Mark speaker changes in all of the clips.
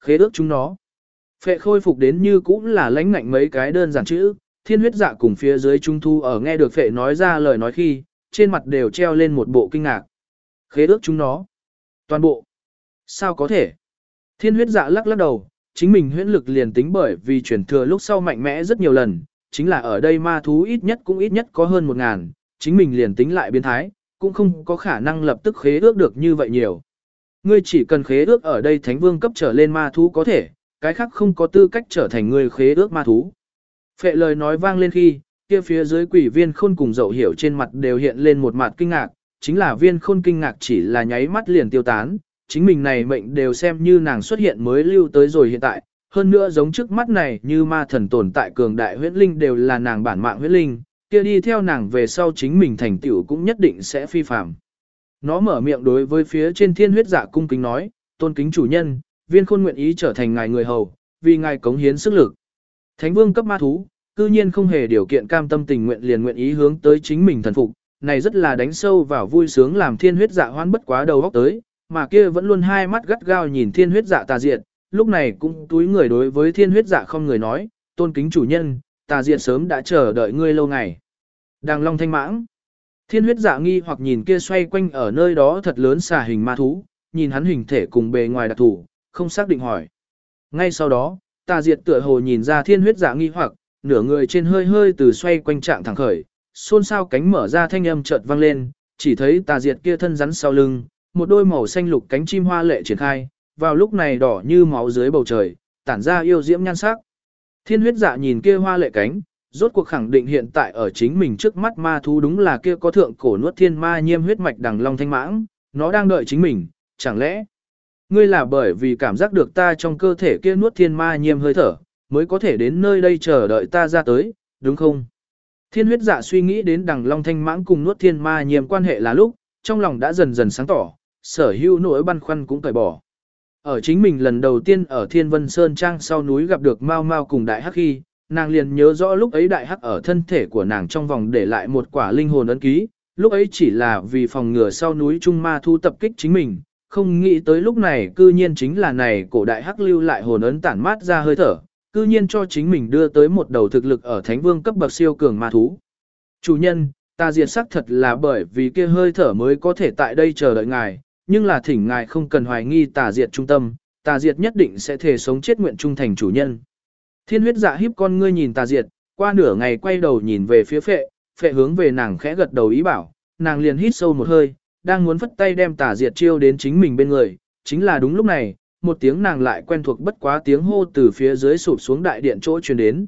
Speaker 1: khế ước chúng nó. Phệ khôi phục đến như cũng là lãnh ngạnh mấy cái đơn giản chữ, thiên huyết dạ cùng phía dưới trung thu ở nghe được phệ nói ra lời nói khi, trên mặt đều treo lên một bộ kinh ngạc. Khế ước chúng nó. Toàn bộ. Sao có thể? Thiên huyết dạ lắc lắc đầu, chính mình huyễn lực liền tính bởi vì chuyển thừa lúc sau mạnh mẽ rất nhiều lần, chính là ở đây ma thú ít nhất cũng ít nhất có hơn một ngàn, chính mình liền tính lại biến thái, cũng không có khả năng lập tức khế ước được như vậy nhiều. Ngươi chỉ cần khế ước ở đây thánh vương cấp trở lên ma thú có thể, cái khác không có tư cách trở thành người khế ước ma thú. Phệ lời nói vang lên khi, kia phía dưới quỷ viên khôn cùng dậu hiểu trên mặt đều hiện lên một mặt kinh ngạc, chính là viên khôn kinh ngạc chỉ là nháy mắt liền tiêu tán, chính mình này mệnh đều xem như nàng xuất hiện mới lưu tới rồi hiện tại, hơn nữa giống trước mắt này như ma thần tồn tại cường đại huyết linh đều là nàng bản mạng huyết linh, kia đi theo nàng về sau chính mình thành tựu cũng nhất định sẽ phi phạm. Nó mở miệng đối với phía trên thiên huyết dạ cung kính nói, tôn kính chủ nhân, viên khôn nguyện ý trở thành ngài người hầu, vì ngài cống hiến sức lực. Thánh vương cấp ma thú, cư nhiên không hề điều kiện cam tâm tình nguyện liền nguyện ý hướng tới chính mình thần phục, này rất là đánh sâu vào vui sướng làm thiên huyết dạ hoan bất quá đầu góc tới, mà kia vẫn luôn hai mắt gắt gao nhìn thiên huyết dạ tà diệt, lúc này cũng túi người đối với thiên huyết dạ không người nói, tôn kính chủ nhân, tà diệt sớm đã chờ đợi ngươi lâu ngày. Đàng long thanh mãng, thiên huyết dạ nghi hoặc nhìn kia xoay quanh ở nơi đó thật lớn xà hình ma thú, nhìn hắn hình thể cùng bề ngoài đặc thủ, không xác định hỏi. Ngay sau đó, tà diệt tựa hồ nhìn ra thiên huyết dạ nghi hoặc, nửa người trên hơi hơi từ xoay quanh trạng thẳng khởi, xôn xao cánh mở ra thanh âm chợt vang lên, chỉ thấy tà diệt kia thân rắn sau lưng, một đôi màu xanh lục cánh chim hoa lệ triển khai, vào lúc này đỏ như máu dưới bầu trời, tản ra yêu diễm nhan sắc. Thiên huyết dạ nhìn kia hoa lệ cánh, rốt cuộc khẳng định hiện tại ở chính mình trước mắt ma thú đúng là kia có thượng cổ nuốt thiên ma nhiêm huyết mạch đằng long thanh mãng, nó đang đợi chính mình, chẳng lẽ ngươi là bởi vì cảm giác được ta trong cơ thể kia nuốt thiên ma nhiêm hơi thở, mới có thể đến nơi đây chờ đợi ta ra tới, đúng không? Thiên huyết dạ suy nghĩ đến đằng long thanh mãng cùng nuốt thiên ma nhiêm quan hệ là lúc, trong lòng đã dần dần sáng tỏ, sở hữu nỗi băn khoăn cũng cởi bỏ. Ở chính mình lần đầu tiên ở Thiên Vân Sơn Trang sau núi gặp được Mao Mao cùng Đại Hắc khi, nàng liền nhớ rõ lúc ấy Đại Hắc ở thân thể của nàng trong vòng để lại một quả linh hồn ấn ký, lúc ấy chỉ là vì phòng ngừa sau núi Trung Ma thu tập kích chính mình, không nghĩ tới lúc này cư nhiên chính là này cổ Đại Hắc lưu lại hồn ấn tản mát ra hơi thở, cư nhiên cho chính mình đưa tới một đầu thực lực ở Thánh Vương cấp bậc siêu cường ma thú. Chủ nhân, ta diệt sắc thật là bởi vì kia hơi thở mới có thể tại đây chờ đợi ngài, nhưng là thỉnh ngài không cần hoài nghi tà diệt trung tâm, tà diệt nhất định sẽ thể sống chết nguyện trung thành chủ nhân. Thiên huyết dạ híp con ngươi nhìn tà diệt, qua nửa ngày quay đầu nhìn về phía phệ, phệ hướng về nàng khẽ gật đầu ý bảo, nàng liền hít sâu một hơi, đang muốn vất tay đem tà diệt chiêu đến chính mình bên người, chính là đúng lúc này, một tiếng nàng lại quen thuộc bất quá tiếng hô từ phía dưới sụp xuống đại điện chỗ truyền đến.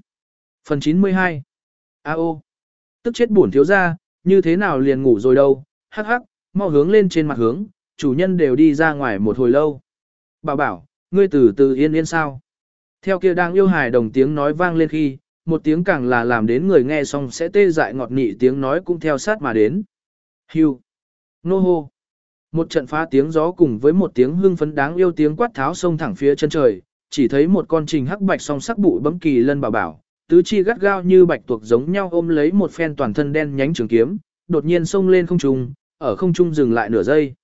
Speaker 1: Phần 92 A ô Tức chết buồn thiếu ra, như thế nào liền ngủ rồi đâu, hắc hắc, mau hướng lên trên mặt hướng, chủ nhân đều đi ra ngoài một hồi lâu. Bảo bảo, ngươi từ từ yên yên sao. Theo kia đang yêu hài đồng tiếng nói vang lên khi, một tiếng càng là làm đến người nghe xong sẽ tê dại ngọt nị tiếng nói cũng theo sát mà đến. Hưu. Nô hô. Một trận phá tiếng gió cùng với một tiếng hưng phấn đáng yêu tiếng quát tháo sông thẳng phía chân trời, chỉ thấy một con trình hắc bạch song sắc bụi bấm kỳ lân bảo bảo, tứ chi gắt gao như bạch tuộc giống nhau ôm lấy một phen toàn thân đen nhánh trường kiếm, đột nhiên xông lên không trung, ở không trung dừng lại nửa giây.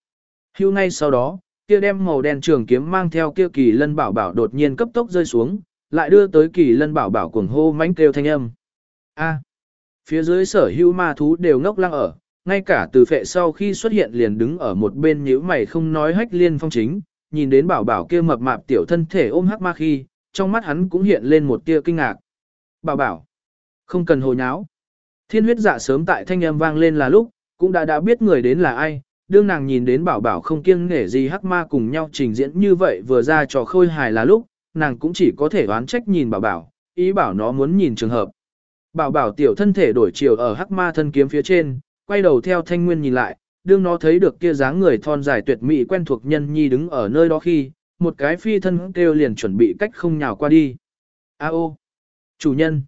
Speaker 1: Hưu ngay sau đó, kia đem màu đen trường kiếm mang theo kia kỳ lân bảo bảo đột nhiên cấp tốc rơi xuống, lại đưa tới kỳ lân bảo bảo cuồng hô mãnh kêu thanh âm. A. phía dưới sở hưu ma thú đều ngốc lăng ở, ngay cả từ phệ sau khi xuất hiện liền đứng ở một bên nhíu mày không nói hách liên phong chính, nhìn đến bảo bảo kia mập mạp tiểu thân thể ôm hắc ma khi, trong mắt hắn cũng hiện lên một tia kinh ngạc. Bảo bảo, không cần hồ nháo. Thiên huyết dạ sớm tại thanh âm vang lên là lúc, cũng đã đã biết người đến là ai, đương nàng nhìn đến bảo bảo không kiêng nể gì hắc ma cùng nhau trình diễn như vậy vừa ra trò khôi hài là lúc, nàng cũng chỉ có thể oán trách nhìn bảo bảo, ý bảo nó muốn nhìn trường hợp. Bảo bảo tiểu thân thể đổi chiều ở hắc ma thân kiếm phía trên, quay đầu theo thanh nguyên nhìn lại, đương nó thấy được kia dáng người thon dài tuyệt mỹ quen thuộc nhân nhi đứng ở nơi đó khi, một cái phi thân kêu liền chuẩn bị cách không nhào qua đi. A ô, chủ nhân,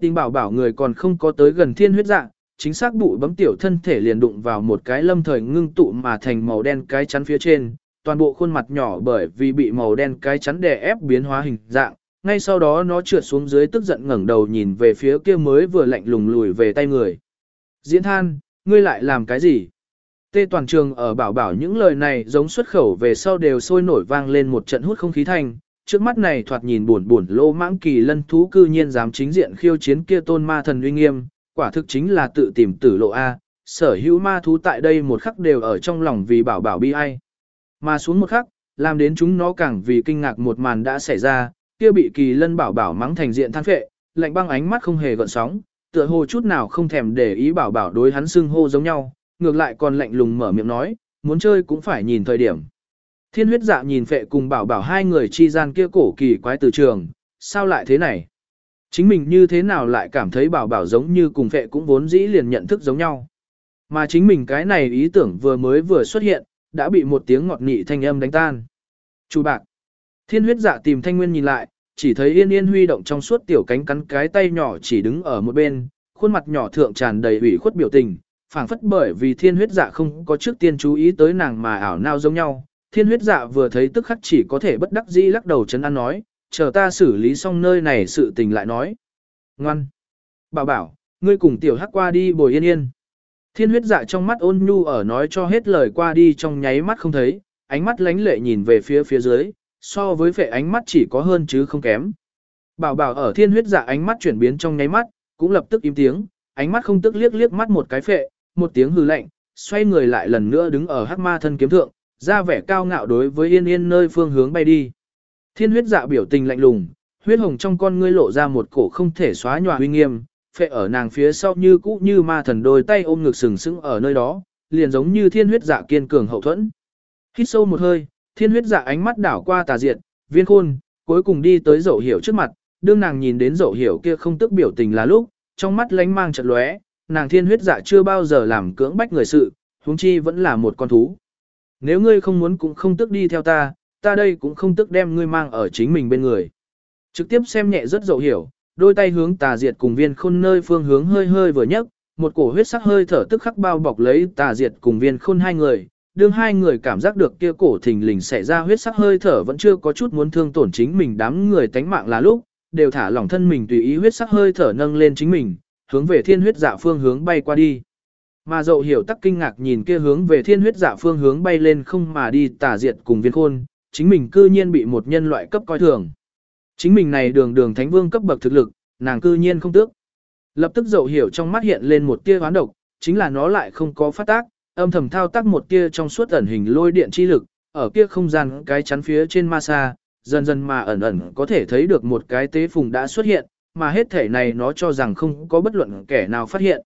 Speaker 1: tình bảo bảo người còn không có tới gần thiên huyết dạng, chính xác bụi bấm tiểu thân thể liền đụng vào một cái lâm thời ngưng tụ mà thành màu đen cái chắn phía trên, toàn bộ khuôn mặt nhỏ bởi vì bị màu đen cái chắn đè ép biến hóa hình dạng, ngay sau đó nó trượt xuống dưới tức giận ngẩng đầu nhìn về phía kia mới vừa lạnh lùng lùi về tay người. Diễn than, ngươi lại làm cái gì? Tê toàn trường ở bảo bảo những lời này giống xuất khẩu về sau đều sôi nổi vang lên một trận hút không khí thành, trước mắt này thoạt nhìn buồn buồn lô mãng kỳ lân thú cư nhiên dám chính diện khiêu chiến kia tôn ma thần uy nghiêm, quả thực chính là tự tìm tử lộ A, sở hữu ma thú tại đây một khắc đều ở trong lòng vì bảo bảo bi ai. Mà xuống một khắc, làm đến chúng nó càng vì kinh ngạc một màn đã xảy ra, kia bị kỳ lân bảo bảo mắng thành diện than phệ, lạnh băng ánh mắt không hề gợn sóng, tựa hồ chút nào không thèm để ý bảo bảo đối hắn xưng hô giống nhau, ngược lại còn lạnh lùng mở miệng nói, muốn chơi cũng phải nhìn thời điểm. Thiên huyết dạ nhìn phệ cùng bảo bảo hai người chi gian kia cổ kỳ quái từ trường, sao lại thế này? Chính mình như thế nào lại cảm thấy bảo bảo giống như cùng phệ cũng vốn dĩ liền nhận thức giống nhau. Mà chính mình cái này ý tưởng vừa mới vừa xuất hiện, đã bị một tiếng ngọt nị thanh âm đánh tan. Chủ bạc. Thiên huyết dạ tìm thanh nguyên nhìn lại, chỉ thấy yên yên huy động trong suốt tiểu cánh cắn cái tay nhỏ chỉ đứng ở một bên, khuôn mặt nhỏ thượng tràn đầy ủy khuất biểu tình, phảng phất bởi vì thiên huyết dạ không có trước tiên chú ý tới nàng mà ảo nao giống nhau. Thiên huyết dạ vừa thấy tức khắc chỉ có thể bất đắc dĩ lắc đầu chấn an nói, chờ ta xử lý xong nơi này sự tình lại nói. Ngoan! Bảo bảo, ngươi cùng tiểu hắc qua đi bồi yên yên. Thiên huyết dạ trong mắt ôn nhu ở nói cho hết lời qua đi trong nháy mắt không thấy, ánh mắt lánh lệ nhìn về phía phía dưới, so với vẻ ánh mắt chỉ có hơn chứ không kém. Bảo bảo ở thiên huyết dạ ánh mắt chuyển biến trong nháy mắt, cũng lập tức im tiếng, ánh mắt không tức liếc liếc mắt một cái phệ, một tiếng hừ lạnh, xoay người lại lần nữa đứng ở hắc ma thân kiếm thượng, ra vẻ cao ngạo đối với yên yên nơi phương hướng bay đi. Thiên huyết dạ biểu tình lạnh lùng, huyết hồng trong con ngươi lộ ra một cổ không thể xóa nhòa uy nghiêm, phệ ở nàng phía sau như cũ như ma thần đôi tay ôm ngực sừng sững ở nơi đó, liền giống như thiên huyết dạ kiên cường hậu thuẫn. Hít sâu một hơi, thiên huyết dạ ánh mắt đảo qua tà diệt, viên khôn, cuối cùng đi tới dậu hiểu trước mặt, đương nàng nhìn đến dậu hiểu kia không tức biểu tình là lúc, trong mắt lánh mang chật lóe, nàng thiên huyết dạ chưa bao giờ làm cưỡng bách người sự, huống chi vẫn là một con thú. Nếu ngươi không muốn cũng không tức đi theo ta, ta đây cũng không tức đem ngươi mang ở chính mình bên người. Trực tiếp xem nhẹ rất dậu hiểu, đôi tay hướng tà diệt cùng viên khôn nơi phương hướng hơi hơi vừa nhấc, một cổ huyết sắc hơi thở tức khắc bao bọc lấy tà diệt cùng viên khôn hai người, đương hai người cảm giác được kia cổ thình lình xảy ra huyết sắc hơi thở vẫn chưa có chút muốn thương tổn chính mình đám người tánh mạng là lúc, đều thả lỏng thân mình tùy ý huyết sắc hơi thở nâng lên chính mình, hướng về thiên huyết dạ phương hướng bay qua đi. Mà dậu hiểu tắc kinh ngạc nhìn kia hướng về thiên huyết dạ phương hướng bay lên không mà đi tả diệt cùng viên khôn, chính mình cư nhiên bị một nhân loại cấp coi thường. Chính mình này đường đường thánh vương cấp bậc thực lực, nàng cư nhiên không tước. Lập tức dậu hiểu trong mắt hiện lên một tia hoán độc, chính là nó lại không có phát tác, âm thầm thao tác một tia trong suốt ẩn hình lôi điện chi lực, ở kia không gian cái chắn phía trên ma xa, dần dần mà ẩn ẩn có thể thấy được một cái tế phùng đã xuất hiện, mà hết thể này nó cho rằng không có bất luận kẻ nào phát hiện.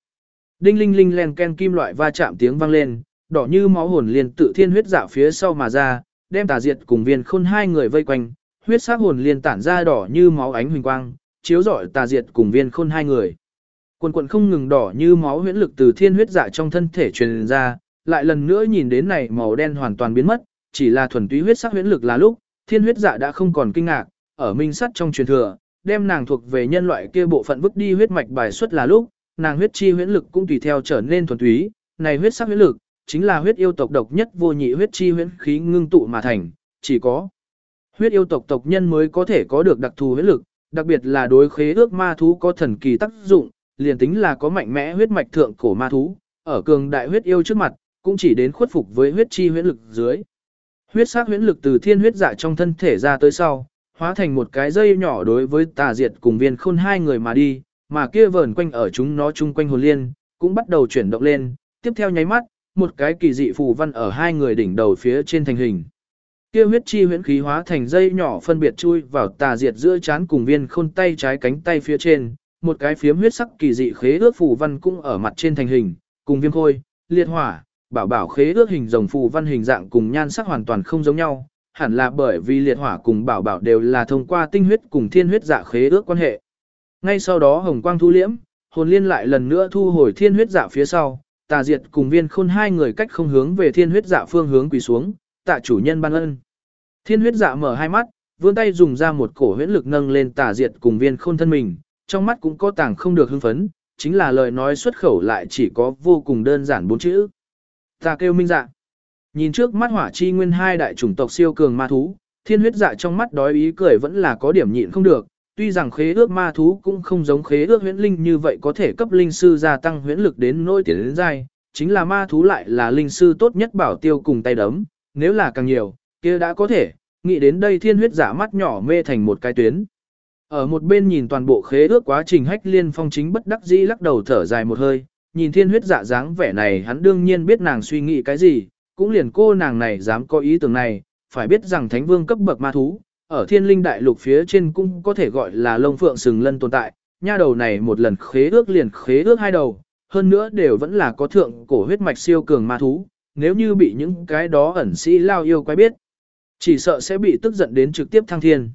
Speaker 1: Đinh linh linh len ken kim loại va chạm tiếng vang lên, đỏ như máu hồn liền tự thiên huyết dạo phía sau mà ra, đem tà diệt cùng viên khôn hai người vây quanh, huyết sắc hồn liền tản ra đỏ như máu ánh huỳnh quang, chiếu rọi tà diệt cùng viên khôn hai người. Quần quần không ngừng đỏ như máu huyễn lực từ thiên huyết dạ trong thân thể truyền ra, lại lần nữa nhìn đến này màu đen hoàn toàn biến mất, chỉ là thuần túy huyết sắc huyễn lực là lúc, thiên huyết dạ đã không còn kinh ngạc, ở minh sắt trong truyền thừa, đem nàng thuộc về nhân loại kia bộ phận vứt đi huyết mạch bài xuất là lúc, nàng huyết chi huyễn lực cũng tùy theo trở nên thuần túy, này huyết sắc huyễn lực chính là huyết yêu tộc độc nhất vô nhị huyết chi huyễn khí ngưng tụ mà thành, chỉ có huyết yêu tộc tộc nhân mới có thể có được đặc thù huyết lực, đặc biệt là đối khế ước ma thú có thần kỳ tác dụng, liền tính là có mạnh mẽ huyết mạch thượng cổ ma thú, ở cường đại huyết yêu trước mặt, cũng chỉ đến khuất phục với huyết chi huyễn lực dưới. Huyết sắc huyễn lực từ thiên huyết dạ trong thân thể ra tới sau, hóa thành một cái dây nhỏ đối với tà diệt cùng viên khôn hai người mà đi, mà kia vờn quanh ở chúng nó chung quanh hồn liên, cũng bắt đầu chuyển động lên, tiếp theo nháy mắt, một cái kỳ dị phù văn ở hai người đỉnh đầu phía trên thành hình. Kia huyết chi huyễn khí hóa thành dây nhỏ phân biệt chui vào tà diệt giữa chán cùng viên khôn tay trái cánh tay phía trên, một cái phiếm huyết sắc kỳ dị khế ước phù văn cũng ở mặt trên thành hình, cùng viêm khôi, liệt hỏa, bảo bảo khế ước hình rồng phù văn hình dạng cùng nhan sắc hoàn toàn không giống nhau, hẳn là bởi vì liệt hỏa cùng bảo bảo đều là thông qua tinh huyết cùng thiên huyết dạ khế ước quan hệ. Ngay sau đó hồng quang thu liễm, hồn liên lại lần nữa thu hồi thiên huyết dạ phía sau, tà diệt cùng viên khôn hai người cách không hướng về thiên huyết dạ phương hướng quỳ xuống, tạ chủ nhân ban ân. Thiên huyết dạ mở hai mắt, vươn tay dùng ra một cổ huyễn lực nâng lên tà diệt cùng viên khôn thân mình, trong mắt cũng có tàng không được hưng phấn, chính là lời nói xuất khẩu lại chỉ có vô cùng đơn giản bốn chữ. Ta kêu minh dạ. Nhìn trước mắt hỏa chi nguyên hai đại chủng tộc siêu cường ma thú, thiên huyết dạ trong mắt đói ý cười vẫn là có điểm nhịn không được, tuy rằng khế ước ma thú cũng không giống khế ước huyễn linh như vậy có thể cấp linh sư gia tăng huyễn lực đến nỗi tiến đến dai, chính là ma thú lại là linh sư tốt nhất bảo tiêu cùng tay đấm, nếu là càng nhiều, kia đã có thể, nghĩ đến đây thiên huyết giả mắt nhỏ mê thành một cái tuyến. Ở một bên nhìn toàn bộ khế ước quá trình hách liên phong chính bất đắc dĩ lắc đầu thở dài một hơi, nhìn thiên huyết dạ dáng vẻ này hắn đương nhiên biết nàng suy nghĩ cái gì, cũng liền cô nàng này dám có ý tưởng này, phải biết rằng thánh vương cấp bậc ma thú, ở thiên linh đại lục phía trên cũng có thể gọi là lông phượng sừng lân tồn tại, nha đầu này một lần khế ước liền khế ước hai đầu, hơn nữa đều vẫn là có thượng cổ huyết mạch siêu cường ma thú, nếu như bị những cái đó ẩn sĩ lao yêu quái biết, chỉ sợ sẽ bị tức giận đến trực tiếp thăng thiên.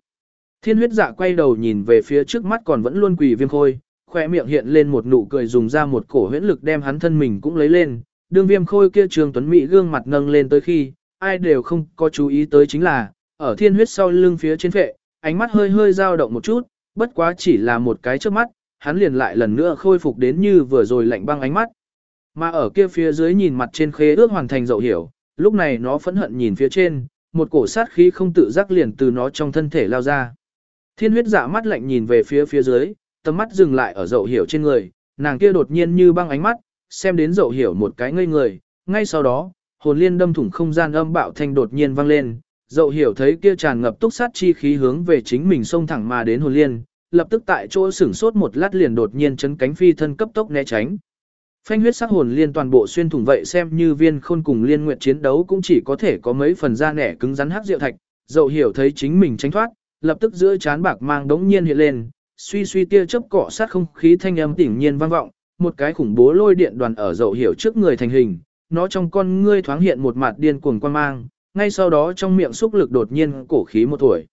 Speaker 1: Thiên huyết dạ quay đầu nhìn về phía trước mắt còn vẫn luôn quỳ viêm khôi, khoe miệng hiện lên một nụ cười dùng ra một cổ huyễn lực đem hắn thân mình cũng lấy lên, đương viêm khôi kia trường tuấn mỹ gương mặt nâng lên tới khi, ai đều không có chú ý tới chính là, ở thiên huyết sau lưng phía trên phệ, ánh mắt hơi hơi dao động một chút, bất quá chỉ là một cái trước mắt, hắn liền lại lần nữa khôi phục đến như vừa rồi lạnh băng ánh mắt. Mà ở kia phía dưới nhìn mặt trên khế ước hoàn thành dậu hiểu, lúc này nó phẫn hận nhìn phía trên, một cổ sát khí không tự giác liền từ nó trong thân thể lao ra. Thiên huyết dạ mắt lạnh nhìn về phía phía dưới, tầm mắt dừng lại ở dậu hiểu trên người, nàng kia đột nhiên như băng ánh mắt, xem đến dậu hiểu một cái ngây người, ngay sau đó, hồn liên đâm thủng không gian âm bạo thanh đột nhiên vang lên, dậu hiểu thấy kia tràn ngập túc sát chi khí hướng về chính mình xông thẳng mà đến hồn liên, lập tức tại chỗ sửng sốt một lát liền đột nhiên chấn cánh phi thân cấp tốc né tránh. Phanh huyết sắc hồn liên toàn bộ xuyên thủng vậy xem như viên khôn cùng liên nguyện chiến đấu cũng chỉ có thể có mấy phần da nẻ cứng rắn hắc diệu thạch, dậu hiểu thấy chính mình tránh thoát, lập tức giữa chán bạc mang đống nhiên hiện lên, suy suy tia chớp cọ sát không khí thanh âm tỉnh nhiên vang vọng, một cái khủng bố lôi điện đoàn ở dậu hiểu trước người thành hình, nó trong con ngươi thoáng hiện một mặt điên cuồng quan mang, ngay sau đó trong miệng xúc lực đột nhiên cổ khí một tuổi.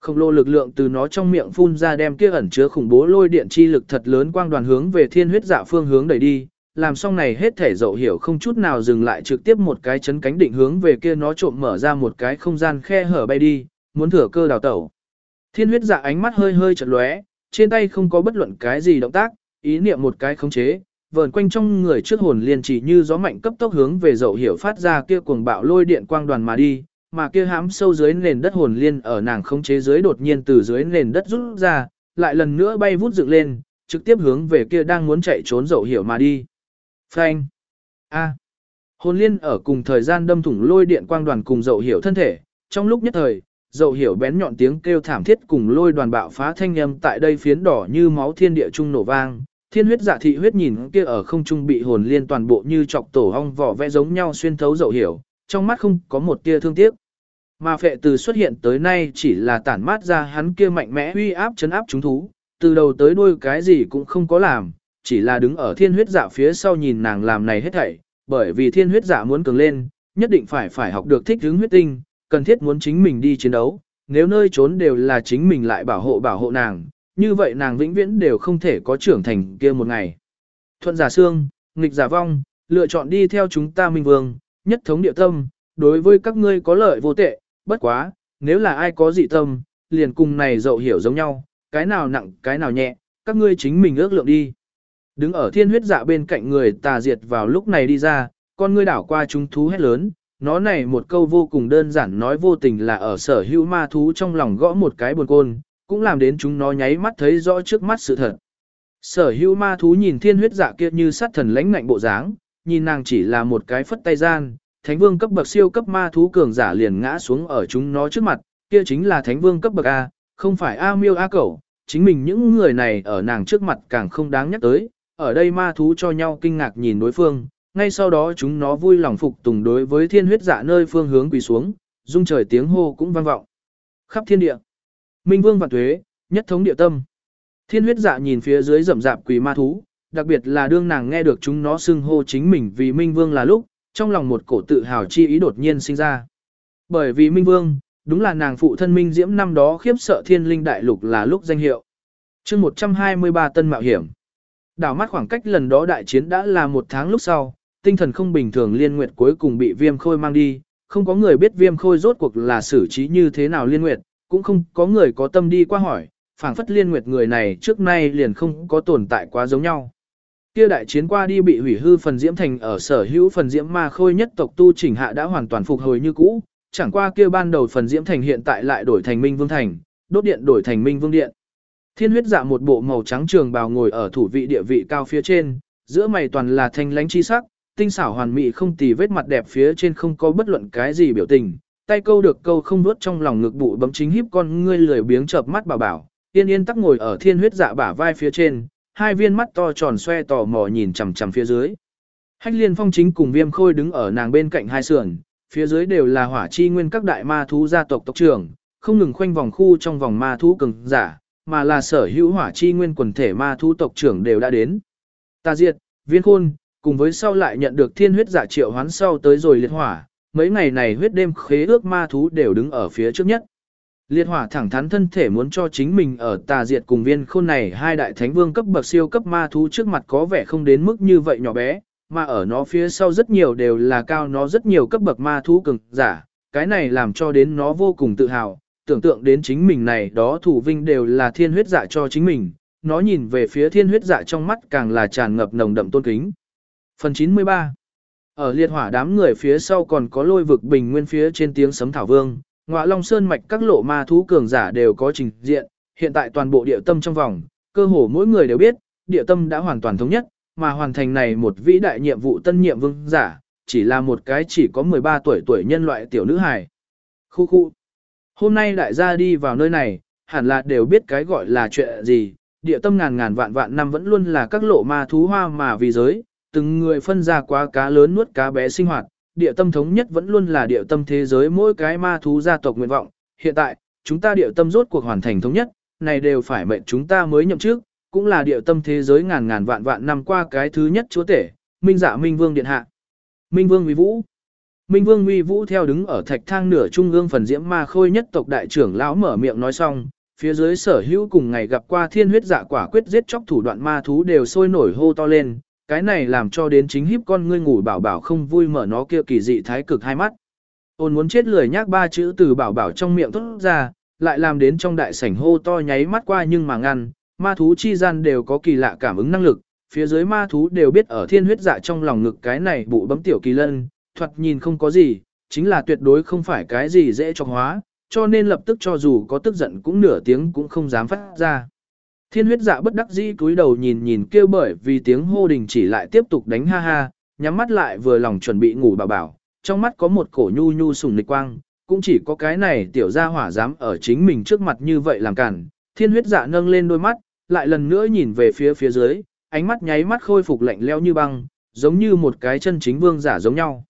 Speaker 1: Khổng lồ lực lượng từ nó trong miệng phun ra đem kia ẩn chứa khủng bố lôi điện chi lực thật lớn quang đoàn hướng về thiên huyết dạ phương hướng đẩy đi, làm xong này hết thể dậu hiểu không chút nào dừng lại trực tiếp một cái chấn cánh định hướng về kia nó trộm mở ra một cái không gian khe hở bay đi, muốn thừa cơ đào tẩu. Thiên huyết dạ ánh mắt hơi hơi chật lóe, trên tay không có bất luận cái gì động tác, ý niệm một cái khống chế, vờn quanh trong người trước hồn liên chỉ như gió mạnh cấp tốc hướng về dậu hiểu phát ra kia cuồng bạo lôi điện quang đoàn mà đi, mà kia hám sâu dưới nền đất hồn liên ở nàng khống chế dưới đột nhiên từ dưới nền đất rút ra, lại lần nữa bay vút dựng lên, trực tiếp hướng về kia đang muốn chạy trốn dậu hiểu mà đi. Phanh. A. Hồn liên ở cùng thời gian đâm thủng lôi điện quang đoàn cùng dậu hiểu thân thể, trong lúc nhất thời, dậu hiểu bén nhọn tiếng kêu thảm thiết cùng lôi đoàn bạo phá thanh âm tại đây phiến đỏ như máu thiên địa trung nổ vang. Thiên huyết dạ thị huyết nhìn kia ở không trung bị hồn liên toàn bộ như chọc tổ hong vỏ vẽ giống nhau xuyên thấu dậu hiểu, trong mắt không có một tia thương tiếc. Mà phệ từ xuất hiện tới nay chỉ là tản mát ra hắn kia mạnh mẽ uy áp chấn áp chúng thú, từ đầu tới đuôi cái gì cũng không có làm, chỉ là đứng ở thiên huyết dạ phía sau nhìn nàng làm này hết thảy, bởi vì thiên huyết dạ muốn cường lên, nhất định phải phải học được thích hướng huyết tinh, cần thiết muốn chính mình đi chiến đấu, nếu nơi trốn đều là chính mình lại bảo hộ bảo hộ nàng, như vậy nàng vĩnh viễn đều không thể có trưởng thành kia một ngày. Thuận giả xương, nghịch giả vong, lựa chọn đi theo chúng ta minh vương, nhất thống địa tâm, đối với các ngươi có lợi vô tệ, bất quá, nếu là ai có dị tâm, liền cùng này dậu hiểu giống nhau, cái nào nặng cái nào nhẹ, các ngươi chính mình ước lượng đi. Đứng ở thiên huyết dạ bên cạnh người tà diệt vào lúc này đi ra, con ngươi đảo qua chúng thú hét lớn, nó này một câu vô cùng đơn giản nói vô tình là ở sở hữu ma thú trong lòng gõ một cái buồn côn, cũng làm đến chúng nó nháy mắt thấy rõ trước mắt sự thật. Sở hữu ma thú nhìn thiên huyết dạ kia như sát thần lãnh ngạnh bộ dáng, nhìn nàng chỉ là một cái phất tay gian, thánh vương cấp bậc siêu cấp ma thú cường giả liền ngã xuống ở chúng nó trước mặt, kia chính là thánh vương cấp bậc A, không phải A miêu A cẩu, chính mình những người này ở nàng trước mặt càng không đáng nhắc tới, ở đây ma thú cho nhau kinh ngạc nhìn đối phương, ngay sau đó chúng nó vui lòng phục tùng đối với thiên huyết dạ nơi phương hướng quỳ xuống, dung trời tiếng hô cũng vang vọng. Khắp thiên địa. Minh vương và tuế, nhất thống địa tâm. Thiên huyết dạ nhìn phía dưới rậm rạp quỳ ma thú, đặc biệt là đương nàng nghe được chúng nó xưng hô chính mình vì Minh vương là lúc, trong lòng một cổ tự hào chi ý đột nhiên sinh ra. Bởi vì Minh vương, đúng là nàng phụ thân Minh Diễm năm đó khiếp sợ thiên linh đại lục là lúc danh hiệu. chương 123 tân mạo hiểm. Đảo mắt khoảng cách lần đó đại chiến đã là một tháng lúc sau, tinh thần không bình thường liên nguyệt cuối cùng bị viêm khôi mang đi, không có người biết viêm khôi rốt cuộc là xử trí như thế nào liên nguyệt, cũng không có người có tâm đi qua hỏi, phảng phất liên nguyệt người này trước nay liền không có tồn tại quá giống nhau. Kia đại chiến qua đi bị hủy hư phần diễm thành ở sở hữu phần diễm ma khôi nhất tộc tu chỉnh hạ đã hoàn toàn phục hồi như cũ, chẳng qua kia ban đầu phần diễm thành hiện tại lại đổi thành minh vương thành, đốt điện đổi thành minh vương điện. Thiên huyết dạ một bộ màu trắng trường bào ngồi ở thủ vị địa vị cao phía trên, giữa mày toàn là thanh lánh chi sắc, tinh xảo hoàn mỹ không tì vết mặt đẹp phía trên không có bất luận cái gì biểu tình, tay câu được câu không nuốt trong lòng ngực bụi bấm chính híp con ngươi lười biếng chợp mắt bảo bảo, yên yên tắc ngồi ở thiên huyết dạ bả vai phía trên, hai viên mắt to tròn xoe tò mò nhìn chằm chằm phía dưới. Hách liên phong chính cùng viêm khôi đứng ở nàng bên cạnh hai sườn, phía dưới đều là hỏa chi nguyên các đại ma thú gia tộc tộc trưởng, không ngừng khoanh vòng khu trong vòng ma thú cường giả, mà là sở hữu hỏa chi nguyên quần thể ma thú tộc trưởng đều đã đến. Ta diệt, viên khôn, cùng với sau lại nhận được thiên huyết giả triệu hoán sau tới rồi liệt hỏa, mấy ngày này huyết đêm khế ước ma thú đều đứng ở phía trước nhất. Liệt hỏa thẳng thắn thân thể muốn cho chính mình ở tà diệt cùng viên khôn này hai đại thánh vương cấp bậc siêu cấp ma thú trước mặt có vẻ không đến mức như vậy nhỏ bé, mà ở nó phía sau rất nhiều đều là cao nó rất nhiều cấp bậc ma thú cường giả, cái này làm cho đến nó vô cùng tự hào, tưởng tượng đến chính mình này đó thủ vinh đều là thiên huyết dạ cho chính mình, nó nhìn về phía thiên huyết dạ trong mắt càng là tràn ngập nồng đậm tôn kính. Phần 93 ở liệt hỏa đám người phía sau còn có lôi vực bình nguyên phía trên tiếng sấm thảo vương, ngọa long sơn mạch các lộ ma thú cường giả đều có trình diện, hiện tại toàn bộ địa tâm trong vòng, cơ hồ mỗi người đều biết, địa tâm đã hoàn toàn thống nhất, mà hoàn thành này một vĩ đại nhiệm vụ tân nhiệm vương giả, chỉ là một cái chỉ có 13 tuổi tuổi nhân loại tiểu nữ hài. Khu khu. Hôm nay đại gia đi vào nơi này, hẳn là đều biết cái gọi là chuyện gì, địa tâm ngàn ngàn vạn vạn năm vẫn luôn là các lộ ma thú hoa mà vì giới, từng người phân ra quá cá lớn nuốt cá bé sinh hoạt, địa tâm thống nhất vẫn luôn là địa tâm thế giới mỗi cái ma thú gia tộc nguyện vọng. Hiện tại, chúng ta địa tâm rốt cuộc hoàn thành thống nhất, này đều phải mệnh chúng ta mới nhậm trước, cũng là địa tâm thế giới ngàn ngàn vạn vạn năm qua cái thứ nhất chúa tể, Minh Dạ Minh Vương điện hạ. Minh Vương Uy Vũ. Minh Vương Uy Vũ theo đứng ở thạch thang nửa trung ương phần diễm ma khôi nhất tộc đại trưởng lão mở miệng nói xong, phía dưới sở hữu cùng ngày gặp qua thiên huyết dạ quả quyết giết chóc thủ đoạn ma thú đều sôi nổi hô to lên, cái này làm cho đến chính hiếp con ngươi ngủ bảo bảo không vui mở nó kia kỳ dị thái cực hai mắt. Ôn muốn chết lười nhác ba chữ từ bảo bảo trong miệng thốt ra, lại làm đến trong đại sảnh hô to nháy mắt qua nhưng mà ngăn, ma thú chi gian đều có kỳ lạ cảm ứng năng lực, phía dưới ma thú đều biết ở thiên huyết dạ trong lòng ngực cái này bụ bấm tiểu kỳ lân, thoạt nhìn không có gì, chính là tuyệt đối không phải cái gì dễ cho hóa, cho nên lập tức cho dù có tức giận cũng nửa tiếng cũng không dám phát ra. Thiên huyết dạ bất đắc dĩ cúi đầu nhìn nhìn kêu bởi vì tiếng hô đình chỉ lại tiếp tục đánh ha ha, nhắm mắt lại vừa lòng chuẩn bị ngủ bảo bảo, trong mắt có một cổ nhu nhu sùng nịch quang, cũng chỉ có cái này tiểu gia hỏa dám ở chính mình trước mặt như vậy làm cản. Thiên huyết dạ nâng lên đôi mắt, lại lần nữa nhìn về phía phía dưới, ánh mắt nháy mắt khôi phục lạnh leo như băng, giống như một cái chân chính vương giả giống nhau.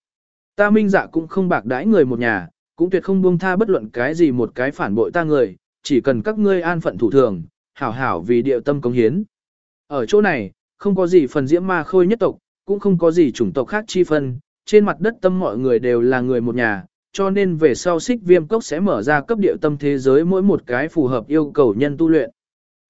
Speaker 1: Ta minh dạ cũng không bạc đãi người một nhà, cũng tuyệt không buông tha bất luận cái gì một cái phản bội ta người, chỉ cần các ngươi an phận thủ thường, hảo hảo vì địa tâm cống hiến. Ở chỗ này, không có gì phần diễm ma khôi nhất tộc, cũng không có gì chủng tộc khác chi phân, trên mặt đất tâm mọi người đều là người một nhà, cho nên về sau xích viêm cốc sẽ mở ra cấp địa tâm thế giới mỗi một cái phù hợp yêu cầu nhân tu luyện.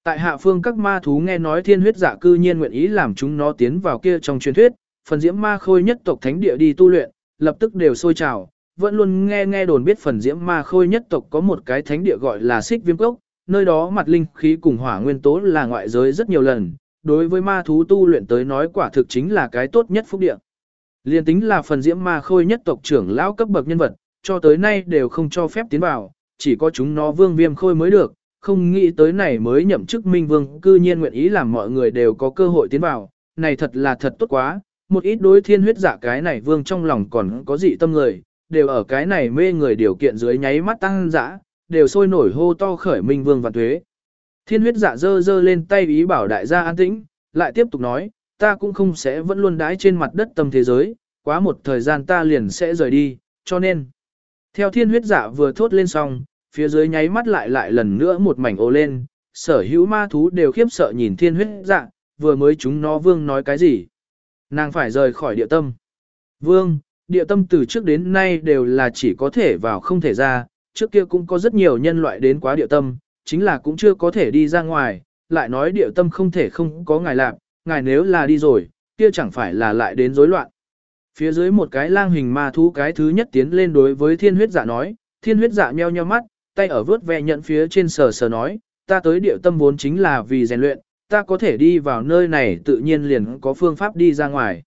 Speaker 1: Tại hạ phương các ma thú nghe nói thiên huyết giả cư nhiên nguyện ý làm chúng nó tiến vào kia trong truyền thuyết, phần diễm ma khôi nhất tộc thánh địa đi tu luyện, lập tức đều sôi trào, vẫn luôn nghe nghe đồn biết phần diễm ma khôi nhất tộc có một cái thánh địa gọi là xích viêm cốc, nơi đó mặt linh khí cùng hỏa nguyên tố là ngoại giới rất nhiều lần, đối với ma thú tu luyện tới nói quả thực chính là cái tốt nhất phúc địa. Liên tính là phần diễm ma khôi nhất tộc trưởng lão cấp bậc nhân vật, cho tới nay đều không cho phép tiến vào, chỉ có chúng nó vương viêm khôi mới được, không nghĩ tới này mới nhậm chức minh vương cư nhiên nguyện ý làm mọi người đều có cơ hội tiến vào, này thật là thật tốt quá, một ít đối thiên huyết giả cái này vương trong lòng còn có dị tâm người, đều ở cái này mê người điều kiện dưới nháy mắt tăng dã, đều sôi nổi hô to khởi minh vương và thuế. Thiên huyết dạ dơ dơ lên tay ý bảo đại gia an tĩnh, lại tiếp tục nói, ta cũng không sẽ vẫn luôn đái trên mặt đất tâm thế giới, quá một thời gian ta liền sẽ rời đi, cho nên. Theo thiên huyết dạ vừa thốt lên xong, phía dưới nháy mắt lại lại lần nữa một mảnh ô lên, sở hữu ma thú đều khiếp sợ nhìn thiên huyết dạ, vừa mới chúng nó vương nói cái gì. Nàng phải rời khỏi địa tâm. Vương, địa tâm từ trước đến nay đều là chỉ có thể vào không thể ra, trước kia cũng có rất nhiều nhân loại đến quá địa tâm, chính là cũng chưa có thể đi ra ngoài, lại nói địa tâm không thể không có ngài lạc, ngài nếu là đi rồi, kia chẳng phải là lại đến rối loạn. Phía dưới một cái lang hình ma thú cái thứ nhất tiến lên đối với thiên huyết dạ nói, thiên huyết dạ meo nheo mắt, tay ở vớt ve nhận phía trên sờ sờ nói, ta tới địa tâm vốn chính là vì rèn luyện, ta có thể đi vào nơi này tự nhiên liền có phương pháp đi ra ngoài.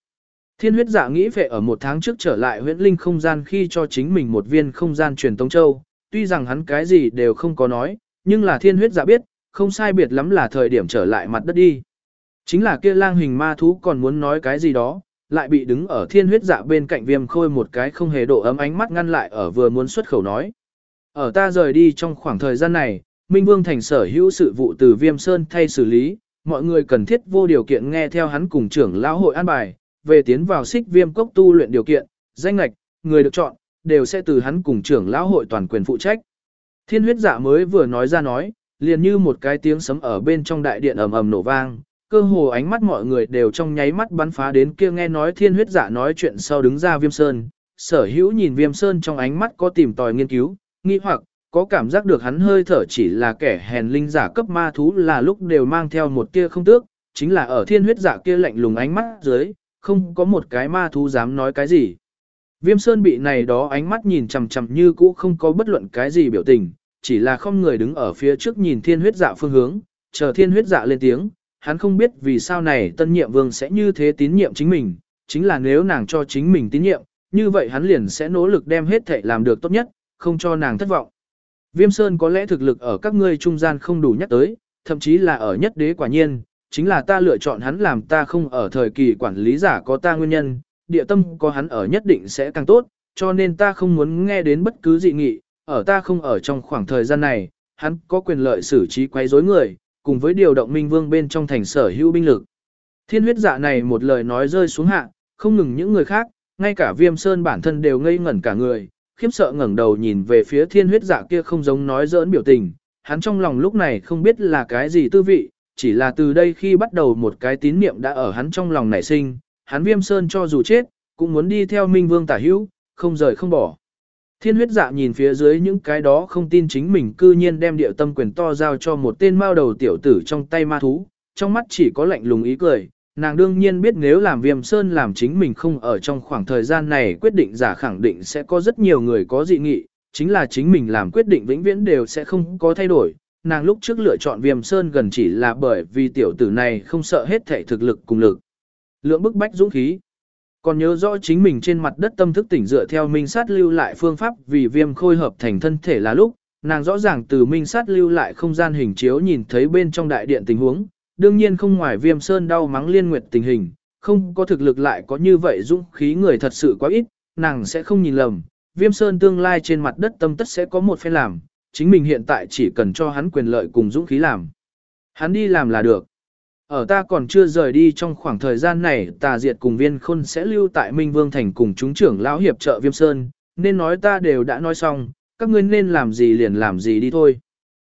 Speaker 1: Thiên huyết dạ nghĩ về ở một tháng trước trở lại huyễn linh không gian khi cho chính mình một viên không gian truyền tống châu, tuy rằng hắn cái gì đều không có nói, nhưng là thiên huyết dạ biết, không sai biệt lắm là thời điểm trở lại mặt đất đi. Chính là kia lang hình ma thú còn muốn nói cái gì đó, lại bị đứng ở thiên huyết dạ bên cạnh viêm khôi một cái không hề độ ấm ánh mắt ngăn lại ở vừa muốn xuất khẩu nói. Ở ta rời đi trong khoảng thời gian này, Minh Vương thành sở hữu sự vụ từ viêm sơn thay xử lý, mọi người cần thiết vô điều kiện nghe theo hắn cùng trưởng lão hội an bài, về tiến vào xích viêm cốc tu luyện điều kiện, danh lạch, người được chọn, đều sẽ từ hắn cùng trưởng lão hội toàn quyền phụ trách. Thiên huyết dạ mới vừa nói ra nói, liền như một cái tiếng sấm ở bên trong đại điện ầm ầm nổ vang, cơ hồ ánh mắt mọi người đều trong nháy mắt bắn phá đến kia nghe nói thiên huyết dạ nói chuyện sau đứng ra viêm sơn, sở hữu nhìn viêm sơn trong ánh mắt có tìm tòi nghiên cứu, nghi hoặc, có cảm giác được hắn hơi thở chỉ là kẻ hèn linh giả cấp ma thú là lúc đều mang theo một tia không tước, chính là ở thiên huyết dạ kia lạnh lùng ánh mắt dưới, không có một cái ma thú dám nói cái gì. Viêm sơn bị này đó ánh mắt nhìn chằm chằm như cũ không có bất luận cái gì biểu tình, chỉ là không người đứng ở phía trước nhìn thiên huyết dạ phương hướng, chờ thiên huyết dạ lên tiếng, hắn không biết vì sao này tân nhiệm vương sẽ như thế tín nhiệm chính mình, chính là nếu nàng cho chính mình tín nhiệm, như vậy hắn liền sẽ nỗ lực đem hết thể làm được tốt nhất, không cho nàng thất vọng. Viêm Sơn có lẽ thực lực ở các ngươi trung gian không đủ nhắc tới, thậm chí là ở nhất đế quả nhiên, chính là ta lựa chọn hắn làm ta không ở thời kỳ quản lý giả có ta nguyên nhân, địa tâm có hắn ở nhất định sẽ càng tốt, cho nên ta không muốn nghe đến bất cứ dị nghị, ở ta không ở trong khoảng thời gian này, hắn có quyền lợi xử trí quấy rối người, cùng với điều động minh vương bên trong thành sở hữu binh lực. Thiên huyết dạ này một lời nói rơi xuống hạ, không ngừng những người khác, ngay cả viêm sơn bản thân đều ngây ngẩn cả người, khiếp sợ ngẩng đầu nhìn về phía thiên huyết dạ kia không giống nói giỡn biểu tình, hắn trong lòng lúc này không biết là cái gì tư vị, chỉ là từ đây khi bắt đầu một cái tín niệm đã ở hắn trong lòng nảy sinh, hắn viêm sơn cho dù chết, cũng muốn đi theo minh vương tả hữu, không rời không bỏ. Thiên huyết dạ nhìn phía dưới những cái đó không tin chính mình cư nhiên đem điệu tâm quyền to giao cho một tên mao đầu tiểu tử trong tay ma thú, trong mắt chỉ có lạnh lùng ý cười. Nàng đương nhiên biết nếu làm viêm sơn làm chính mình không ở trong khoảng thời gian này quyết định giả khẳng định sẽ có rất nhiều người có dị nghị, chính là chính mình làm quyết định vĩnh viễn đều sẽ không có thay đổi. Nàng lúc trước lựa chọn viêm sơn gần chỉ là bởi vì tiểu tử này không sợ hết thể thực lực cùng lực. Lượng bức bách dũng khí. Còn nhớ rõ chính mình trên mặt đất tâm thức tỉnh dựa theo minh sát lưu lại phương pháp vì viêm khôi hợp thành thân thể là lúc, nàng rõ ràng từ minh sát lưu lại không gian hình chiếu nhìn thấy bên trong đại điện tình huống, đương nhiên không ngoài viêm sơn đau mắng liên nguyệt tình hình, không có thực lực lại có như vậy dũng khí người thật sự quá ít, nàng sẽ không nhìn lầm, viêm sơn tương lai trên mặt đất tâm tất sẽ có một phen làm, chính mình hiện tại chỉ cần cho hắn quyền lợi cùng dũng khí làm. Hắn đi làm là được. Ở ta còn chưa rời đi trong khoảng thời gian này tà diệt cùng viên khôn sẽ lưu tại Minh Vương Thành cùng chúng trưởng lão hiệp trợ Viêm Sơn, nên nói ta đều đã nói xong, các ngươi nên làm gì liền làm gì đi thôi.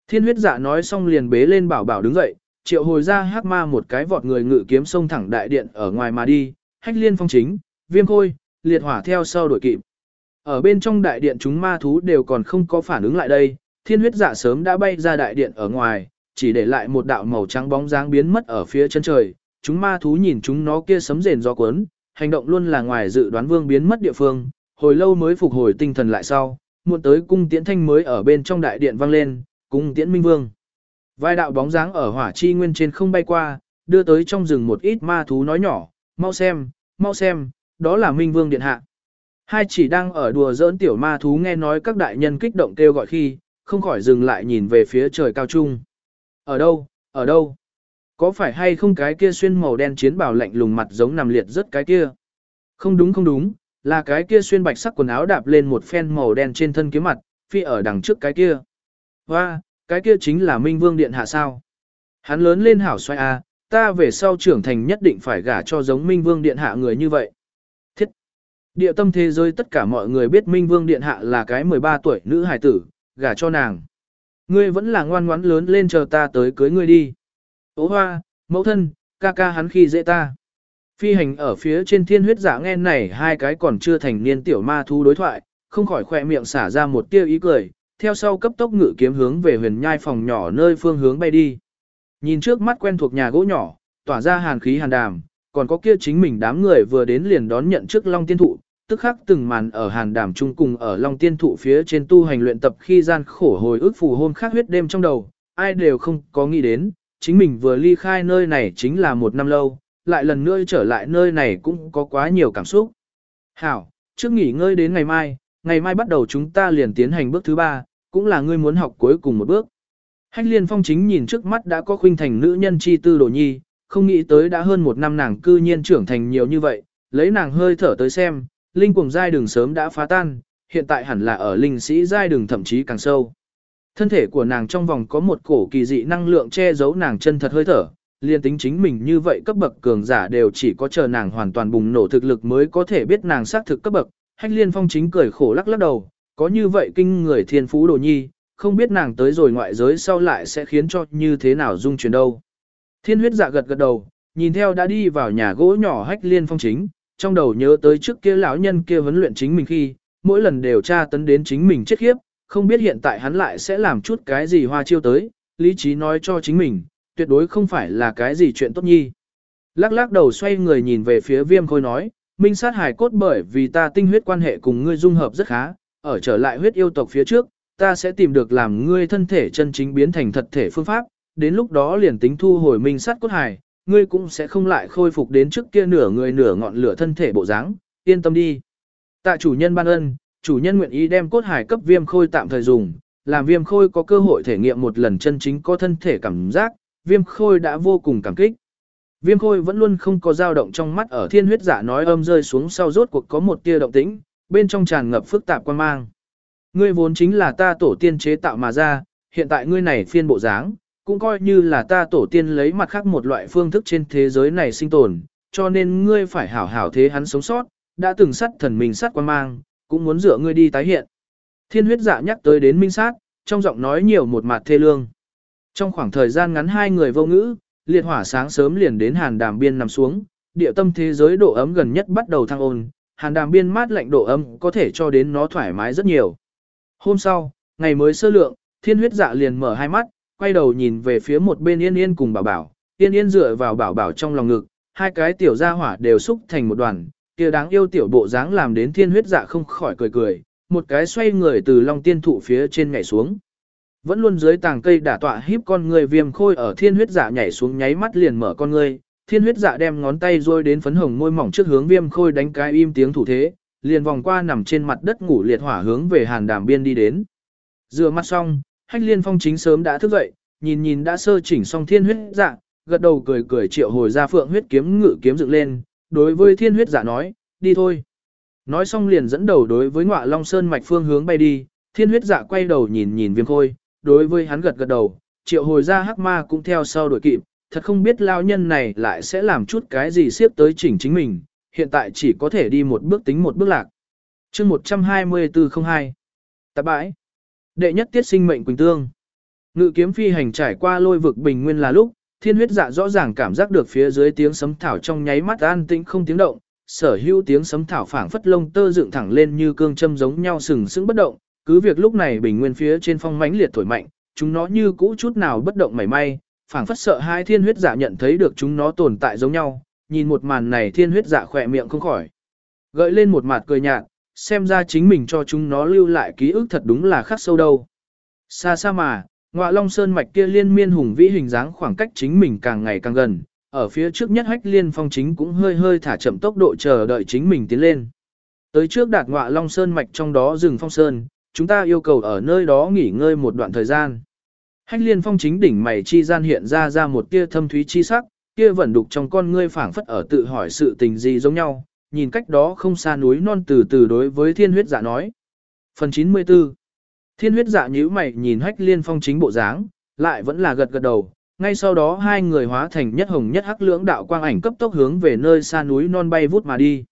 Speaker 1: Thiên huyết dạ nói xong liền bế lên bảo bảo đứng dậy, triệu hồi ra hắc ma một cái vọt người ngự kiếm sông thẳng đại điện ở ngoài mà đi, hách liên phong chính, viêm khôi, liệt hỏa theo sau đuổi kịp. Ở bên trong đại điện chúng ma thú đều còn không có phản ứng lại đây, thiên huyết dạ sớm đã bay ra đại điện ở ngoài, chỉ để lại một đạo màu trắng bóng dáng biến mất ở phía chân trời. Chúng ma thú nhìn chúng nó kia sấm rền do cuốn, hành động luôn là ngoài dự đoán vương biến mất địa phương, hồi lâu mới phục hồi tinh thần lại sau, muộn tới cung tiễn thanh mới ở bên trong đại điện vang lên, cung tiễn minh vương. Vài đạo bóng dáng ở hỏa chi nguyên trên không bay qua, đưa tới trong rừng một ít ma thú nói nhỏ, mau xem, mau xem, đó là minh vương điện hạ. Hai chỉ đang ở đùa giỡn tiểu ma thú nghe nói các đại nhân kích động kêu gọi khi, không khỏi dừng lại nhìn về phía trời cao trung. Ở đâu, ở đâu? Có phải hay không cái kia xuyên màu đen chiến bào lạnh lùng mặt giống nằm liệt rất cái kia? Không đúng không đúng, là cái kia xuyên bạch sắc quần áo đạp lên một phen màu đen trên thân kiếm mặt, phi ở đằng trước cái kia. Hoa, cái kia chính là Minh Vương Điện hạ sao? Hắn lớn lên hảo xoay a, à, ta về sau trưởng thành nhất định phải gả cho giống Minh Vương Điện hạ người như vậy. Thiết! Địa tâm thế giới tất cả mọi người biết Minh Vương Điện hạ là cái 13 tuổi nữ hài tử, gả cho nàng. Ngươi vẫn là ngoan ngoãn lớn lên chờ ta tới cưới ngươi đi. Ố hoa, mẫu thân, ca ca hắn khi dễ ta. Phi hành ở phía trên thiên huyết giả nghe này hai cái còn chưa thành niên tiểu ma thú đối thoại, không khỏi khỏe miệng xả ra một tia ý cười, theo sau cấp tốc ngự kiếm hướng về huyền nhai phòng nhỏ nơi phương hướng bay đi. Nhìn trước mắt quen thuộc nhà gỗ nhỏ, tỏa ra hàn khí hàn đàm, còn có kia chính mình đám người vừa đến liền đón nhận trước long tiên thụ, tức khắc từng màn ở hàn đảm chung cùng ở Long Tiên Thụ phía trên tu hành luyện tập khi gian khổ hồi ức phù hôm khác huyết đêm trong đầu, ai đều không có nghĩ đến, chính mình vừa ly khai nơi này chính là một năm lâu, lại lần nữa trở lại nơi này cũng có quá nhiều cảm xúc. Hảo, trước nghỉ ngơi đến ngày mai, ngày mai bắt đầu chúng ta liền tiến hành bước thứ ba, cũng là ngươi muốn học cuối cùng một bước. Hách liên phong chính nhìn trước mắt đã có khuynh thành nữ nhân chi tư đồ nhi, không nghĩ tới đã hơn một năm nàng cư nhiên trưởng thành nhiều như vậy, lấy nàng hơi thở tới xem, linh cuồng giai đường sớm đã phá tan, hiện tại hẳn là ở linh sĩ giai đường thậm chí càng sâu. Thân thể của nàng trong vòng có một cổ kỳ dị năng lượng che giấu nàng chân thật hơi thở, liên tính chính mình như vậy cấp bậc cường giả đều chỉ có chờ nàng hoàn toàn bùng nổ thực lực mới có thể biết nàng xác thực cấp bậc. Hách liên phong chính cười khổ lắc lắc đầu, có như vậy kinh người thiên phú đồ nhi, không biết nàng tới rồi ngoại giới sau lại sẽ khiến cho như thế nào dung chuyển đâu. Thiên huyết dạ gật gật đầu, nhìn theo đã đi vào nhà gỗ nhỏ hách liên phong chính, trong đầu nhớ tới trước kia lão nhân kia vấn luyện chính mình khi, mỗi lần đều tra tấn đến chính mình chết khiếp, không biết hiện tại hắn lại sẽ làm chút cái gì hoa chiêu tới, lý trí nói cho chính mình, tuyệt đối không phải là cái gì chuyện tốt nhi. Lắc lắc đầu xoay người nhìn về phía viêm khôi nói, minh sát hài cốt bởi vì ta tinh huyết quan hệ cùng ngươi dung hợp rất khá, ở trở lại huyết yêu tộc phía trước, ta sẽ tìm được làm ngươi thân thể chân chính biến thành thật thể phương pháp, đến lúc đó liền tính thu hồi minh sát cốt hài, ngươi cũng sẽ không lại khôi phục đến trước kia nửa người nửa ngọn lửa thân thể bộ dáng, yên tâm đi. Tạ chủ nhân ban ân, chủ nhân nguyện ý đem cốt hài cấp viêm khôi tạm thời dùng, làm viêm khôi có cơ hội thể nghiệm một lần chân chính có thân thể cảm giác, viêm khôi đã vô cùng cảm kích. Viêm khôi vẫn luôn không có dao động trong mắt ở thiên huyết giả nói âm rơi xuống sau rốt cuộc có một tia động tĩnh, bên trong tràn ngập phức tạp quan mang. Ngươi vốn chính là ta tổ tiên chế tạo mà ra, hiện tại ngươi này phiên bộ dáng, cũng coi như là ta tổ tiên lấy mặt khác một loại phương thức trên thế giới này sinh tồn, cho nên ngươi phải hảo hảo thế hắn sống sót, đã từng sắt thần mình sắt quan mang, cũng muốn dựa ngươi đi tái hiện. Thiên huyết dạ nhắc tới đến minh sát, trong giọng nói nhiều một mặt thê lương. Trong khoảng thời gian ngắn hai người vô ngữ, liệt hỏa sáng sớm liền đến hàn đàm biên nằm xuống, địa tâm thế giới độ ấm gần nhất bắt đầu thăng ôn, hàn đàm biên mát lạnh độ ấm có thể cho đến nó thoải mái rất nhiều. Hôm sau, ngày mới sơ lượng, thiên huyết dạ liền mở hai mắt, quay đầu nhìn về phía một bên yên yên cùng bảo bảo, yên yên dựa vào bảo bảo trong lòng ngực, hai cái tiểu gia hỏa đều xúc thành một đoàn, kia đáng yêu tiểu bộ dáng làm đến thiên huyết dạ không khỏi cười cười, một cái xoay người từ long tiên thụ phía trên nhảy xuống. Vẫn luôn dưới tàng cây đả tọa híp con người viêm khôi ở thiên huyết dạ nhảy xuống nháy mắt liền mở con người, thiên huyết dạ đem ngón tay rôi đến phấn hồng môi mỏng trước hướng viêm khôi đánh cái im tiếng thủ thế, liền vòng qua nằm trên mặt đất ngủ liệt hỏa hướng về hàn đàm biên đi đến. Dừa mắt xong, hách liên phong chính sớm đã thức dậy, nhìn nhìn đã sơ chỉnh xong thiên huyết dạ, gật đầu cười cười triệu hồi ra phượng huyết kiếm ngự kiếm dựng lên, đối với thiên huyết dạ nói, đi thôi. Nói xong liền dẫn đầu đối với ngọa long sơn mạch phương hướng bay đi, thiên huyết dạ quay đầu nhìn nhìn viêm khôi, đối với hắn gật gật đầu, triệu hồi ra hắc ma cũng theo sau đuổi kịp, thật không biết lao nhân này lại sẽ làm chút cái gì siết tới chỉnh chính mình, hiện tại chỉ có thể đi một bước tính một bước lạc. chương 12402 Tạp bãi Đệ nhất tiết sinh mệnh Quỳnh Tương Ngự kiếm phi hành trải qua lôi vực bình nguyên là lúc, thiên huyết dạ rõ ràng cảm giác được phía dưới tiếng sấm thảo trong nháy mắt an tĩnh không tiếng động, sở hữu tiếng sấm thảo phảng phất lông tơ dựng thẳng lên như cương châm giống nhau sừng sững bất động, cứ việc lúc này bình nguyên phía trên phong mãnh liệt thổi mạnh, chúng nó như cũ chút nào bất động mảy may, phảng phất sợ hai thiên huyết dạ nhận thấy được chúng nó tồn tại giống nhau, nhìn một màn này thiên huyết dạ khỏe miệng không khỏi. Gợi lên một mặt cười nhạt, xem ra chính mình cho chúng nó lưu lại ký ức thật đúng là khắc sâu đâu. Xa xa mà, ngọa long sơn mạch kia liên miên hùng vĩ hình dáng khoảng cách chính mình càng ngày càng gần, ở phía trước nhất hách liên phong chính cũng hơi hơi thả chậm tốc độ chờ đợi chính mình tiến lên. Tới trước đạt ngọa long sơn mạch trong đó rừng phong sơn, chúng ta yêu cầu ở nơi đó nghỉ ngơi một đoạn thời gian. Hách liên phong chính đỉnh mày chi gian hiện ra ra một tia thâm thúy chi sắc, kia vẫn đục trong con ngươi phảng phất ở tự hỏi sự tình gì giống nhau, nhìn cách đó không xa núi non từ từ đối với thiên huyết dạ nói. Phần 94 Thiên huyết dạ nhíu mày nhìn hách liên phong chính bộ dáng, lại vẫn là gật gật đầu, ngay sau đó hai người hóa thành nhất hồng nhất hắc lưỡng đạo quang ảnh cấp tốc hướng về nơi xa núi non bay vút mà đi.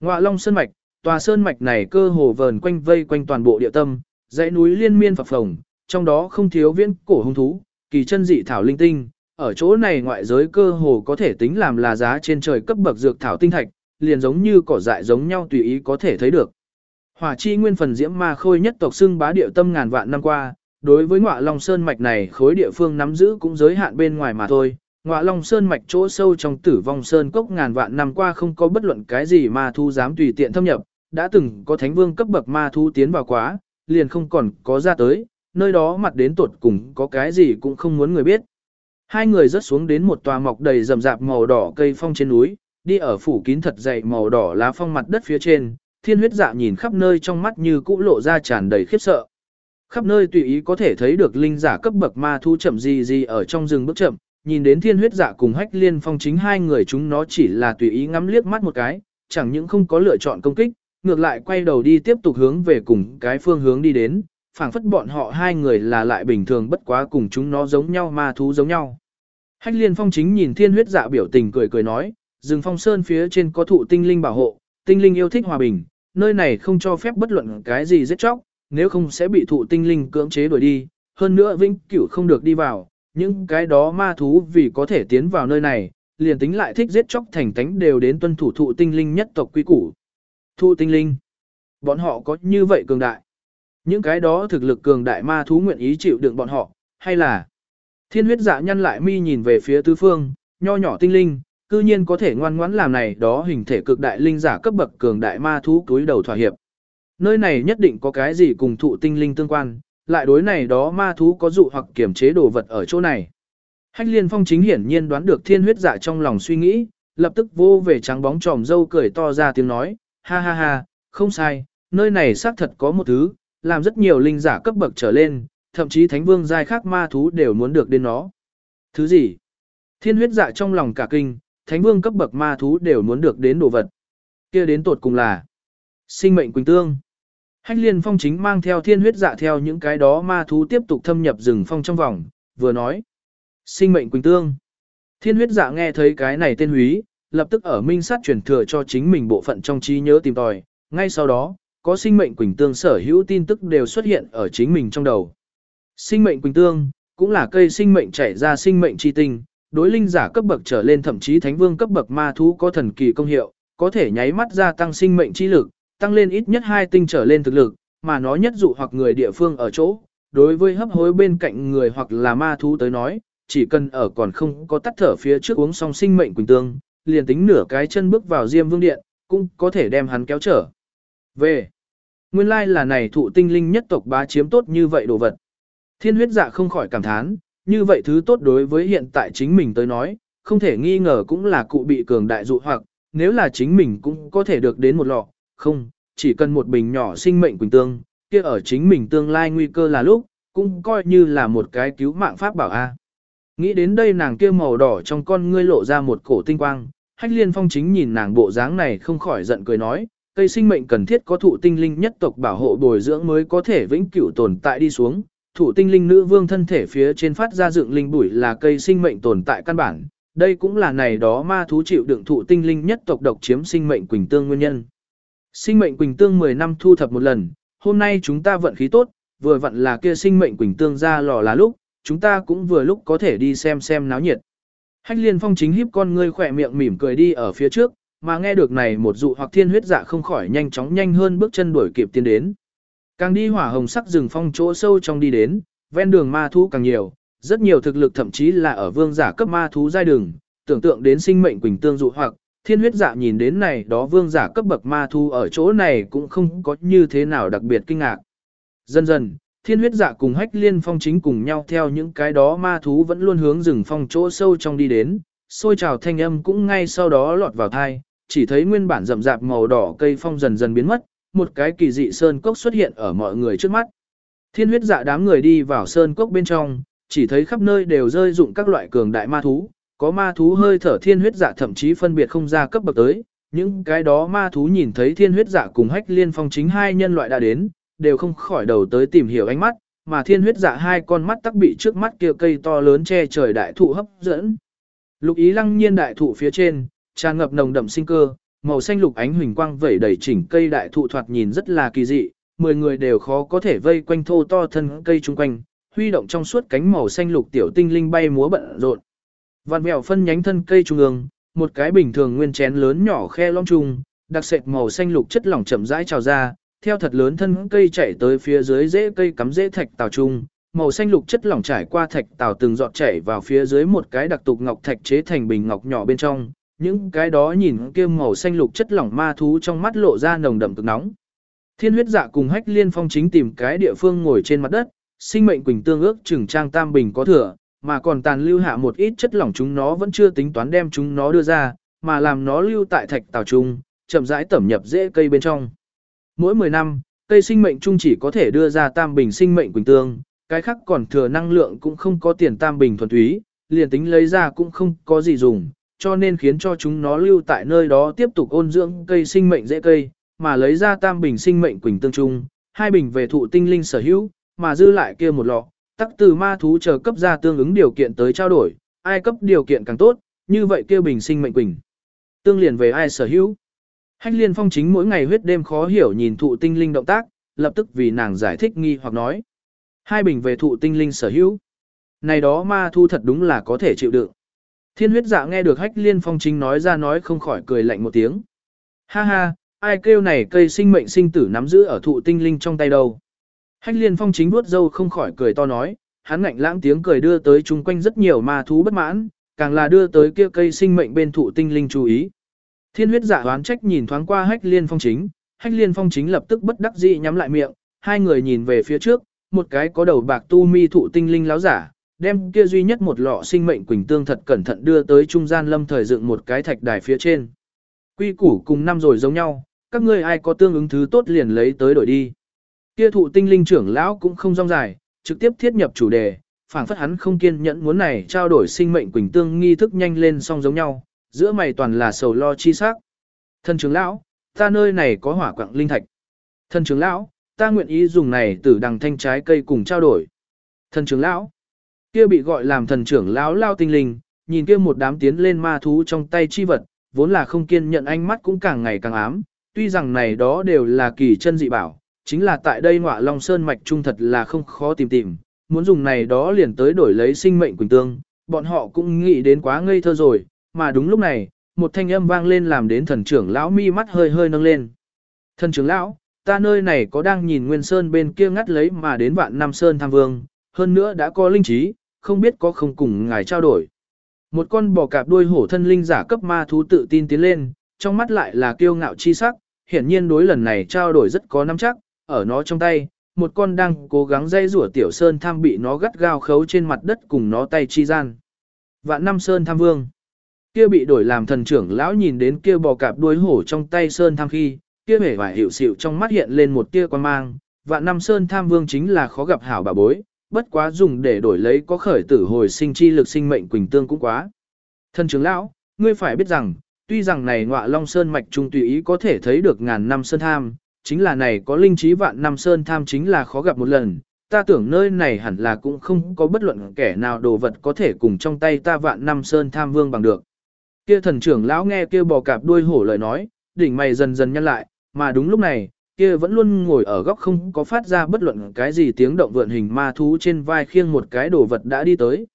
Speaker 1: Ngoạ Long Sơn Mạch, tòa sơn mạch này cơ hồ vờn quanh vây quanh toàn bộ địa tâm, dãy núi liên miên phập phồng, trong đó không thiếu viễn cổ hung thú, kỳ chân dị thảo linh tinh, ở chỗ này ngoại giới cơ hồ có thể tính làm là giá trên trời cấp bậc dược thảo tinh thạch, liền giống như cỏ dại giống nhau tùy ý có thể thấy được. Hỏa chi nguyên phần diễm ma khôi nhất tộc xưng bá địa tâm ngàn vạn năm qua, đối với ngọa long sơn mạch này khối địa phương nắm giữ cũng giới hạn bên ngoài mà thôi. Ngọa Long Sơn mạch chỗ sâu trong tử vong sơn cốc ngàn vạn năm qua không có bất luận cái gì mà thu dám tùy tiện thâm nhập, đã từng có thánh vương cấp bậc ma thu tiến vào quá, liền không còn có ra tới, nơi đó mặt đến tuột cùng có cái gì cũng không muốn người biết. Hai người rớt xuống đến một tòa mọc đầy rậm rạp màu đỏ cây phong trên núi, đi ở phủ kín thật dày màu đỏ lá phong mặt đất phía trên, thiên huyết dạ nhìn khắp nơi trong mắt như cũ lộ ra tràn đầy khiếp sợ. Khắp nơi tùy ý có thể thấy được linh giả cấp bậc ma thu chậm gì gì ở trong rừng bước chậm, nhìn đến thiên huyết dạ cùng hách liên phong chính hai người chúng nó chỉ là tùy ý ngắm liếc mắt một cái, chẳng những không có lựa chọn công kích, ngược lại quay đầu đi tiếp tục hướng về cùng cái phương hướng đi đến, phảng phất bọn họ hai người là lại bình thường bất quá cùng chúng nó giống nhau ma thú giống nhau. Hách liên phong chính nhìn thiên huyết dạ biểu tình cười cười nói, rừng phong sơn phía trên có thụ tinh linh bảo hộ, tinh linh yêu thích hòa bình, nơi này không cho phép bất luận cái gì giết chóc, nếu không sẽ bị thụ tinh linh cưỡng chế đuổi đi, hơn nữa vĩnh cửu không được đi vào, những cái đó ma thú vì có thể tiến vào nơi này, liền tính lại thích giết chóc thành tánh đều đến tuân thủ thụ tinh linh nhất tộc quý củ. Thụ tinh linh, bọn họ có như vậy cường đại. Những cái đó thực lực cường đại ma thú nguyện ý chịu đựng bọn họ, hay là thiên huyết dạ nhăn lại mi nhìn về phía tứ phương, nho nhỏ tinh linh, cư nhiên có thể ngoan ngoãn làm này đó hình thể cực đại linh giả cấp bậc cường đại ma thú túi đầu thỏa hiệp. Nơi này nhất định có cái gì cùng thụ tinh linh tương quan, lại đối này đó ma thú có dụ hoặc kiểm chế đồ vật ở chỗ này. Hách liên phong chính hiển nhiên đoán được thiên huyết giả trong lòng suy nghĩ, lập tức vô về trắng bóng tròm dâu cười to ra tiếng nói, ha ha ha, không sai, nơi này xác thật có một thứ, làm rất nhiều linh giả cấp bậc trở lên, thậm chí thánh vương giai khác ma thú đều muốn được đến nó. Thứ gì? Thiên huyết dạ trong lòng cả kinh, thánh vương cấp bậc ma thú đều muốn được đến đồ vật. kia đến tột cùng là sinh mệnh quỳnh tương. Hách liên phong chính mang theo thiên huyết dạ theo những cái đó ma thú tiếp tục thâm nhập rừng phong trong vòng, vừa nói. Sinh mệnh quỳnh tương. Thiên huyết dạ nghe thấy cái này tên húy, lập tức ở minh sát truyền thừa cho chính mình bộ phận trong trí nhớ tìm tòi. Ngay sau đó, có sinh mệnh quỳnh tương sở hữu tin tức đều xuất hiện ở chính mình trong đầu. Sinh mệnh quỳnh tương, cũng là cây sinh mệnh chảy ra sinh mệnh chi tinh, đối linh giả cấp bậc trở lên thậm chí thánh vương cấp bậc ma thú có thần kỳ công hiệu, có thể nháy mắt gia tăng sinh mệnh chi lực, tăng lên ít nhất hai tinh trở lên thực lực, mà nó nhất dụ hoặc người địa phương ở chỗ, đối với hấp hối bên cạnh người hoặc là ma thú tới nói, chỉ cần ở còn không có tắt thở phía trước uống xong sinh mệnh quỳnh tương, liền tính nửa cái chân bước vào diêm vương điện, cũng có thể đem hắn kéo trở. Về, nguyên lai là này thụ tinh linh nhất tộc bá chiếm tốt như vậy đồ vật. Thiên huyết dạ không khỏi cảm thán, như vậy thứ tốt đối với hiện tại chính mình tới nói, không thể nghi ngờ cũng là cụ bị cường đại dụ hoặc, nếu là chính mình cũng có thể được đến một lọ, không, chỉ cần một bình nhỏ sinh mệnh quỳnh tương, kia ở chính mình tương lai nguy cơ là lúc, cũng coi như là một cái cứu mạng pháp bảo a. Nghĩ đến đây nàng kia màu đỏ trong con ngươi lộ ra một cổ tinh quang, hách liên phong chính nhìn nàng bộ dáng này không khỏi giận cười nói, cây sinh mệnh cần thiết có thụ tinh linh nhất tộc bảo hộ bồi dưỡng mới có thể vĩnh cửu tồn tại đi xuống, thủ tinh linh nữ vương thân thể phía trên phát ra dựng linh bụi là cây sinh mệnh tồn tại căn bản, đây cũng là này đó ma thú chịu đựng thụ tinh linh nhất tộc độc chiếm sinh mệnh quỳnh tương nguyên nhân. Sinh mệnh quỳnh tương 10 năm thu thập một lần, hôm nay chúng ta vận khí tốt, vừa vận là kia sinh mệnh quỳnh tương ra lò là lúc, chúng ta cũng vừa lúc có thể đi xem xem náo nhiệt. Hách liên phong chính hiếp con ngươi khỏe miệng mỉm cười đi ở phía trước, mà nghe được này một dụ hoặc thiên huyết dạ không khỏi nhanh chóng nhanh hơn bước chân đuổi kịp tiến đến. Càng đi hỏa hồng sắc rừng phong chỗ sâu trong đi đến, ven đường ma thú càng nhiều, rất nhiều thực lực thậm chí là ở vương giả cấp ma thú giai đường, tưởng tượng đến sinh mệnh quỳnh tương dụ hoặc, thiên huyết dạ nhìn đến này đó vương giả cấp bậc ma thú ở chỗ này cũng không có như thế nào đặc biệt kinh ngạc. Dần dần, thiên huyết dạ cùng hách liên phong chính cùng nhau theo những cái đó ma thú vẫn luôn hướng rừng phong chỗ sâu trong đi đến, xôi trào thanh âm cũng ngay sau đó lọt vào thai, chỉ thấy nguyên bản rậm rạp màu đỏ cây phong dần dần biến mất, một cái kỳ dị sơn cốc xuất hiện ở mọi người trước mắt. Thiên huyết dạ đám người đi vào sơn cốc bên trong, chỉ thấy khắp nơi đều rơi dụng các loại cường đại ma thú, có ma thú hơi thở thiên huyết dạ thậm chí phân biệt không ra cấp bậc tới, những cái đó ma thú nhìn thấy thiên huyết dạ cùng hách liên phong chính hai nhân loại đã đến, đều không khỏi đầu tới tìm hiểu ánh mắt, mà thiên huyết dạ hai con mắt tắc bị trước mắt kia cây to lớn che trời đại thụ hấp dẫn. Lục ý lăng nhiên đại thụ phía trên, tràn ngập nồng đậm sinh cơ, màu xanh lục ánh huỳnh quang vẩy đầy chỉnh cây đại thụ thoạt nhìn rất là kỳ dị, mười người đều khó có thể vây quanh thô to thân cây chung quanh, huy động trong suốt cánh màu xanh lục tiểu tinh linh bay múa bận rộn. Vạn mèo phân nhánh thân cây trung ương, một cái bình thường nguyên chén lớn nhỏ khe long trùng, đặc sệt màu xanh lục chất lỏng chậm rãi trào ra, theo thật lớn thân cây chảy tới phía dưới rễ cây cắm rễ thạch tàu trung, màu xanh lục chất lỏng trải qua thạch tàu từng giọt chảy vào phía dưới một cái đặc tục ngọc thạch chế thành bình ngọc nhỏ bên trong, những cái đó nhìn kia màu xanh lục chất lỏng ma thú trong mắt lộ ra nồng đậm cực nóng. Thiên huyết dạ cùng hách liên phong chính tìm cái địa phương ngồi trên mặt đất, sinh mệnh quỳnh tương ước chừng trang tam bình có thừa, mà còn tàn lưu hạ một ít chất lỏng chúng nó vẫn chưa tính toán đem chúng nó đưa ra, mà làm nó lưu tại thạch tàu trung, chậm rãi tẩm nhập dễ cây bên trong. Mỗi 10 năm, cây sinh mệnh trung chỉ có thể đưa ra tam bình sinh mệnh quỳnh tương, cái khác còn thừa năng lượng cũng không có tiền tam bình thuần túy, liền tính lấy ra cũng không có gì dùng, cho nên khiến cho chúng nó lưu tại nơi đó tiếp tục ôn dưỡng cây sinh mệnh dễ cây, mà lấy ra tam bình sinh mệnh quỳnh tương trung, hai bình về thụ tinh linh sở hữu, mà dư lại kia một lọ, tắc từ ma thú chờ cấp ra tương ứng điều kiện tới trao đổi, ai cấp điều kiện càng tốt, như vậy kia bình sinh mệnh quỳnh. Tương liền về ai sở hữu. Hách liên phong chính mỗi ngày huyết đêm khó hiểu nhìn thụ tinh linh động tác, lập tức vì nàng giải thích nghi hoặc nói. Hai bình về thụ tinh linh sở hữu. Này đó ma thu thật đúng là có thể chịu đựng. Thiên huyết dạ nghe được hách liên phong chính nói ra nói không khỏi cười lạnh một tiếng. Ha ha, ai kêu này cây sinh mệnh sinh tử nắm giữ ở thụ tinh linh trong tay đâu. Hách liên phong chính vuốt dâu không khỏi cười to nói, hắn ngạnh lãng tiếng cười đưa tới chung quanh rất nhiều ma thú bất mãn, càng là đưa tới kia cây sinh mệnh bên thụ tinh linh chú ý. Thiên huyết dạ đoán trách nhìn thoáng qua hách liên phong chính, hách liên phong chính lập tức bất đắc dĩ nhắm lại miệng, hai người nhìn về phía trước, một cái có đầu bạc tu mi thụ tinh linh láo giả, đem kia duy nhất một lọ sinh mệnh quỳnh tương thật cẩn thận đưa tới trung gian lâm thời dựng một cái thạch đài phía trên. Quy củ cùng năm rồi giống nhau, các ngươi ai có tương ứng thứ tốt liền lấy tới đổi đi. Kia thụ tinh linh trưởng lão cũng không rong dài, trực tiếp thiết nhập chủ đề, phảng phất hắn không kiên nhẫn muốn này trao đổi sinh mệnh quỳnh tương nghi thức nhanh lên song giống nhau, giữa mày toàn là sầu lo chi sắc. Thân trưởng lão, ta nơi này có hỏa quặng linh thạch. Thân trưởng lão, ta nguyện ý dùng này tử đằng thanh trái cây cùng trao đổi. Thân trưởng lão, kia bị gọi làm thần trưởng lão lao tinh linh, nhìn kia một đám tiến lên ma thú trong tay chi vật, vốn là không kiên nhận ánh mắt cũng càng ngày càng ám, tuy rằng này đó đều là kỳ chân dị bảo, chính là tại đây ngọa long sơn mạch trung thật là không khó tìm tìm, muốn dùng này đó liền tới đổi lấy sinh mệnh quỳnh tương, bọn họ cũng nghĩ đến quá ngây thơ rồi, mà đúng lúc này, một thanh âm vang lên làm đến thần trưởng lão mi mắt hơi hơi nâng lên. Thần trưởng lão, ta nơi này có đang nhìn Nguyên Sơn bên kia ngắt lấy mà đến vạn Nam Sơn tham vương, hơn nữa đã có linh trí, không biết có không cùng ngài trao đổi. Một con bò cạp đuôi hổ thân linh giả cấp ma thú tự tin tiến lên, trong mắt lại là kiêu ngạo chi sắc, hiển nhiên đối lần này trao đổi rất có nắm chắc, ở nó trong tay, một con đang cố gắng dây rủa tiểu sơn tham bị nó gắt gao khấu trên mặt đất cùng nó tay chi gian. Vạn năm sơn tham vương, kia bị đổi làm thần trưởng lão nhìn đến kia bò cạp đuôi hổ trong tay sơn tham khi, kia vẻ vải hiệu xịu trong mắt hiện lên một tia quan mang, vạn năm sơn tham vương chính là khó gặp hảo bà bối, bất quá dùng để đổi lấy có khởi tử hồi sinh chi lực sinh mệnh quỳnh tương cũng quá. Thân trưởng lão, ngươi phải biết rằng, tuy rằng này ngọa long sơn mạch trung tùy ý có thể thấy được ngàn năm sơn tham, chính là này có linh trí vạn năm sơn tham chính là khó gặp một lần, ta tưởng nơi này hẳn là cũng không có bất luận kẻ nào đồ vật có thể cùng trong tay ta vạn năm sơn tham vương bằng được. Kia thần trưởng lão nghe kia bò cạp đuôi hổ lời nói, đỉnh mày dần dần nhăn lại, mà đúng lúc này, kia vẫn luôn ngồi ở góc không có phát ra bất luận cái gì tiếng động vượn hình ma thú trên vai khiêng một cái đồ vật đã đi tới.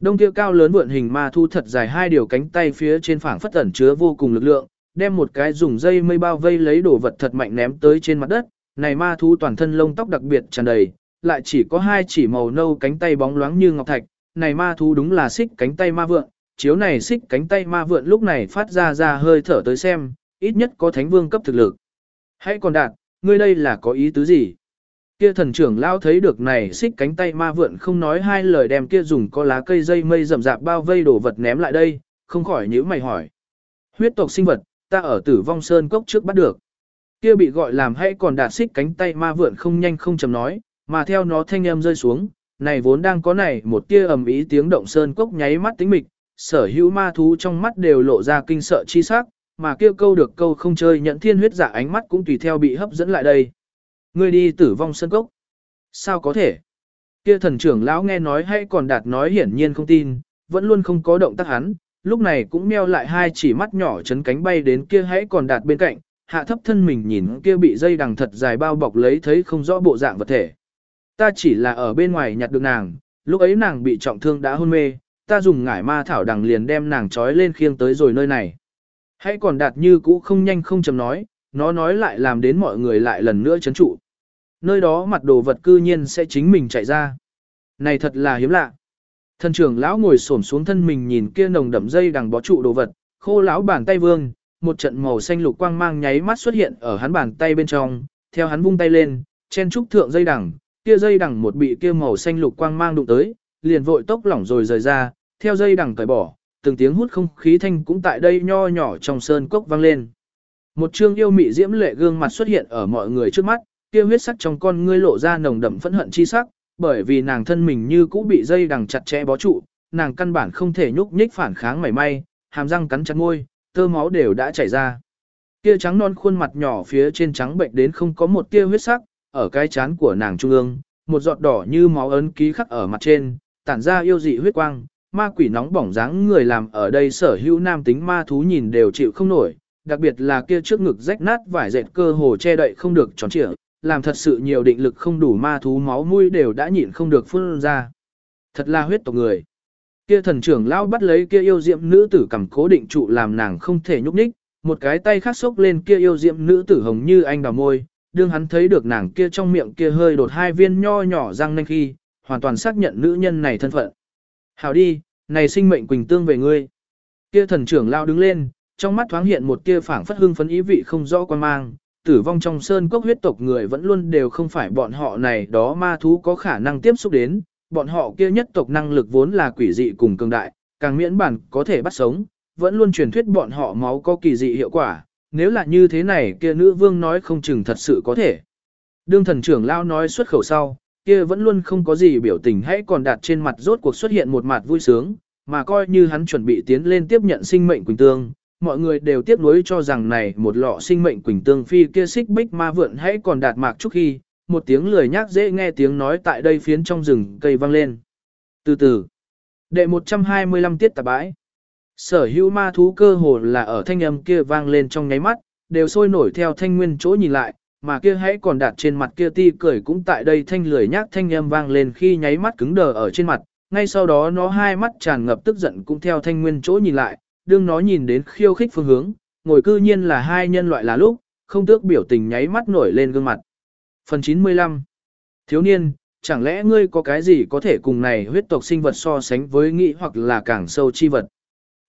Speaker 1: Đông kia cao lớn vượn hình ma thú thật dài hai điều cánh tay phía trên phảng phất ẩn chứa vô cùng lực lượng, đem một cái dùng dây mây bao vây lấy đồ vật thật mạnh ném tới trên mặt đất. Này ma thú toàn thân lông tóc đặc biệt tràn đầy, lại chỉ có hai chỉ màu nâu cánh tay bóng loáng như ngọc thạch. Này ma thú đúng là xích cánh tay ma vượn, chiếu này xích cánh tay ma vượn lúc này phát ra ra hơi thở tới xem, ít nhất có thánh vương cấp thực lực. Hãy còn đạt, ngươi đây là có ý tứ gì? Kia thần trưởng lao thấy được này xích cánh tay ma vượn không nói hai lời đem kia dùng có lá cây dây mây rậm rạp bao vây đồ vật ném lại đây, không khỏi nhíu mày hỏi. Huyết tộc sinh vật, ta ở tử vong sơn cốc trước bắt được. Kia bị gọi làm hãy còn đạt xích cánh tay ma vượn không nhanh không chầm nói, mà theo nó thanh âm rơi xuống, này vốn đang có này một tia ầm ý tiếng động sơn cốc nháy mắt tính mịch, sở hữu ma thú trong mắt đều lộ ra kinh sợ chi sắc, mà kêu câu được câu không chơi nhận thiên huyết giả ánh mắt cũng tùy theo bị hấp dẫn lại đây. Ngươi đi tử vong sân cốc. Sao có thể? Kia thần trưởng lão nghe nói hay còn đạt nói hiển nhiên không tin, vẫn luôn không có động tác hắn, lúc này cũng meo lại hai chỉ mắt nhỏ chấn cánh bay đến kia hãy còn đạt bên cạnh, hạ thấp thân mình nhìn kia bị dây đằng thật dài bao bọc lấy thấy không rõ bộ dạng vật thể. Ta chỉ là ở bên ngoài nhặt được nàng, lúc ấy nàng bị trọng thương đã hôn mê, ta dùng ngải ma thảo đằng liền đem nàng trói lên khiêng tới rồi nơi này. Hãy còn đạt như cũ không nhanh không chầm nói, nó nói lại làm đến mọi người lại lần nữa chấn trụ. Nơi đó mặt đồ vật cư nhiên sẽ chính mình chạy ra. Này thật là hiếm lạ. Thần trưởng lão ngồi xổm xuống thân mình nhìn kia nồng đậm dây đằng bó trụ đồ vật, khô lão bàn tay vương, một trận màu xanh lục quang mang nháy mắt xuất hiện ở hắn bàn tay bên trong, theo hắn vung tay lên, chen trúc thượng dây đằng, kia dây đằng một bị kia màu xanh lục quang mang đụng tới, liền vội tốc lỏng rồi rời ra, theo dây đằng cởi bỏ, từng tiếng hút không khí thanh cũng tại đây nho nhỏ trong sơn cốc vang lên. Một trương yêu mị diễm lệ gương mặt xuất hiện ở mọi người trước mắt, kia huyết sắc trong con ngươi lộ ra nồng đậm phẫn hận chi sắc, bởi vì nàng thân mình như cũ bị dây đằng chặt chẽ bó trụ, nàng căn bản không thể nhúc nhích phản kháng mảy may, hàm răng cắn chặt môi, tơ máu đều đã chảy ra. Kia trắng non khuôn mặt nhỏ phía trên trắng bệnh đến không có một tia huyết sắc, ở cái chán của nàng trung ương, một giọt đỏ như máu ấn ký khắc ở mặt trên, tản ra yêu dị huyết quang, ma quỷ nóng bỏng dáng người làm ở đây sở hữu nam tính ma thú nhìn đều chịu không nổi, đặc biệt là kia trước ngực rách nát vải dệt cơ hồ che đậy không được tròn trịa, làm thật sự nhiều định lực không đủ ma thú máu mũi đều đã nhịn không được phun ra. Thật là huyết tộc người. Kia thần trưởng lao bắt lấy kia yêu diệm nữ tử cầm cố định trụ làm nàng không thể nhúc nhích, một cái tay khác xốc lên kia yêu diệm nữ tử hồng như anh đào môi, đương hắn thấy được nàng kia trong miệng kia hơi đột hai viên nho nhỏ răng nanh khi, hoàn toàn xác nhận nữ nhân này thân phận. Hảo đi, này sinh mệnh quỳnh tương về ngươi. Kia thần trưởng lao đứng lên, trong mắt thoáng hiện một kia phảng phất hưng phấn ý vị không rõ quan mang, tử vong trong sơn cốc huyết tộc người vẫn luôn đều không phải bọn họ này đó ma thú có khả năng tiếp xúc đến, bọn họ kia nhất tộc năng lực vốn là quỷ dị cùng cường đại, càng miễn bản có thể bắt sống, vẫn luôn truyền thuyết bọn họ máu có kỳ dị hiệu quả, nếu là như thế này kia nữ vương nói không chừng thật sự có thể. Đương thần trưởng lao nói xuất khẩu sau, kia vẫn luôn không có gì biểu tình hãy còn đạt trên mặt rốt cuộc xuất hiện một mặt vui sướng, mà coi như hắn chuẩn bị tiến lên tiếp nhận sinh mệnh quỳnh tương, mọi người đều tiếc nuối cho rằng này một lọ sinh mệnh quỳnh tương phi kia xích bích ma vượn hãy còn đạt mạc chút khi, một tiếng lười nhác dễ nghe tiếng nói tại đây phiến trong rừng cây vang lên. Từ từ, đệ 125 tiết tạp bãi. Sở hữu ma thú cơ hồ là ở thanh âm kia vang lên trong nháy mắt, đều sôi nổi theo thanh nguyên chỗ nhìn lại, mà kia hãy còn đạt trên mặt kia ti cười cũng tại đây thanh lười nhác thanh âm vang lên khi nháy mắt cứng đờ ở trên mặt, ngay sau đó nó hai mắt tràn ngập tức giận cũng theo thanh nguyên chỗ nhìn lại, đương nó nhìn đến khiêu khích phương hướng, ngồi cư nhiên là hai nhân loại là lúc, không tước biểu tình nháy mắt nổi lên gương mặt. Phần 95 Thiếu niên, chẳng lẽ ngươi có cái gì có thể cùng này huyết tộc sinh vật so sánh với nghĩ hoặc là càng sâu chi vật?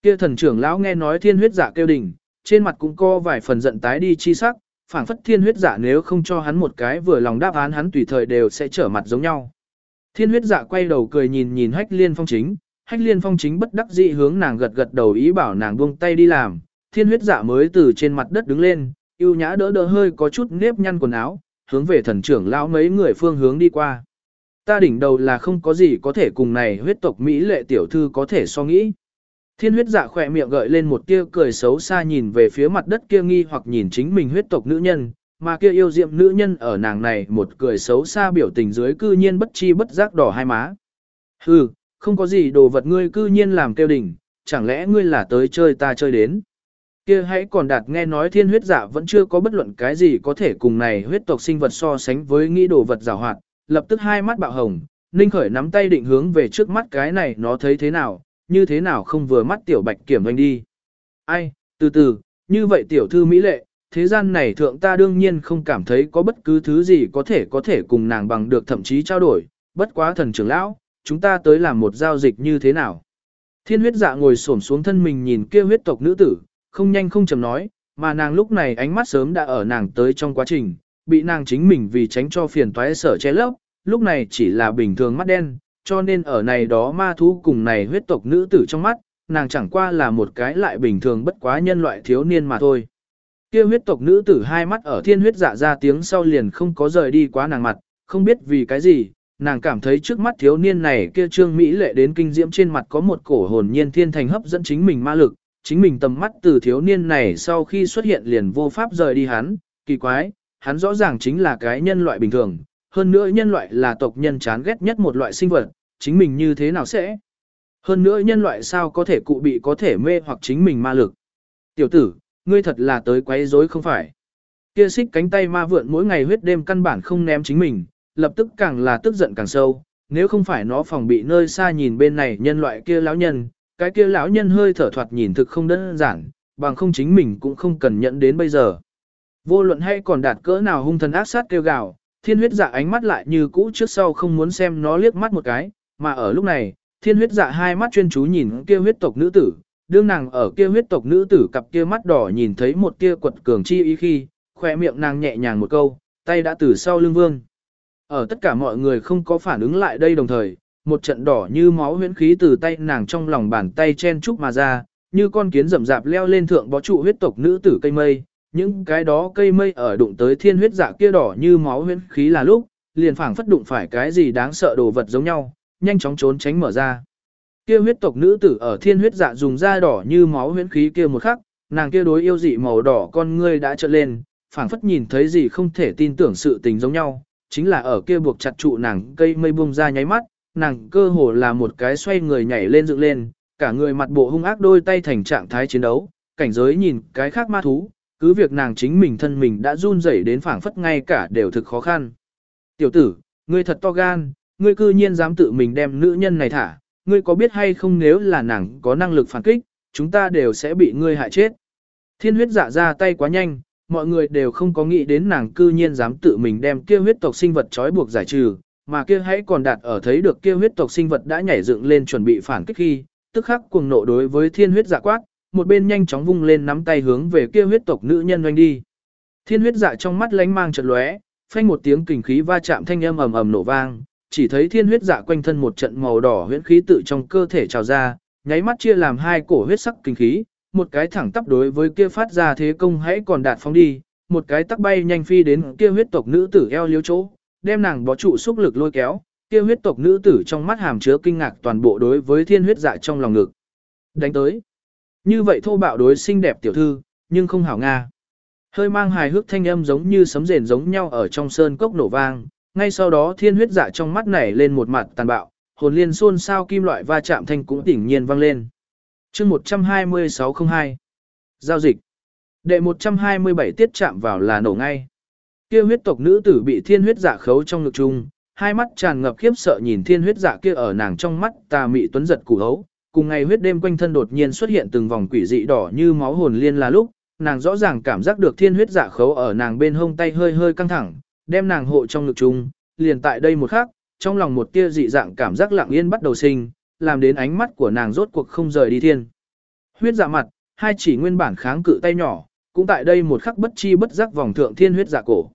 Speaker 1: Kia thần trưởng lão nghe nói thiên huyết giả kêu đỉnh, trên mặt cũng có vài phần giận tái đi chi sắc, phảng phất thiên huyết giả nếu không cho hắn một cái vừa lòng đáp án hắn tùy thời đều sẽ trở mặt giống nhau. Thiên huyết giả quay đầu cười nhìn nhìn hách liên phong chính, hách liên phong chính bất đắc dĩ hướng nàng gật gật đầu ý bảo nàng buông tay đi làm, thiên huyết giả mới từ trên mặt đất đứng lên, yêu nhã đỡ đỡ hơi có chút nếp nhăn quần áo, hướng về thần trưởng lão mấy người phương hướng đi qua. Ta đỉnh đầu là không có gì có thể cùng này huyết tộc Mỹ lệ tiểu thư có thể so nghĩ. Thiên huyết dạ khỏe miệng gợi lên một tia cười xấu xa nhìn về phía mặt đất kia nghi hoặc nhìn chính mình huyết tộc nữ nhân, mà kia yêu diệm nữ nhân ở nàng này một cười xấu xa biểu tình dưới cư nhiên bất chi bất giác đỏ hai má. Hừ, không có gì đồ vật ngươi cư nhiên làm kêu đỉnh, chẳng lẽ ngươi là tới chơi ta chơi đến. Kia hãy còn đạt nghe nói thiên huyết dạ vẫn chưa có bất luận cái gì có thể cùng này huyết tộc sinh vật so sánh với nghĩ đồ vật rào hoạt, lập tức hai mắt bạo hồng, Ninh khởi nắm tay định hướng về trước mắt cái này nó thấy thế nào, như thế nào không vừa mắt tiểu bạch kiểm doanh đi. Ai, từ từ, như vậy tiểu thư mỹ lệ, thế gian này thượng ta đương nhiên không cảm thấy có bất cứ thứ gì có thể có thể cùng nàng bằng được thậm chí trao đổi, bất quá thần trưởng lão, chúng ta tới làm một giao dịch như thế nào. Thiên huyết dạ ngồi xổm xuống thân mình nhìn kia huyết tộc nữ tử, không nhanh không chậm nói, mà nàng lúc này ánh mắt sớm đã ở nàng tới trong quá trình, bị nàng chính mình vì tránh cho phiền toái sở che lấp, lúc này chỉ là bình thường mắt đen, cho nên ở này đó ma thú cùng này huyết tộc nữ tử trong mắt, nàng chẳng qua là một cái lại bình thường bất quá nhân loại thiếu niên mà thôi. Kia huyết tộc nữ tử hai mắt ở thiên huyết dạ ra tiếng sau liền không có rời đi quá nàng mặt, không biết vì cái gì, nàng cảm thấy trước mắt thiếu niên này kia trương mỹ lệ đến kinh diễm trên mặt có một cổ hồn nhiên thiên thành hấp dẫn chính mình ma lực, chính mình tầm mắt từ thiếu niên này sau khi xuất hiện liền vô pháp rời đi hắn, kỳ quái, hắn rõ ràng chính là cái nhân loại bình thường, hơn nữa nhân loại là tộc nhân chán ghét nhất một loại sinh vật, chính mình như thế nào sẽ? Hơn nữa nhân loại sao có thể cụ bị có thể mê hoặc chính mình ma lực? Tiểu tử, ngươi thật là tới quấy rối không phải? Kia xích cánh tay ma vượn mỗi ngày huyết đêm căn bản không ném chính mình, lập tức càng là tức giận càng sâu, nếu không phải nó phòng bị nơi xa nhìn bên này nhân loại kia lão nhân, cái kia lão nhân hơi thở thoạt nhìn thực không đơn giản, bằng không chính mình cũng không cần nhận đến bây giờ. Vô luận hay còn đạt cỡ nào hung thần ác sát kêu gào, thiên huyết dạ ánh mắt lại như cũ trước sau không muốn xem nó liếc mắt một cái, mà ở lúc này, thiên huyết dạ hai mắt chuyên chú nhìn kia huyết tộc nữ tử, đương nàng ở kia huyết tộc nữ tử cặp kia mắt đỏ nhìn thấy một tia quật cường chi ý khi, khỏe miệng nàng nhẹ nhàng một câu, tay đã từ sau lưng vương. Ở tất cả mọi người không có phản ứng lại đây đồng thời, một trận đỏ như máu huyễn khí từ tay nàng trong lòng bàn tay chen trúc mà ra, như con kiến rậm rạp leo lên thượng bó trụ huyết tộc nữ tử cây mây, những cái đó cây mây ở đụng tới thiên huyết dạ kia đỏ như máu huyễn khí là lúc, liền phảng phất đụng phải cái gì đáng sợ đồ vật giống nhau, nhanh chóng trốn tránh mở ra. Kia huyết tộc nữ tử ở thiên huyết dạ dùng da đỏ như máu huyễn khí kia một khắc, nàng kia đối yêu dị màu đỏ con ngươi đã trợn lên, phảng phất nhìn thấy gì không thể tin tưởng sự tình giống nhau, chính là ở kia buộc chặt trụ nàng cây mây bung ra nháy mắt, nàng cơ hồ là một cái xoay người nhảy lên dựng lên, cả người mặt bộ hung ác đôi tay thành trạng thái chiến đấu, cảnh giới nhìn cái khác ma thú, cứ việc nàng chính mình thân mình đã run rẩy đến phảng phất ngay cả đều thực khó khăn. Tiểu tử, ngươi thật to gan, ngươi cư nhiên dám tự mình đem nữ nhân này thả, ngươi có biết hay không nếu là nàng có năng lực phản kích, chúng ta đều sẽ bị ngươi hại chết. Thiên huyết dạ ra tay quá nhanh, mọi người đều không có nghĩ đến nàng cư nhiên dám tự mình đem kia huyết tộc sinh vật trói buộc giải trừ, mà kia hãy còn đạt ở thấy được kia huyết tộc sinh vật đã nhảy dựng lên chuẩn bị phản kích khi, tức khắc cuồng nộ đối với thiên huyết dạ quát, một bên nhanh chóng vung lên nắm tay hướng về kia huyết tộc nữ nhân doanh đi. Thiên huyết dạ trong mắt lánh mang chợt lóe, phanh một tiếng kình khí va chạm thanh âm ầm ầm nổ vang, chỉ thấy thiên huyết dạ quanh thân một trận màu đỏ huyễn khí tự trong cơ thể trào ra, nháy mắt chia làm hai cổ huyết sắc kình khí, một cái thẳng tắp đối với kia phát ra thế công hãy còn đạt phóng đi, một cái tắc bay nhanh phi đến kia huyết tộc nữ tử eo liếu chỗ, đem nàng bó trụ xúc lực lôi kéo, kia huyết tộc nữ tử trong mắt hàm chứa kinh ngạc toàn bộ đối với thiên huyết dạ trong lòng ngực. Đánh tới. Như vậy thô bạo đối xinh đẹp tiểu thư, nhưng không hảo nga. Hơi mang hài hước thanh âm giống như sấm rền giống nhau ở trong sơn cốc nổ vang, ngay sau đó thiên huyết dạ trong mắt nảy lên một mặt tàn bạo, hồn liên xôn sao kim loại va chạm thanh cũng tỉnh nhiên vang lên. chương 12602 Giao dịch Đệ 127 tiết chạm vào là nổ ngay. Kia huyết tộc nữ tử bị thiên huyết dạ khấu trong ngực chung, hai mắt tràn ngập khiếp sợ nhìn thiên huyết dạ kia ở nàng trong mắt tà mị tuấn giật củ hấu, cùng ngày huyết đêm quanh thân đột nhiên xuất hiện từng vòng quỷ dị đỏ như máu hồn liên là lúc, nàng rõ ràng cảm giác được thiên huyết dạ khấu ở nàng bên hông tay hơi hơi căng thẳng, đem nàng hộ trong ngực chung, liền tại đây một khắc, trong lòng một tia dị dạng cảm giác lặng yên bắt đầu sinh, làm đến ánh mắt của nàng rốt cuộc không rời đi thiên. Huyết dạ mặt, hai chỉ nguyên bản kháng cự tay nhỏ, cũng tại đây một khắc bất chi bất giác vòng thượng thiên huyết dạ cổ.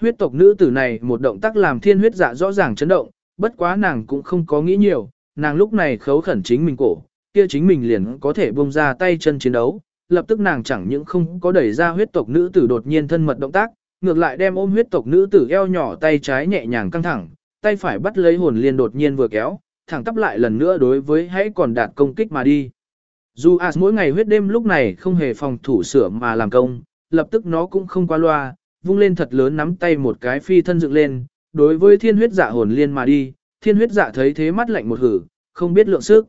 Speaker 1: Huyết tộc nữ tử này một động tác làm thiên huyết dạ rõ ràng chấn động, bất quá nàng cũng không có nghĩ nhiều, nàng lúc này khấu khẩn chính mình cổ, kia chính mình liền có thể buông ra tay chân chiến đấu, lập tức nàng chẳng những không có đẩy ra huyết tộc nữ tử đột nhiên thân mật động tác, ngược lại đem ôm huyết tộc nữ tử eo nhỏ tay trái nhẹ nhàng căng thẳng, tay phải bắt lấy hồn liên đột nhiên vừa kéo, thẳng tắp lại lần nữa đối với hãy còn đạt công kích mà đi. Dù As mỗi ngày huyết đêm lúc này không hề phòng thủ sửa mà làm công, lập tức nó cũng không qua loa, vung lên thật lớn nắm tay một cái phi thân dựng lên, đối với thiên huyết dạ hồn liên mà đi, thiên huyết dạ thấy thế mắt lạnh một hử, không biết lượng sức.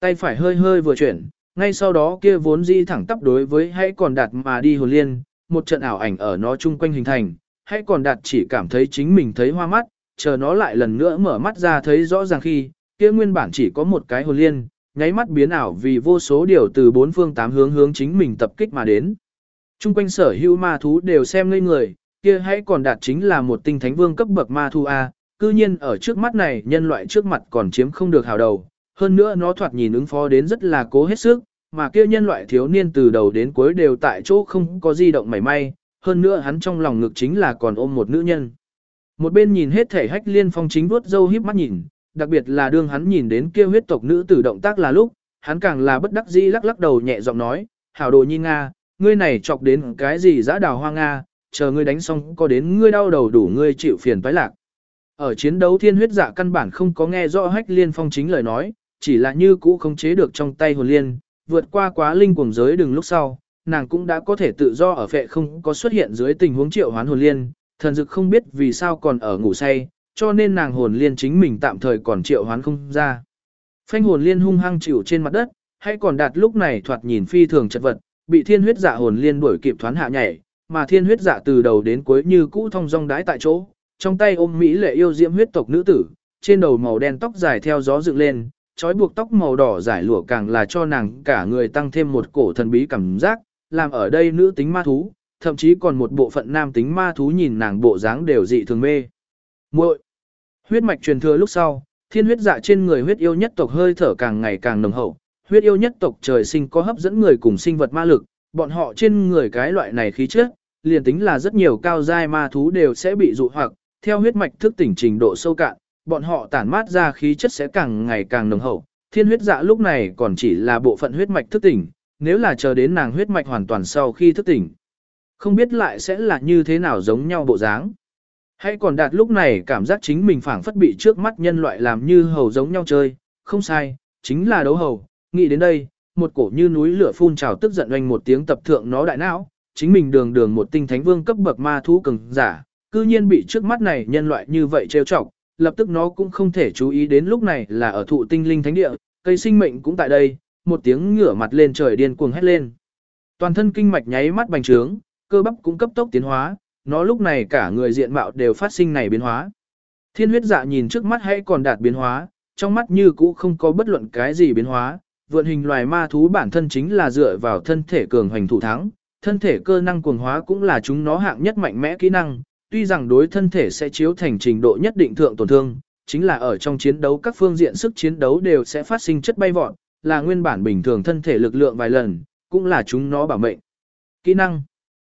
Speaker 1: Tay phải hơi hơi vừa chuyển, ngay sau đó kia vốn di thẳng tắp đối với hãy còn đạt mà đi hồn liên, một trận ảo ảnh ở nó chung quanh hình thành, hãy còn đạt chỉ cảm thấy chính mình thấy hoa mắt, chờ nó lại lần nữa mở mắt ra thấy rõ ràng khi, kia nguyên bản chỉ có một cái hồn liên, nháy mắt biến ảo vì vô số điều từ bốn phương tám hướng hướng chính mình tập kích mà đến. Trung quanh sở hữu ma thú đều xem ngây người, kia hãy còn đạt chính là một tinh thánh vương cấp bậc ma thú A, cư nhiên ở trước mắt này nhân loại trước mặt còn chiếm không được hào đầu, hơn nữa nó thoạt nhìn ứng phó đến rất là cố hết sức, mà kia nhân loại thiếu niên từ đầu đến cuối đều tại chỗ không có di động mảy may, hơn nữa hắn trong lòng ngực chính là còn ôm một nữ nhân. Một bên nhìn hết thể hách liên phong chính vuốt dâu híp mắt nhìn, đặc biệt là đương hắn nhìn đến kia huyết tộc nữ tử động tác là lúc, hắn càng là bất đắc dĩ lắc lắc đầu nhẹ giọng nói, hảo đồ nhi Nga, ngươi này chọc đến cái gì giã đào hoa Nga, chờ ngươi đánh xong có đến ngươi đau đầu đủ ngươi chịu phiền toái lạc. Ở chiến đấu thiên huyết dạ căn bản không có nghe rõ hách liên phong chính lời nói, chỉ là như cũ không chế được trong tay hồn liên, vượt qua quá linh cuồng giới đừng lúc sau, nàng cũng đã có thể tự do ở phệ không có xuất hiện dưới tình huống triệu hoán hồn liên, thần dực không biết vì sao còn ở ngủ say, cho nên nàng hồn liên chính mình tạm thời còn triệu hoán không ra. Phanh hồn liên hung hăng chịu trên mặt đất, hay còn đạt lúc này thoạt nhìn phi thường chật vật, bị thiên huyết dạ hồn liên đuổi kịp thoán hạ nhảy, mà thiên huyết dạ từ đầu đến cuối như cũ thông dong đái tại chỗ, trong tay ôm mỹ lệ yêu diễm huyết tộc nữ tử, trên đầu màu đen tóc dài theo gió dựng lên, trói buộc tóc màu đỏ giải lụa càng là cho nàng cả người tăng thêm một cổ thần bí cảm giác, làm ở đây nữ tính ma thú, thậm chí còn một bộ phận nam tính ma thú nhìn nàng bộ dáng đều dị thường mê. Muội. Huyết mạch truyền thừa lúc sau, thiên huyết dạ trên người huyết yêu nhất tộc hơi thở càng ngày càng nồng hậu, huyết yêu nhất tộc trời sinh có hấp dẫn người cùng sinh vật ma lực, bọn họ trên người cái loại này khí chất, liền tính là rất nhiều cao giai ma thú đều sẽ bị dụ hoặc, theo huyết mạch thức tỉnh trình độ sâu cạn, bọn họ tản mát ra khí chất sẽ càng ngày càng nồng hậu. Thiên huyết dạ lúc này còn chỉ là bộ phận huyết mạch thức tỉnh, nếu là chờ đến nàng huyết mạch hoàn toàn sau khi thức tỉnh. Không biết lại sẽ là như thế nào giống nhau bộ dáng. Hay còn đạt lúc này cảm giác chính mình phảng phất bị trước mắt nhân loại làm như hầu giống nhau chơi, không sai, chính là đấu hầu, nghĩ đến đây, một cổ như núi lửa phun trào tức giận oanh một tiếng tập thượng nó đại não, chính mình đường đường một tinh thánh vương cấp bậc ma thú cường giả, cư nhiên bị trước mắt này nhân loại như vậy trêu chọc, lập tức nó cũng không thể chú ý đến lúc này là ở thụ tinh linh thánh địa, cây sinh mệnh cũng tại đây, một tiếng ngửa mặt lên trời điên cuồng hét lên. Toàn thân kinh mạch nháy mắt bành trướng, cơ bắp cũng cấp tốc tiến hóa, nó lúc này cả người diện mạo đều phát sinh này biến hóa. Thiên huyết dạ nhìn trước mắt hãy còn đạt biến hóa, trong mắt như cũ không có bất luận cái gì biến hóa, vượn hình loài ma thú bản thân chính là dựa vào thân thể cường hành thủ thắng, thân thể cơ năng cuồng hóa cũng là chúng nó hạng nhất mạnh mẽ kỹ năng, tuy rằng đối thân thể sẽ chiếu thành trình độ nhất định thượng tổn thương, chính là ở trong chiến đấu các phương diện sức chiến đấu đều sẽ phát sinh chất bay vọt, là nguyên bản bình thường thân thể lực lượng vài lần, cũng là chúng nó bảo mệnh. Kỹ năng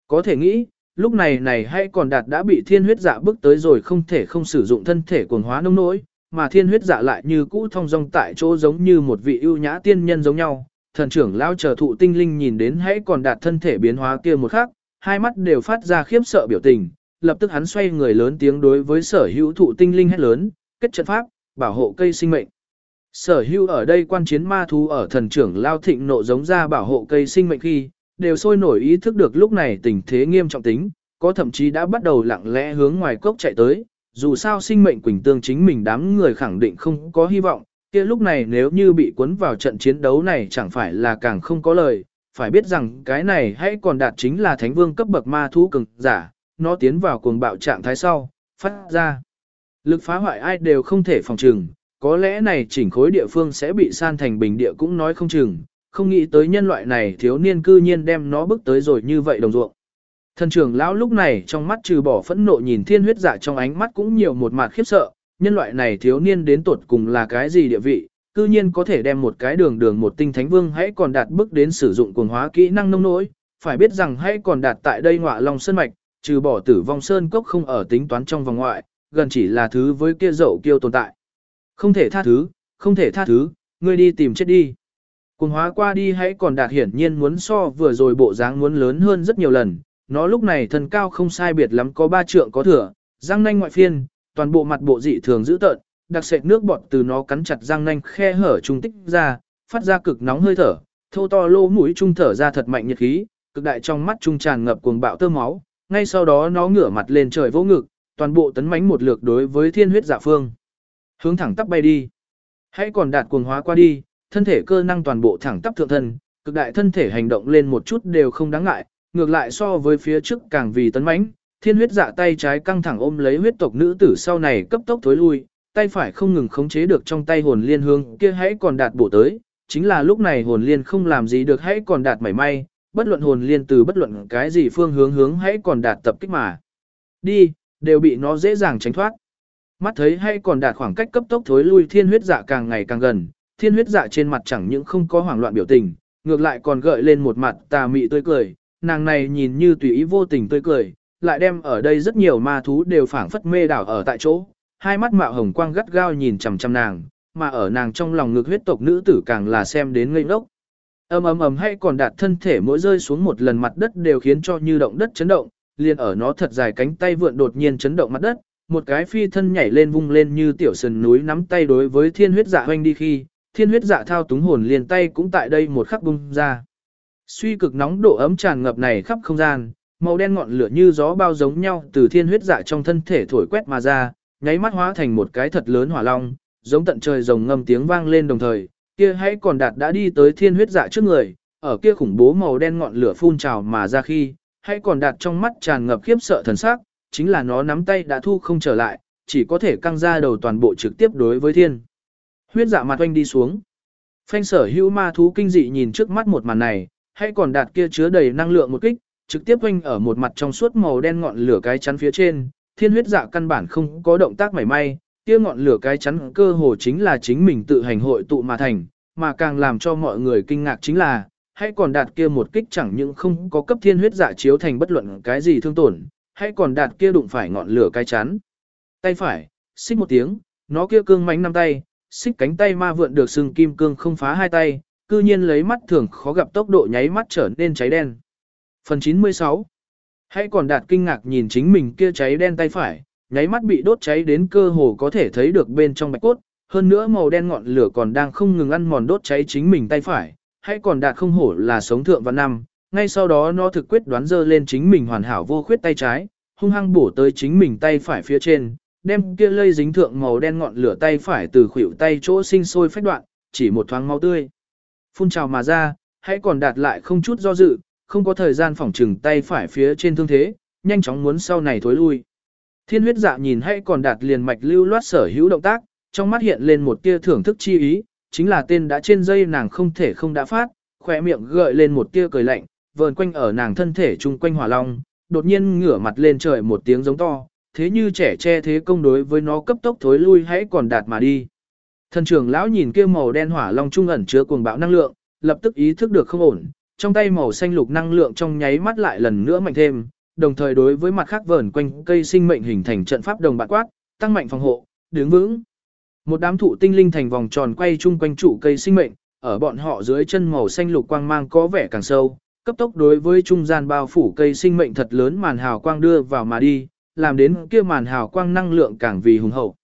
Speaker 1: Có thể nghĩ, lúc này này hay còn đạt đã bị thiên huyết dạ bước tới rồi không thể không sử dụng thân thể cuồng hóa nông nỗi, mà thiên huyết dạ lại như cũ thông dong tại chỗ giống như một vị ưu nhã tiên nhân giống nhau. Thần trưởng lao chờ thụ tinh linh nhìn đến hãy còn đạt thân thể biến hóa kia một khắc, hai mắt đều phát ra khiếp sợ biểu tình, lập tức hắn xoay người lớn tiếng đối với sở hữu thụ tinh linh hét lớn, kết trận pháp, bảo hộ cây sinh mệnh. Sở hữu ở đây quan chiến ma thú ở thần trưởng lao thịnh nộ giống ra bảo hộ cây sinh mệnh khi, đều sôi nổi ý thức được lúc này tình thế nghiêm trọng tính, có thậm chí đã bắt đầu lặng lẽ hướng ngoài cốc chạy tới, dù sao sinh mệnh quỳnh tương chính mình đám người khẳng định không có hy vọng, kia lúc này nếu như bị cuốn vào trận chiến đấu này chẳng phải là càng không có lời, phải biết rằng cái này hãy còn đạt chính là thánh vương cấp bậc ma thú cường giả, nó tiến vào cuồng bạo trạng thái sau, phát ra. Lực phá hoại ai đều không thể phòng trừng, có lẽ này chỉnh khối địa phương sẽ bị san thành bình địa cũng nói không chừng, không nghĩ tới nhân loại này thiếu niên cư nhiên đem nó bước tới rồi như vậy đồng ruộng. Thần trưởng lão lúc này trong mắt trừ bỏ phẫn nộ nhìn thiên huyết dạ trong ánh mắt cũng nhiều một mặt khiếp sợ, nhân loại này thiếu niên đến tuột cùng là cái gì địa vị, cư nhiên có thể đem một cái đường đường một tinh thánh vương hãy còn đạt bước đến sử dụng cuồng hóa kỹ năng nông nỗi, phải biết rằng hãy còn đạt tại đây ngọa long sơn mạch, trừ bỏ tử vong sơn cốc không ở tính toán trong vòng ngoại, gần chỉ là thứ với kia dậu kiêu tồn tại. Không thể tha thứ, không thể tha thứ, ngươi đi tìm chết đi. Cùng hóa qua đi hãy còn đạt hiển nhiên muốn so vừa rồi bộ dáng muốn lớn hơn rất nhiều lần, nó lúc này thân cao không sai biệt lắm có ba trượng có thừa, răng nanh ngoại phiên, toàn bộ mặt bộ dị thường dữ tợn, đặc sệt nước bọt từ nó cắn chặt răng nanh khe hở trung tích ra, phát ra cực nóng hơi thở, thô to lô mũi trung thở ra thật mạnh nhiệt khí, cực đại trong mắt trung tràn ngập cuồng bạo tơ máu, ngay sau đó nó ngửa mặt lên trời vỗ ngực, toàn bộ tấn mãnh một lượt đối với thiên huyết dạ phương. Hướng thẳng tắp bay đi. Hãy còn đạt cuồng hóa qua đi, thân thể cơ năng toàn bộ thẳng tắp thượng thân, cực đại thân thể hành động lên một chút đều không đáng ngại, ngược lại so với phía trước càng vì tấn mãnh, thiên huyết dạ tay trái căng thẳng ôm lấy huyết tộc nữ tử sau này cấp tốc thối lui, tay phải không ngừng khống chế được trong tay hồn liên hương kia hãy còn đạt bổ tới, chính là lúc này hồn liên không làm gì được hãy còn đạt mảy may, bất luận hồn liên từ bất luận cái gì phương hướng hướng hãy còn đạt tập kích mà. Đi, đều bị nó dễ dàng tránh thoát. Mắt thấy hay còn đạt khoảng cách cấp tốc thối lui thiên huyết dạ càng ngày càng gần, thiên huyết dạ trên mặt chẳng những không có hoảng loạn biểu tình, ngược lại còn gợi lên một mặt tà mị tươi cười, nàng này nhìn như tùy ý vô tình tươi cười, lại đem ở đây rất nhiều ma thú đều phảng phất mê đảo ở tại chỗ, hai mắt mạo hồng quang gắt gao nhìn chằm chằm nàng, mà ở nàng trong lòng ngực huyết tộc nữ tử càng là xem đến ngây ngốc. Ầm ầm ầm hay còn đạt thân thể mỗi rơi xuống một lần mặt đất đều khiến cho như động đất chấn động, liền ở nó thật dài cánh tay vượn đột nhiên chấn động mặt đất, một cái phi thân nhảy lên vung lên như tiểu sườn núi nắm tay đối với thiên huyết dạ hoanh đi khi, thiên huyết dạ thao túng hồn liền tay cũng tại đây một khắc bung ra. Suy cực nóng độ ấm tràn ngập này khắp không gian, màu đen ngọn lửa như gió bao giống nhau từ thiên huyết dạ trong thân thể thổi quét mà ra, nháy mắt hóa thành một cái thật lớn hỏa long, giống tận trời rồng ngâm tiếng vang lên đồng thời, kia hãy còn đạt đã đi tới thiên huyết dạ trước người, ở kia khủng bố màu đen ngọn lửa phun trào mà ra khi, hãy còn đạt trong mắt tràn ngập khiếp sợ thần sắc, chính là nó nắm tay đã thu không trở lại, chỉ có thể căng ra đầu toàn bộ trực tiếp đối với thiên. Huyết dạ mặt oanh đi xuống. Phanh sở hữu ma thú kinh dị nhìn trước mắt một màn này, hãy còn đạt kia chứa đầy năng lượng một kích, trực tiếp oanh ở một mặt trong suốt màu đen ngọn lửa cái chắn phía trên, thiên huyết dạ căn bản không có động tác mảy may, kia ngọn lửa cái chắn cơ hồ chính là chính mình tự hành hội tụ mà thành, mà càng làm cho mọi người kinh ngạc chính là, hãy còn đạt kia một kích chẳng những không có cấp thiên huyết dạ chiếu thành bất luận cái gì thương tổn, hãy còn đạt kia đụng phải ngọn lửa cái chắn. Tay phải, xích một tiếng, nó kia cương mánh năm tay, xích cánh tay ma vượn được sừng kim cương không phá hai tay, cư nhiên lấy mắt thường khó gặp tốc độ nháy mắt trở nên cháy đen. Phần 96 Hãy còn đạt kinh ngạc nhìn chính mình kia cháy đen tay phải, nháy mắt bị đốt cháy đến cơ hồ có thể thấy được bên trong bạch cốt, hơn nữa màu đen ngọn lửa còn đang không ngừng ăn mòn đốt cháy chính mình tay phải, hay còn đạt không hổ là sống thượng và năm, ngay sau đó nó thực quyết đoán dơ lên chính mình hoàn hảo vô khuyết tay trái, hung hăng bổ tới chính mình tay phải phía trên, đem kia lây dính thượng màu đen ngọn lửa tay phải từ khuỷu tay chỗ sinh sôi phách đoạn, chỉ một thoáng máu tươi. Phun trào mà ra, hãy còn đạt lại không chút do dự, không có thời gian phỏng trừng tay phải phía trên thương thế, nhanh chóng muốn sau này thối lui. Thiên huyết dạ nhìn hay còn đạt liền mạch lưu loát sở hữu động tác, trong mắt hiện lên một tia thưởng thức chi ý, chính là tên đã trên dây nàng không thể không đã phát, khỏe miệng gợi lên một tia cười lạnh, vờn quanh ở nàng thân thể chung quanh hỏa long, đột nhiên ngửa mặt lên trời một tiếng giống to, thế như trẻ che thế công đối với nó cấp tốc thối lui hãy còn đạt mà đi. Thần trưởng lão nhìn kia màu đen hỏa long trung ẩn chứa cuồng bạo năng lượng, lập tức ý thức được không ổn, trong tay màu xanh lục năng lượng trong nháy mắt lại lần nữa mạnh thêm, đồng thời đối với mặt khác vờn quanh cây sinh mệnh hình thành trận pháp đồng bạn quát, tăng mạnh phòng hộ, đứng vững. Một đám thụ tinh linh thành vòng tròn quay chung quanh trụ cây sinh mệnh, ở bọn họ dưới chân màu xanh lục quang mang có vẻ càng sâu, cấp tốc đối với trung gian bao phủ cây sinh mệnh thật lớn màn hào quang đưa vào mà đi, làm đến kia màn hào quang năng lượng càng vì hùng hậu.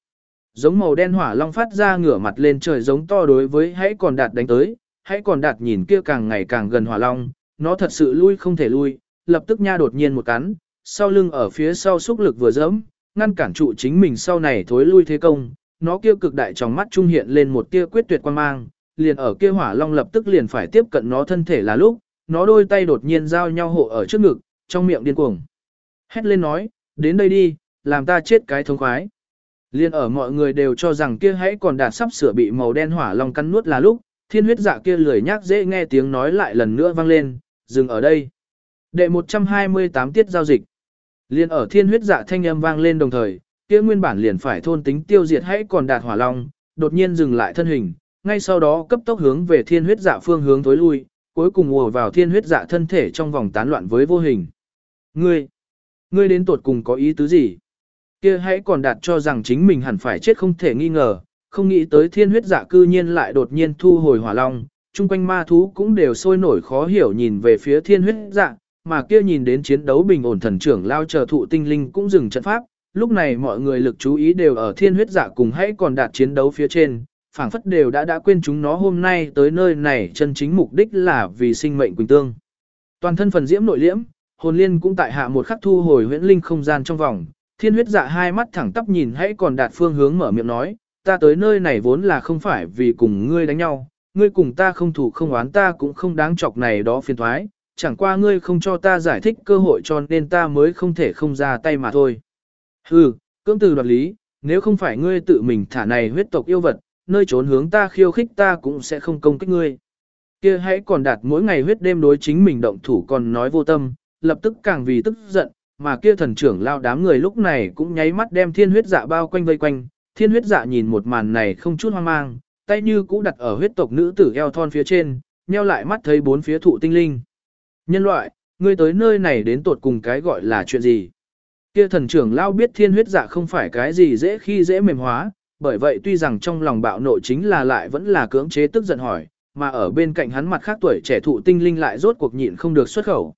Speaker 1: Giống màu đen hỏa long phát ra ngửa mặt lên trời giống to đối với hãy còn đạt đánh tới, hãy còn đạt nhìn kia càng ngày càng gần hỏa long, nó thật sự lui không thể lui, lập tức nha đột nhiên một cắn, sau lưng ở phía sau xúc lực vừa dẫm, ngăn cản trụ chính mình sau này thối lui thế công, nó kia cực đại trong mắt trung hiện lên một tia quyết tuyệt quan mang, liền ở kia hỏa long lập tức liền phải tiếp cận nó thân thể là lúc, nó đôi tay đột nhiên giao nhau hộ ở trước ngực, trong miệng điên cuồng. Hét lên nói, đến đây đi, làm ta chết cái thống khoái. Liên ở mọi người đều cho rằng kia hãy còn đạt sắp sửa bị màu đen hỏa long cắn nuốt là lúc, thiên huyết dạ kia lười nhác dễ nghe tiếng nói lại lần nữa vang lên, dừng ở đây. Đệ 128 tiết giao dịch. Liên ở thiên huyết dạ thanh âm vang lên đồng thời, kia nguyên bản liền phải thôn tính tiêu diệt hãy còn đạt hỏa long, đột nhiên dừng lại thân hình, ngay sau đó cấp tốc hướng về thiên huyết dạ phương hướng tối lui, cuối cùng ùa vào thiên huyết dạ thân thể trong vòng tán loạn với vô hình. Ngươi, ngươi đến tuột cùng có ý tứ gì? Kia hãy còn đạt cho rằng chính mình hẳn phải chết không thể nghi ngờ, không nghĩ tới thiên huyết dạ cư nhiên lại đột nhiên thu hồi hỏa long, chung quanh ma thú cũng đều sôi nổi khó hiểu nhìn về phía thiên huyết dạ, mà kia nhìn đến chiến đấu bình ổn thần trưởng lao chờ thụ tinh linh cũng dừng trận pháp, lúc này mọi người lực chú ý đều ở thiên huyết dạ cùng hãy còn đạt chiến đấu phía trên, phảng phất đều đã đã quên chúng nó hôm nay tới nơi này chân chính mục đích là vì sinh mệnh quỳnh tương. Toàn thân phần diễm nội liễm, hồn liên cũng tại hạ một khắc thu hồi huyễn linh không gian trong vòng, thiên huyết dạ hai mắt thẳng tắp nhìn hãy còn đạt phương hướng mở miệng nói, ta tới nơi này vốn là không phải vì cùng ngươi đánh nhau, ngươi cùng ta không thủ không oán ta cũng không đáng chọc này đó phiền thoái, chẳng qua ngươi không cho ta giải thích cơ hội cho nên ta mới không thể không ra tay mà thôi. Hừ, cưỡng từ đoạt lý, nếu không phải ngươi tự mình thả này huyết tộc yêu vật, nơi trốn hướng ta khiêu khích ta cũng sẽ không công kích ngươi. Kia hãy còn đạt mỗi ngày huyết đêm đối chính mình động thủ còn nói vô tâm, lập tức càng vì tức giận, mà kia thần trưởng lao đám người lúc này cũng nháy mắt đem thiên huyết dạ bao quanh vây quanh, thiên huyết dạ nhìn một màn này không chút hoang mang, tay như cũ đặt ở huyết tộc nữ tử eo thon phía trên, nheo lại mắt thấy bốn phía thụ tinh linh. Nhân loại, ngươi tới nơi này đến tột cùng cái gọi là chuyện gì? Kia thần trưởng lao biết thiên huyết dạ không phải cái gì dễ khi dễ mềm hóa, bởi vậy tuy rằng trong lòng bạo nộ chính là lại vẫn là cưỡng chế tức giận hỏi, mà ở bên cạnh hắn mặt khác tuổi trẻ thụ tinh linh lại rốt cuộc nhịn không được xuất khẩu.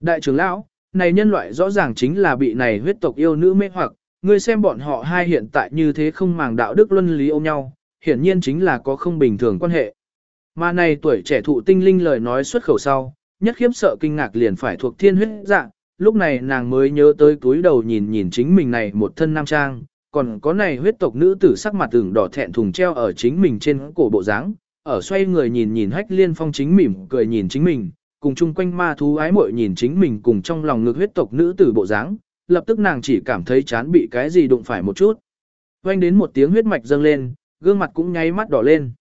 Speaker 1: Đại trưởng lão, này nhân loại rõ ràng chính là bị này huyết tộc yêu nữ mê hoặc, ngươi xem bọn họ hai hiện tại như thế không màng đạo đức luân lý ôm nhau, hiển nhiên chính là có không bình thường quan hệ. Mà này tuổi trẻ thụ tinh linh lời nói xuất khẩu sau, nhất khiếp sợ kinh ngạc liền phải thuộc thiên huyết dạng, lúc này nàng mới nhớ tới túi đầu nhìn nhìn chính mình này một thân nam trang, còn có này huyết tộc nữ tử sắc mặt tưởng đỏ thẹn thùng treo ở chính mình trên cổ bộ dáng, ở xoay người nhìn nhìn hách liên phong chính mỉm cười nhìn chính mình, cùng chung quanh ma thú ái muội nhìn chính mình cùng trong lòng ngực huyết tộc nữ tử bộ dáng, lập tức nàng chỉ cảm thấy chán bị cái gì đụng phải một chút. Quanh đến một tiếng huyết mạch dâng lên, gương mặt cũng nháy mắt đỏ lên.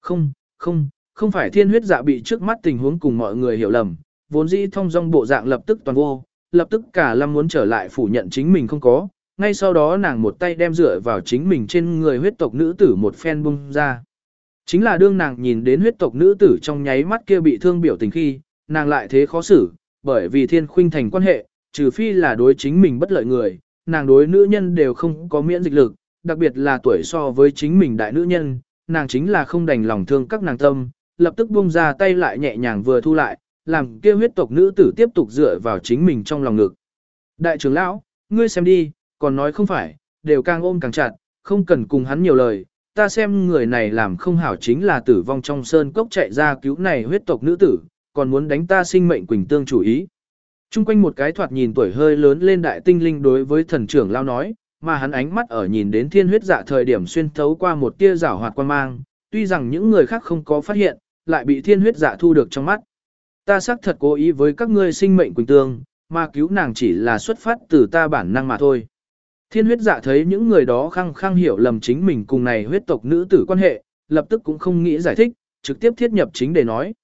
Speaker 1: Không, không, không phải thiên huyết dạ bị trước mắt tình huống cùng mọi người hiểu lầm, vốn dĩ thông dong bộ dạng lập tức toàn vô, lập tức cả lâm muốn trở lại phủ nhận chính mình không có, ngay sau đó nàng một tay đem dựa vào chính mình trên người huyết tộc nữ tử một phen bung ra. Chính là đương nàng nhìn đến huyết tộc nữ tử trong nháy mắt kia bị thương biểu tình khi, nàng lại thế khó xử, bởi vì thiên khuynh thành quan hệ, trừ phi là đối chính mình bất lợi người, nàng đối nữ nhân đều không có miễn dịch lực, đặc biệt là tuổi so với chính mình đại nữ nhân, nàng chính là không đành lòng thương các nàng tâm, lập tức buông ra tay lại nhẹ nhàng vừa thu lại, làm kia huyết tộc nữ tử tiếp tục dựa vào chính mình trong lòng ngực. Đại trưởng lão, ngươi xem đi, còn nói không phải, đều càng ôm càng chặt, không cần cùng hắn nhiều lời, ta xem người này làm không hảo chính là tử vong trong sơn cốc chạy ra cứu này huyết tộc nữ tử, còn muốn đánh ta sinh mệnh quỳnh tương chủ ý. Trung quanh một cái thoạt nhìn tuổi hơi lớn lên đại tinh linh đối với thần trưởng lao nói, mà hắn ánh mắt ở nhìn đến thiên huyết dạ thời điểm xuyên thấu qua một tia rảo hoạt quan mang, tuy rằng những người khác không có phát hiện, lại bị thiên huyết dạ thu được trong mắt. Ta xác thật cố ý với các ngươi sinh mệnh quỳnh tương, mà cứu nàng chỉ là xuất phát từ ta bản năng mà thôi. Thiên huyết dạ thấy những người đó khăng khăng hiểu lầm chính mình cùng này huyết tộc nữ tử quan hệ, lập tức cũng không nghĩ giải thích, trực tiếp thiết nhập chính để nói.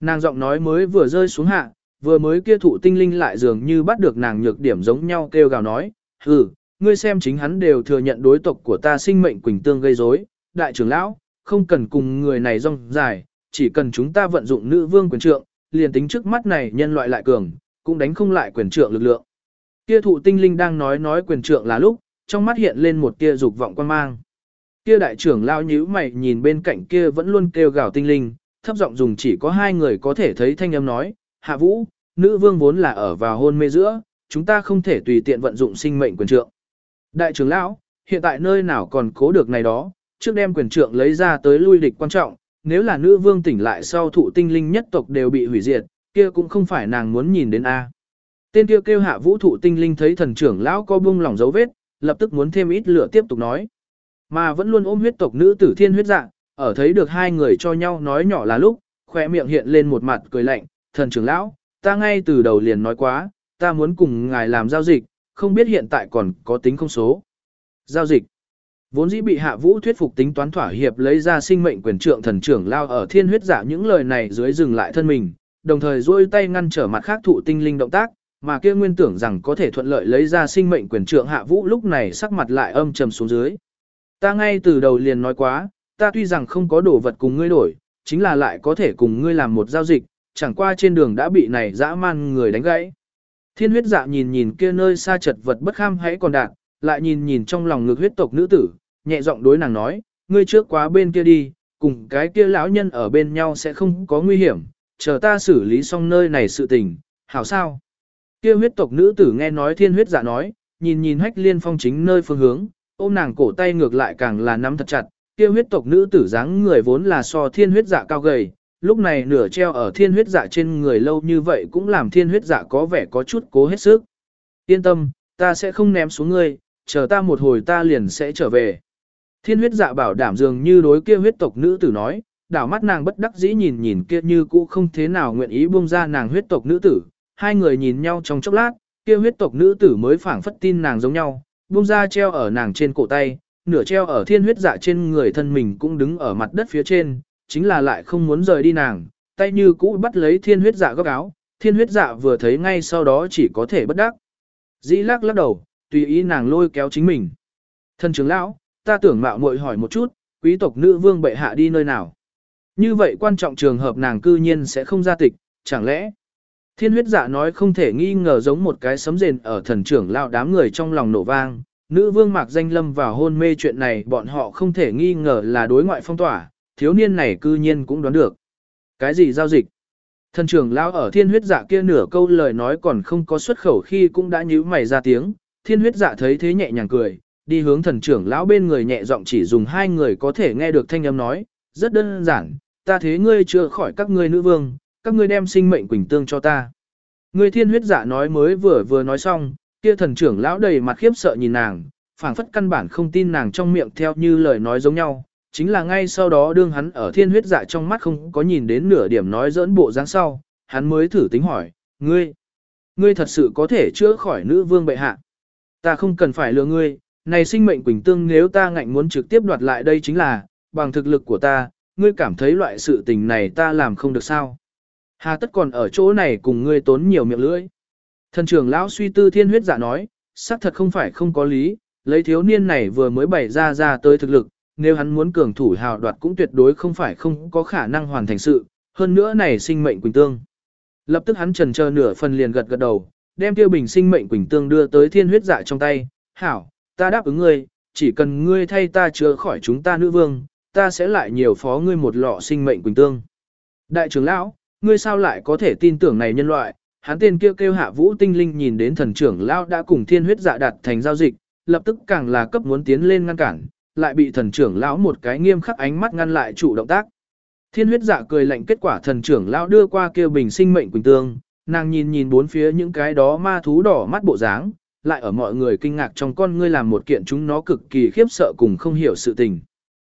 Speaker 1: Nàng giọng nói mới vừa rơi xuống hạ, vừa mới kia thụ tinh linh lại dường như bắt được nàng nhược điểm giống nhau kêu gào nói, hừ, ngươi xem chính hắn đều thừa nhận đối tộc của ta sinh mệnh quỳnh tương gây rối, đại trưởng lão, không cần cùng người này rong dài, chỉ cần chúng ta vận dụng nữ vương quyền trượng, liền tính trước mắt này nhân loại lại cường, cũng đánh không lại quyền trượng lực lượng. Kia thụ tinh linh đang nói nói quyền trượng là lúc, trong mắt hiện lên một tia dục vọng quan mang. Kia đại trưởng lao nhíu mày nhìn bên cạnh kia vẫn luôn kêu gào tinh linh, thấp giọng dùng chỉ có hai người có thể thấy thanh âm nói, hạ vũ, nữ vương vốn là ở vào hôn mê giữa, chúng ta không thể tùy tiện vận dụng sinh mệnh quyền trượng. Đại trưởng lão, hiện tại nơi nào còn cố được này đó, trước đem quyền trượng lấy ra tới lui địch quan trọng, nếu là nữ vương tỉnh lại sau thụ tinh linh nhất tộc đều bị hủy diệt, kia cũng không phải nàng muốn nhìn đến A. Tên kia kêu hạ vũ thụ tinh linh thấy thần trưởng lão có bung lỏng dấu vết, lập tức muốn thêm ít lửa tiếp tục nói. Mà vẫn luôn ôm huyết tộc nữ tử thiên huyết dạng, ở thấy được hai người cho nhau nói nhỏ là lúc, khỏe miệng hiện lên một mặt cười lạnh, thần trưởng lão, ta ngay từ đầu liền nói quá, ta muốn cùng ngài làm giao dịch, không biết hiện tại còn có tính không số. Giao dịch. Vốn dĩ bị hạ vũ thuyết phục tính toán thỏa hiệp lấy ra sinh mệnh quyền trượng thần trưởng lao ở thiên huyết giả những lời này dưới dừng lại thân mình, đồng thời duỗi tay ngăn trở mặt khác thụ tinh linh động tác, mà kia nguyên tưởng rằng có thể thuận lợi lấy ra sinh mệnh quyền trượng hạ vũ lúc này sắc mặt lại âm trầm xuống dưới. Ta ngay từ đầu liền nói quá, ta tuy rằng không có đồ vật cùng ngươi đổi, chính là lại có thể cùng ngươi làm một giao dịch, chẳng qua trên đường đã bị này dã man người đánh gãy. Thiên huyết dạ nhìn nhìn kia nơi xa chật vật bất kham hãy còn đạt, lại nhìn nhìn trong lòng ngực huyết tộc nữ tử, nhẹ giọng đối nàng nói, ngươi trước quá bên kia đi, cùng cái kia lão nhân ở bên nhau sẽ không có nguy hiểm, chờ ta xử lý xong nơi này sự tình, hảo sao? Kia huyết tộc nữ tử nghe nói thiên huyết giả nói, nhìn nhìn hách liên phong chính nơi phương hướng, ôm nàng cổ tay ngược lại càng là nắm thật chặt, kia huyết tộc nữ tử dáng người vốn là so thiên huyết dạ cao gầy, lúc này nửa treo ở thiên huyết dạ trên người lâu như vậy cũng làm thiên huyết dạ có vẻ có chút cố hết sức. Yên tâm, ta sẽ không ném xuống ngươi, chờ ta một hồi ta liền sẽ trở về. Thiên huyết dạ bảo đảm dường như đối kia huyết tộc nữ tử nói, đảo mắt nàng bất đắc dĩ nhìn nhìn kia như cũ không thế nào nguyện ý buông ra nàng huyết tộc nữ tử, hai người nhìn nhau trong chốc lát, kia huyết tộc nữ tử mới phảng phất tin nàng giống nhau, buông ra treo ở nàng trên cổ tay, nửa treo ở thiên huyết dạ trên người thân mình cũng đứng ở mặt đất phía trên, chính là lại không muốn rời đi nàng, tay như cũ bắt lấy thiên huyết dạ góc áo, thiên huyết dạ vừa thấy ngay sau đó chỉ có thể bất đắc. Dĩ lắc lắc đầu, tùy ý nàng lôi kéo chính mình. Thân trưởng lão, ta tưởng mạo muội hỏi một chút, quý tộc nữ vương bệ hạ đi nơi nào? Như vậy quan trọng trường hợp nàng cư nhiên sẽ không ra tịch, chẳng lẽ? Thiên huyết dạ nói không thể nghi ngờ giống một cái sấm rền ở thần trưởng lao đám người trong lòng nổ vang. Nữ vương mạc danh lâm vào hôn mê chuyện này bọn họ không thể nghi ngờ là đối ngoại phong tỏa, thiếu niên này cư nhiên cũng đoán được. Cái gì giao dịch? Thần trưởng lao ở thiên huyết dạ kia nửa câu lời nói còn không có xuất khẩu khi cũng đã nhíu mày ra tiếng, thiên huyết dạ thấy thế nhẹ nhàng cười, đi hướng thần trưởng lão bên người nhẹ giọng chỉ dùng hai người có thể nghe được thanh âm nói, rất đơn giản, ta thế ngươi chữa khỏi các ngươi nữ vương, các ngươi đem sinh mệnh quỳnh tương cho ta. Người thiên huyết giả nói mới vừa vừa nói xong, kia thần trưởng lão đầy mặt khiếp sợ nhìn nàng, phảng phất căn bản không tin nàng trong miệng theo như lời nói giống nhau, chính là ngay sau đó đương hắn ở thiên huyết dạ trong mắt không có nhìn đến nửa điểm nói dỡn bộ dáng sau, hắn mới thử tính hỏi, ngươi, ngươi thật sự có thể chữa khỏi nữ vương bệ hạ. Ta không cần phải lừa ngươi, này sinh mệnh quỳnh tương nếu ta ngạnh muốn trực tiếp đoạt lại đây chính là, bằng thực lực của ta, ngươi cảm thấy loại sự tình này ta làm không được sao. Hà tất còn ở chỗ này cùng ngươi tốn nhiều miệng lưỡi. Thần trưởng lão suy tư thiên huyết giả nói, xác thật không phải không có lý, lấy thiếu niên này vừa mới bày ra ra tới thực lực, nếu hắn muốn cường thủ hào đoạt cũng tuyệt đối không phải không có khả năng hoàn thành sự, hơn nữa này sinh mệnh quỳnh tương. Lập tức hắn trần chờ nửa phần liền gật gật đầu, đem tiêu bình sinh mệnh quỳnh tương đưa tới thiên huyết dạ trong tay, hảo, ta đáp ứng ngươi, chỉ cần ngươi thay ta chữa khỏi chúng ta nữ vương, ta sẽ lại nhiều phó ngươi một lọ sinh mệnh quỳnh tương. Đại trưởng lão, ngươi sao lại có thể tin tưởng này nhân loại, hắn tên kêu kêu hạ vũ tinh linh nhìn đến thần trưởng lão đã cùng thiên huyết dạ đạt thành giao dịch, lập tức càng là cấp muốn tiến lên ngăn cản, lại bị thần trưởng lão một cái nghiêm khắc ánh mắt ngăn lại chủ động tác. Thiên huyết dạ cười lạnh kết quả thần trưởng lão đưa qua kia bình sinh mệnh quỳnh tương, nàng nhìn nhìn bốn phía những cái đó ma thú đỏ mắt bộ dáng, lại ở mọi người kinh ngạc trong con ngươi làm một kiện chúng nó cực kỳ khiếp sợ cùng không hiểu sự tình.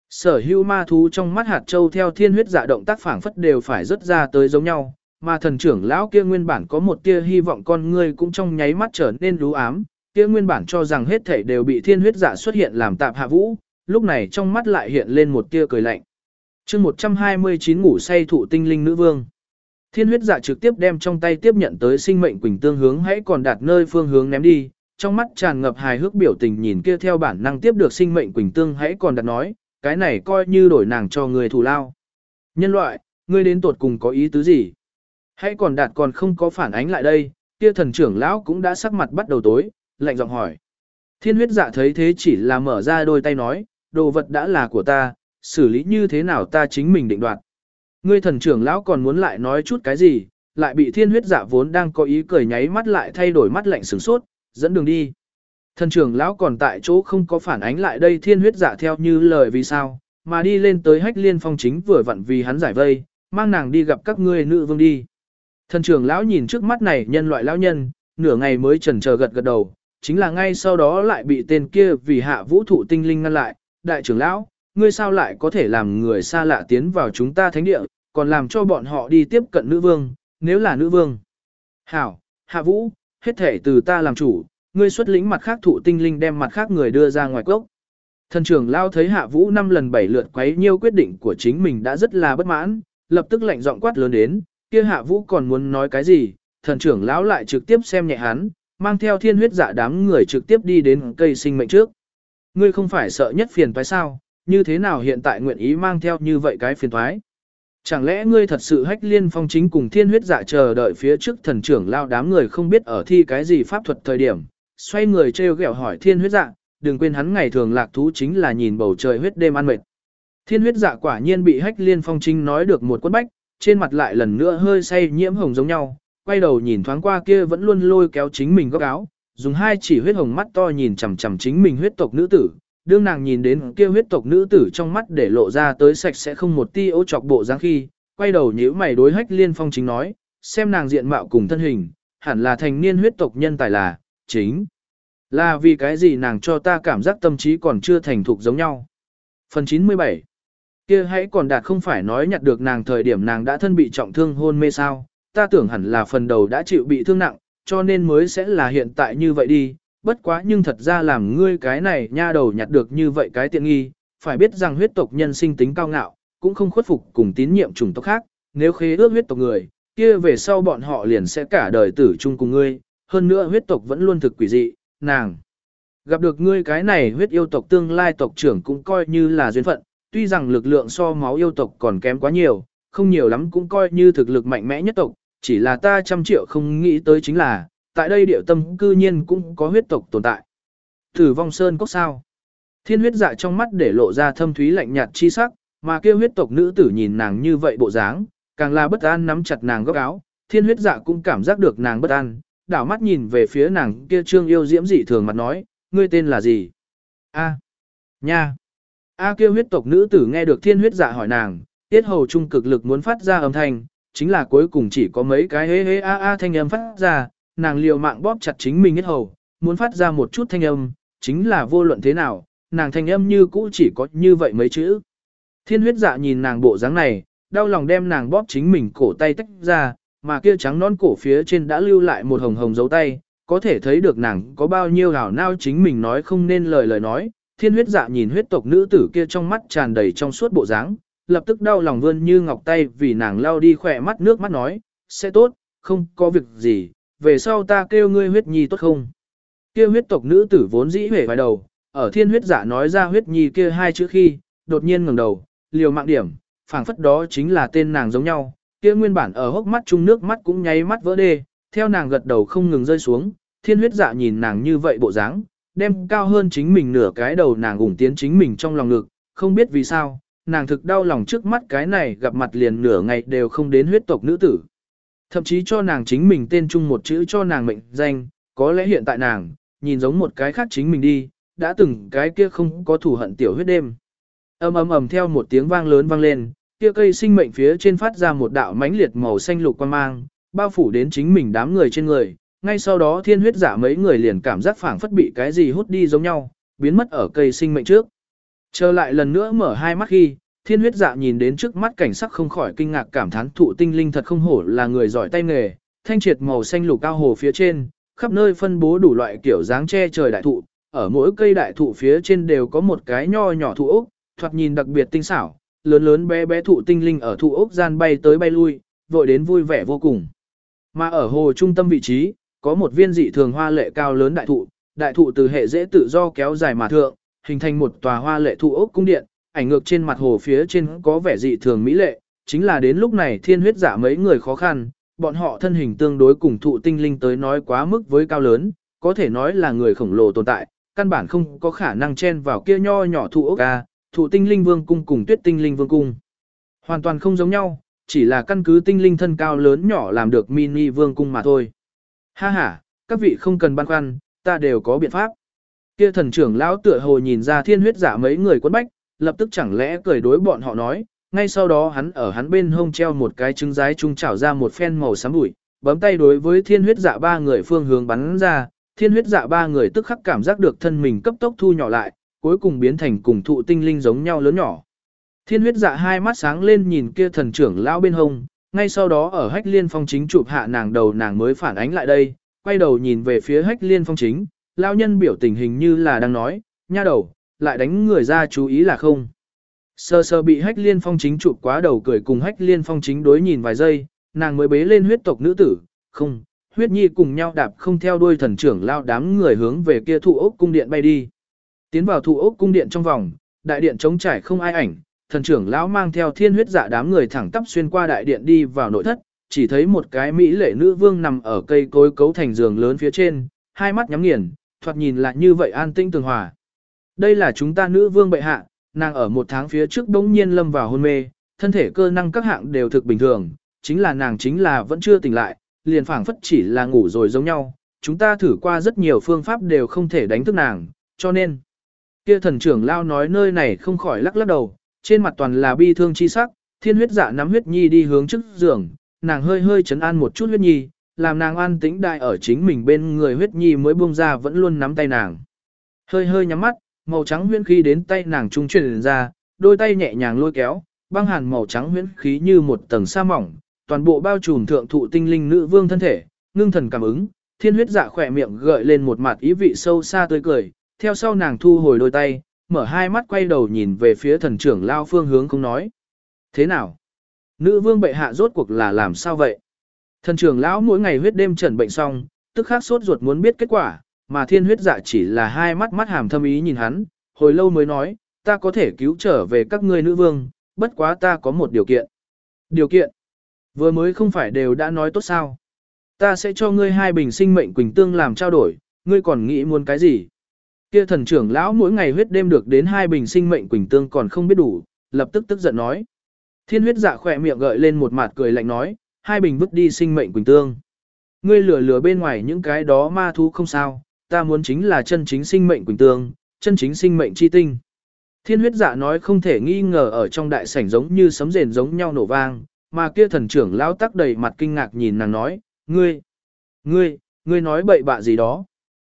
Speaker 1: Sở hữu ma thú trong mắt hạt châu theo thiên huyết dạ động tác phảng phất đều phải rất ra tới giống nhau, mà thần trưởng lão kia nguyên bản có một tia hy vọng con ngươi cũng trong nháy mắt trở nên lú ám, kia nguyên bản cho rằng hết thảy đều bị thiên huyết dạ xuất hiện làm tạp hạ vũ, lúc này trong mắt lại hiện lên một tia cười lạnh. chương 129 ngủ say thụ tinh linh nữ vương. Thiên huyết dạ trực tiếp đem trong tay tiếp nhận tới sinh mệnh quỳnh tương hướng hãy còn đạt nơi phương hướng ném đi, trong mắt tràn ngập hài hước biểu tình nhìn kia theo bản năng tiếp được sinh mệnh quỳnh tương hãy còn đặt nói, cái này coi như đổi nàng cho người thù lao. Nhân loại, ngươi đến tột cùng có ý tứ gì? Hãy còn đạt còn không có phản ánh lại đây, kia thần trưởng lão cũng đã sắc mặt bắt đầu tối, lạnh giọng hỏi. Thiên huyết dạ thấy thế chỉ là mở ra đôi tay nói, đồ vật đã là của ta, xử lý như thế nào ta chính mình định đoạt. Ngươi thần trưởng lão còn muốn lại nói chút cái gì, lại bị thiên huyết dạ vốn đang có ý cười nháy mắt lại thay đổi mắt lạnh sửng sốt, dẫn đường đi. Thần trưởng lão còn tại chỗ không có phản ánh lại đây thiên huyết giả theo như lời vì sao, mà đi lên tới hách liên phong chính vừa vặn vì hắn giải vây, mang nàng đi gặp các ngươi nữ vương đi. Thần trưởng lão nhìn trước mắt này nhân loại lão nhân, nửa ngày mới chần chờ gật gật đầu, chính là ngay sau đó lại bị tên kia vì hạ vũ thụ tinh linh ngăn lại, đại trưởng lão, ngươi sao lại có thể làm người xa lạ tiến vào chúng ta thánh địa, còn làm cho bọn họ đi tiếp cận nữ vương, nếu là nữ vương. Hảo, hạ vũ, hết thể từ ta làm chủ, ngươi xuất lĩnh mặt khác thụ tinh linh đem mặt khác người đưa ra ngoài cốc. Thần trưởng lao thấy hạ vũ năm lần bảy lượt quấy nhiêu quyết định của chính mình đã rất là bất mãn, lập tức lạnh giọng quát lớn đến, kia hạ vũ còn muốn nói cái gì, thần trưởng lão lại trực tiếp xem nhẹ hắn, mang theo thiên huyết dạ đám người trực tiếp đi đến cây sinh mệnh trước. Ngươi không phải sợ nhất phiền phải sao, như thế nào hiện tại nguyện ý mang theo như vậy cái phiền thoái. Chẳng lẽ ngươi thật sự hách liên phong chính cùng thiên huyết dạ chờ đợi phía trước thần trưởng lao đám người không biết ở thi cái gì pháp thuật thời điểm, xoay người treo gẹo hỏi thiên huyết dạ, đừng quên hắn ngày thường lạc thú chính là nhìn bầu trời huyết đêm ăn mệt. Thiên huyết dạ quả nhiên bị hách liên phong chính nói được một quân bách, trên mặt lại lần nữa hơi say nhiễm hồng giống nhau, quay đầu nhìn thoáng qua kia vẫn luôn lôi kéo chính mình góc áo, dùng hai chỉ huyết hồng mắt to nhìn chằm chằm chính mình huyết tộc nữ tử, đương nàng nhìn đến kia huyết tộc nữ tử trong mắt để lộ ra tới sạch sẽ không một ti ô chọc bộ dáng khi, quay đầu nhíu mày đối hách liên phong chính nói, xem nàng diện mạo cùng thân hình, hẳn là thành niên huyết tộc nhân tài là, chính. Là vì cái gì nàng cho ta cảm giác tâm trí còn chưa thành thục giống nhau. Phần 97 kia hãy còn đạt không phải nói nhặt được nàng thời điểm nàng đã thân bị trọng thương hôn mê sao, ta tưởng hẳn là phần đầu đã chịu bị thương nặng, cho nên mới sẽ là hiện tại như vậy đi, bất quá nhưng thật ra làm ngươi cái này nha đầu nhặt được như vậy cái tiện nghi, phải biết rằng huyết tộc nhân sinh tính cao ngạo, cũng không khuất phục cùng tín nhiệm chủng tộc khác, nếu khế ước huyết tộc người, kia về sau bọn họ liền sẽ cả đời tử chung cùng ngươi, hơn nữa huyết tộc vẫn luôn thực quỷ dị, nàng. Gặp được ngươi cái này huyết yêu tộc tương lai tộc trưởng cũng coi như là duyên phận, tuy rằng lực lượng so máu yêu tộc còn kém quá nhiều, không nhiều lắm cũng coi như thực lực mạnh mẽ nhất tộc, chỉ là ta trăm triệu không nghĩ tới chính là, tại đây địa tâm cư nhiên cũng có huyết tộc tồn tại. Thử vong sơn cốc sao? Thiên huyết dạ trong mắt để lộ ra thâm thúy lạnh nhạt chi sắc, mà kêu huyết tộc nữ tử nhìn nàng như vậy bộ dáng, càng là bất an nắm chặt nàng góc áo, thiên huyết dạ cũng cảm giác được nàng bất an, đảo mắt nhìn về phía nàng kia trương yêu diễm dị thường mặt nói, ngươi tên là gì? A. Nha. A kêu huyết tộc nữ tử nghe được thiên huyết dạ hỏi nàng, tiết hầu trung cực lực muốn phát ra âm thanh, chính là cuối cùng chỉ có mấy cái hế hế a a thanh âm phát ra, nàng liều mạng bóp chặt chính mình hết hầu, muốn phát ra một chút thanh âm, chính là vô luận thế nào, nàng thanh âm như cũ chỉ có như vậy mấy chữ. Thiên huyết dạ nhìn nàng bộ dáng này, đau lòng đem nàng bóp chính mình cổ tay tách ra, mà kia trắng non cổ phía trên đã lưu lại một hồng hồng dấu tay, có thể thấy được nàng có bao nhiêu hảo nao chính mình nói không nên lời lời nói. Thiên huyết dạ nhìn huyết tộc nữ tử kia trong mắt tràn đầy trong suốt bộ dáng, lập tức đau lòng vươn như ngọc tay vì nàng lao đi khỏe mắt nước mắt nói, sẽ tốt, không có việc gì, về sau ta kêu ngươi huyết nhi tốt không? Kia huyết tộc nữ tử vốn dĩ hề vài đầu, ở thiên huyết giả nói ra huyết nhi kia hai chữ khi, đột nhiên ngẩng đầu, liều mạng điểm, phảng phất đó chính là tên nàng giống nhau, kia nguyên bản ở hốc mắt chung nước mắt cũng nháy mắt vỡ đê, theo nàng gật đầu không ngừng rơi xuống, thiên huyết dạ nhìn nàng như vậy bộ dáng, đem cao hơn chính mình nửa cái đầu nàng ủng tiến chính mình trong lòng ngực, không biết vì sao, nàng thực đau lòng trước mắt cái này gặp mặt liền nửa ngày đều không đến huyết tộc nữ tử. Thậm chí cho nàng chính mình tên chung một chữ cho nàng mệnh danh, có lẽ hiện tại nàng, nhìn giống một cái khác chính mình đi, đã từng cái kia không có thù hận tiểu huyết đêm. Ầm ầm ầm theo một tiếng vang lớn vang lên, kia cây sinh mệnh phía trên phát ra một đạo mãnh liệt màu xanh lục quang mang, bao phủ đến chính mình đám người trên người. Ngay sau đó thiên huyết giả mấy người liền cảm giác phảng phất bị cái gì hút đi giống nhau, biến mất ở cây sinh mệnh trước. Trở lại lần nữa mở hai mắt khi, thiên huyết dạ nhìn đến trước mắt cảnh sắc không khỏi kinh ngạc cảm thán thụ tinh linh thật không hổ là người giỏi tay nghề, thanh triệt màu xanh lục cao hồ phía trên, khắp nơi phân bố đủ loại kiểu dáng che trời đại thụ, ở mỗi cây đại thụ phía trên đều có một cái nho nhỏ thụ ốc, thoạt nhìn đặc biệt tinh xảo, lớn lớn bé bé thụ tinh linh ở thụ ốc gian bay tới bay lui, vội đến vui vẻ vô cùng. Mà ở hồ trung tâm vị trí, có một viên dị thường hoa lệ cao lớn đại thụ, đại thụ từ hệ dễ tự do kéo dài mà thượng, hình thành một tòa hoa lệ thụ ốc cung điện, ảnh ngược trên mặt hồ phía trên có vẻ dị thường mỹ lệ, chính là đến lúc này thiên huyết giả mấy người khó khăn, bọn họ thân hình tương đối cùng thụ tinh linh tới nói quá mức với cao lớn, có thể nói là người khổng lồ tồn tại, căn bản không có khả năng chen vào kia nho nhỏ thụ ốc ca, thụ tinh linh vương cung cùng tuyết tinh linh vương cung. Hoàn toàn không giống nhau, chỉ là căn cứ tinh linh thân cao lớn nhỏ làm được mini vương cung mà thôi. Ha ha, các vị không cần băn khoăn, ta đều có biện pháp. Kia thần trưởng lão tựa hồ nhìn ra thiên huyết giả mấy người quân bách, lập tức chẳng lẽ cười đối bọn họ nói, ngay sau đó hắn ở hắn bên hông treo một cái trứng rái trung chảo ra một phen màu xám bụi, bấm tay đối với thiên huyết dạ ba người phương hướng bắn ra, thiên huyết dạ ba người tức khắc cảm giác được thân mình cấp tốc thu nhỏ lại, cuối cùng biến thành cùng thụ tinh linh giống nhau lớn nhỏ. Thiên huyết dạ hai mắt sáng lên nhìn kia thần trưởng lão bên hông, ngay sau đó ở hách liên phong chính chụp hạ nàng đầu nàng mới phản ánh lại đây, quay đầu nhìn về phía hách liên phong chính, lão nhân biểu tình hình như là đang nói, nha đầu, lại đánh người ra chú ý là không. Sơ sơ bị hách liên phong chính chụp quá đầu cười cùng hách liên phong chính đối nhìn vài giây, nàng mới bế lên huyết tộc nữ tử, không, huyết nhi cùng nhau đạp không theo đuôi thần trưởng lao đám người hướng về kia thụ ốc cung điện bay đi. Tiến vào thụ ốc cung điện trong vòng, đại điện trống trải không ai ảnh, thần trưởng lão mang theo thiên huyết dạ đám người thẳng tắp xuyên qua đại điện đi vào nội thất, chỉ thấy một cái mỹ lệ nữ vương nằm ở cây cối cấu thành giường lớn phía trên, hai mắt nhắm nghiền, thoạt nhìn lại như vậy an tinh tường hòa. Đây là chúng ta nữ vương bệ hạ, nàng ở một tháng phía trước đống nhiên lâm vào hôn mê, thân thể cơ năng các hạng đều thực bình thường, chính là nàng chính là vẫn chưa tỉnh lại, liền phảng phất chỉ là ngủ rồi giống nhau. Chúng ta thử qua rất nhiều phương pháp đều không thể đánh thức nàng, cho nên. Kia thần trưởng lao nói nơi này không khỏi lắc lắc đầu, trên mặt toàn là bi thương chi sắc, thiên huyết dạ nắm huyết nhi đi hướng trước giường, nàng hơi hơi chấn an một chút huyết nhi, làm nàng an tĩnh đại ở chính mình bên người huyết nhi mới buông ra vẫn luôn nắm tay nàng. Hơi hơi nhắm mắt, màu trắng huyễn khí đến tay nàng trung truyền ra, đôi tay nhẹ nhàng lôi kéo, băng hàn màu trắng huyễn khí như một tầng sa mỏng, toàn bộ bao trùm thượng thụ tinh linh nữ vương thân thể, ngưng thần cảm ứng, thiên huyết dạ khỏe miệng gợi lên một mặt ý vị sâu xa tươi cười, theo sau nàng thu hồi đôi tay, mở hai mắt quay đầu nhìn về phía thần trưởng lao phương hướng không nói. Thế nào? Nữ vương bệ hạ rốt cuộc là làm sao vậy? Thần trưởng lão mỗi ngày huyết đêm trần bệnh xong, tức khắc sốt ruột muốn biết kết quả, mà thiên huyết dạ chỉ là hai mắt mắt hàm thâm ý nhìn hắn, hồi lâu mới nói, ta có thể cứu trở về các ngươi nữ vương, bất quá ta có một điều kiện. Điều kiện? Vừa mới không phải đều đã nói tốt sao? Ta sẽ cho ngươi hai bình sinh mệnh quỳnh tương làm trao đổi, ngươi còn nghĩ muốn cái gì? Kia thần trưởng lão mỗi ngày huyết đêm được đến hai bình sinh mệnh quỳnh tương còn không biết đủ, lập tức tức giận nói. Thiên huyết dạ khỏe miệng gợi lên một mặt cười lạnh nói, hai bình vứt đi sinh mệnh quỳnh tương. Ngươi lừa lừa bên ngoài những cái đó ma thú không sao, ta muốn chính là chân chính sinh mệnh quỳnh tương, chân chính sinh mệnh chi tinh. Thiên huyết dạ nói không thể nghi ngờ ở trong đại sảnh giống như sấm rền giống nhau nổ vang, mà kia thần trưởng lão tắc đầy mặt kinh ngạc nhìn nàng nói, ngươi, ngươi, ngươi nói bậy bạ gì đó.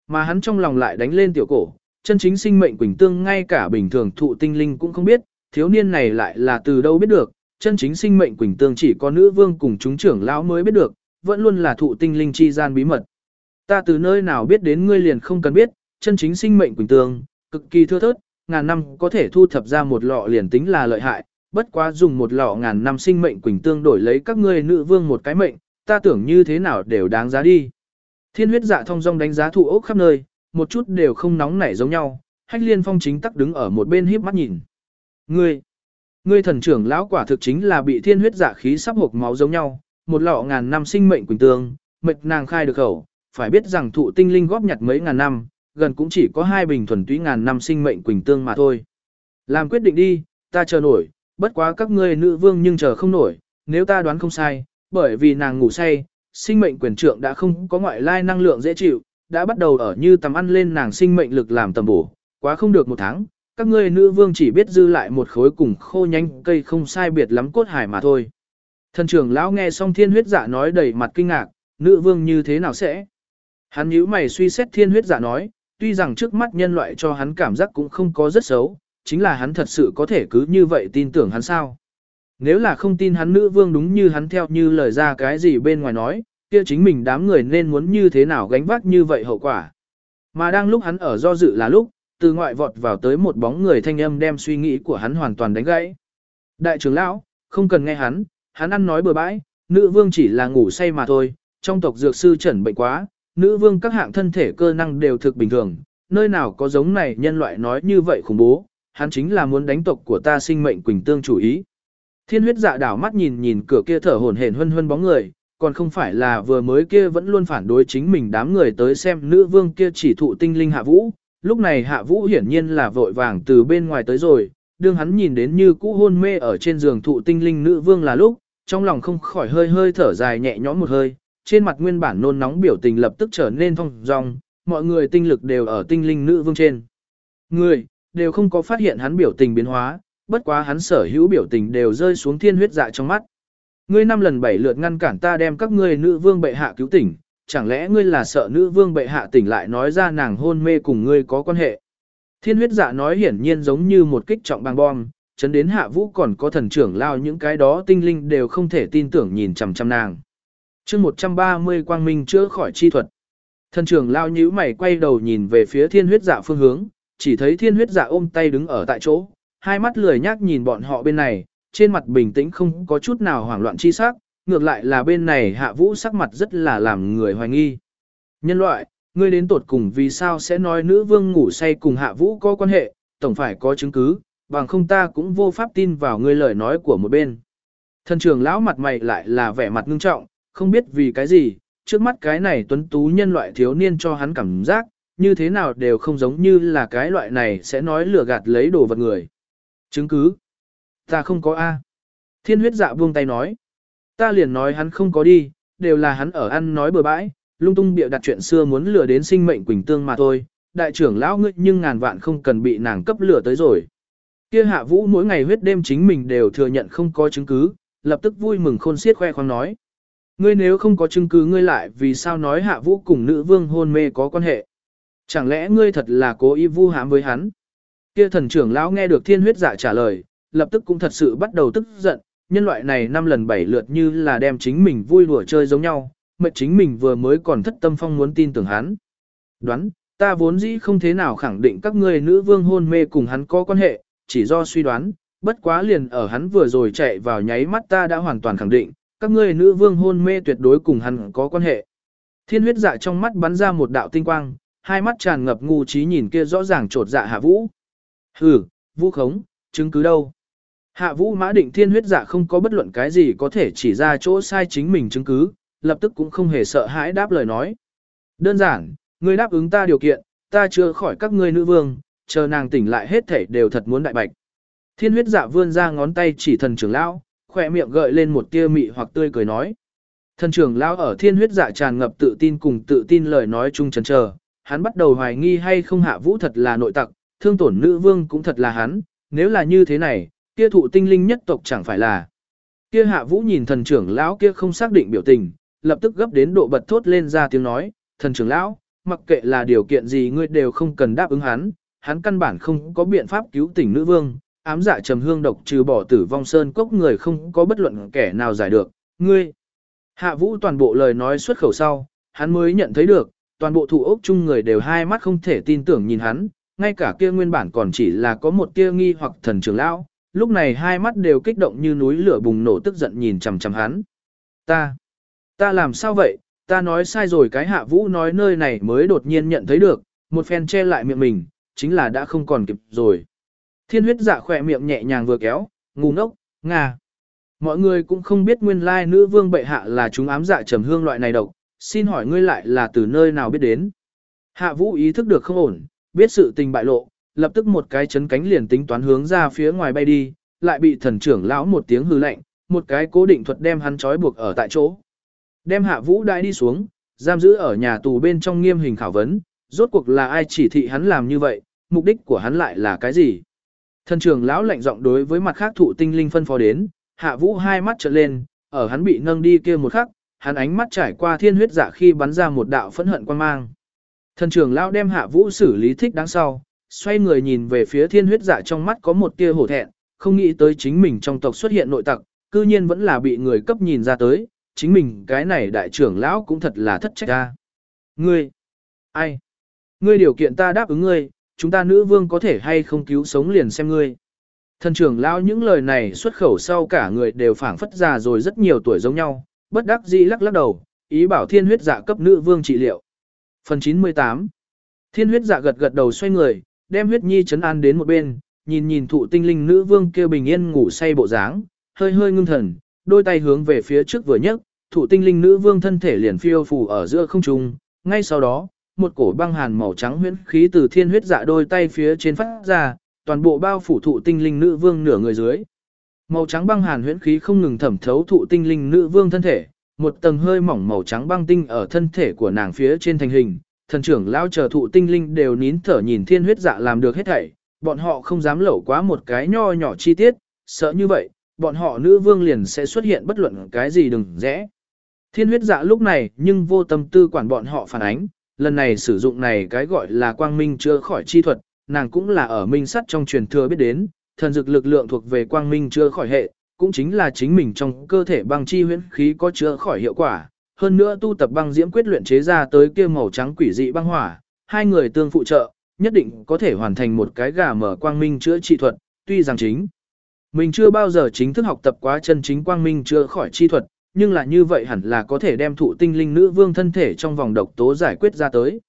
Speaker 1: Mà hắn trong lòng lại đánh lên tiểu cổ, chân chính sinh mệnh quỳnh tương ngay cả bình thường thụ tinh linh cũng không biết, thiếu niên này lại là từ đâu biết được, chân chính sinh mệnh quỳnh tương chỉ có nữ vương cùng chúng trưởng lão mới biết được, vẫn luôn là thụ tinh linh chi gian bí mật. Ta từ nơi nào biết đến ngươi liền không cần biết, chân chính sinh mệnh quỳnh tương, cực kỳ thưa thớt, ngàn năm có thể thu thập ra một lọ liền tính là lợi hại, bất quá dùng một lọ ngàn năm sinh mệnh quỳnh tương đổi lấy các ngươi nữ vương một cái mệnh, ta tưởng như thế nào đều đáng giá đi. Thiên huyết dạ thông dong đánh giá thụ ốc khắp nơi, một chút đều không nóng nảy giống nhau, hách liên phong chính tắc đứng ở một bên híp mắt nhìn. Ngươi, ngươi thần trưởng lão quả thực chính là bị thiên huyết dạ khí sắp hộp máu giống nhau, một lọ ngàn năm sinh mệnh quỳnh tương, mệt nàng khai được khẩu, phải biết rằng thụ tinh linh góp nhặt mấy ngàn năm, gần cũng chỉ có hai bình thuần túy ngàn năm sinh mệnh quỳnh tương mà thôi. Làm quyết định đi, ta chờ nổi, bất quá các ngươi nữ vương nhưng chờ không nổi, nếu ta đoán không sai, bởi vì nàng ngủ say, sinh mệnh quyền trượng đã không có ngoại lai năng lượng dễ chịu, đã bắt đầu ở như tầm ăn lên nàng sinh mệnh lực làm tầm bổ, quá không được một tháng, các ngươi nữ vương chỉ biết dư lại một khối cùng khô nhanh cây không sai biệt lắm cốt hải mà thôi. Thần trưởng lão nghe xong thiên huyết dạ nói đầy mặt kinh ngạc, nữ vương như thế nào sẽ? Hắn nhíu mày suy xét thiên huyết giả nói, tuy rằng trước mắt nhân loại cho hắn cảm giác cũng không có rất xấu, chính là hắn thật sự có thể cứ như vậy tin tưởng hắn sao. Nếu là không tin hắn nữ vương đúng như hắn theo như lời ra cái gì bên ngoài nói, kia chính mình đám người nên muốn như thế nào gánh vác như vậy hậu quả. Mà đang lúc hắn ở do dự là lúc, từ ngoại vọt vào tới một bóng người thanh âm đem suy nghĩ của hắn hoàn toàn đánh gãy. Đại trưởng lão, không cần nghe hắn, hắn ăn nói bừa bãi, nữ vương chỉ là ngủ say mà thôi, trong tộc dược sư chẩn bệnh quá, nữ vương các hạng thân thể cơ năng đều thực bình thường, nơi nào có giống này nhân loại nói như vậy khủng bố, hắn chính là muốn đánh tộc của ta sinh mệnh quỳnh tương chủ ý. Thiên huyết dạ đảo mắt nhìn nhìn cửa kia thở hổn hển hân hân bóng người, còn không phải là vừa mới kia vẫn luôn phản đối chính mình đám người tới xem nữ vương kia chỉ thụ tinh linh hạ vũ. Lúc này hạ vũ hiển nhiên là vội vàng từ bên ngoài tới rồi, đương hắn nhìn đến như cũ hôn mê ở trên giường thụ tinh linh nữ vương là lúc, trong lòng không khỏi hơi hơi thở dài nhẹ nhõm một hơi, trên mặt nguyên bản nôn nóng biểu tình lập tức trở nên thong dong, mọi người tinh lực đều ở tinh linh nữ vương trên. Người, đều không có phát hiện hắn biểu tình biến hóa, bất quá hắn sở hữu biểu tình đều rơi xuống thiên huyết dạ trong mắt. Ngươi năm lần bảy lượt ngăn cản ta đem các ngươi nữ vương bệ hạ cứu tỉnh, chẳng lẽ ngươi là sợ nữ vương bệ hạ tỉnh lại nói ra nàng hôn mê cùng ngươi có quan hệ. Thiên huyết dạ nói hiển nhiên giống như một kích trọng băng bom, chấn đến hạ vũ còn có thần trưởng lao những cái đó tinh linh đều không thể tin tưởng nhìn chằm chằm nàng chương 130 quang minh chữa khỏi chi thuật. Thần trưởng lao nhíu mày quay đầu nhìn về phía thiên huyết dạ phương hướng, chỉ thấy thiên huyết dạ ôm tay đứng ở tại chỗ, hai mắt lười nhác nhìn bọn họ bên này, trên mặt bình tĩnh không có chút nào hoảng loạn chi sắc, ngược lại là bên này hạ vũ sắc mặt rất là làm người hoài nghi. Nhân loại, ngươi đến tột cùng vì sao sẽ nói nữ vương ngủ say cùng hạ vũ có quan hệ, tổng phải có chứng cứ, bằng không ta cũng vô pháp tin vào ngươi lời nói của một bên. Thần trưởng lão mặt mày lại là vẻ mặt ngưng trọng, không biết vì cái gì, trước mắt cái này tuấn tú nhân loại thiếu niên cho hắn cảm giác, như thế nào đều không giống như là cái loại này sẽ nói lừa gạt lấy đồ vật người. Chứng cứ. Ta không có A. Thiên huyết dạ buông tay nói. Ta liền nói hắn không có đi, đều là hắn ở ăn nói bừa bãi, lung tung bịa đặt chuyện xưa muốn lừa đến sinh mệnh quỳnh tương mà thôi. Đại trưởng lão ngươi nhưng ngàn vạn không cần bị nàng cấp lửa tới rồi. Kia hạ vũ mỗi ngày huyết đêm chính mình đều thừa nhận không có chứng cứ, lập tức vui mừng khôn xiết khoe khoang nói. Ngươi nếu không có chứng cứ ngươi lại vì sao nói hạ vũ cùng nữ vương hôn mê có quan hệ. Chẳng lẽ ngươi thật là cố ý vu hãm với hắn? Kia thần trưởng lão nghe được thiên huyết giả trả lời, lập tức cũng thật sự bắt đầu tức giận, nhân loại này năm lần bảy lượt như là đem chính mình vui đùa chơi giống nhau, mệt chính mình vừa mới còn thất tâm phong muốn tin tưởng hắn. Đoán, ta vốn dĩ không thế nào khẳng định các ngươi nữ vương hôn mê cùng hắn có quan hệ, chỉ do suy đoán, bất quá liền ở hắn vừa rồi chạy vào nháy mắt ta đã hoàn toàn khẳng định, các ngươi nữ vương hôn mê tuyệt đối cùng hắn có quan hệ. Thiên huyết dạ trong mắt bắn ra một đạo tinh quang, hai mắt tràn ngập ngu trí nhìn kia rõ ràng trột dạ hạ vũ. Hừ, vũ khống, chứng cứ đâu? Hạ vũ mã định thiên huyết dạ không có bất luận cái gì có thể chỉ ra chỗ sai chính mình chứng cứ, lập tức cũng không hề sợ hãi đáp lời nói. Đơn giản, ngươi đáp ứng ta điều kiện, ta chưa khỏi các ngươi nữ vương, chờ nàng tỉnh lại hết thể đều thật muốn đại bạch. Thiên huyết dạ vươn ra ngón tay chỉ thần trưởng lão, khỏe miệng gợi lên một tia mị hoặc tươi cười nói. Thần trưởng lão ở thiên huyết dạ tràn ngập tự tin cùng tự tin lời nói chung chần chờ, hắn bắt đầu hoài nghi hay không hạ vũ thật là nội tặc, thương tổn nữ vương cũng thật là hắn, nếu là như thế này, kia thụ tinh linh nhất tộc chẳng phải là. Kia hạ vũ nhìn thần trưởng lão kia không xác định biểu tình, lập tức gấp đến độ bật thốt lên ra tiếng nói, thần trưởng lão, mặc kệ là điều kiện gì ngươi đều không cần đáp ứng hắn, hắn căn bản không có biện pháp cứu tỉnh nữ vương, ám dạ trầm hương độc trừ bỏ tử vong sơn cốc người không có bất luận kẻ nào giải được, ngươi. Hạ vũ toàn bộ lời nói xuất khẩu sau, hắn mới nhận thấy được, toàn bộ thủ ốc chung người đều hai mắt không thể tin tưởng nhìn hắn, ngay cả kia nguyên bản còn chỉ là có một tia nghi hoặc thần trưởng lão, lúc này hai mắt đều kích động như núi lửa bùng nổ tức giận nhìn chằm chằm hắn. Ta, ta làm sao vậy, ta nói sai rồi cái hạ vũ nói nơi này mới đột nhiên nhận thấy được, một phen che lại miệng mình, chính là đã không còn kịp rồi. Thiên huyết dạ khỏe miệng nhẹ nhàng vừa kéo, ngu ngốc, ngà. Mọi người cũng không biết nguyên lai nữ vương bệ hạ là chúng ám dạ trầm hương loại này độc, xin hỏi ngươi lại là từ nơi nào biết đến. Hạ vũ ý thức được không ổn, biết sự tình bại lộ, lập tức một cái chấn cánh liền tính toán hướng ra phía ngoài bay đi, lại bị thần trưởng lão một tiếng hư lệnh, một cái cố định thuật đem hắn trói buộc ở tại chỗ. Đem hạ vũ đại đi xuống, giam giữ ở nhà tù bên trong nghiêm hình khảo vấn, rốt cuộc là ai chỉ thị hắn làm như vậy, mục đích của hắn lại là cái gì? Thần trưởng lão lạnh giọng đối với mặt khác thụ tinh linh phân phó đến, hạ vũ hai mắt trợn lên, ở hắn bị nâng đi kia một khắc, hắn ánh mắt trải qua thiên huyết dạ khi bắn ra một đạo phẫn hận quan mang. Thần trưởng lão đem hạ vũ xử lý thích đáng sau, xoay người nhìn về phía thiên huyết dạ trong mắt có một tia hổ thẹn, không nghĩ tới chính mình trong tộc xuất hiện nội tặc, cư nhiên vẫn là bị người cấp nhìn ra tới, chính mình cái này đại trưởng lão cũng thật là thất trách ra. Ngươi, ai? Ngươi điều kiện ta đáp ứng ngươi, chúng ta nữ vương có thể hay không cứu sống liền xem ngươi. Thần trưởng lão những lời này xuất khẩu sau cả người đều phảng phất già rồi rất nhiều tuổi giống nhau, bất đắc dĩ lắc lắc đầu, ý bảo thiên huyết dạ cấp nữ vương trị liệu. Phần 98 Thiên huyết dạ gật gật đầu xoay người, đem huyết nhi chấn an đến một bên, nhìn nhìn thụ tinh linh nữ vương kia bình yên ngủ say bộ dáng, hơi hơi ngưng thần, đôi tay hướng về phía trước vừa nhấc, thụ tinh linh nữ vương thân thể liền phiêu phù ở giữa không trung, ngay sau đó, một cổ băng hàn màu trắng huyễn khí từ thiên huyết dạ đôi tay phía trên phát ra, toàn bộ bao phủ thụ tinh linh nữ vương nửa người dưới. Màu trắng băng hàn huyễn khí không ngừng thẩm thấu thụ tinh linh nữ vương thân thể, một tầng hơi mỏng màu trắng băng tinh ở thân thể của nàng phía trên thành hình. Thần trưởng lao chờ thụ tinh linh đều nín thở nhìn thiên huyết dạ làm được hết thảy, bọn họ không dám lẩu quá một cái nho nhỏ chi tiết, sợ như vậy, bọn họ nữ vương liền sẽ xuất hiện bất luận cái gì đừng rẽ. Thiên huyết dạ lúc này nhưng vô tâm tư quản bọn họ phản ánh, lần này sử dụng này cái gọi là quang minh chữa khỏi chi thuật, nàng cũng là ở minh sắt trong truyền thừa biết đến, thần dược lực lượng thuộc về quang minh chữa khỏi hệ, cũng chính là chính mình trong cơ thể băng chi huyễn khí có chữa khỏi hiệu quả. Hơn nữa tu tập băng diễm quyết luyện chế ra tới kia màu trắng quỷ dị băng hỏa, hai người tương phụ trợ, nhất định có thể hoàn thành một cái gà mở quang minh chữa trị thuật, tuy rằng chính mình chưa bao giờ chính thức học tập quá chân chính quang minh chữa khỏi chi thuật, nhưng là như vậy hẳn là có thể đem thụ tinh linh nữ vương thân thể trong vòng độc tố giải quyết ra tới.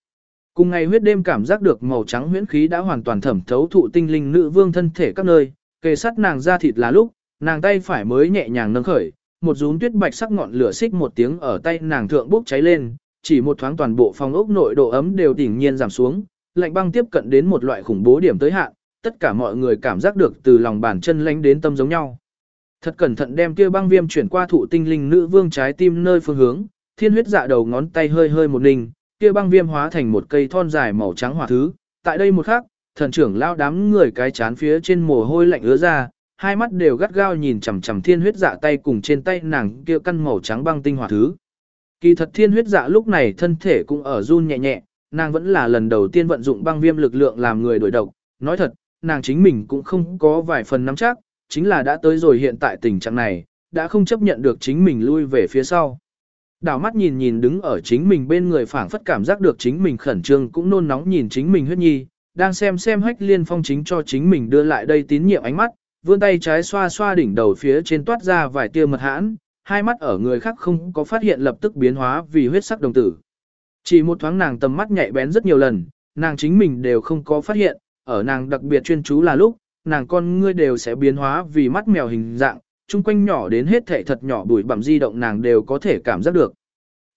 Speaker 1: Cùng ngày huyết đêm cảm giác được màu trắng huyễn khí đã hoàn toàn thẩm thấu thụ tinh linh nữ vương thân thể các nơi, kề sát nàng ra thịt là lúc, nàng tay phải mới nhẹ nhàng nâng khởi, một rúm tuyết bạch sắc ngọn lửa xích một tiếng ở tay nàng thượng bốc cháy lên, chỉ một thoáng toàn bộ phòng ốc nội độ ấm đều đỉnh nhiên giảm xuống, lạnh băng tiếp cận đến một loại khủng bố điểm tới hạn, tất cả mọi người cảm giác được từ lòng bàn chân lánh đến tâm giống nhau. Thật cẩn thận đem kia băng viêm chuyển qua thụ tinh linh nữ vương trái tim nơi phương hướng, thiên huyết dạ đầu ngón tay hơi hơi một ninh, kia băng viêm hóa thành một cây thon dài màu trắng hỏa thứ. Tại đây một khắc, thần trưởng lao đám người cái chán phía trên mồ hôi lạnh ứa ra, hai mắt đều gắt gao nhìn chằm chằm thiên huyết dạ tay cùng trên tay nàng kia căn màu trắng băng tinh hỏa thứ. Kỳ thật thiên huyết dạ lúc này thân thể cũng ở run nhẹ nhẹ, nàng vẫn là lần đầu tiên vận dụng băng viêm lực lượng làm người đổi độc. Nói thật, nàng chính mình cũng không có vài phần nắm chắc, chính là đã tới rồi hiện tại tình trạng này, đã không chấp nhận được chính mình lui về phía sau. Đảo mắt nhìn nhìn đứng ở chính mình bên người phảng phất cảm giác được chính mình khẩn trương cũng nôn nóng nhìn chính mình huyết nhi, đang xem xem hách liên phong chính cho chính mình đưa lại đây tín nhiệm ánh mắt, vươn tay trái xoa xoa đỉnh đầu phía trên toát ra vài tia mật hãn, hai mắt ở người khác không có phát hiện lập tức biến hóa vì huyết sắc đồng tử. Chỉ một thoáng nàng tầm mắt nhạy bén rất nhiều lần, nàng chính mình đều không có phát hiện, ở nàng đặc biệt chuyên chú là lúc, nàng con ngươi đều sẽ biến hóa vì mắt mèo hình dạng, chung quanh nhỏ đến hết thể thật nhỏ bụi bặm di động nàng đều có thể cảm giác được.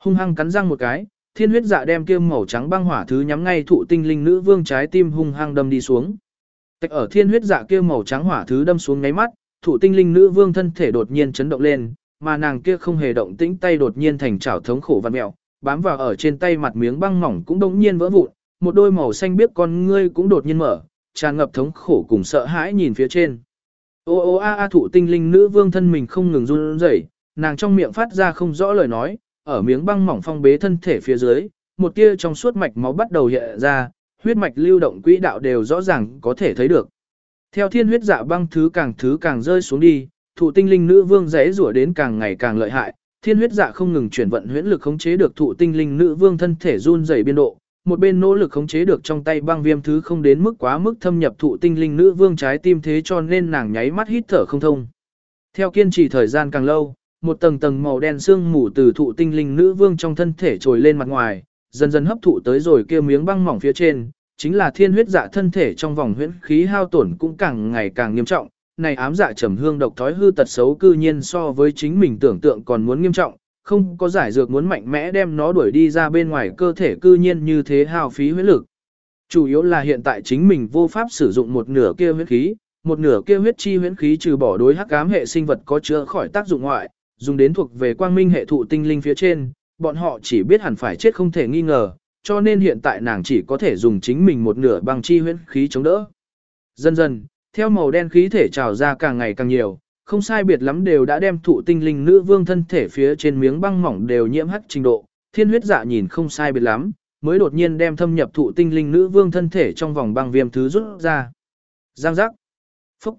Speaker 1: Hung hăng cắn răng một cái, thiên huyết dạ đem kia màu trắng băng hỏa thứ nhắm ngay thụ tinh linh nữ vương trái tim hung hăng đâm đi xuống. Tạch ở thiên huyết dạ kia màu trắng hỏa thứ đâm xuống ngáy mắt, thụ tinh linh nữ vương thân thể đột nhiên chấn động lên, mà nàng kia không hề động tĩnh tay đột nhiên thành chảo thống khổ văn mèo, bám vào ở trên tay mặt miếng băng mỏng cũng đột nhiên vỡ vụn, một đôi màu xanh biếc con ngươi cũng đột nhiên mở, tràn ngập thống khổ cùng sợ hãi nhìn phía trên. Ô ô a a thụ tinh linh nữ vương thân mình không ngừng run rẩy, nàng trong miệng phát ra không rõ lời nói, ở miếng băng mỏng phong bế thân thể phía dưới, một tia trong suốt mạch máu bắt đầu hiện ra, huyết mạch lưu động quỹ đạo đều rõ ràng có thể thấy được. Theo thiên huyết dạ băng thứ càng thứ càng rơi xuống đi, thụ tinh linh nữ vương rẽ rủa đến càng ngày càng lợi hại, thiên huyết dạ không ngừng chuyển vận huyễn lực khống chế được thụ tinh linh nữ vương thân thể run rẩy biên độ, một bên nỗ lực khống chế được trong tay băng viêm thứ không đến mức quá mức thâm nhập thụ tinh linh nữ vương trái tim thế cho nên nàng nháy mắt hít thở không thông. Theo kiên trì thời gian càng lâu, một tầng tầng màu đen xương mù từ thụ tinh linh nữ vương trong thân thể trồi lên mặt ngoài, dần dần hấp thụ tới rồi kia miếng băng mỏng phía trên, chính là thiên huyết dạ thân thể trong vòng huyễn khí hao tổn cũng càng ngày càng nghiêm trọng. Này ám dạ trầm hương độc thói hư tật xấu cư nhiên so với chính mình tưởng tượng còn muốn nghiêm trọng, không có giải dược muốn mạnh mẽ đem nó đuổi đi ra bên ngoài cơ thể cư nhiên như thế hao phí huyết lực. Chủ yếu là hiện tại chính mình vô pháp sử dụng một nửa kia huyết khí, một nửa kia huyết chi huyết khí trừ bỏ đối hắc ám hệ sinh vật có chữa khỏi tác dụng ngoại, dùng đến thuộc về quang minh hệ thụ tinh linh phía trên, bọn họ chỉ biết hẳn phải chết không thể nghi ngờ, cho nên hiện tại nàng chỉ có thể dùng chính mình một nửa bằng chi huyễn khí chống đỡ. Dần dần, theo màu đen khí thể trào ra càng ngày càng nhiều, không sai biệt lắm đều đã đem thụ tinh linh nữ vương thân thể phía trên miếng băng mỏng đều nhiễm hắc trình độ, thiên huyết dạ nhìn không sai biệt lắm, mới đột nhiên đem thâm nhập thụ tinh linh nữ vương thân thể trong vòng băng viêm thứ rút ra. Giang giác. Phúc.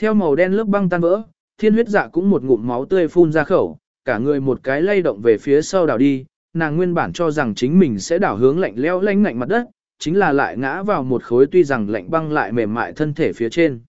Speaker 1: Theo màu đen lớp băng tan vỡ, thiên huyết dạ cũng một ngụm máu tươi phun ra khẩu, cả người một cái lay động về phía sau đảo đi, nàng nguyên bản cho rằng chính mình sẽ đảo hướng lạnh leo lanh ngạnh mặt đất, chính là lại ngã vào một khối tuy rằng lạnh băng lại mềm mại thân thể phía trên.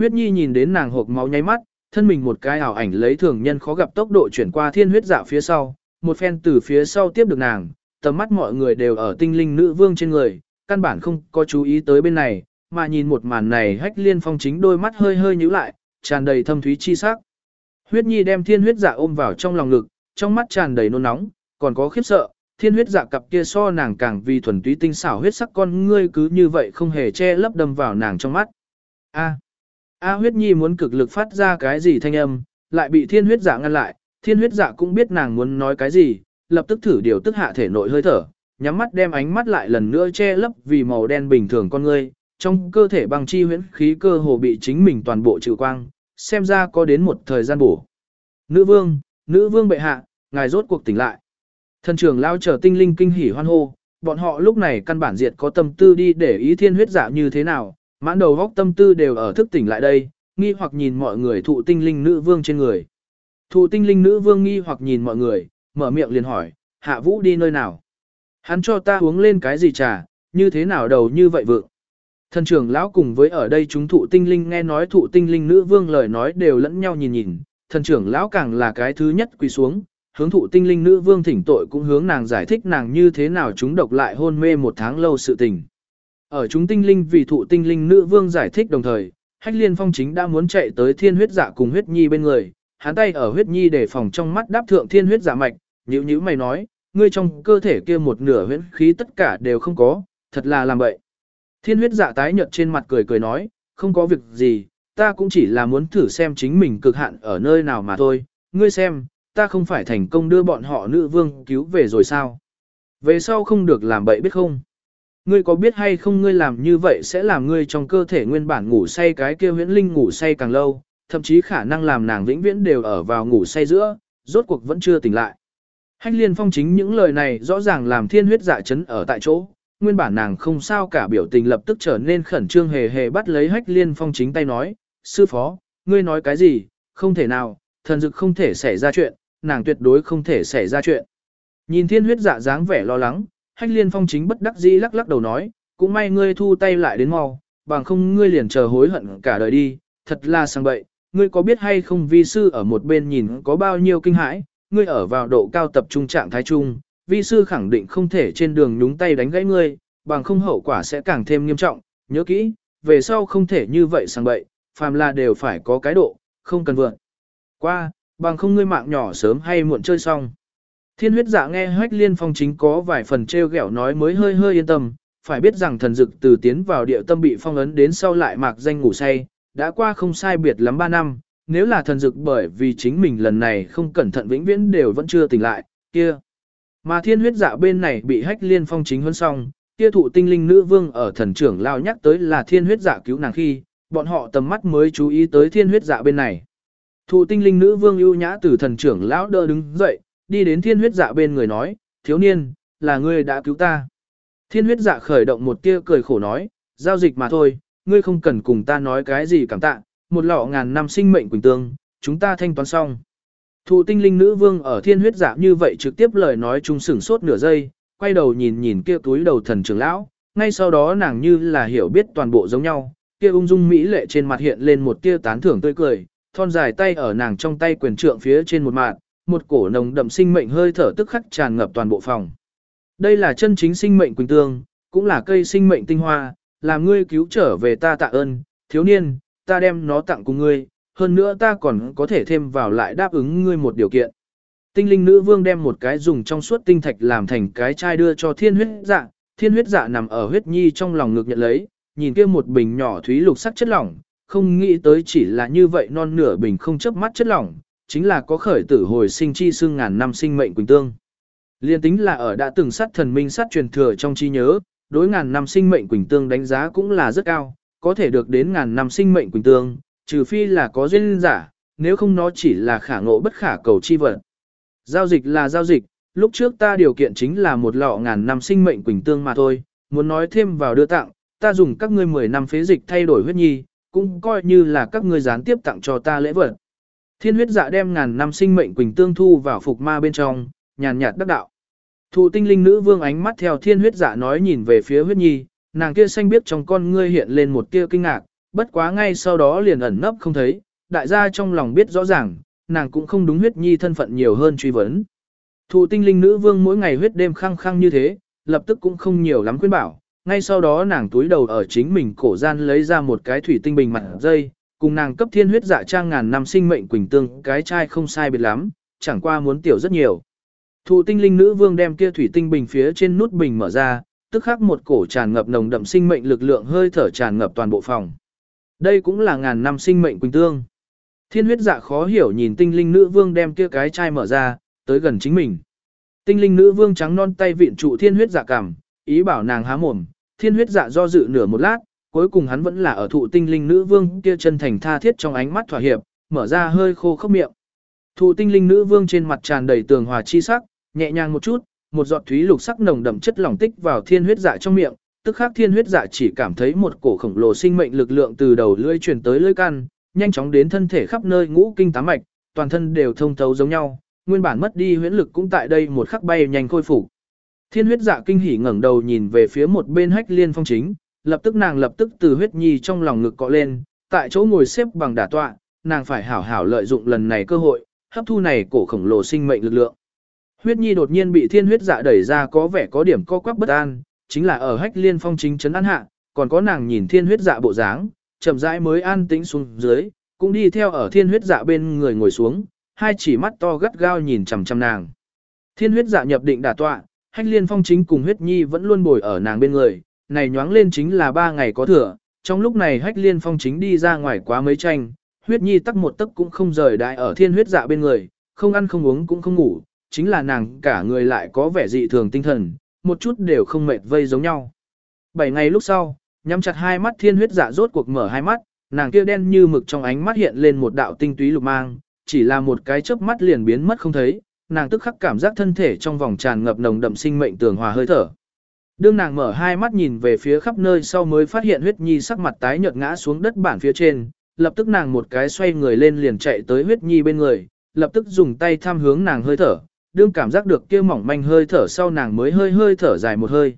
Speaker 1: Huyết Nhi nhìn đến nàng hộp máu nháy mắt, thân mình một cái ảo ảnh lấy thường nhân khó gặp tốc độ chuyển qua thiên huyết dạ phía sau, một phen từ phía sau tiếp được nàng, tầm mắt mọi người đều ở tinh linh nữ vương trên người, căn bản không có chú ý tới bên này, mà nhìn một màn này hách liên phong chính đôi mắt hơi hơi nhíu lại, tràn đầy thâm thúy chi sắc. Huyết Nhi đem thiên huyết dạ ôm vào trong lòng ngực, trong mắt tràn đầy nôn nóng, còn có khiếp sợ, thiên huyết dạ cặp kia so nàng càng vì thuần túy tinh xảo huyết sắc con ngươi cứ như vậy không hề che lấp đâm vào nàng trong mắt. A. A huyết nhi muốn cực lực phát ra cái gì thanh âm, lại bị thiên huyết giả ngăn lại, thiên huyết giả cũng biết nàng muốn nói cái gì, lập tức thử điều tức hạ thể nội hơi thở, nhắm mắt đem ánh mắt lại lần nữa che lấp vì màu đen bình thường con ngươi, trong cơ thể băng chi huyễn khí cơ hồ bị chính mình toàn bộ trừ quang, xem ra có đến một thời gian bổ. Nữ vương, nữ vương bệ hạ, ngài rốt cuộc tỉnh lại. Thần trưởng lao chờ tinh linh kinh hỉ hoan hô, bọn họ lúc này căn bản diệt có tâm tư đi để ý thiên huyết giả như thế nào, mãn đầu góc tâm tư đều ở thức tỉnh lại đây, nghi hoặc nhìn mọi người thụ tinh linh nữ vương trên người. Thụ tinh linh nữ vương nghi hoặc nhìn mọi người, mở miệng liền hỏi, hạ vũ đi nơi nào? Hắn cho ta uống lên cái gì trà, như thế nào đầu như vậy vượng? Thần trưởng lão cùng với ở đây chúng thụ tinh linh nghe nói thụ tinh linh nữ vương lời nói đều lẫn nhau nhìn nhìn, thần trưởng lão càng là cái thứ nhất quỳ xuống, hướng thụ tinh linh nữ vương thỉnh tội cũng hướng nàng giải thích nàng như thế nào chúng độc lại hôn mê một tháng lâu sự tình. Ở chúng tinh linh vì thụ tinh linh nữ vương giải thích đồng thời, hách liên phong chính đã muốn chạy tới thiên huyết dạ cùng huyết nhi bên người, hắn tay ở huyết nhi để phòng trong mắt đáp thượng thiên huyết dạ mạch, nhữ nhữ mày nói, ngươi trong cơ thể kia một nửa huyết khí tất cả đều không có, thật là làm vậy. Thiên huyết dạ tái nhợt trên mặt cười cười nói, không có việc gì, ta cũng chỉ là muốn thử xem chính mình cực hạn ở nơi nào mà thôi, ngươi xem, ta không phải thành công đưa bọn họ nữ vương cứu về rồi sao? Về sau không được làm bậy biết không? Ngươi có biết hay không ngươi làm như vậy sẽ làm ngươi trong cơ thể nguyên bản ngủ say cái kia huyễn linh ngủ say càng lâu, thậm chí khả năng làm nàng vĩnh viễn đều ở vào ngủ say giữa, rốt cuộc vẫn chưa tỉnh lại. Hách liên phong chính những lời này rõ ràng làm thiên huyết dạ chấn ở tại chỗ, nguyên bản nàng không sao cả biểu tình lập tức trở nên khẩn trương hề hề bắt lấy hách liên phong chính tay nói, sư phó, ngươi nói cái gì, không thể nào, thần dực không thể xảy ra chuyện, nàng tuyệt đối không thể xảy ra chuyện. Nhìn thiên huyết dạ dáng vẻ lo lắng, hách liên phong chính bất đắc dĩ lắc lắc đầu nói, cũng may ngươi thu tay lại đến mau, bằng không ngươi liền chờ hối hận cả đời đi, thật là sang bậy, ngươi có biết hay không vi sư ở một bên nhìn có bao nhiêu kinh hãi, ngươi ở vào độ cao tập trung trạng thái trung, vi sư khẳng định không thể trên đường nhúng tay đánh gãy ngươi, bằng không hậu quả sẽ càng thêm nghiêm trọng, nhớ kỹ, về sau không thể như vậy sang bậy, phàm là đều phải có cái độ, không cần vượt. Qua, bằng không ngươi mạng nhỏ sớm hay muộn chơi xong. Thiên huyết dạ nghe hách liên phong chính có vài phần treo gẹo nói mới hơi hơi yên tâm, phải biết rằng thần dực từ tiến vào địa tâm bị phong ấn đến sau lại mạc danh ngủ say, đã qua không sai biệt lắm 3 năm, nếu là thần dực bởi vì chính mình lần này không cẩn thận vĩnh viễn đều vẫn chưa tỉnh lại, kia. Mà thiên huyết dạ bên này bị hách liên phong chính hơn xong, kia thụ tinh linh nữ vương ở thần trưởng lao nhắc tới là thiên huyết dạ cứu nàng khi, bọn họ tầm mắt mới chú ý tới thiên huyết dạ bên này. Thụ tinh linh nữ vương ưu nhã từ thần trưởng lão đỡ đứng dậy, đi đến thiên huyết dạ bên người nói, thiếu niên, là ngươi đã cứu ta. Thiên huyết dạ khởi động một tia cười khổ nói, giao dịch mà thôi, ngươi không cần cùng ta nói cái gì cảm tạ, một lọ ngàn năm sinh mệnh quỳnh tương, chúng ta thanh toán xong. Thụ tinh linh nữ vương ở thiên huyết dạ như vậy trực tiếp lời nói chung sửng sốt nửa giây, quay đầu nhìn nhìn kia túi đầu thần trưởng lão, ngay sau đó nàng như là hiểu biết toàn bộ giống nhau, kia ung dung mỹ lệ trên mặt hiện lên một tia tán thưởng tươi cười, thon dài tay ở nàng trong tay quyền trượng phía trên một mạng, một cổ nồng đậm sinh mệnh hơi thở tức khắc tràn ngập toàn bộ phòng. Đây là chân chính sinh mệnh quỳnh tương, cũng là cây sinh mệnh tinh hoa, làm ngươi cứu trở về ta tạ ơn, thiếu niên, ta đem nó tặng cùng ngươi, hơn nữa ta còn có thể thêm vào lại đáp ứng ngươi một điều kiện. Tinh linh nữ vương đem một cái dùng trong suốt tinh thạch làm thành cái chai đưa cho thiên huyết dạ, thiên huyết dạ nằm ở huyết nhi trong lòng ngực nhận lấy, nhìn kia một bình nhỏ thúy lục sắc chất lỏng, không nghĩ tới chỉ là như vậy non nửa bình không chớp mắt chất lỏng, chính là có khởi tử hồi sinh chi xương ngàn năm sinh mệnh quỳnh tương. Liên tính là ở đã từng sát thần minh sát truyền thừa trong trí nhớ, đối ngàn năm sinh mệnh quỳnh tương đánh giá cũng là rất cao, có thể được đến ngàn năm sinh mệnh quỳnh tương, trừ phi là có duyên giả, nếu không nó chỉ là khả ngộ bất khả cầu chi vật. Giao dịch là giao dịch, lúc trước ta điều kiện chính là một lọ ngàn năm sinh mệnh quỳnh tương mà thôi, muốn nói thêm vào đưa tặng, ta dùng các ngươi 10 năm phế dịch thay đổi huyết nhi, cũng coi như là các ngươi gián tiếp tặng cho ta lễ vật. Thiên huyết dạ đem ngàn năm sinh mệnh quỳnh tương thu vào phục ma bên trong, nhàn nhạt đắc đạo. Thụ tinh linh nữ vương ánh mắt theo thiên huyết dạ nói nhìn về phía huyết nhi, nàng kia xanh biết trong con ngươi hiện lên một tia kinh ngạc, bất quá ngay sau đó liền ẩn nấp không thấy, đại gia trong lòng biết rõ ràng, nàng cũng không đúng huyết nhi thân phận nhiều hơn truy vấn. Thụ tinh linh nữ vương mỗi ngày huyết đêm khăng khăng như thế, lập tức cũng không nhiều lắm khuyên bảo, ngay sau đó nàng túi đầu ở chính mình cổ gian lấy ra một cái thủy tinh bình mặt dây, cùng nàng cấp thiên huyết dạ trang ngàn năm sinh mệnh quỳnh tương, cái chai không sai biệt lắm, chẳng qua muốn tiểu rất nhiều. Thụ tinh linh nữ vương đem kia thủy tinh bình phía trên nút bình mở ra, tức khắc một cổ tràn ngập nồng đậm sinh mệnh lực lượng hơi thở tràn ngập toàn bộ phòng. Đây cũng là ngàn năm sinh mệnh quỳnh tương. Thiên huyết dạ khó hiểu nhìn tinh linh nữ vương đem kia cái chai mở ra, tới gần chính mình. Tinh linh nữ vương trắng non tay vịn trụ thiên huyết dạ cảm, ý bảo nàng há mồm, thiên huyết dạ do dự nửa một lát, cuối cùng hắn vẫn là ở thụ tinh linh nữ vương kia chân thành tha thiết trong ánh mắt thỏa hiệp, mở ra hơi khô khốc miệng. Thụ tinh linh nữ vương trên mặt tràn đầy tường hòa chi sắc, nhẹ nhàng một chút, một giọt thúy lục sắc nồng đậm chất lỏng tích vào thiên huyết dạ trong miệng, tức khắc thiên huyết dạ chỉ cảm thấy một cổ khổng lồ sinh mệnh lực lượng từ đầu lưỡi truyền tới lưỡi căn, nhanh chóng đến thân thể khắp nơi ngũ kinh tám mạch, toàn thân đều thông thấu giống nhau, nguyên bản mất đi huyễn lực cũng tại đây một khắc bay nhanh khôi phục. Thiên huyết dạ kinh hỉ ngẩng đầu nhìn về phía một bên hách liên phong chính, lập tức nàng lập tức từ huyết nhi trong lòng ngực cọ lên, tại chỗ ngồi xếp bằng đả tọa, nàng phải hảo hảo lợi dụng lần này cơ hội, hấp thu này cổ khổng lồ sinh mệnh lực lượng. Huyết nhi đột nhiên bị thiên huyết dạ đẩy ra có vẻ có điểm co quắp bất an, chính là ở hách liên phong chính chấn an hạ, còn có nàng nhìn thiên huyết dạ bộ dáng, chậm rãi mới an tĩnh xuống dưới, cũng đi theo ở thiên huyết dạ bên người ngồi xuống, hai chỉ mắt to gắt gao nhìn chằm chằm nàng. Thiên huyết dạ nhập định đả tọa, hách liên phong chính cùng huyết nhi vẫn luôn bồi ở nàng bên người, này nhoáng lên chính là ba ngày có thừa, trong lúc này hách liên phong chính đi ra ngoài quá mấy tranh, huyết nhi tắc một tấc cũng không rời đại ở thiên huyết dạ bên người, không ăn không uống cũng không ngủ, chính là nàng cả người lại có vẻ dị thường tinh thần, một chút đều không mệt vây giống nhau. Bảy ngày lúc sau, nhắm chặt hai mắt thiên huyết dạ rốt cuộc mở hai mắt, nàng kia đen như mực trong ánh mắt hiện lên một đạo tinh túy lục mang, chỉ là một cái chớp mắt liền biến mất không thấy, nàng tức khắc cảm giác thân thể trong vòng tràn ngập nồng đậm sinh mệnh tường hòa hơi thở. Đương nàng mở hai mắt nhìn về phía khắp nơi sau mới phát hiện huyết nhi sắc mặt tái nhợt ngã xuống đất bản phía trên, lập tức nàng một cái xoay người lên liền chạy tới huyết nhi bên người, lập tức dùng tay tham hướng nàng hơi thở, đương cảm giác được kia mỏng manh hơi thở sau nàng mới hơi hơi thở dài một hơi.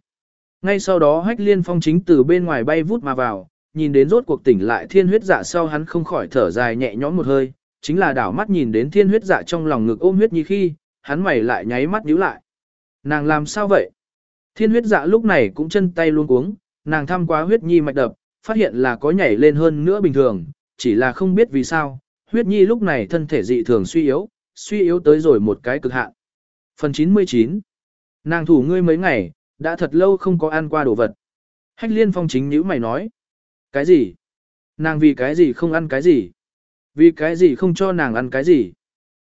Speaker 1: Ngay sau đó hách liên phong chính từ bên ngoài bay vút mà vào, nhìn đến rốt cuộc tỉnh lại thiên huyết dạ sau hắn không khỏi thở dài nhẹ nhõm một hơi, chính là đảo mắt nhìn đến thiên huyết dạ trong lòng ngực ôm huyết nhi khi, hắn mày lại nháy mắt nhíu lại. Nàng làm sao vậy? Thiên huyết dạ lúc này cũng chân tay luôn cuống, nàng thăm quá huyết nhi mạch đập, phát hiện là có nhảy lên hơn nữa bình thường, chỉ là không biết vì sao, huyết nhi lúc này thân thể dị thường suy yếu, suy yếu tới rồi một cái cực hạn. Phần 99 Nàng thủ ngươi mấy ngày, đã thật lâu không có ăn qua đồ vật. Hách liên phong chính nhữ mày nói. Cái gì? Nàng vì cái gì không ăn cái gì? Vì cái gì không cho nàng ăn cái gì?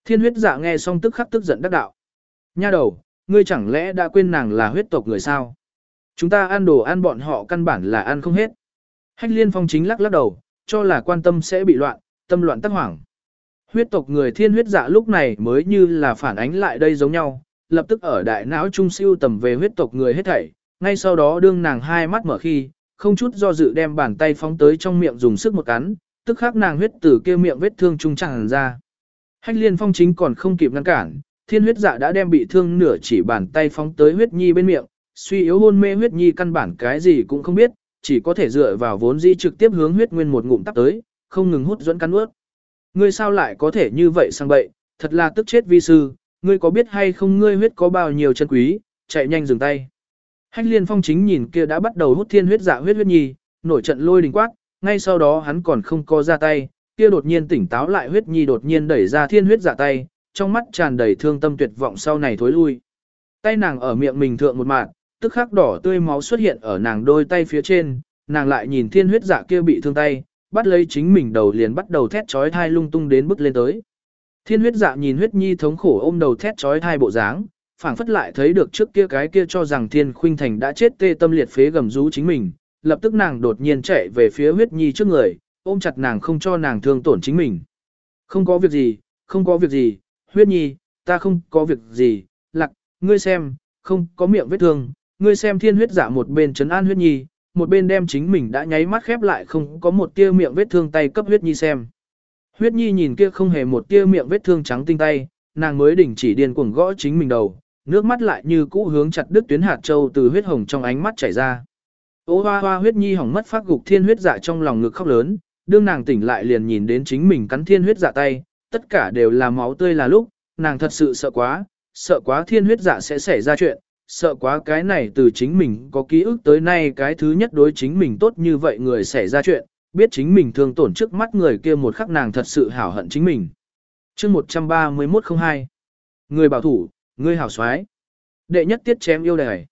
Speaker 1: Thiên huyết dạ nghe xong tức khắc tức giận đắc đạo. Nha đầu, ngươi chẳng lẽ đã quên nàng là huyết tộc người sao? Chúng ta ăn đồ ăn bọn họ căn bản là ăn không hết. Hách liên phong chính lắc lắc đầu, cho là quan tâm sẽ bị loạn, tâm loạn tắc hoảng. Huyết tộc người thiên huyết dạ lúc này mới như là phản ánh lại đây giống nhau, lập tức ở đại não trung siêu tầm về huyết tộc người hết thảy, ngay sau đó đương nàng hai mắt mở khi, không chút do dự đem bàn tay phóng tới trong miệng dùng sức một cắn, tức khắc nàng huyết từ kia miệng vết thương trung tràn ra. Hách liên phong chính còn không kịp ngăn cản, thiên huyết dạ đã đem bị thương nửa chỉ bàn tay phóng tới huyết nhi bên miệng, suy yếu hôn mê huyết nhi căn bản cái gì cũng không biết, chỉ có thể dựa vào vốn di trực tiếp hướng huyết nguyên một ngụm tắp tới, không ngừng hút dẫn cắn ướt. Ngươi sao lại có thể như vậy sang bậy, thật là tức chết vi sư, ngươi có biết hay không ngươi huyết có bao nhiêu chân quý, chạy nhanh dừng tay. Hách liên phong chính nhìn kia đã bắt đầu hút thiên huyết dạ huyết huyết nhi, nổi trận lôi đình quát, ngay sau đó hắn còn không co ra tay, kia đột nhiên tỉnh táo lại huyết nhi đột nhiên đẩy ra thiên huyết dạ tay, trong mắt tràn đầy thương tâm tuyệt vọng sau này thối lui. Tay nàng ở miệng mình thượng một mạng, tức khắc đỏ tươi máu xuất hiện ở nàng đôi tay phía trên, nàng lại nhìn thiên huyết dạ kia bị thương tay, bắt lấy chính mình đầu liền bắt đầu thét chói thai lung tung đến bước lên tới. Thiên huyết dạ nhìn huyết nhi thống khổ ôm đầu thét chói thai bộ dáng, phảng phất lại thấy được trước kia cái kia cho rằng thiên khuynh thành đã chết tê tâm liệt phế gầm rú chính mình, lập tức nàng đột nhiên chạy về phía huyết nhi trước người, ôm chặt nàng không cho nàng thương tổn chính mình. Không có việc gì, không có việc gì, huyết nhi, ta không có việc gì, lạc, ngươi xem, không có miệng vết thương, ngươi xem thiên huyết giả một bên trấn an huyết nhi, một bên đem chính mình đã nháy mắt khép lại không có một tia miệng vết thương tay cấp huyết nhi xem. Huyết nhi nhìn kia không hề một tia miệng vết thương trắng tinh tay, nàng mới đỉnh chỉ điên cuồng gõ chính mình đầu, nước mắt lại như cũ hướng chặt đứt tuyến hạt châu từ huyết hồng trong ánh mắt chảy ra. Ô hoa hoa huyết nhi hỏng mất phát gục thiên huyết dạ trong lòng ngực khóc lớn, đương nàng tỉnh lại liền nhìn đến chính mình cắn thiên huyết dạ tay, tất cả đều là máu tươi là lúc, nàng thật sự sợ quá, sợ quá thiên huyết dạ sẽ xảy ra chuyện, sợ quá cái này từ chính mình có ký ức tới nay cái thứ nhất đối chính mình tốt như vậy người xảy ra chuyện, biết chính mình thương tổn trước mắt người kia một khắc nàng thật sự hảo hận chính mình. chương 13102 Người bảo thủ, người hảo soái Đệ nhất tiết chém yêu đề.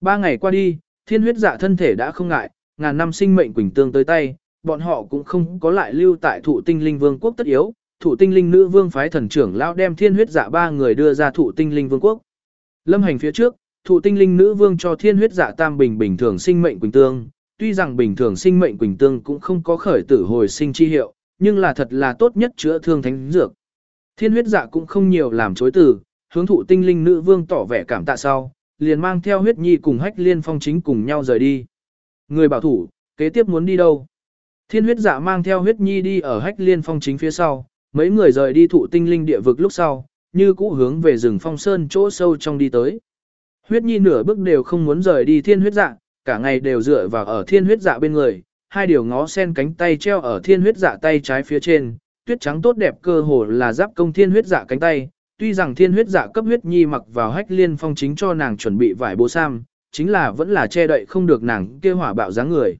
Speaker 1: Ba ngày qua đi, thiên huyết dạ thân thể đã không ngại, ngàn năm sinh mệnh quỳnh tương tới tay, bọn họ cũng không có lại lưu tại thụ tinh linh vương quốc tất yếu, thụ tinh linh nữ vương phái thần trưởng Lão đem thiên huyết dạ ba người đưa ra thụ tinh linh vương quốc. Lâm hành phía trước, thụ tinh linh nữ vương cho thiên huyết dạ tam bình bình thường sinh mệnh quỳnh tương, tuy rằng bình thường sinh mệnh quỳnh tương cũng không có khởi tử hồi sinh chi hiệu, nhưng là thật là tốt nhất chữa thương thánh dược. Thiên huyết dạ cũng không nhiều làm chối từ, hướng thụ tinh linh nữ vương tỏ vẻ cảm tạ sau, liền mang theo huyết nhi cùng hách liên phong chính cùng nhau rời đi. Người bảo thủ, kế tiếp muốn đi đâu? Thiên huyết dạ mang theo huyết nhi đi ở hách liên phong chính phía sau, mấy người rời đi thụ tinh linh địa vực lúc sau, như cũ hướng về rừng phong sơn chỗ sâu trong đi tới. Huyết nhi nửa bước đều không muốn rời đi thiên huyết dạ, cả ngày đều dựa vào ở thiên huyết dạ bên người, hai điều ngó sen cánh tay treo ở thiên huyết dạ tay trái phía trên, tuyết trắng tốt đẹp cơ hồ là giáp công thiên huyết dạ cánh tay, tuy rằng thiên huyết dạ cấp huyết nhi mặc vào hách liên phong chính cho nàng chuẩn bị vải bố sam, chính là vẫn là che đậy không được nàng kia hỏa bạo dáng người.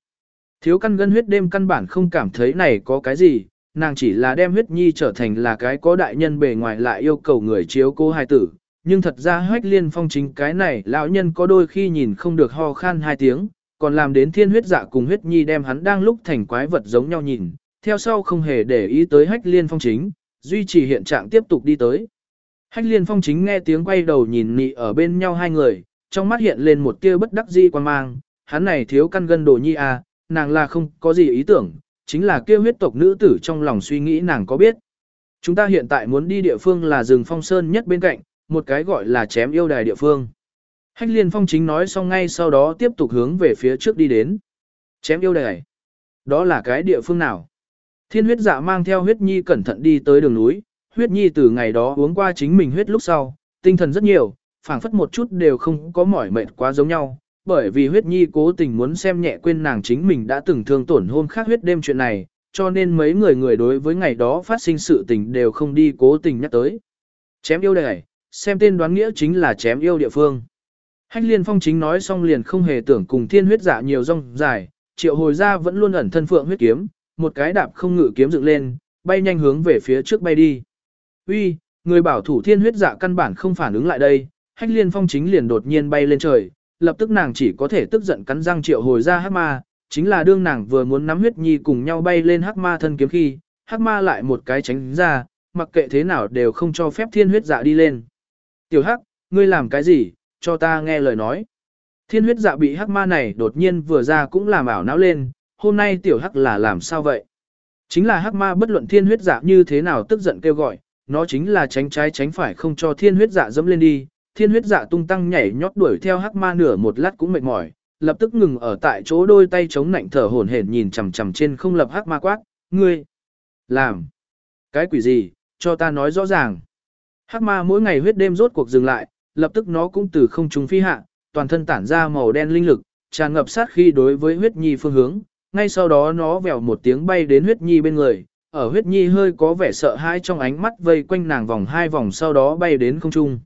Speaker 1: Thiếu căn gân huyết đêm căn bản không cảm thấy này có cái gì, nàng chỉ là đem huyết nhi trở thành là cái có đại nhân bề ngoài lại yêu cầu người chiếu cố hai tử. Nhưng thật ra hách liên phong chính cái này lão nhân có đôi khi nhìn không được ho khan hai tiếng, còn làm đến thiên huyết dạ cùng huyết nhi đem hắn đang lúc thành quái vật giống nhau nhìn, theo sau không hề để ý tới hách liên phong chính, duy trì hiện trạng tiếp tục đi tới. Hách liên phong chính nghe tiếng quay đầu nhìn nị ở bên nhau hai người, trong mắt hiện lên một tia bất đắc dĩ quan mang, hắn này thiếu căn gân đồ nhi à, nàng là không có gì ý tưởng, chính là kêu huyết tộc nữ tử trong lòng suy nghĩ nàng có biết. Chúng ta hiện tại muốn đi địa phương là rừng phong sơn nhất bên cạnh, một cái gọi là chém yêu đài địa phương. Hách liên phong chính nói xong ngay sau đó tiếp tục hướng về phía trước đi đến. Chém yêu đài. Đó là cái địa phương nào? Thiên huyết dạ mang theo huyết nhi cẩn thận đi tới đường núi, huyết nhi từ ngày đó uống qua chính mình huyết lúc sau, tinh thần rất nhiều, phảng phất một chút đều không có mỏi mệt quá giống nhau, bởi vì huyết nhi cố tình muốn xem nhẹ quên nàng chính mình đã từng thương tổn hôm khác huyết đêm chuyện này, cho nên mấy người người đối với ngày đó phát sinh sự tình đều không đi cố tình nhắc tới. Chém yêu đề, xem tên đoán nghĩa chính là chém yêu địa phương. Hách liên phong chính nói xong liền không hề tưởng cùng thiên huyết giả nhiều rong dài, triệu hồi ra vẫn luôn ẩn thân phượng huyết kiếm, một cái đạp không ngự kiếm dựng lên, bay nhanh hướng về phía trước bay đi. Uy, người bảo thủ thiên huyết dạ căn bản không phản ứng lại đây, hách liên phong chính liền đột nhiên bay lên trời, lập tức nàng chỉ có thể tức giận cắn răng triệu hồi ra hắc ma, chính là đương nàng vừa muốn nắm huyết nhi cùng nhau bay lên hắc ma thân kiếm khi, hắc ma lại một cái tránh ra, mặc kệ thế nào đều không cho phép thiên huyết dạ đi lên. Tiểu hắc, ngươi làm cái gì, cho ta nghe lời nói. Thiên huyết dạ bị hắc ma này đột nhiên vừa ra cũng làm ảo não lên, hôm nay tiểu hắc là làm sao vậy? Chính là hắc ma bất luận thiên huyết dạ như thế nào tức giận kêu gọi, nó chính là tránh trái tránh phải không cho thiên huyết dạ dẫm lên đi, thiên huyết dạ tung tăng nhảy nhót đuổi theo hắc ma nửa một lát cũng mệt mỏi, lập tức ngừng ở tại chỗ đôi tay chống nạnh thở hổn hển nhìn chằm chằm trên không lập hắc ma quát, ngươi, làm, cái quỷ gì, cho ta nói rõ ràng. Hắc ma mỗi ngày huyết đêm rốt cuộc dừng lại, lập tức nó cũng từ không trung phi hạ, toàn thân tản ra màu đen linh lực, tràn ngập sát khi đối với huyết nhi phương hướng, ngay sau đó nó vèo một tiếng bay đến huyết nhi bên người, ở huyết nhi hơi có vẻ sợ hãi trong ánh mắt vây quanh nàng vòng hai vòng sau đó bay đến không trung.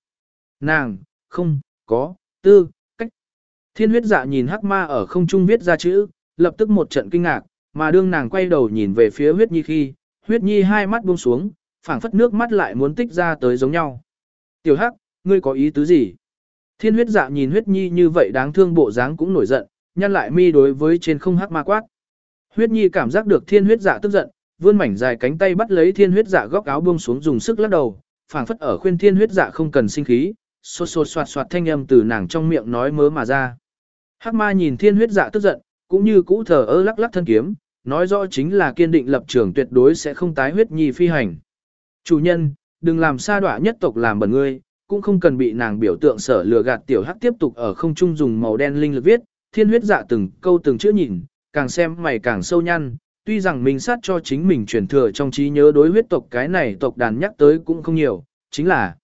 Speaker 1: Nàng, không, có, tư, cách. Thiên huyết dạ nhìn hắc ma ở không trung viết ra chữ, lập tức một trận kinh ngạc, mà đương nàng quay đầu nhìn về phía huyết nhi khi, huyết nhi hai mắt buông xuống, phảng phất nước mắt lại muốn tích ra tới giống nhau. Tiểu hắc, ngươi có ý tứ gì? Thiên huyết dạ nhìn huyết nhi như vậy đáng thương bộ dáng cũng nổi giận, nhăn lại mi đối với trên không hắc ma quát. Huyết nhi cảm giác được thiên huyết dạ tức giận, vươn mảnh dài cánh tay bắt lấy thiên huyết dạ góc áo buông xuống dùng sức lắc đầu, phảng phất ở khuyên thiên huyết dạ không cần sinh khí, xô xô soạt soạt thanh âm từ nàng trong miệng nói mớ mà ra. Hắc ma nhìn thiên huyết dạ tức giận, cũng như cũ thờ ơ lắc lắc thân kiếm, nói rõ chính là kiên định lập trường tuyệt đối sẽ không tái huyết nhi phi hành. Chủ nhân, đừng làm sa đọa nhất tộc làm bẩn ngươi, cũng không cần bị nàng biểu tượng sở lừa gạt tiểu hắc tiếp tục ở không trung dùng màu đen linh lực viết, thiên huyết dạ từng câu từng chữ nhìn, càng xem mày càng sâu nhăn, tuy rằng mình sát cho chính mình truyền thừa trong trí nhớ đối huyết tộc cái này tộc đàn nhắc tới cũng không nhiều, chính là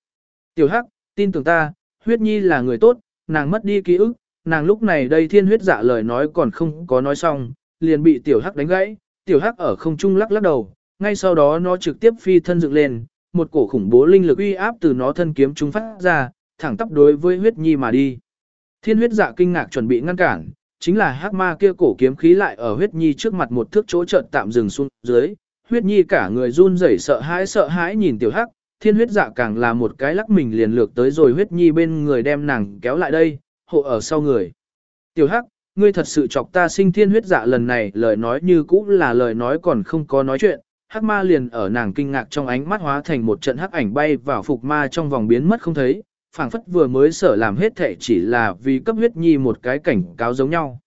Speaker 1: Tiểu hắc, tin tưởng ta, huyết nhi là người tốt, nàng mất đi ký ức, nàng lúc này đây thiên huyết dạ lời nói còn không có nói xong, liền bị tiểu hắc đánh gãy, tiểu hắc ở không trung lắc lắc đầu, ngay sau đó nó trực tiếp phi thân dựng lên, một cổ khủng bố linh lực uy áp từ nó thân kiếm trung phát ra, thẳng tắp đối với huyết nhi mà đi. Thiên huyết dạ kinh ngạc chuẩn bị ngăn cản, chính là hắc ma kia cổ kiếm khí lại ở huyết nhi trước mặt một thước chỗ chợt tạm dừng xuống dưới, huyết nhi cả người run rẩy sợ hãi sợ hãi nhìn tiểu hắc, thiên huyết dạ càng là một cái lắc mình liền lược tới rồi huyết nhi bên người đem nàng kéo lại đây, hộ ở sau người. Tiểu hắc, ngươi thật sự chọc ta sinh thiên huyết dạ lần này lời nói như cũ là lời nói còn không có nói chuyện, hắc ma liền ở nàng kinh ngạc trong ánh mắt hóa thành một trận hắc ảnh bay vào phục ma trong vòng biến mất không thấy, phảng phất vừa mới sở làm hết thể chỉ là vì cấp huyết nhi một cái cảnh cáo giống nhau.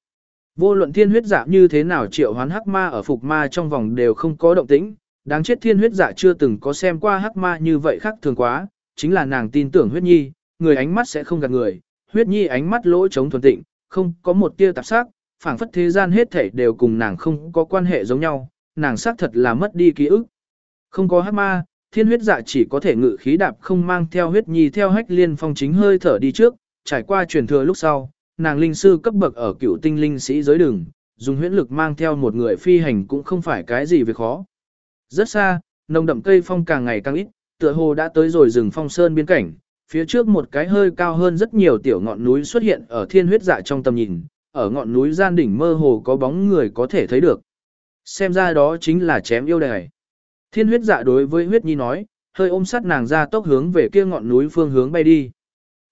Speaker 1: Vô luận thiên huyết dạ như thế nào triệu hoán hắc ma ở phục ma trong vòng đều không có động tĩnh, đáng chết thiên huyết dạ chưa từng có xem qua hắc ma như vậy khác thường quá, chính là nàng tin tưởng huyết nhi, người ánh mắt sẽ không gạt người, huyết nhi ánh mắt lỗ chống thuần tịnh, không có một tia tạp sắc, phảng phất thế gian hết thể đều cùng nàng không có quan hệ giống nhau, nàng xác thật là mất đi ký ức. Không có hắc ma, thiên huyết dạ chỉ có thể ngự khí đạp không mang theo huyết nhi theo hách liên phong chính hơi thở đi trước, trải qua truyền thừa lúc sau, nàng linh sư cấp bậc ở cựu tinh linh sĩ giới đường, dùng huyễn lực mang theo một người phi hành cũng không phải cái gì việc khó. Rất xa, nồng đậm cây phong càng ngày càng ít, tựa hồ đã tới rồi rừng phong sơn biên cảnh, phía trước một cái hơi cao hơn rất nhiều tiểu ngọn núi xuất hiện ở thiên huyết dạ trong tầm nhìn, ở ngọn núi gian đỉnh mơ hồ có bóng người có thể thấy được. Xem ra đó chính là chém yêu đài. Thiên huyết dạ đối với huyết nhi nói, hơi ôm sát nàng ra tốc hướng về kia ngọn núi phương hướng bay đi.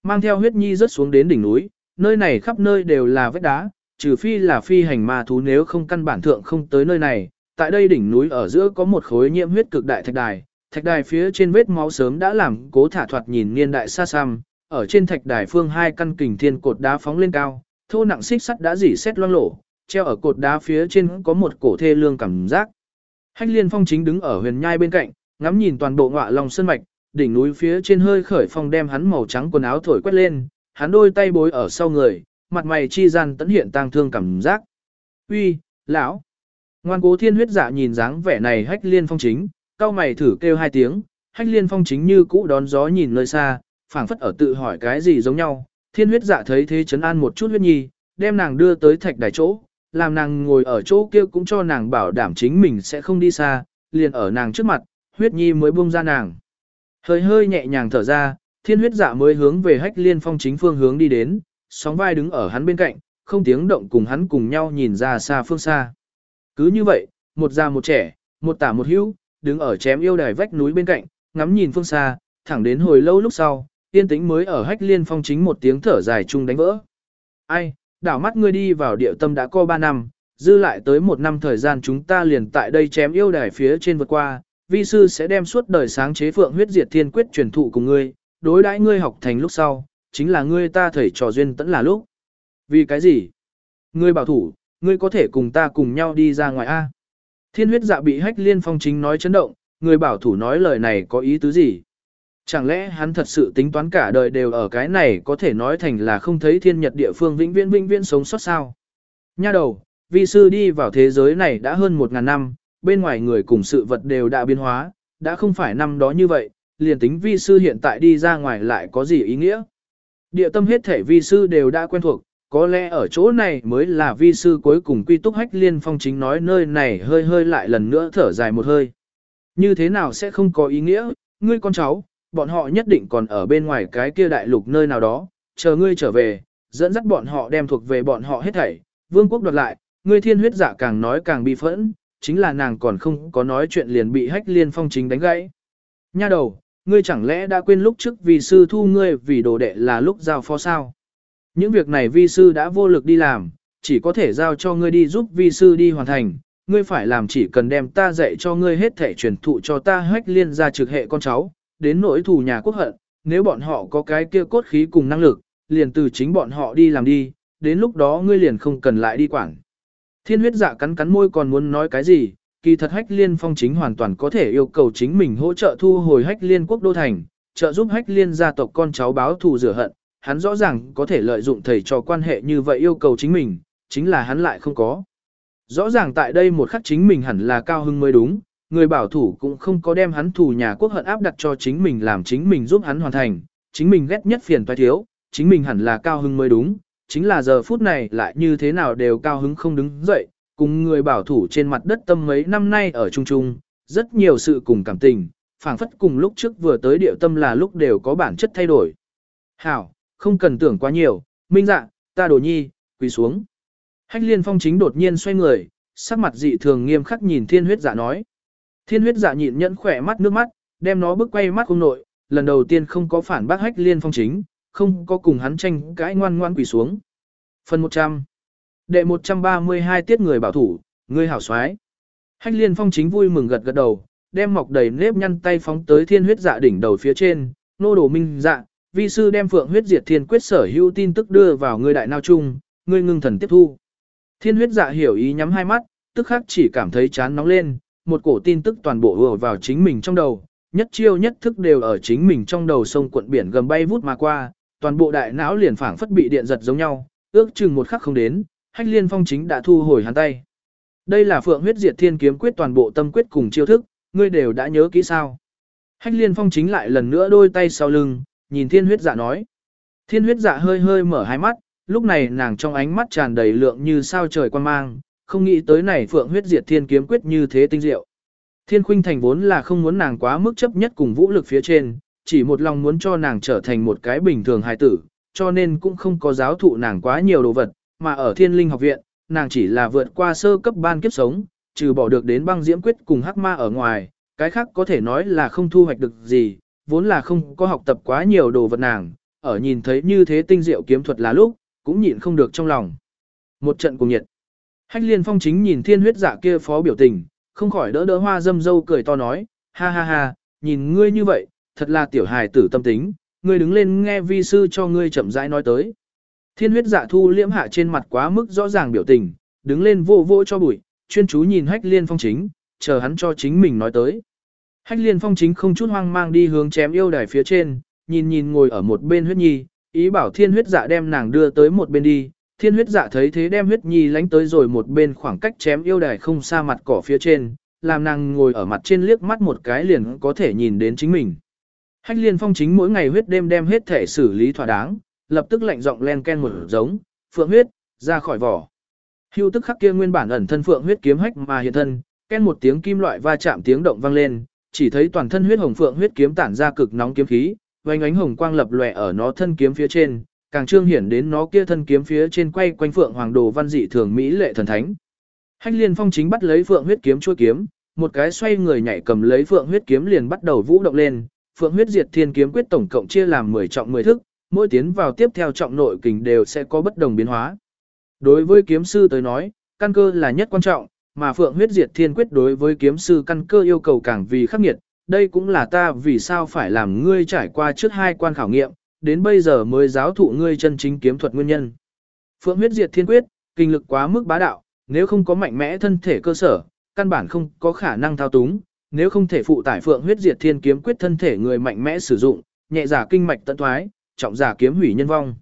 Speaker 1: Mang theo huyết nhi rớt xuống đến đỉnh núi, nơi này khắp nơi đều là vách đá, trừ phi là phi hành ma thú nếu không căn bản thượng không tới nơi này. Tại đây đỉnh núi ở giữa có một khối nhiễm huyết cực đại thạch đài, thạch đài phía trên vết máu sớm đã làm cố thả thoạt nhìn niên đại xa xăm, ở trên thạch đài phương hai căn kình thiên cột đá phóng lên cao, thô nặng xích sắt đã dỉ xét loang lổ, treo ở cột đá phía trên có một cổ thê lương cảm giác. Hách liên phong chính đứng ở huyền nhai bên cạnh, ngắm nhìn toàn bộ ngọa lòng sơn mạch, đỉnh núi phía trên hơi khởi phong đem hắn màu trắng quần áo thổi quét lên, hắn đôi tay bối ở sau người, mặt mày chi gian tấn hiện tang thương cảm giác. Uy, lão. Ngoan cố thiên huyết dạ nhìn dáng vẻ này hách liên phong chính, cao mày thử kêu hai tiếng, hách liên phong chính như cũ đón gió nhìn nơi xa, phảng phất ở tự hỏi cái gì giống nhau. Thiên huyết dạ thấy thế chấn an một chút huyết nhi, đem nàng đưa tới thạch đài chỗ, làm nàng ngồi ở chỗ kia cũng cho nàng bảo đảm chính mình sẽ không đi xa, liền ở nàng trước mặt, huyết nhi mới buông ra nàng. Hơi hơi nhẹ nhàng thở ra, thiên huyết dạ mới hướng về hách liên phong chính phương hướng đi đến, sóng vai đứng ở hắn bên cạnh, không tiếng động cùng hắn cùng nhau nhìn ra xa phương xa. Cứ như vậy, một già một trẻ, một tả một hữu, đứng ở chém yêu đài vách núi bên cạnh, ngắm nhìn phương xa, thẳng đến hồi lâu lúc sau, yên tĩnh mới ở hách liên phong chính một tiếng thở dài chung đánh vỡ. Ai, đảo mắt ngươi đi vào địa tâm đã co 3 năm, dư lại tới một năm thời gian chúng ta liền tại đây chém yêu đài phía trên vượt qua, vi sư sẽ đem suốt đời sáng chế phượng huyết diệt thiên quyết truyền thụ cùng ngươi, đối đãi ngươi học thành lúc sau, chính là ngươi ta thầy trò duyên tẫn là lúc. Vì cái gì? Ngươi bảo thủ, ngươi có thể cùng ta cùng nhau đi ra ngoài A. Thiên huyết dạ bị hách liên phong chính nói chấn động, người bảo thủ nói lời này có ý tứ gì? Chẳng lẽ hắn thật sự tính toán cả đời đều ở cái này có thể nói thành là không thấy thiên nhật địa phương vĩnh viễn vĩnh viễn sống sót sao? Nha đầu, vi sư đi vào thế giới này đã hơn một ngàn năm, bên ngoài người cùng sự vật đều đã biến hóa, đã không phải năm đó như vậy, liền tính vi sư hiện tại đi ra ngoài lại có gì ý nghĩa? Địa tâm hết thể vi sư đều đã quen thuộc, có lẽ ở chỗ này mới là vi sư cuối cùng quy túc hách liên phong chính nói nơi này hơi hơi lại lần nữa thở dài một hơi. Như thế nào sẽ không có ý nghĩa, ngươi con cháu, bọn họ nhất định còn ở bên ngoài cái kia đại lục nơi nào đó, chờ ngươi trở về, dẫn dắt bọn họ đem thuộc về bọn họ hết thảy, vương quốc đoạt lại, ngươi thiên huyết giả càng nói càng bị phẫn, chính là nàng còn không có nói chuyện liền bị hách liên phong chính đánh gãy. Nha đầu, ngươi chẳng lẽ đã quên lúc trước vì sư thu ngươi vì đồ đệ là lúc giao phó sao? Những việc này vi sư đã vô lực đi làm, chỉ có thể giao cho ngươi đi giúp vi sư đi hoàn thành, ngươi phải làm chỉ cần đem ta dạy cho ngươi hết thể truyền thụ cho ta hách liên ra trực hệ con cháu, đến nỗi thù nhà quốc hận, nếu bọn họ có cái kia cốt khí cùng năng lực, liền từ chính bọn họ đi làm đi, đến lúc đó ngươi liền không cần lại đi quản. Thiên huyết dạ cắn cắn môi còn muốn nói cái gì, kỳ thật hách liên phong chính hoàn toàn có thể yêu cầu chính mình hỗ trợ thu hồi hách liên quốc đô thành, trợ giúp hách liên gia tộc con cháu báo thù rửa hận, hắn rõ ràng có thể lợi dụng thầy trò quan hệ như vậy yêu cầu chính mình, chính là hắn lại không có. Rõ ràng tại đây một khắc chính mình hẳn là cao hưng mới đúng, người bảo thủ cũng không có đem hắn thù nhà quốc hận áp đặt cho chính mình làm chính mình giúp hắn hoàn thành, chính mình ghét nhất phiền toái thiếu, chính mình hẳn là cao hưng mới đúng, chính là giờ phút này lại như thế nào đều cao hứng không đứng dậy, cùng người bảo thủ trên mặt đất tâm mấy năm nay ở chung chung, rất nhiều sự cùng cảm tình, phảng phất cùng lúc trước vừa tới điệu tâm là lúc đều có bản chất thay đổi. Hảo, không cần tưởng quá nhiều, minh dạ, ta đồ nhi, quỳ xuống. Hách liên phong chính đột nhiên xoay người, sắc mặt dị thường nghiêm khắc nhìn thiên huyết dạ nói. Thiên huyết dạ nhịn nhẫn khỏe mắt nước mắt, đem nó bước quay mắt không nội, lần đầu tiên không có phản bác hách liên phong chính, không có cùng hắn tranh cãi ngoan ngoan quỳ xuống. Phần 100 Đệ 132 tiết người bảo thủ, người hảo soái Hách liên phong chính vui mừng gật gật đầu, đem mọc đầy nếp nhăn tay phóng tới thiên huyết dạ đỉnh đầu phía trên, nô đồ minh dạ, vi sư đem phượng huyết diệt thiên quyết sở hữu tin tức đưa vào người đại nao chung, ngươi ngưng thần tiếp thu. Thiên huyết dạ hiểu ý nhắm hai mắt, tức khắc chỉ cảm thấy chán nóng lên, một cổ tin tức toàn bộ ùa vào chính mình trong đầu, nhất chiêu nhất thức đều ở chính mình trong đầu sông cuộn biển gầm bay vút mà qua, toàn bộ đại não liền phảng phất bị điện giật giống nhau, ước chừng một khắc không đến, Hách Liên Phong chính đã thu hồi hắn tay. Đây là Phượng Huyết Diệt Thiên kiếm quyết toàn bộ tâm quyết cùng chiêu thức, ngươi đều đã nhớ kỹ sao? Hách Liên Phong chính lại lần nữa đôi tay sau lưng, nhìn Thiên Huyết Dạ nói. Thiên Huyết Dạ hơi hơi mở hai mắt, lúc này nàng trong ánh mắt tràn đầy lượng như sao trời quan mang, không nghĩ tới này Phượng Huyết Diệt Thiên kiếm quyết như thế tinh diệu. Thiên Khuynh Thành vốn là không muốn nàng quá mức chấp nhất cùng vũ lực phía trên, chỉ một lòng muốn cho nàng trở thành một cái bình thường hài tử, cho nên cũng không có giáo thụ nàng quá nhiều đồ vật, mà ở Thiên Linh học viện, nàng chỉ là vượt qua sơ cấp ban kiếp sống, trừ bỏ được đến băng diễm quyết cùng hắc ma ở ngoài, cái khác có thể nói là không thu hoạch được gì, vốn là không có học tập quá nhiều đồ vật nàng, ở nhìn thấy như thế tinh diệu kiếm thuật là lúc, cũng nhịn không được trong lòng. Một trận cùng nhiệt. Hách liên phong chính nhìn thiên huyết giả kia phó biểu tình, không khỏi đỡ đỡ hoa dâm dâu cười to nói, ha ha ha, nhìn ngươi như vậy, thật là tiểu hài tử tâm tính, ngươi đứng lên nghe vi sư cho ngươi chậm rãi nói tới. Thiên huyết giả thu liễm hạ trên mặt quá mức rõ ràng biểu tình, đứng lên vô vô cho bụi, chuyên chú nhìn hách liên phong chính, chờ hắn cho chính mình nói tới. Hách liên phong chính không chút hoang mang đi hướng chém yêu đài phía trên, nhìn nhìn ngồi ở một bên huyết nhi, ý bảo thiên huyết dạ đem nàng đưa tới một bên đi. Thiên huyết dạ thấy thế đem huyết nhi lánh tới rồi một bên khoảng cách chém yêu đài không xa mặt cỏ phía trên, làm nàng ngồi ở mặt trên liếc mắt một cái liền có thể nhìn đến chính mình. Hách liên phong chính mỗi ngày huyết đêm đem hết thể xử lý thỏa đáng, lập tức lạnh giọng len ken một giống, phượng huyết, ra khỏi vỏ. Hưu tức khắc kia nguyên bản ẩn thân phượng huyết kiếm hách mà hiện thân, ken một tiếng kim loại va chạm tiếng động vang lên, chỉ thấy toàn thân huyết hồng phượng huyết kiếm tản ra cực nóng kiếm khí, vành ánh hồng quang lập lòe ở nó thân kiếm phía trên, càng trương hiển đến nó kia thân kiếm phía trên quay quanh phượng hoàng đồ văn dị thường mỹ lệ thần thánh. Hách liên phong chính bắt lấy phượng huyết kiếm chuôi kiếm, một cái xoay người nhảy cầm lấy phượng huyết kiếm liền bắt đầu vũ động lên, phượng huyết diệt thiên kiếm quyết tổng cộng chia làm 10 trọng 10 thức, mỗi tiến vào tiếp theo trọng nội kình đều sẽ có bất đồng biến hóa. Đối với kiếm sư tới nói, căn cơ là nhất quan trọng, mà phượng huyết diệt thiên quyết đối với kiếm sư căn cơ yêu cầu càng vì khắc nghiệt, đây cũng là ta vì sao phải làm ngươi trải qua trước hai quan khảo nghiệm, đến bây giờ mới giáo thụ ngươi chân chính kiếm thuật nguyên nhân. Phượng huyết diệt thiên quyết, kinh lực quá mức bá đạo, nếu không có mạnh mẽ thân thể cơ sở, căn bản không có khả năng thao túng, nếu không thể phụ tải phượng huyết diệt thiên kiếm quyết thân thể người mạnh mẽ sử dụng, nhẹ giả kinh mạch tận thoái, trọng giả kiếm hủy nhân vong.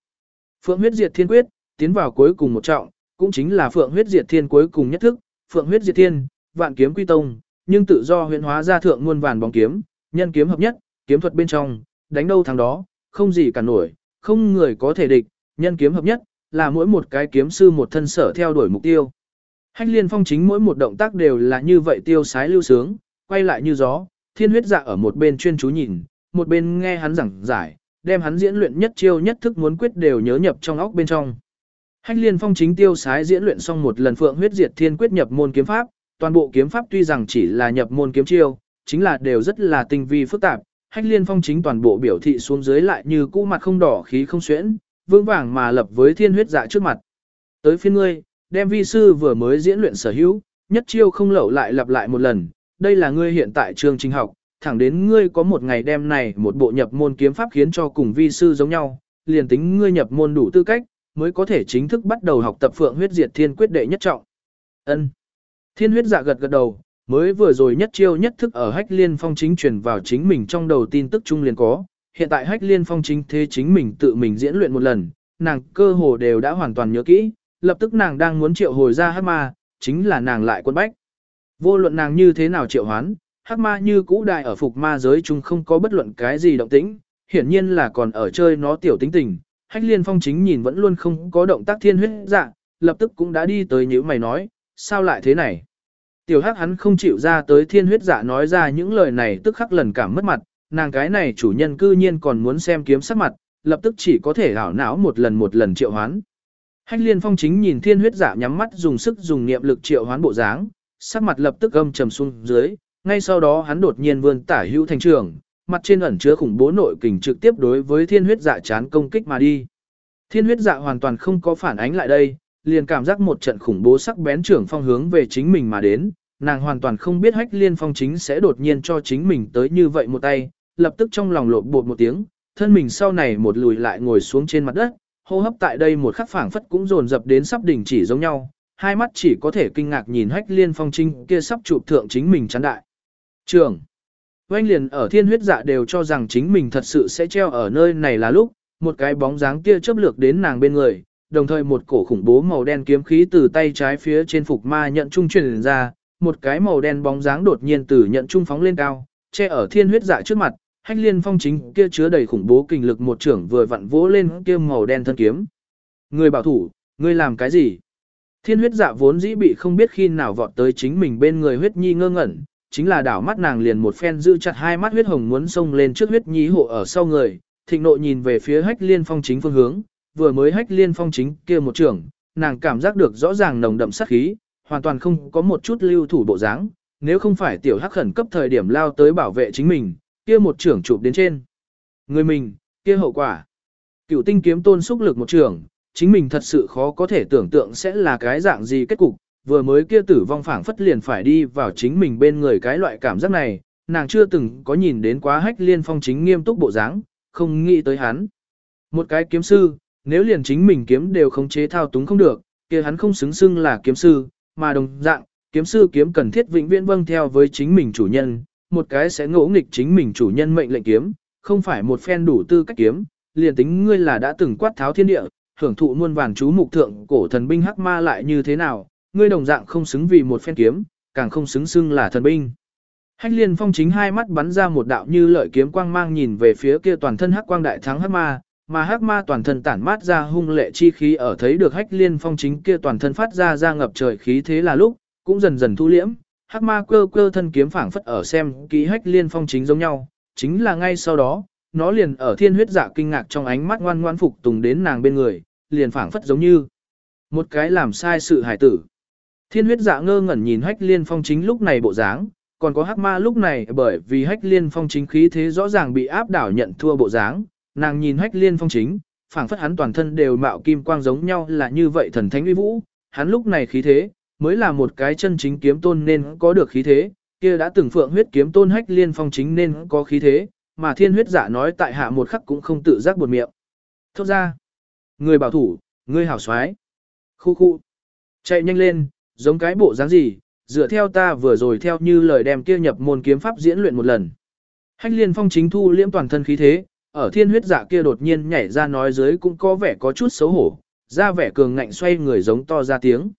Speaker 1: Phượng huyết diệt thiên quyết, tiến vào cuối cùng một trọng, cũng chính là phượng huyết diệt thiên cuối cùng nhất thức, phượng huyết diệt thiên, vạn kiếm quy tông, nhưng tự do huyễn hóa ra thượng muôn vàn bóng kiếm, nhân kiếm hợp nhất, kiếm thuật bên trong, đánh đâu thắng đó, không gì cả nổi, không người có thể địch, nhân kiếm hợp nhất, là mỗi một cái kiếm sư một thân sở theo đuổi mục tiêu. Hách liên phong chính mỗi một động tác đều là như vậy tiêu sái lưu sướng, quay lại như gió, thiên huyết dạ ở một bên chuyên chú nhìn, một bên nghe hắn giảng giải, đem hắn diễn luyện nhất chiêu nhất thức muốn quyết đều nhớ nhập trong óc bên trong. Hách liên phong chính tiêu sái diễn luyện xong một lần phượng huyết diệt thiên quyết nhập môn kiếm pháp, toàn bộ kiếm pháp tuy rằng chỉ là nhập môn kiếm chiêu, chính là đều rất là tinh vi phức tạp. Hách liên phong chính toàn bộ biểu thị xuống dưới lại như cũ mặt không đỏ khí không xuyễn, vương vàng mà lập với thiên huyết dạ trước mặt. Tới phiên ngươi, đem vi sư vừa mới diễn luyện sở hữu, nhất chiêu không lậu lại lặp lại một lần, đây là ngươi hiện tại trường trình học, thẳng đến ngươi có một ngày đem này một bộ nhập môn kiếm pháp khiến cho cùng vi sư giống nhau, liền tính ngươi nhập môn đủ tư cách, mới có thể chính thức bắt đầu học tập phượng huyết diệt thiên quyết đệ nhất trọng. Ân. Thiên huyết dạ gật gật đầu, mới vừa rồi nhất chiêu nhất thức ở hách liên phong chính truyền vào chính mình trong đầu tin tức chung liền có, hiện tại hách liên phong chính thế chính mình tự mình diễn luyện một lần, nàng cơ hồ đều đã hoàn toàn nhớ kỹ, lập tức nàng đang muốn triệu hồi ra hắc ma, chính là nàng lại quân bách. Vô luận nàng như thế nào triệu hoán, hắc ma như cũ đại ở phục ma giới chung không có bất luận cái gì động tĩnh, hiển nhiên là còn ở chơi nó tiểu tính tình. Hách liên phong chính nhìn vẫn luôn không có động tác thiên huyết dạ, lập tức cũng đã đi tới nhữ mày nói, sao lại thế này? Tiểu hắc hắn không chịu ra tới thiên huyết dạ nói ra những lời này tức khắc lần cảm mất mặt, nàng cái này chủ nhân cư nhiên còn muốn xem kiếm sắc mặt, lập tức chỉ có thể hảo não một lần một lần triệu hoán. Hách liên phong chính nhìn thiên huyết dạ nhắm mắt dùng sức dùng niệm lực triệu hoán bộ dáng, sắc mặt lập tức âm trầm xuống dưới, ngay sau đó hắn đột nhiên vươn tả hữu thành trường, mặt trên ẩn chứa khủng bố nội kình trực tiếp đối với thiên huyết dạ chán công kích mà đi. Thiên huyết dạ hoàn toàn không có phản ánh lại đây, liền cảm giác một trận khủng bố sắc bén trưởng phong hướng về chính mình mà đến, nàng hoàn toàn không biết hách liên phong chính sẽ đột nhiên cho chính mình tới như vậy một tay, lập tức trong lòng lộn bột một tiếng, thân mình sau này một lùi lại ngồi xuống trên mặt đất, hô hấp tại đây một khắc phảng phất cũng dồn dập đến sắp đỉnh chỉ giống nhau, hai mắt chỉ có thể kinh ngạc nhìn hách liên phong chính kia sắp chụp thượng chính mình chán đại. Trường. Oanh liền ở thiên huyết dạ đều cho rằng chính mình thật sự sẽ treo ở nơi này là lúc, một cái bóng dáng kia chớp lược đến nàng bên người, đồng thời một cổ khủng bố màu đen kiếm khí từ tay trái phía trên phục ma nhận trung truyền ra, một cái màu đen bóng dáng đột nhiên từ nhận trung phóng lên cao, che ở thiên huyết dạ trước mặt, hách liên phong chính kia chứa đầy khủng bố kinh lực một trưởng vừa vặn vỗ lên kia màu đen thân kiếm. Người bảo thủ, ngươi làm cái gì? Thiên huyết dạ vốn dĩ bị không biết khi nào vọt tới chính mình bên người huyết nhi ngơ ngẩn, chính là đảo mắt nàng liền một phen giữ chặt hai mắt huyết hồng muốn xông lên trước huyết nhí hộ ở sau người, thịnh nội nhìn về phía hách liên phong chính phương hướng, vừa mới hách liên phong chính kia một trưởng, nàng cảm giác được rõ ràng nồng đậm sát khí, hoàn toàn không có một chút lưu thủ bộ dáng, nếu không phải tiểu hắc khẩn cấp thời điểm lao tới bảo vệ chính mình, kia một trưởng chụp đến trên. Người mình, kia hậu quả. Cựu tinh kiếm tôn xúc lực một trưởng, chính mình thật sự khó có thể tưởng tượng sẽ là cái dạng gì kết cục, vừa mới kia tử vong phảng phất liền phải đi vào chính mình bên người cái loại cảm giác này, nàng chưa từng có nhìn đến quá hách liên phong chính nghiêm túc bộ dáng, không nghĩ tới hắn. Một cái kiếm sư, nếu liền chính mình kiếm đều không chế thao túng không được, kia hắn không xứng xưng là kiếm sư, mà đồng dạng, kiếm sư kiếm cần thiết vĩnh viễn vâng theo với chính mình chủ nhân, một cái sẽ ngỗ nghịch chính mình chủ nhân mệnh lệnh kiếm, không phải một phen đủ tư cách kiếm, liền tính ngươi là đã từng quát tháo thiên địa, hưởng thụ muôn vàn chú mục thượng cổ thần binh hắc ma lại như thế nào, ngươi đồng dạng không xứng vì một phen kiếm, càng không xứng xưng là thần binh. Hách liên phong chính hai mắt bắn ra một đạo như lợi kiếm quang mang nhìn về phía kia toàn thân hắc quang đại thắng hắc ma, mà hắc ma toàn thân tản mát ra hung lệ chi khí ở thấy được hách liên phong chính kia toàn thân phát ra ra ngập trời khí thế là lúc, cũng dần dần thu liễm, hắc ma quơ quơ thân kiếm phảng phất ở xem ký hách liên phong chính giống nhau, chính là ngay sau đó, nó liền ở thiên huyết dạ kinh ngạc trong ánh mắt ngoan ngoan phục tùng đến nàng bên người, liền phảng phất giống như một cái làm sai sự hải tử. Thiên huyết dạ ngơ ngẩn nhìn hách liên phong chính lúc này bộ dáng, còn có hắc ma lúc này bởi vì hách liên phong chính khí thế rõ ràng bị áp đảo nhận thua bộ dáng, nàng nhìn hách liên phong chính, phảng phất hắn toàn thân đều mạo kim quang giống nhau là như vậy thần thánh uy vũ, hắn lúc này khí thế, mới là một cái chân chính kiếm tôn nên có được khí thế, kia đã từng phượng huyết kiếm tôn hách liên phong chính nên có khí thế, mà thiên huyết giả nói tại hạ một khắc cũng không tự giác buồn miệng. Thốt ra, người bảo thủ, người hảo soái khu khu, chạy nhanh lên, giống cái bộ dáng gì, dựa theo ta vừa rồi theo như lời đem kia nhập môn kiếm pháp diễn luyện một lần. Hách liên phong chính thu liễm toàn thân khí thế, ở thiên huyết dạ kia đột nhiên nhảy ra nói dưới cũng có vẻ có chút xấu hổ, ra vẻ cường ngạnh xoay người giống to ra tiếng.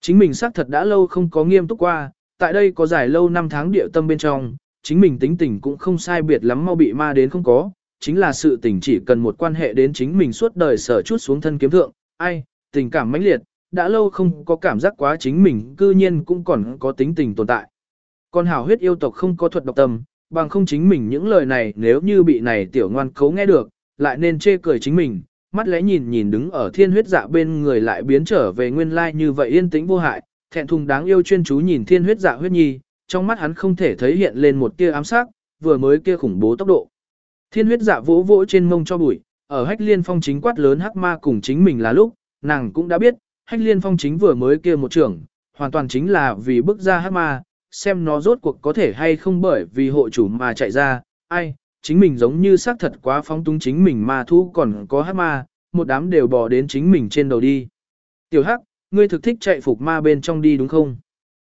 Speaker 1: Chính mình xác thật đã lâu không có nghiêm túc qua, tại đây có dài lâu năm tháng địa tâm bên trong, chính mình tính tình cũng không sai biệt lắm mau bị ma đến không có, chính là sự tình chỉ cần một quan hệ đến chính mình suốt đời sở chút xuống thân kiếm thượng, ai, tình cảm mãnh liệt, đã lâu không có cảm giác quá chính mình cư nhiên cũng còn có tính tình tồn tại. Còn hảo huyết yêu tộc không có thuật độc tâm, bằng không chính mình những lời này nếu như bị này tiểu ngoan cấu nghe được, lại nên chê cười chính mình, mắt lẽ nhìn nhìn đứng ở thiên huyết dạ bên người lại biến trở về nguyên lai như vậy yên tĩnh vô hại, thẹn thùng đáng yêu chuyên chú nhìn thiên huyết dạ huyết nhi, trong mắt hắn không thể thấy hiện lên một tia ám sát, vừa mới kia khủng bố tốc độ. Thiên huyết dạ vỗ vỗ trên mông cho bụi, ở hách liên phong chính quát lớn hắc ma cùng chính mình là lúc, nàng cũng đã biết, hách liên phong chính vừa mới kia một trưởng, hoàn toàn chính là vì bức ra hắc ma, xem nó rốt cuộc có thể hay không bởi vì hộ chủ mà chạy ra, ai, chính mình giống như xác thật quá phóng túng chính mình mà thu còn có hát ma, một đám đều bỏ đến chính mình trên đầu đi. Tiểu hắc, ngươi thực thích chạy phục ma bên trong đi đúng không?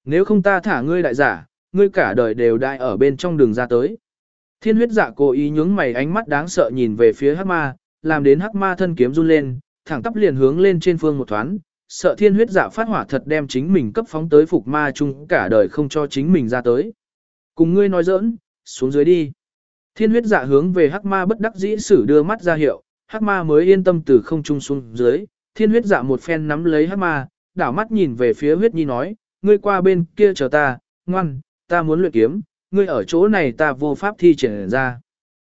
Speaker 1: Nếu không ta thả ngươi đại giả, ngươi cả đời đều đại ở bên trong đường ra tới. Thiên huyết dạ cố ý nhướng mày ánh mắt đáng sợ nhìn về phía hắc ma, làm đến hắc ma thân kiếm run lên, thẳng tắp liền hướng lên trên phương một thoáng, sợ thiên huyết dạ phát hỏa thật đem chính mình cấp phóng tới phục ma chung cả đời không cho chính mình ra tới. Cùng ngươi nói giỡn, xuống dưới đi. Thiên huyết dạ hướng về hắc ma bất đắc dĩ sử đưa mắt ra hiệu, hắc ma mới yên tâm từ không trung xuống dưới, thiên huyết dạ một phen nắm lấy hắc ma, đảo mắt nhìn về phía huyết nhi nói, ngươi qua bên kia chờ ta, ngoan, ta muốn luyện kiếm, ngươi ở chỗ này ta vô pháp thi triển ra.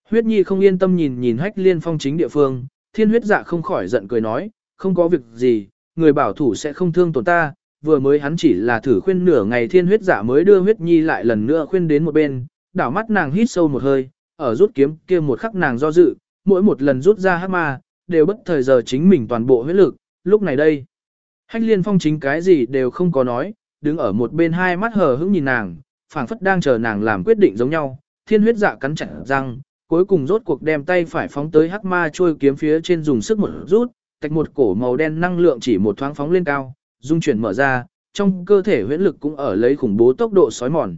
Speaker 1: Huyết nhi không yên tâm nhìn nhìn hách liên phong chính địa phương, thiên huyết dạ không khỏi giận cười nói, không có việc gì, người bảo thủ sẽ không thương tổn ta, vừa mới hắn chỉ là thử khuyên nửa ngày thiên huyết dạ mới đưa huyết nhi lại lần nữa khuyên đến một bên, đảo mắt nàng hít sâu một hơi, ở rút kiếm kia một khắc nàng do dự, mỗi một lần rút ra hắc ma, đều bất thời giờ chính mình toàn bộ huyết lực, lúc này đây. Hách liên phong chính cái gì đều không có nói, đứng ở một bên hai mắt hờ hững nhìn nàng, phảng phất đang chờ nàng làm quyết định giống nhau, thiên huyết dạ cắn chặt răng, cuối cùng rốt cuộc đem tay phải phóng tới hắc ma trôi kiếm phía trên dùng sức một rút, tạch một cổ màu đen năng lượng chỉ một thoáng phóng lên cao, dung chuyển mở ra, trong cơ thể huyễn lực cũng ở lấy khủng bố tốc độ sói mòn.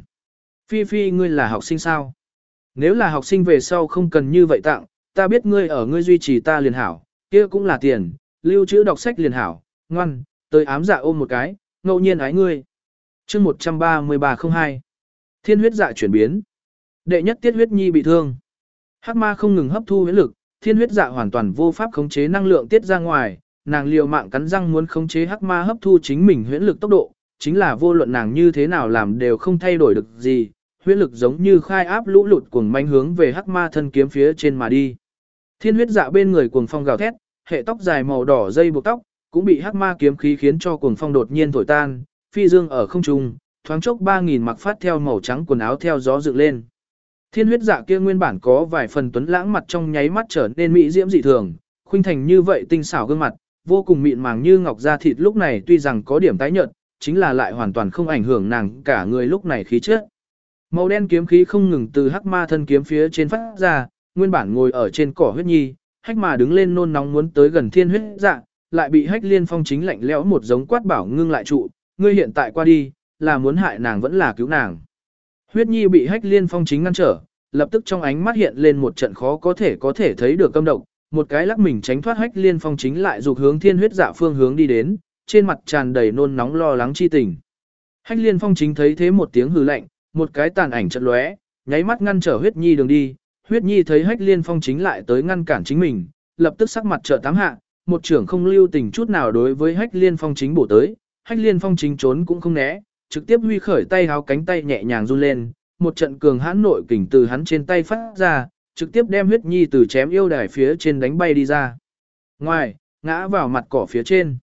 Speaker 1: Phi Phi ngươi là học sinh sao? Nếu là học sinh về sau không cần như vậy tặng, ta biết ngươi ở ngươi duy trì ta liền hảo, kia cũng là tiền, lưu trữ đọc sách liền hảo, ngoan, tới ám dạ ôm một cái, ngẫu nhiên ái ngươi. chương 13302 Thiên huyết dạ chuyển biến. Đệ nhất tiết huyết nhi bị thương. Hắc ma không ngừng hấp thu huyết lực, thiên huyết dạ hoàn toàn vô pháp khống chế năng lượng tiết ra ngoài, nàng liều mạng cắn răng muốn khống chế hắc ma hấp thu chính mình huyễn lực tốc độ, chính là vô luận nàng như thế nào làm đều không thay đổi được gì, Huyễn lực giống như khai áp lũ lụt cuồng manh hướng về hắc ma thân kiếm phía trên mà đi. Thiên huyết dạ bên người cuồng phong gào thét, hệ tóc dài màu đỏ dây buộc tóc, cũng bị hắc ma kiếm khí khiến cho cuồng phong đột nhiên thổi tan, phi dương ở không trung, thoáng chốc 3000 mặc phát theo màu trắng quần áo theo gió dựng lên. Thiên huyết dạ kia nguyên bản có vài phần tuấn lãng mặt trong nháy mắt trở nên mỹ diễm dị thường, khuynh thành như vậy tinh xảo gương mặt, vô cùng mịn màng như ngọc da thịt lúc này tuy rằng có điểm tái nhợt, chính là lại hoàn toàn không ảnh hưởng nàng cả người lúc này khí chất. Màu đen kiếm khí không ngừng từ hắc ma thân kiếm phía trên phát ra, nguyên bản ngồi ở trên cỏ huyết nhi, hách mà đứng lên nôn nóng muốn tới gần thiên huyết dạ, lại bị hách liên phong chính lạnh lẽo một giống quát bảo ngưng lại trụ, ngươi hiện tại qua đi, là muốn hại nàng vẫn là cứu nàng. Huyết nhi bị hách liên phong chính ngăn trở, lập tức trong ánh mắt hiện lên một trận khó có thể có thể thấy được căm động, một cái lắc mình tránh thoát hách liên phong chính lại dục hướng thiên huyết dạ phương hướng đi đến, trên mặt tràn đầy nôn nóng lo lắng chi tình. Hách liên phong chính thấy thế một tiếng hừ lạnh, một cái tàn ảnh chợt lóe, nháy mắt ngăn trở huyết nhi đường đi, huyết nhi thấy hách liên phong chính lại tới ngăn cản chính mình, lập tức sắc mặt trợ tám hạ, một trưởng không lưu tình chút nào đối với hách liên phong chính bổ tới, hách liên phong chính trốn cũng không né, trực tiếp huy khởi tay háo cánh tay nhẹ nhàng run lên, một trận cường hãn nội kình từ hắn trên tay phát ra, trực tiếp đem huyết nhi từ chém yêu đài phía trên đánh bay đi ra. Ngoài, ngã vào mặt cỏ phía trên.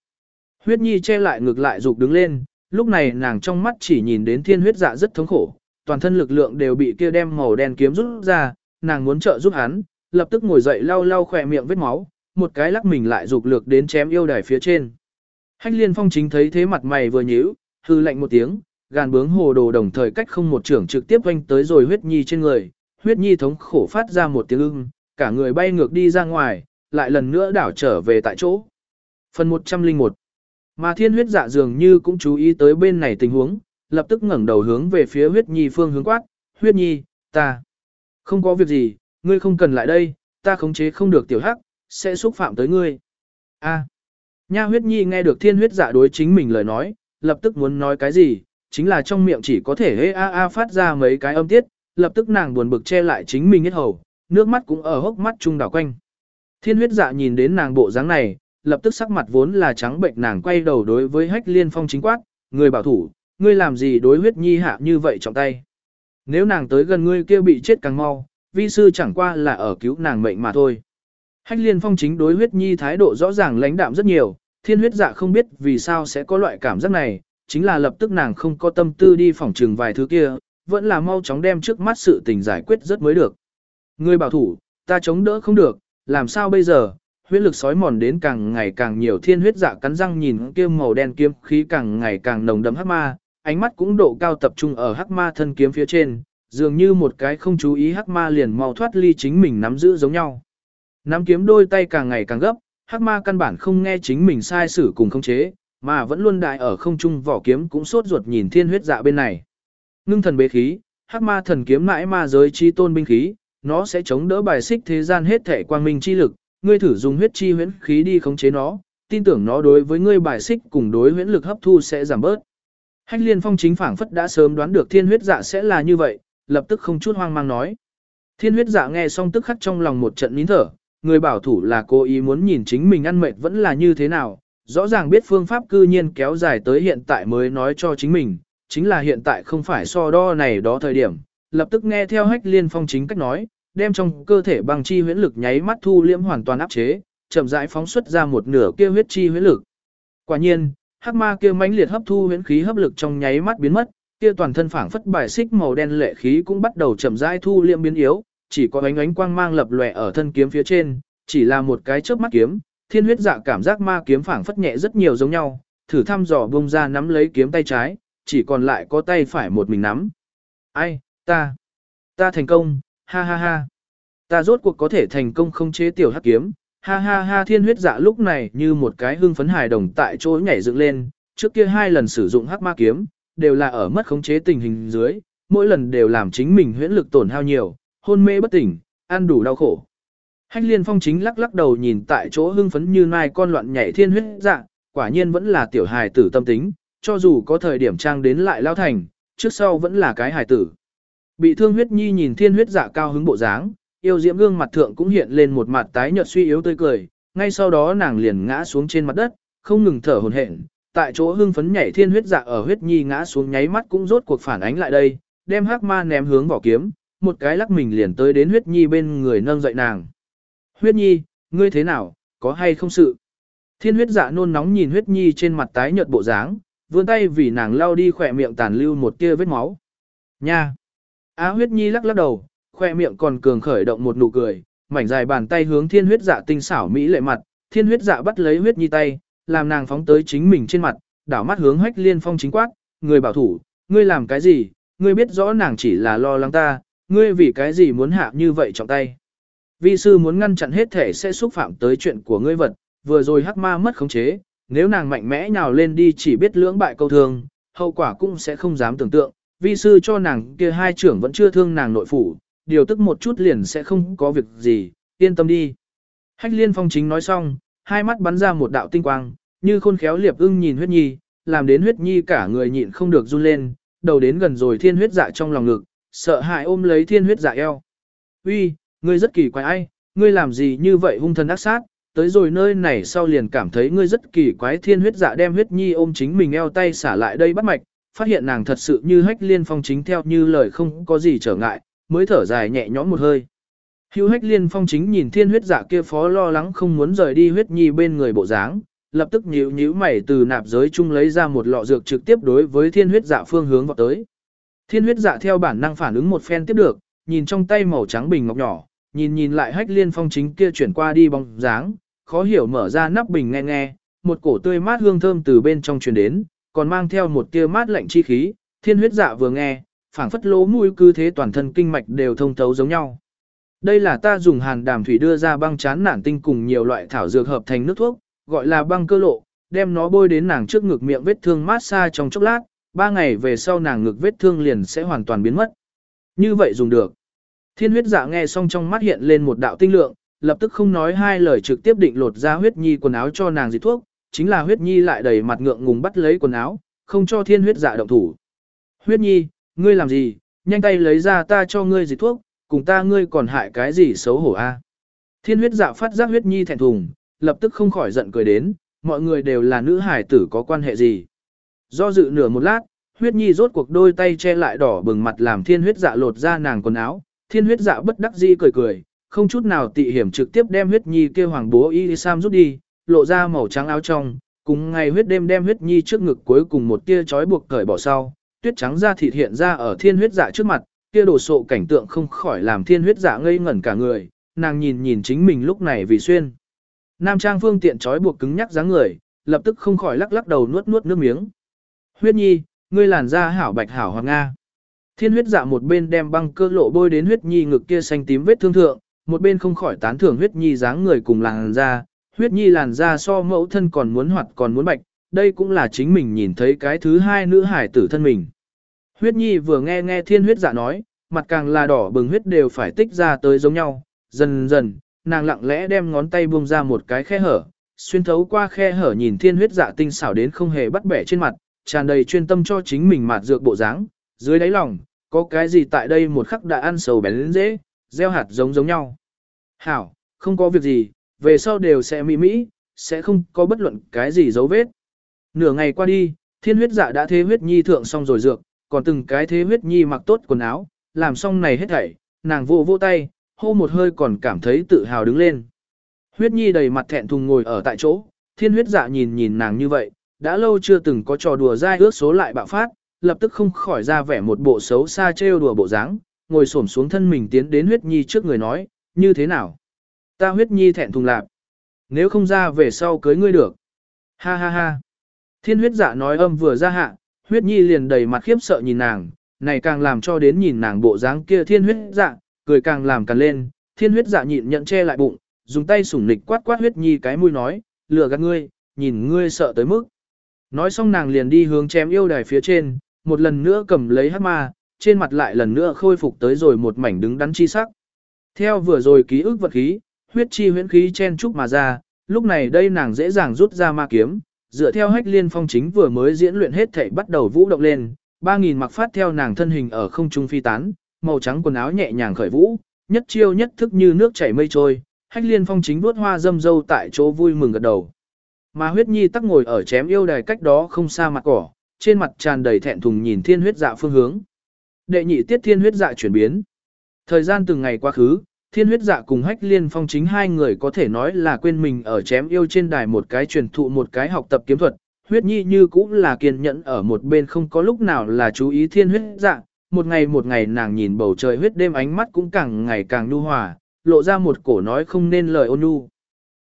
Speaker 1: Huyết nhi che lại ngược lại dục đứng lên, lúc này nàng trong mắt chỉ nhìn đến thiên huyết dạ rất thống khổ, toàn thân lực lượng đều bị kia đem màu đen kiếm rút ra, nàng muốn trợ giúp hắn, lập tức ngồi dậy lau lau khỏe miệng vết máu, một cái lắc mình lại dục lược đến chém yêu đài phía trên. Hách liên phong chính thấy thế mặt mày vừa nhíu, hư lạnh một tiếng, gàn bướng hồ đồ đồng thời cách không một trưởng trực tiếp quanh tới rồi huyết nhi trên người, huyết nhi thống khổ phát ra một tiếng ưng, cả người bay ngược đi ra ngoài, lại lần nữa đảo trở về tại chỗ. Phần 101 Mà thiên huyết dạ dường như cũng chú ý tới bên này tình huống, lập tức ngẩng đầu hướng về phía huyết nhi phương hướng quát, huyết nhi, ta. Không có việc gì, ngươi không cần lại đây, ta khống chế không được tiểu hắc, sẽ xúc phạm tới ngươi. A. Nha huyết nhi nghe được thiên huyết dạ đối chính mình lời nói, lập tức muốn nói cái gì, chính là trong miệng chỉ có thể hê a a phát ra mấy cái âm tiết, lập tức nàng buồn bực che lại chính mình hết hầu, nước mắt cũng ở hốc mắt trung đảo quanh. Thiên huyết dạ nhìn đến nàng bộ dáng này, lập tức sắc mặt vốn là trắng bệnh nàng quay đầu đối với hách liên phong chính quát, người bảo thủ, ngươi làm gì đối huyết nhi hạ như vậy trọng tay. Nếu nàng tới gần ngươi kia bị chết càng mau, vi sư chẳng qua là ở cứu nàng mệnh mà thôi. Hách liên phong chính đối huyết nhi thái độ rõ ràng lãnh đạm rất nhiều, thiên huyết dạ không biết vì sao sẽ có loại cảm giác này, chính là lập tức nàng không có tâm tư đi phỏng trừng vài thứ kia, vẫn là mau chóng đem trước mắt sự tình giải quyết rất mới được. Ngươi bảo thủ, ta chống đỡ không được, làm sao bây giờ, huyết lực sói mòn đến càng ngày càng nhiều thiên huyết dạ cắn răng nhìn kia màu đen kiếm khí càng ngày càng nồng đậm hắc ma, ánh mắt cũng độ cao tập trung ở hắc ma thân kiếm phía trên, dường như một cái không chú ý hắc ma liền mau thoát ly chính mình nắm giữ giống nhau. Nắm kiếm đôi tay càng ngày càng gấp, hắc ma căn bản không nghe chính mình sai xử cùng không chế, mà vẫn luôn đại ở không trung vỏ kiếm cũng sốt ruột nhìn thiên huyết dạ bên này. Ngưng thần bế khí, hắc ma thần kiếm mãi ma giới chi tôn binh khí, nó sẽ chống đỡ bài xích thế gian hết thể quang minh chi lực, ngươi thử dùng huyết chi huyễn khí đi khống chế nó, tin tưởng nó đối với ngươi bài xích cùng đối huyễn lực hấp thu sẽ giảm bớt. Hách liên phong chính phảng phất đã sớm đoán được thiên huyết dạ sẽ là như vậy, lập tức không chút hoang mang nói. Thiên huyết dạ nghe xong tức khắc trong lòng một trận nín thở, người bảo thủ là cố ý muốn nhìn chính mình ăn mệt vẫn là như thế nào, rõ ràng biết phương pháp cư nhiên kéo dài tới hiện tại mới nói cho chính mình, chính là hiện tại không phải so đo này đó thời điểm, lập tức nghe theo hách liên phong chính cách nói, đem trong cơ thể băng chi huyễn lực nháy mắt thu liễm hoàn toàn áp chế, chậm rãi phóng xuất ra một nửa kia huyết chi huyễn lực. Quả nhiên, hắc ma kia mãnh liệt hấp thu huyễn khí hấp lực trong nháy mắt biến mất, kia toàn thân phảng phất bài xích màu đen lệ khí cũng bắt đầu chậm rãi thu liễm biến yếu, chỉ có ánh ánh quang mang lập lòe ở thân kiếm phía trên, chỉ là một cái chớp mắt kiếm, thiên huyết dạ cảm giác ma kiếm phảng phất nhẹ rất nhiều giống nhau, thử thăm dò bông ra nắm lấy kiếm tay trái, chỉ còn lại có tay phải một mình nắm. Ai, ta, ta thành công, ha ha ha. Ta rốt cuộc có thể thành công không chế tiểu hắc kiếm, ha ha ha thiên huyết dạ lúc này như một cái hưng phấn hài đồng tại chỗ nhảy dựng lên, trước kia hai lần sử dụng hắc ma kiếm, đều là ở mất khống chế tình hình dưới, mỗi lần đều làm chính mình huyễn lực tổn hao nhiều, hôn mê bất tỉnh, ăn đủ đau khổ. Hách liên phong chính lắc lắc đầu nhìn tại chỗ hưng phấn như nai con loạn nhảy thiên huyết dạ, quả nhiên vẫn là tiểu hài tử tâm tính, cho dù có thời điểm trang đến lại lao thành, trước sau vẫn là cái hài tử. Bị thương huyết nhi nhìn thiên huyết dạ cao hứng bộ dáng, yêu diễm gương mặt thượng cũng hiện lên một mặt tái nhợt suy yếu tươi cười, ngay sau đó nàng liền ngã xuống trên mặt đất, không ngừng thở hổn hển. Tại chỗ hưng phấn nhảy thiên huyết dạ ở huyết nhi ngã xuống nháy mắt cũng rốt cuộc phản ánh lại đây, đem hắc ma ném hướng vỏ kiếm, một cái lắc mình liền tới đến huyết nhi bên người nâng dậy nàng. Huyết nhi, ngươi thế nào, có hay không sự? Thiên huyết dạ nôn nóng nhìn huyết nhi trên mặt tái nhợt bộ dáng, vươn tay vì nàng lao đi khỏe miệng tàn lưu một tia vết máu. Nha! Á huyết nhi lắc lắc đầu, khoe miệng còn cường khởi động một nụ cười, mảnh dài bàn tay hướng thiên huyết dạ tinh xảo mỹ lệ mặt, thiên huyết dạ bắt lấy huyết nhi tay, làm nàng phóng tới chính mình trên mặt, đảo mắt hướng hách liên phong chính quát, người bảo thủ, ngươi làm cái gì, ngươi biết rõ nàng chỉ là lo lắng ta, ngươi vì cái gì muốn hạ như vậy trọng tay. Vi sư muốn ngăn chặn hết thể sẽ xúc phạm tới chuyện của ngươi vật, vừa rồi hắc ma mất khống chế, nếu nàng mạnh mẽ nhào lên đi chỉ biết lưỡng bại câu thương, hậu quả cũng sẽ không dám tưởng tượng, vi sư cho nàng kia hai trưởng vẫn chưa thương nàng nội phủ, điều tức một chút liền sẽ không có việc gì, yên tâm đi. Hách liên phong chính nói xong, hai mắt bắn ra một đạo tinh quang, như khôn khéo liệp ưng nhìn huyết nhi, làm đến huyết nhi cả người nhịn không được run lên, đầu đến gần rồi thiên huyết dạ trong lòng ngực, sợ hãi ôm lấy thiên huyết dạ eo. Uy, ngươi rất kỳ quái ai, ngươi làm gì như vậy hung thần ác sát, tới rồi nơi này sau liền cảm thấy ngươi rất kỳ quái thiên huyết dạ đem huyết nhi ôm chính mình eo tay xả lại đây bắt mạch, phát hiện nàng thật sự như hách liên phong chính theo như lời không có gì trở ngại, mới thở dài nhẹ nhõm một hơi. Hưu hách liên phong chính nhìn thiên huyết dạ kia phó lo lắng không muốn rời đi huyết nhi bên người bộ dáng, lập tức nhíu nhíu mày từ nạp giới chung lấy ra một lọ dược trực tiếp đối với thiên huyết dạ phương hướng vào tới. Thiên huyết dạ theo bản năng phản ứng một phen tiếp được, nhìn trong tay màu trắng bình ngọc nhỏ, nhìn nhìn lại hách liên phong chính kia chuyển qua đi bóng dáng, khó hiểu mở ra nắp bình nghe nghe, một cổ tươi mát hương thơm từ bên trong truyền đến, còn mang theo một tia mát lạnh chi khí, thiên huyết dạ vừa nghe, phảng phất lỗ mũi cứ thế toàn thân kinh mạch đều thông thấu giống nhau. Đây là ta dùng hàn đàm thủy đưa ra băng chán nản tinh cùng nhiều loại thảo dược hợp thành nước thuốc, gọi là băng cơ lộ, đem nó bôi đến nàng trước ngực miệng vết thương mát xa trong chốc lát, ba ngày về sau nàng ngực vết thương liền sẽ hoàn toàn biến mất. Như vậy dùng được. Thiên huyết dạ nghe xong trong mắt hiện lên một đạo tinh lượng, lập tức không nói hai lời trực tiếp định lột ra huyết nhi quần áo cho nàng dịch thuốc, chính là huyết nhi lại đầy mặt ngượng ngùng bắt lấy quần áo, không cho thiên huyết dạ động thủ. Huyết nhi, ngươi làm gì, nhanh tay lấy ra ta cho ngươi dịch thuốc, cùng ta ngươi còn hại cái gì xấu hổ a? Thiên huyết dạ phát giác huyết nhi thẹn thùng, lập tức không khỏi giận cười đến, mọi người đều là nữ hải tử có quan hệ gì. Do dự nửa một lát, huyết nhi rốt cuộc đôi tay che lại đỏ bừng mặt làm thiên huyết dạ lột ra nàng quần áo, thiên huyết dạ bất đắc dĩ cười cười, không chút nào tị hiểm trực tiếp đem huyết nhi kêu hoàng bố y sam rút đi, lộ ra màu trắng áo trong, cùng ngày huyết đêm đem huyết nhi trước ngực cuối cùng một tia trói buộc cởi bỏ sau, tuyết trắng da thịt hiện ra ở thiên huyết dạ trước mặt, kia đồ sộ cảnh tượng không khỏi làm thiên huyết dạ ngây ngẩn cả người, nàng nhìn nhìn chính mình lúc này vì xuyên. Nam trang phương tiện trói buộc cứng nhắc dáng người, lập tức không khỏi lắc lắc đầu nuốt nuốt nước miếng. Huyết nhi, ngươi làn da hảo bạch hảo hoàng Nga. Thiên huyết dạ một bên đem băng cơ lộ bôi đến huyết nhi ngực kia xanh tím vết thương thượng, một bên không khỏi tán thưởng huyết nhi dáng người cùng làn da, huyết nhi làn da so mẫu thân còn muốn hoạt còn muốn bạch, đây cũng là chính mình nhìn thấy cái thứ hai nữ hải tử thân mình. Huyết nhi vừa nghe nghe thiên huyết dạ nói, mặt càng là đỏ bừng huyết đều phải tích ra tới giống nhau, dần dần, nàng lặng lẽ đem ngón tay buông ra một cái khe hở, xuyên thấu qua khe hở nhìn thiên huyết dạ tinh xảo đến không hề bắt bẻ trên mặt, tràn đầy chuyên tâm cho chính mình mạt dược bộ dáng, dưới đáy lòng, có cái gì tại đây một khắc đã ăn sầu bén lên dễ, gieo hạt giống giống nhau. Hảo, không có việc gì, về sau đều sẽ mỹ mỹ, sẽ không có bất luận cái gì dấu vết. Nửa ngày qua đi, thiên huyết dạ đã thế huyết nhi thượng xong rồi dược, còn từng cái thế huyết nhi mặc tốt quần áo, làm xong này hết thảy, nàng vô vô tay, hô một hơi còn cảm thấy tự hào đứng lên. Huyết nhi đầy mặt thẹn thùng ngồi ở tại chỗ, thiên huyết dạ nhìn nhìn nàng như vậy, đã lâu chưa từng có trò đùa dai ước số lại bạo phát, lập tức không khỏi ra vẻ một bộ xấu xa trêu đùa bộ dáng, ngồi xổm xuống thân mình tiến đến huyết nhi trước người nói, như thế nào? Ta huyết nhi thẹn thùng lạp. Nếu không ra về sau cưới ngươi được. Ha ha ha. Thiên huyết dạ nói âm vừa ra hạ, huyết nhi liền đầy mặt khiếp sợ nhìn nàng, này càng làm cho đến nhìn nàng bộ dáng kia thiên huyết dạ, cười càng làm càng lên, thiên huyết dạ nhịn nhận che lại bụng, dùng tay sủng nịch quát quát huyết nhi cái mũi nói, lừa gạt ngươi, nhìn ngươi sợ tới mức. Nói xong nàng liền đi hướng chém yêu đài phía trên, một lần nữa cầm lấy hát ma, trên mặt lại lần nữa khôi phục tới rồi một mảnh đứng đắn chi sắc. Theo vừa rồi ký ức vật khí, huyết chi huyễn khí chen trúc mà ra, lúc này đây nàng dễ dàng rút ra ma kiếm, dựa theo hách liên phong chính vừa mới diễn luyện hết thảy bắt đầu vũ động lên, Ba nghìn mặc phát theo nàng thân hình ở không trung phi tán, màu trắng quần áo nhẹ nhàng khởi vũ, nhất chiêu nhất thức như nước chảy mây trôi, hách liên phong chính vuốt hoa dâm dâu tại chỗ vui mừng gật đầu. Mà huyết nhi tắc ngồi ở chém yêu đài cách đó không xa mặt cỏ, trên mặt tràn đầy thẹn thùng nhìn thiên huyết dạ phương hướng. Đệ nhị tiết thiên huyết dạ chuyển biến. Thời gian từng ngày quá khứ, thiên huyết dạ cùng hách liên phong chính hai người có thể nói là quên mình ở chém yêu trên đài một cái truyền thụ một cái học tập kiếm thuật. Huyết nhi như cũng là kiên nhẫn ở một bên không có lúc nào là chú ý thiên huyết dạ. Một ngày một ngày nàng nhìn bầu trời huyết đêm ánh mắt cũng càng ngày càng nhu hòa, lộ ra một cổ nói không nên lời ôn nhu.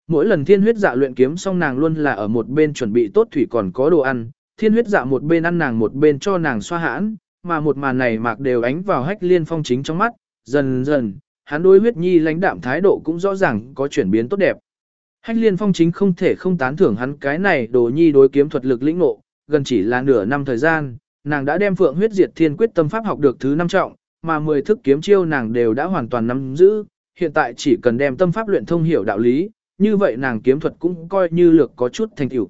Speaker 1: Mỗi lần thiên huyết dạ luyện kiếm xong nàng luôn là ở một bên chuẩn bị tốt thủy còn có đồ ăn, thiên huyết dạ một bên ăn nàng một bên cho nàng xoa hãn, mà một màn này mạc đều ánh vào hách liên phong chính trong mắt, dần dần, hắn đối huyết nhi lãnh đạm thái độ cũng rõ ràng có chuyển biến tốt đẹp. Hách liên phong chính không thể không tán thưởng hắn cái này đồ nhi đối kiếm thuật lực lĩnh ngộ, gần chỉ là nửa năm thời gian, nàng đã đem phượng huyết diệt thiên quyết tâm pháp học được thứ năm trọng, mà 10 thức kiếm chiêu nàng đều đã hoàn toàn nắm giữ, hiện tại chỉ cần đem tâm pháp luyện thông hiểu đạo lý, như vậy nàng kiếm thuật cũng coi như lược có chút thành tựu.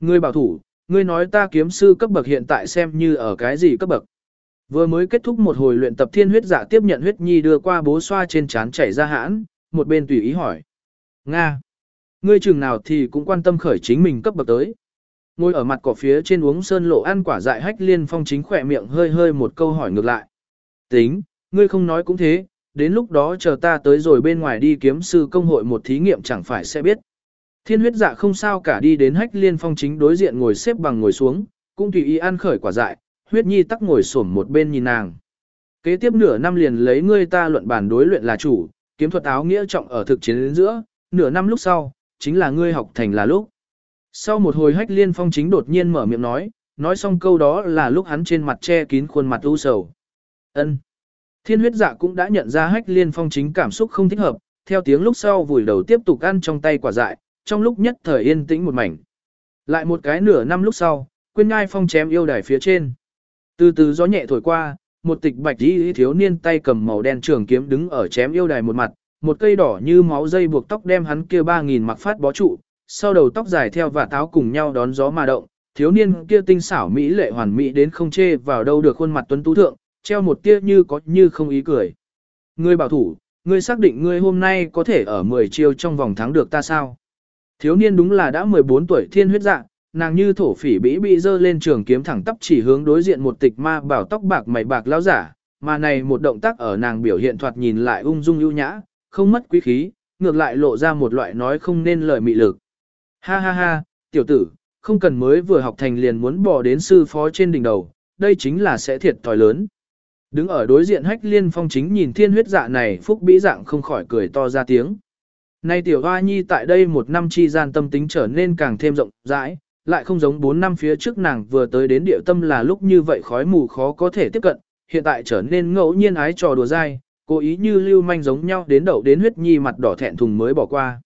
Speaker 1: Ngươi bảo thủ, ngươi nói ta kiếm sư cấp bậc hiện tại xem như ở cái gì cấp bậc. Vừa mới kết thúc một hồi luyện tập thiên huyết giả tiếp nhận huyết nhi đưa qua bố xoa trên trán chảy ra hãn, một bên tùy ý hỏi. Nga! Ngươi chừng nào thì cũng quan tâm khởi chính mình cấp bậc tới. Ngồi ở mặt cỏ phía trên uống sơn lộ ăn quả dại hách liên phong chính khỏe miệng hơi hơi một câu hỏi ngược lại. Tính, ngươi không nói cũng thế, đến lúc đó chờ ta tới rồi bên ngoài đi kiếm sư công hội một thí nghiệm chẳng phải sẽ biết. Thiên huyết dạ không sao cả đi đến hách liên phong chính đối diện ngồi xếp bằng ngồi xuống, cũng tùy ý ăn khởi quả dại, huyết nhi tắc ngồi xổm một bên nhìn nàng. Kế tiếp nửa năm liền lấy ngươi ta luận bàn đối luyện là chủ, kiếm thuật áo nghĩa trọng ở thực chiến đến giữa, nửa năm lúc sau, chính là ngươi học thành là lúc. Sau một hồi hách liên phong chính đột nhiên mở miệng nói, nói xong câu đó là lúc hắn trên mặt che kín khuôn mặt u sầu. ân Thiên huyết dạ cũng đã nhận ra hách liên phong chính cảm xúc không thích hợp, theo tiếng lúc sau vùi đầu tiếp tục ăn trong tay quả dại, trong lúc nhất thời yên tĩnh một mảnh. Lại một cái nửa năm lúc sau, quên ngai phong chém yêu đài phía trên. Từ từ gió nhẹ thổi qua, một tịch bạch y thiếu niên tay cầm màu đen trường kiếm đứng ở chém yêu đài một mặt, một cây đỏ như máu dây buộc tóc đem hắn kia ba nghìn mặc phát bó trụ, sau đầu tóc dài theo và táo cùng nhau đón gió mà động, thiếu niên kia tinh xảo mỹ lệ hoàn mỹ đến không chê vào đâu được khuôn mặt tuấn tú thượng, treo một tia như có như không ý cười. Ngươi bảo thủ, ngươi xác định ngươi hôm nay có thể ở 10 chiêu trong vòng thắng được ta sao? Thiếu niên đúng là đã 14 tuổi thiên huyết dạng, nàng như thổ phỉ bĩ bị dơ lên trường kiếm thẳng tắp chỉ hướng đối diện một tịch ma bảo tóc bạc mày bạc lão giả, mà này một động tác ở nàng biểu hiện thoạt nhìn lại ung dung ưu nhã, không mất quý khí, ngược lại lộ ra một loại nói không nên lời mị lực. Ha ha ha, tiểu tử, không cần mới vừa học thành liền muốn bỏ đến sư phó trên đỉnh đầu, đây chính là sẽ thiệt thòi lớn. Đứng ở đối diện hách liên phong chính nhìn thiên huyết dạ này phúc bĩ dạng không khỏi cười to ra tiếng. Nay tiểu hoa nhi tại đây một năm chi gian tâm tính trở nên càng thêm rộng rãi, lại không giống 4 năm phía trước nàng vừa tới đến địa tâm là lúc như vậy khói mù khó có thể tiếp cận, hiện tại trở nên ngẫu nhiên ái trò đùa dai, cố ý như lưu manh giống nhau đến đậu đến huyết nhi mặt đỏ thẹn thùng mới bỏ qua.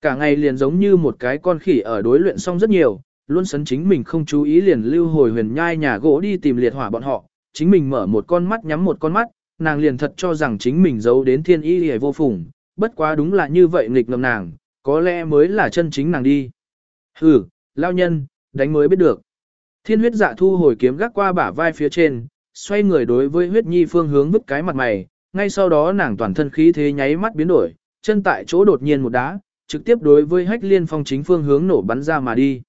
Speaker 1: Cả ngày liền giống như một cái con khỉ ở đối luyện xong rất nhiều, luôn sấn chính mình không chú ý liền lưu hồi huyền nhai nhà gỗ đi tìm liệt hỏa bọn họ, chính mình mở một con mắt nhắm một con mắt, nàng liền thật cho rằng chính mình giấu đến thiên y hề vô phùng, bất quá đúng là như vậy nghịch ngầm nàng, có lẽ mới là chân chính nàng đi. Hừ, lao nhân, đánh mới biết được. Thiên huyết dạ thu hồi kiếm gác qua bả vai phía trên, xoay người đối với huyết nhi phương hướng vứt cái mặt mày, ngay sau đó nàng toàn thân khí thế nháy mắt biến đổi, chân tại chỗ đột nhiên một đá, trực tiếp đối với hách liên phong chính phương hướng nổ bắn ra mà đi.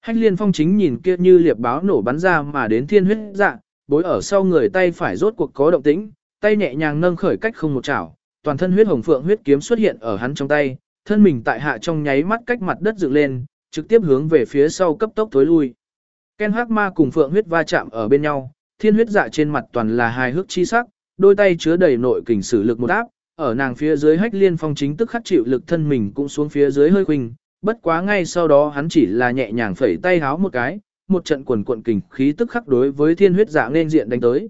Speaker 1: Hách liên phong chính nhìn kia như liệp báo nổ bắn ra mà đến thiên huyết dạ, bối ở sau người tay phải rốt cuộc có động tĩnh, tay nhẹ nhàng nâng khởi cách không một chảo, toàn thân huyết hồng phượng huyết kiếm xuất hiện ở hắn trong tay, thân mình tại hạ trong nháy mắt cách mặt đất dựng lên, trực tiếp hướng về phía sau cấp tốc tối lui. Ken Hắc Ma cùng phượng huyết va chạm ở bên nhau, thiên huyết dạ trên mặt toàn là hài hước chi sắc, đôi tay chứa đầy nội kình sử lực một áp, ở nàng phía dưới hách liên phong chính tức khắc chịu lực thân mình cũng xuống phía dưới hơi khuynh, bất quá ngay sau đó hắn chỉ là nhẹ nhàng phẩy tay háo một cái, một trận quần cuộn kình khí tức khắc đối với thiên huyết dạ nên diện đánh tới.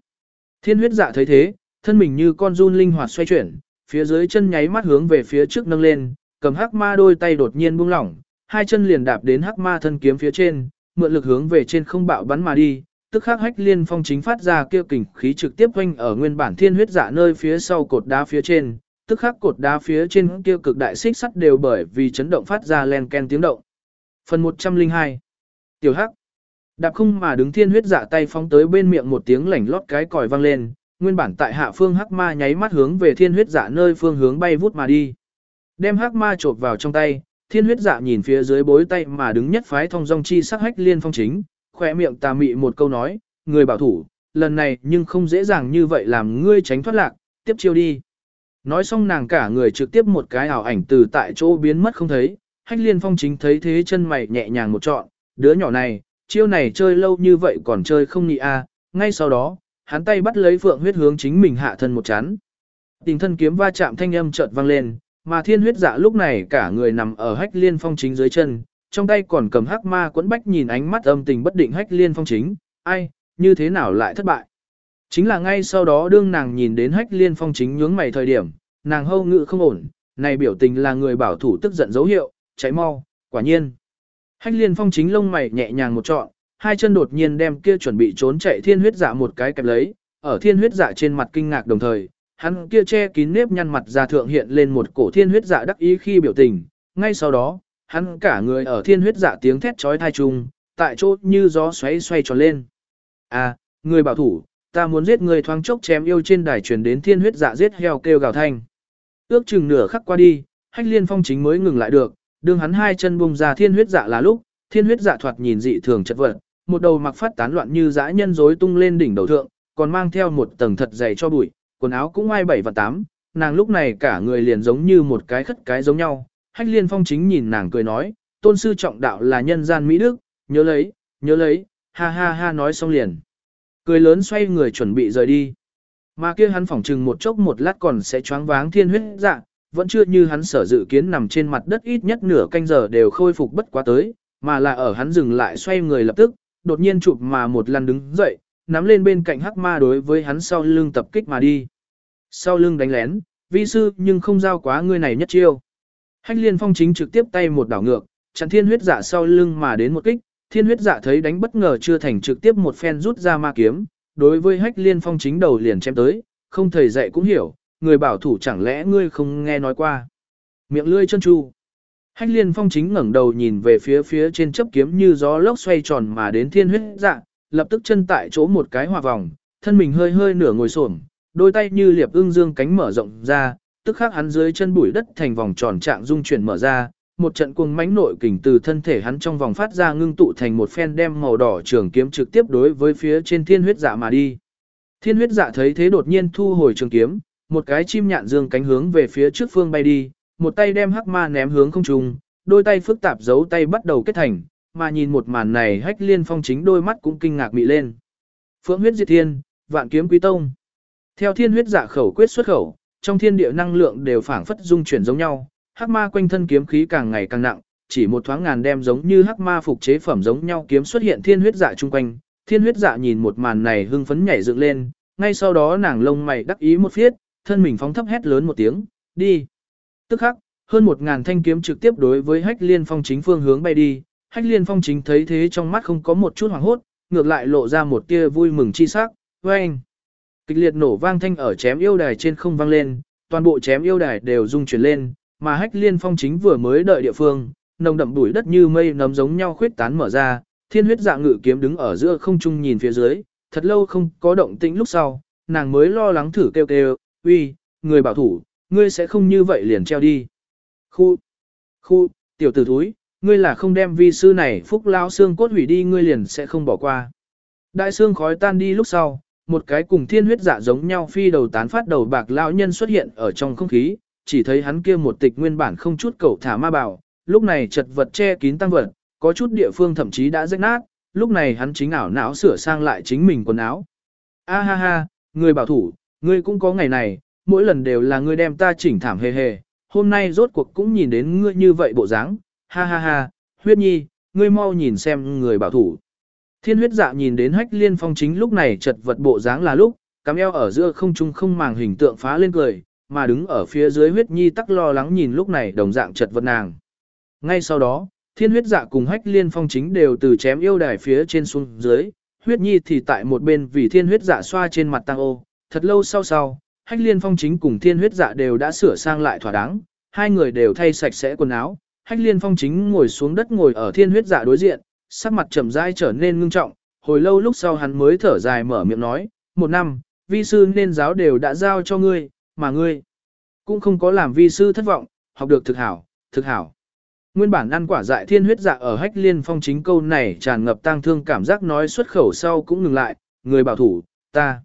Speaker 1: Thiên huyết dạ thấy thế, thân mình như con run linh hoạt xoay chuyển, phía dưới chân nháy mắt hướng về phía trước nâng lên, cầm hắc ma đôi tay đột nhiên buông lỏng, hai chân liền đạp đến hắc ma thân kiếm phía trên, mượn lực hướng về trên không bạo bắn mà đi, tức khắc hách liên phong chính phát ra kêu kình khí trực tiếp quanh ở nguyên bản thiên huyết dạ nơi phía sau cột đá phía trên, tức khắc cột đá phía trên kia cực đại xích sắt đều bởi vì chấn động phát ra len ken tiếng động. Phần 102 Tiểu Hắc Đạp không mà đứng thiên huyết dạ tay phóng tới bên miệng một tiếng lảnh lót cái còi vang lên, nguyên bản tại hạ phương hắc ma nháy mắt hướng về thiên huyết dạ nơi phương hướng bay vút mà đi. Đem hắc ma chộp vào trong tay, thiên huyết dạ nhìn phía dưới bối tay mà đứng nhất phái thông dong chi sắc hách liên phong chính, khỏe miệng tà mị một câu nói, người bảo thủ, lần này nhưng không dễ dàng như vậy làm ngươi tránh thoát lạc, tiếp chiêu đi. Nói xong nàng cả người trực tiếp một cái ảo ảnh từ tại chỗ biến mất không thấy, hách liên phong chính thấy thế chân mày nhẹ nhàng một trọn, đứa nhỏ này, chiêu này chơi lâu như vậy còn chơi không nhị a ngay sau đó, hắn tay bắt lấy phượng huyết hướng chính mình hạ thân một chán. Tình thân kiếm va chạm thanh âm chợt vang lên, mà thiên huyết dạ lúc này cả người nằm ở hách liên phong chính dưới chân, trong tay còn cầm hắc ma quấn bách nhìn ánh mắt âm tình bất định hách liên phong chính, ai, như thế nào lại thất bại. Chính là ngay sau đó đương nàng nhìn đến hách liên phong chính nhướng mày thời điểm, nàng hâu ngự không ổn, này biểu tình là người bảo thủ tức giận dấu hiệu, cháy mau, quả nhiên. Hách liên phong chính lông mày nhẹ nhàng một trọn, hai chân đột nhiên đem kia chuẩn bị trốn chạy thiên huyết dạ một cái kẹp lấy, ở thiên huyết dạ trên mặt kinh ngạc đồng thời, hắn kia che kín nếp nhăn mặt ra thượng hiện lên một cổ thiên huyết dạ đắc ý khi biểu tình, ngay sau đó, hắn cả người ở thiên huyết dạ tiếng thét chói tai chung, tại chỗ như gió xoáy xoay tròn lên. À, người bảo thủ, ta muốn giết người thoáng chốc chém yêu trên đài truyền đến thiên huyết dạ giết heo kêu gào thanh. Ước chừng nửa khắc qua đi, hách liên phong chính mới ngừng lại được, đương hắn hai chân bung ra thiên huyết dạ là lúc, thiên huyết dạ thoạt nhìn dị thường chất vật, một đầu mặc phát tán loạn như dã nhân rối tung lên đỉnh đầu thượng, còn mang theo một tầng thật dày cho bụi, quần áo cũng ai bảy và tám, nàng lúc này cả người liền giống như một cái khất cái giống nhau. Hách liên phong chính nhìn nàng cười nói, tôn sư trọng đạo là nhân gian Mỹ Đức, nhớ lấy, nhớ lấy, ha ha ha nói xong liền. Cười lớn xoay người chuẩn bị rời đi. Mà kia hắn phỏng chừng một chốc một lát còn sẽ choáng váng thiên huyết dạ, vẫn chưa như hắn sở dự kiến nằm trên mặt đất ít nhất nửa canh giờ đều khôi phục bất quá tới, mà là ở hắn dừng lại xoay người lập tức, đột nhiên chụp mà một lần đứng dậy, nắm lên bên cạnh hắc ma đối với hắn sau lưng tập kích mà đi. Sau lưng đánh lén, vi sư nhưng không giao quá ngươi này nhất chiêu. Hách liên phong chính trực tiếp tay một đảo ngược, chặn thiên huyết giả sau lưng mà đến một kích, thiên huyết giả thấy đánh bất ngờ chưa thành trực tiếp một phen rút ra ma kiếm, đối với hách liên phong chính đầu liền chém tới, không thầy dạy cũng hiểu, người bảo thủ chẳng lẽ ngươi không nghe nói qua. Miệng lươi chân chu. Hách liên phong chính ngẩng đầu nhìn về phía phía trên chấp kiếm như gió lốc xoay tròn mà đến thiên huyết dạ, lập tức chân tại chỗ một cái hòa vòng, thân mình hơi hơi nửa ngồi xổm, đôi tay như liệp ưng dương cánh mở rộng ra, tức khắc hắn dưới chân bụi đất thành vòng tròn trạng dung chuyển mở ra, một trận cuồng mãnh nội kình từ thân thể hắn trong vòng phát ra ngưng tụ thành một phen đem màu đỏ trường kiếm trực tiếp đối với phía trên thiên huyết dạ mà đi. Thiên huyết dạ thấy thế đột nhiên thu hồi trường kiếm, một cái chim nhạn dương cánh hướng về phía trước phương bay đi, một tay đem hắc ma ném hướng không trung, đôi tay phức tạp giấu tay bắt đầu kết thành, mà nhìn một màn này hách liên phong chính đôi mắt cũng kinh ngạc mị lên. Phượng huyết diệt thiên, vạn kiếm quý tông. Theo thiên huyết giả khẩu quyết xuất khẩu, trong thiên địa năng lượng đều phảng phất dung chuyển giống nhau, hắc ma quanh thân kiếm khí càng ngày càng nặng, chỉ một thoáng ngàn đem giống như hắc ma phục chế phẩm giống nhau kiếm xuất hiện thiên huyết dạ chung quanh. Thiên huyết dạ nhìn một màn này hưng phấn nhảy dựng lên, ngay sau đó nàng lông mày đắc ý một phiết, thân mình phóng thấp hét lớn một tiếng, đi. Tức khắc, hơn một ngàn thanh kiếm trực tiếp đối với hách liên phong chính phương hướng bay đi, hách liên phong chính thấy thế trong mắt không có một chút hoảng hốt, ngược lại lộ ra một tia vui mừng chi sắc, vang. Kịch liệt nổ vang thanh ở chém yêu đài trên không vang lên, toàn bộ chém yêu đài đều rung chuyển lên, mà hách liên phong chính vừa mới đợi địa phương, nồng đậm bụi đất như mây nấm giống nhau khuyết tán mở ra, thiên huyết dạ ngự kiếm đứng ở giữa không trung nhìn phía dưới, thật lâu không có động tĩnh lúc sau, nàng mới lo lắng thử kêu kêu, uy, người bảo thủ, ngươi sẽ không như vậy liền treo đi. Khu, khu, tiểu tử thúi, ngươi là không đem vi sư này phúc lao xương cốt hủy đi ngươi liền sẽ không bỏ qua. Đại xương khói tan đi lúc sau, một cái cùng thiên huyết dạ giống nhau phi đầu tán phát đầu bạc lão nhân xuất hiện ở trong không khí, chỉ thấy hắn kia một tịch nguyên bản không chút cầu thả ma bảo, lúc này chật vật che kín tăng vật, có chút địa phương thậm chí đã rách nát, lúc này hắn chính ảo não sửa sang lại chính mình quần áo. A ha ha, người bảo thủ, ngươi cũng có ngày này, mỗi lần đều là ngươi đem ta chỉnh thảm hề hề, hôm nay rốt cuộc cũng nhìn đến ngươi như vậy bộ dáng, ha ha ha, huyết nhi, ngươi mau nhìn xem người bảo thủ. Thiên huyết dạ nhìn đến hách liên phong chính lúc này chật vật bộ dáng là lúc, cắm eo ở giữa không trung không màng hình tượng phá lên cười, mà đứng ở phía dưới huyết nhi tắc lo lắng nhìn lúc này đồng dạng chật vật nàng. Ngay sau đó, thiên huyết dạ cùng hách liên phong chính đều từ chém yêu đài phía trên xuống dưới, huyết nhi thì tại một bên vì thiên huyết dạ xoa trên mặt tăng ô, thật lâu sau sau, hách liên phong chính cùng thiên huyết dạ đều đã sửa sang lại thỏa đáng, hai người đều thay sạch sẽ quần áo, hách liên phong chính ngồi xuống đất ngồi ở thiên huyết dạ đối diện, sắc mặt trầm dai trở nên ngưng trọng, hồi lâu lúc sau hắn mới thở dài mở miệng nói, một năm, vi sư nên giáo đều đã giao cho ngươi, mà ngươi cũng không có làm vi sư thất vọng, học được thực hảo, thực hảo. Nguyên bản ăn quả dại thiên huyết dạ ở hách liên phong chính câu này tràn ngập tang thương cảm giác nói xuất khẩu sau cũng ngừng lại, người bảo thủ, ta.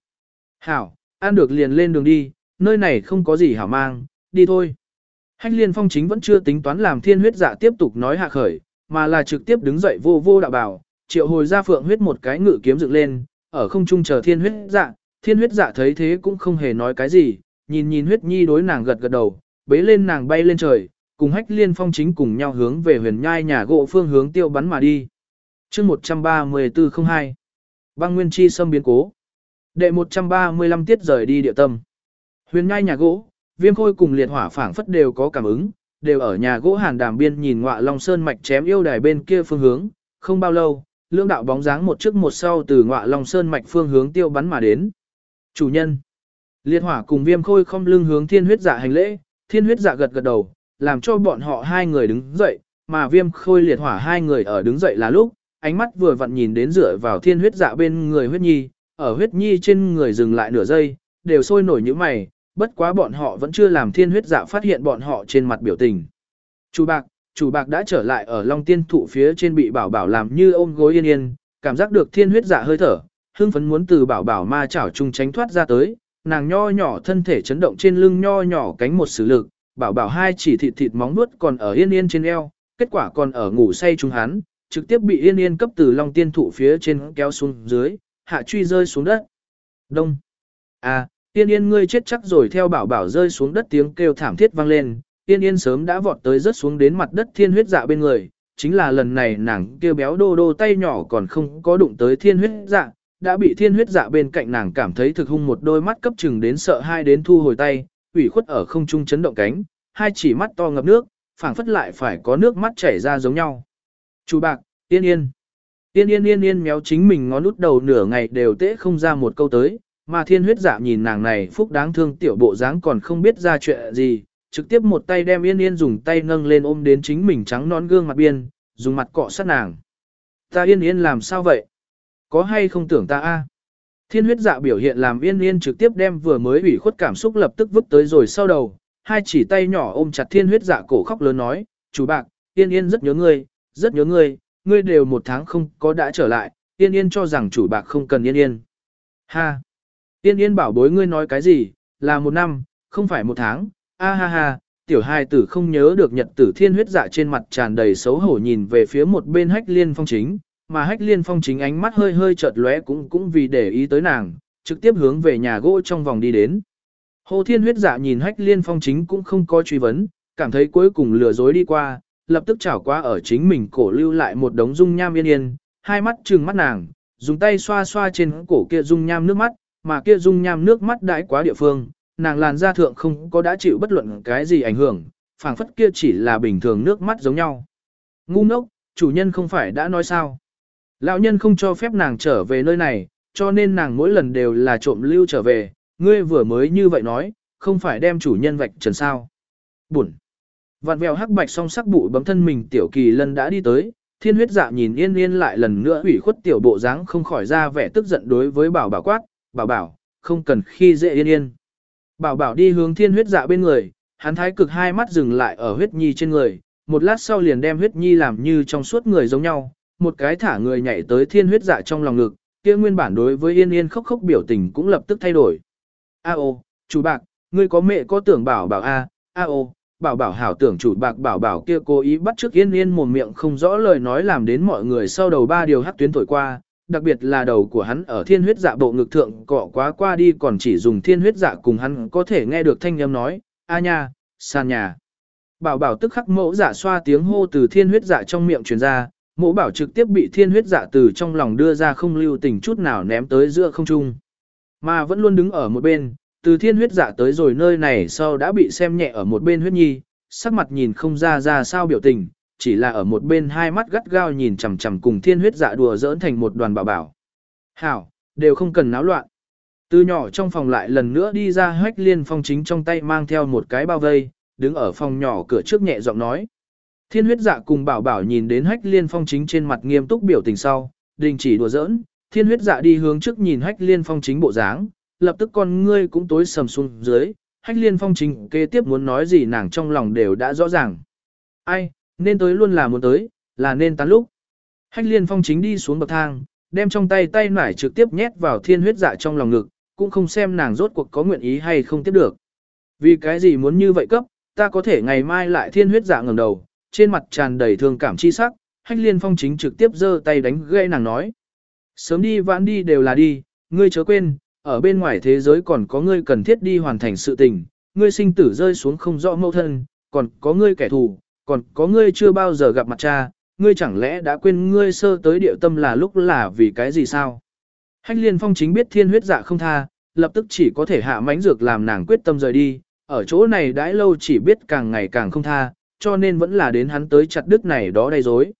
Speaker 1: Hảo, ăn được liền lên đường đi, nơi này không có gì hảo mang, đi thôi. Hách liên phong chính vẫn chưa tính toán làm thiên huyết dạ tiếp tục nói hạ khởi, mà là trực tiếp đứng dậy vô vô đạo bảo, triệu hồi ra phượng huyết một cái ngự kiếm dựng lên, ở không trung chờ thiên huyết dạ, thiên huyết dạ thấy thế cũng không hề nói cái gì, nhìn nhìn huyết nhi đối nàng gật gật đầu, bế lên nàng bay lên trời, cùng hách liên phong chính cùng nhau hướng về huyền nhai nhà gỗ phương hướng tiêu bắn mà đi. chương 13402 Băng Nguyên Chi xâm biến cố Đệ 135 tiết rời đi địa tâm Huyền nhai nhà gỗ, viêm khôi cùng liệt hỏa phảng phất đều có cảm ứng, đều ở nhà gỗ hàn đàm biên nhìn ngọa long sơn mạch chém yêu đài bên kia phương hướng, không bao lâu, lưỡng đạo bóng dáng một trước một sau từ ngọa long sơn mạch phương hướng tiêu bắn mà đến. Chủ nhân Liệt hỏa cùng viêm khôi không lưng hướng thiên huyết dạ hành lễ, thiên huyết dạ gật gật đầu, làm cho bọn họ hai người đứng dậy, mà viêm khôi liệt hỏa hai người ở đứng dậy là lúc, ánh mắt vừa vặn nhìn đến rửa vào thiên huyết dạ bên người huyết nhi, ở huyết nhi trên người dừng lại nửa giây, đều sôi nổi như mày, bất quá bọn họ vẫn chưa làm thiên huyết dạ phát hiện bọn họ trên mặt biểu tình. Chủ bạc, chủ bạc đã trở lại ở long tiên thụ phía trên bị bảo bảo làm như ôm gối yên yên, cảm giác được thiên huyết dạ hơi thở, hưng phấn muốn từ bảo bảo ma chảo chung tránh thoát ra tới, nàng nho nhỏ thân thể chấn động trên lưng nho nhỏ cánh một sử lực, bảo bảo hai chỉ thịt thịt móng nuốt còn ở yên yên trên eo, kết quả còn ở ngủ say chung hắn, trực tiếp bị yên yên cấp từ long tiên thụ phía trên kéo xuống dưới, hạ truy rơi xuống đất. Đông. À, tiên yên ngươi chết chắc rồi theo bảo bảo rơi xuống đất tiếng kêu thảm thiết vang lên, Tiên yên sớm đã vọt tới rớt xuống đến mặt đất thiên huyết dạ bên người, chính là lần này nàng kêu béo đô đô tay nhỏ còn không có đụng tới thiên huyết dạ, đã bị thiên huyết dạ bên cạnh nàng cảm thấy thực hung một đôi mắt cấp chừng đến sợ hai đến thu hồi tay, ủy khuất ở không trung chấn động cánh, hai chỉ mắt to ngập nước, phảng phất lại phải có nước mắt chảy ra giống nhau. Chú bạc, yên yên. Yên yên yên yên méo chính mình ngón út đầu nửa ngày đều tễ không ra một câu tới, mà thiên huyết dạ nhìn nàng này phúc đáng thương tiểu bộ dáng còn không biết ra chuyện gì, trực tiếp một tay đem yên yên dùng tay nâng lên ôm đến chính mình trắng nón gương mặt biên, dùng mặt cọ sát nàng. Ta yên yên làm sao vậy? Có hay không tưởng ta a? Thiên huyết dạ biểu hiện làm yên yên trực tiếp đem vừa mới ủy khuất cảm xúc lập tức vứt tới rồi sau đầu, hai chỉ tay nhỏ ôm chặt thiên huyết dạ cổ khóc lớn nói, chủ bạc, yên yên rất nhớ ngươi, rất nhớ ngươi, ngươi đều một tháng không có đã trở lại, yên yên cho rằng chủ bạc không cần yên yên. Ha! Yên yên bảo bối ngươi nói cái gì, là một năm, không phải một tháng, a ha ha, tiểu hai tử không nhớ được nhật tử thiên huyết dạ trên mặt tràn đầy xấu hổ nhìn về phía một bên hách liên phong chính, mà hách liên phong chính ánh mắt hơi hơi chợt lóe cũng cũng vì để ý tới nàng, trực tiếp hướng về nhà gỗ trong vòng đi đến. Hồ thiên huyết dạ nhìn hách liên phong chính cũng không có truy vấn, cảm thấy cuối cùng lừa dối đi qua, lập tức chảo qua ở chính mình cổ lưu lại một đống dung nham yên yên, hai mắt trừng mắt nàng, dùng tay xoa xoa trên cổ kia dung nham nước mắt, mà kia dung nham nước mắt đãi quá địa phương, nàng làn da thượng không có đã chịu bất luận cái gì ảnh hưởng, phảng phất kia chỉ là bình thường nước mắt giống nhau. Ngu ngốc, chủ nhân không phải đã nói sao. Lão nhân không cho phép nàng trở về nơi này, cho nên nàng mỗi lần đều là trộm lưu trở về, ngươi vừa mới như vậy nói, không phải đem chủ nhân vạch trần sao. Buồn. Vạn vèo hắc bạch song sắc bụi bấm thân mình tiểu kỳ lân đã đi tới, thiên huyết dạ nhìn yên yên lại lần nữa ủy khuất tiểu bộ dáng không khỏi ra vẻ tức giận đối với bảo bảo quát, bảo bảo, không cần khi dễ yên yên. Bảo bảo đi hướng thiên huyết dạ bên người, hắn thái cực hai mắt dừng lại ở huyết nhi trên người, một lát sau liền đem huyết nhi làm như trong suốt người giống nhau, một cái thả người nhảy tới thiên huyết dạ trong lòng ngực, kia nguyên bản đối với yên yên khóc khóc biểu tình cũng lập tức thay đổi. A ô, chú bạc, ngươi có mẹ có tưởng bảo bảo a, a ô, bảo bảo hảo tưởng chủ bạc bảo bảo kia cố ý bắt trước yên yên mồm miệng không rõ lời nói làm đến mọi người sau đầu ba điều hắc tuyến thổi qua, đặc biệt là đầu của hắn ở thiên huyết dạ bộ ngực thượng cọ quá qua đi còn chỉ dùng thiên huyết dạ cùng hắn có thể nghe được thanh âm nói, a nha, san nhà. Bảo bảo tức khắc mẫu dạ xoa tiếng hô từ thiên huyết dạ trong miệng truyền ra, mẫu bảo trực tiếp bị thiên huyết dạ từ trong lòng đưa ra không lưu tình chút nào ném tới giữa không trung. Mà vẫn luôn đứng ở một bên, từ thiên huyết dạ tới rồi nơi này sau đã bị xem nhẹ ở một bên huyết nhi, sắc mặt nhìn không ra ra sao biểu tình, chỉ là ở một bên hai mắt gắt gao nhìn chằm chằm cùng thiên huyết dạ đùa dỡn thành một đoàn bảo bảo. Hảo, đều không cần náo loạn. Từ nhỏ trong phòng lại lần nữa đi ra hách liên phong chính trong tay mang theo một cái bao vây, đứng ở phòng nhỏ cửa trước nhẹ giọng nói. Thiên huyết dạ cùng bảo bảo nhìn đến hách liên phong chính trên mặt nghiêm túc biểu tình sau, đình chỉ đùa giỡn, thiên huyết dạ đi hướng trước nhìn hách liên phong chính bộ dáng, lập tức con ngươi cũng tối sầm xuống dưới, hách liên phong chính kế tiếp muốn nói gì nàng trong lòng đều đã rõ ràng. Ai, nên tới luôn là muốn tới, là nên tán lúc. Hách liên phong chính đi xuống bậc thang, đem trong tay tay nải trực tiếp nhét vào thiên huyết dạ trong lòng ngực, cũng không xem nàng rốt cuộc có nguyện ý hay không tiếp được. Vì cái gì muốn như vậy cấp, ta có thể ngày mai lại thiên huyết dạ ngẩng đầu, trên mặt tràn đầy thương cảm chi sắc, hách liên phong chính trực tiếp giơ tay đánh gây nàng nói. Sớm đi vãn đi đều là đi, ngươi chớ quên, ở bên ngoài thế giới còn có ngươi cần thiết đi hoàn thành sự tình, ngươi sinh tử rơi xuống không rõ mâu thân, còn có ngươi kẻ thù, còn có ngươi chưa bao giờ gặp mặt cha, ngươi chẳng lẽ đã quên ngươi sơ tới địa tâm là lúc là vì cái gì sao? Hách liên phong chính biết thiên huyết dạ không tha, lập tức chỉ có thể hạ mánh dược làm nàng quyết tâm rời đi, ở chỗ này đãi lâu chỉ biết càng ngày càng không tha, cho nên vẫn là đến hắn tới chặt đứt này đó đầy dối.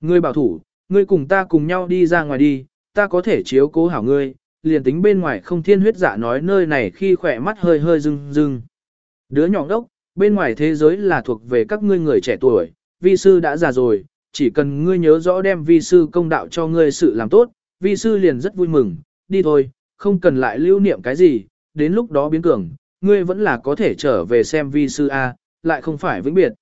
Speaker 1: Ngươi bảo thủ, ngươi cùng ta cùng nhau đi ra ngoài đi, ta có thể chiếu cố hảo ngươi, liền tính bên ngoài không thiên huyết giả nói nơi này khi khỏe mắt hơi hơi rưng rưng. Đứa nhỏ đốc, bên ngoài thế giới là thuộc về các ngươi người trẻ tuổi, vi sư đã già rồi, chỉ cần ngươi nhớ rõ đem vi sư công đạo cho ngươi sự làm tốt, vi sư liền rất vui mừng, đi thôi, không cần lại lưu niệm cái gì, đến lúc đó biến cường, ngươi vẫn là có thể trở về xem vi sư A, lại không phải vĩnh biệt.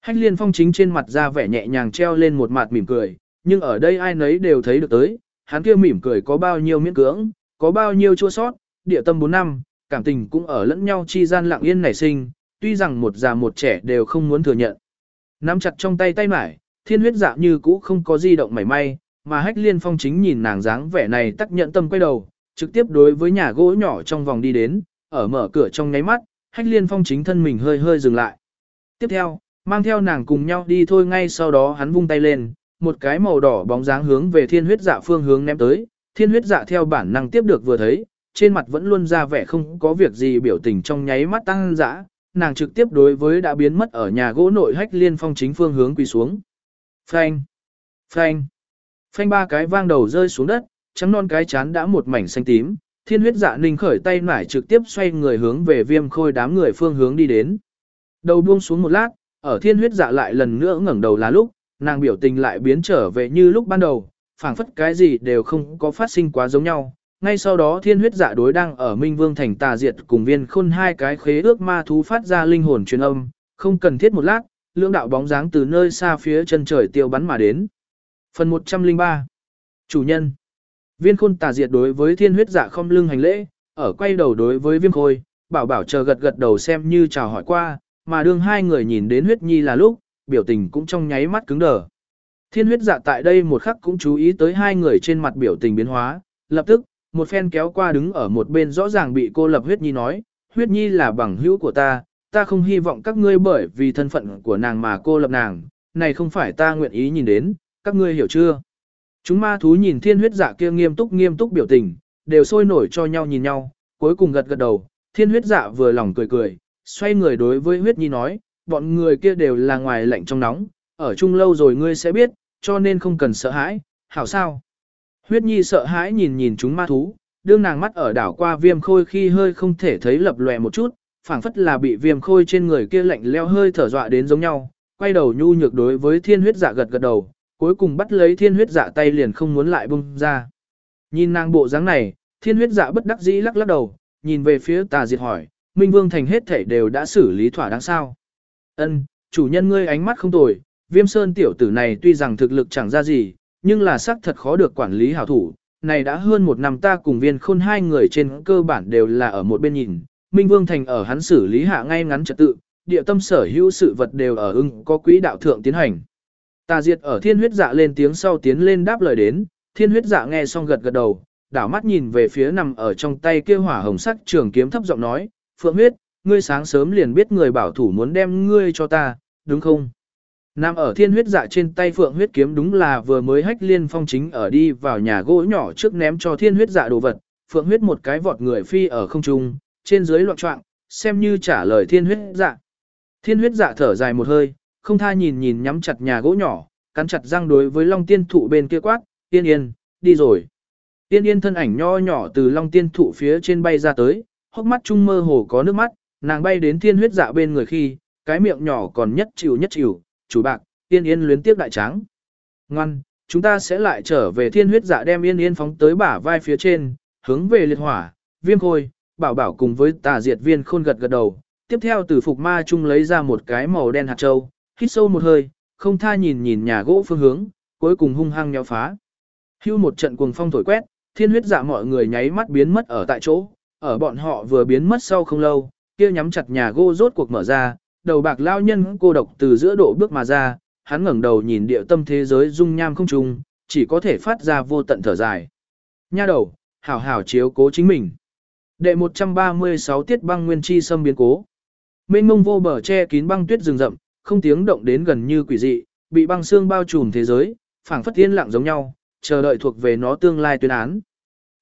Speaker 1: Hách liên phong chính trên mặt ra vẻ nhẹ nhàng treo lên một mặt mỉm cười, nhưng ở đây ai nấy đều thấy được tới, hắn kia mỉm cười có bao nhiêu miễn cưỡng, có bao nhiêu chua sót, địa tâm 4 năm, cảm tình cũng ở lẫn nhau chi gian lặng yên nảy sinh, tuy rằng một già một trẻ đều không muốn thừa nhận. Nắm chặt trong tay tay mải, thiên huyết dạ như cũ không có di động mảy may, mà hách liên phong chính nhìn nàng dáng vẻ này tắc nhận tâm quay đầu, trực tiếp đối với nhà gỗ nhỏ trong vòng đi đến, ở mở cửa trong nháy mắt, hách liên phong chính thân mình hơi hơi dừng lại. Tiếp theo, mang theo nàng cùng nhau đi thôi ngay sau đó hắn vung tay lên, một cái màu đỏ bóng dáng hướng về thiên huyết dạ phương hướng ném tới, thiên huyết dạ theo bản năng tiếp được vừa thấy, trên mặt vẫn luôn ra vẻ không có việc gì biểu tình trong nháy mắt tăng dã, nàng trực tiếp đối với đã biến mất ở nhà gỗ nội hách liên phong chính phương hướng quỳ xuống. Phanh! Phanh! Phanh ba cái vang đầu rơi xuống đất, trắng non cái chán đã một mảnh xanh tím, thiên huyết dạ ninh khởi tay nải trực tiếp xoay người hướng về viêm khôi đám người phương hướng đi đến. Đầu buông xuống một lát, ở thiên huyết dạ lại lần nữa ngẩng đầu là lúc, nàng biểu tình lại biến trở về như lúc ban đầu, phảng phất cái gì đều không có phát sinh quá giống nhau. Ngay sau đó thiên huyết dạ đối đang ở Minh Vương thành tà diệt cùng viên khôn hai cái khế ước ma thú phát ra linh hồn truyền âm, không cần thiết một lát, lưỡng đạo bóng dáng từ nơi xa phía chân trời tiêu bắn mà đến. Phần 103 Chủ nhân Viên khôn tà diệt đối với thiên huyết dạ không lưng hành lễ, ở quay đầu đối với viêm khôi, bảo bảo chờ gật gật đầu xem như chào hỏi qua, mà đương hai người nhìn đến huyết nhi là lúc, biểu tình cũng trong nháy mắt cứng đờ. Thiên huyết dạ tại đây một khắc cũng chú ý tới hai người trên mặt biểu tình biến hóa, lập tức, một phen kéo qua đứng ở một bên rõ ràng bị cô lập huyết nhi nói, huyết nhi là bằng hữu của ta, ta không hy vọng các ngươi bởi vì thân phận của nàng mà cô lập nàng, này không phải ta nguyện ý nhìn đến, các ngươi hiểu chưa? Chúng ma thú nhìn thiên huyết dạ kia nghiêm túc nghiêm túc biểu tình, đều sôi nổi cho nhau nhìn nhau, cuối cùng gật gật đầu, thiên huyết dạ vừa lòng cười cười, xoay người đối với huyết nhi nói, bọn người kia đều là ngoài lạnh trong nóng, ở chung lâu rồi ngươi sẽ biết, cho nên không cần sợ hãi, hảo sao? Huyết nhi sợ hãi nhìn nhìn chúng ma thú, đương nàng mắt ở đảo qua viêm khôi khi hơi không thể thấy lập lòe một chút, phảng phất là bị viêm khôi trên người kia lạnh leo hơi thở dọa đến giống nhau, quay đầu nhu nhược đối với thiên huyết dạ gật gật đầu, cuối cùng bắt lấy thiên huyết dạ tay liền không muốn lại bung ra. Nhìn nàng bộ dáng này, thiên huyết dạ bất đắc dĩ lắc lắc đầu, nhìn về phía tà diệt hỏi, Minh Vương Thành hết thảy đều đã xử lý thỏa đáng sao. Ân, chủ nhân ngươi ánh mắt không tồi, viêm sơn tiểu tử này tuy rằng thực lực chẳng ra gì, nhưng là xác thật khó được quản lý hảo thủ. Này đã hơn một năm ta cùng viên khôn hai người trên cơ bản đều là ở một bên nhìn, Minh Vương Thành ở hắn xử lý hạ ngay ngắn trật tự, địa tâm sở hữu sự vật đều ở ưng có quỹ đạo thượng tiến hành. Tà diệt ở thiên huyết dạ lên tiếng sau tiến lên đáp lời đến, thiên huyết dạ nghe xong gật gật đầu, đảo mắt nhìn về phía nằm ở trong tay kia hỏa hồng sắc trường kiếm thấp giọng nói, Phượng huyết, ngươi sáng sớm liền biết người bảo thủ muốn đem ngươi cho ta, đúng không? Nam ở thiên huyết dạ trên tay Phượng huyết kiếm đúng là vừa mới hách liên phong chính ở đi vào nhà gỗ nhỏ trước ném cho thiên huyết dạ đồ vật, Phượng huyết một cái vọt người phi ở không trung, trên dưới loạn trọng, xem như trả lời thiên huyết dạ. Thiên huyết dạ thở dài một hơi, không tha nhìn nhìn nhắm chặt nhà gỗ nhỏ, cắn chặt răng đối với long tiên thụ bên kia quát, tiên yên, đi rồi. Tiên yên thân ảnh nho nhỏ từ long tiên thụ phía trên bay ra tới, hốc mắt trung mơ hồ có nước mắt, nàng bay đến thiên huyết dạ bên người khi, cái miệng nhỏ còn nhất chịu nhất chịu, chủ bạc, yên yên luyến tiếp đại tráng. Ngoan, chúng ta sẽ lại trở về thiên huyết dạ đem yên yên phóng tới bả vai phía trên, hướng về liệt hỏa, viêm khôi, bảo bảo cùng với tà diệt viên khôn gật gật đầu. Tiếp theo từ phục ma chung lấy ra một cái màu đen hạt châu, hít sâu một hơi, không tha nhìn nhìn nhà gỗ phương hướng, cuối cùng hung hăng nhéo phá. Hưu một trận cuồng phong thổi quét, thiên huyết dạ mọi người nháy mắt biến mất ở tại chỗ, ở bọn họ vừa biến mất sau không lâu, kia nhắm chặt nhà gỗ rốt cuộc mở ra, đầu bạc lao nhân cô độc từ giữa độ bước mà ra, hắn ngẩng đầu nhìn địa tâm thế giới dung nham không trùng, chỉ có thể phát ra vô tận thở dài. Nha đầu, hảo hảo chiếu cố chính mình. Đệ 136 tiết băng nguyên chi xâm biến cố. Mênh mông vô bờ che kín băng tuyết rừng rậm, không tiếng động đến gần như quỷ dị, bị băng xương bao trùm thế giới, phảng phất yên lặng giống nhau, chờ đợi thuộc về nó tương lai tuyên án.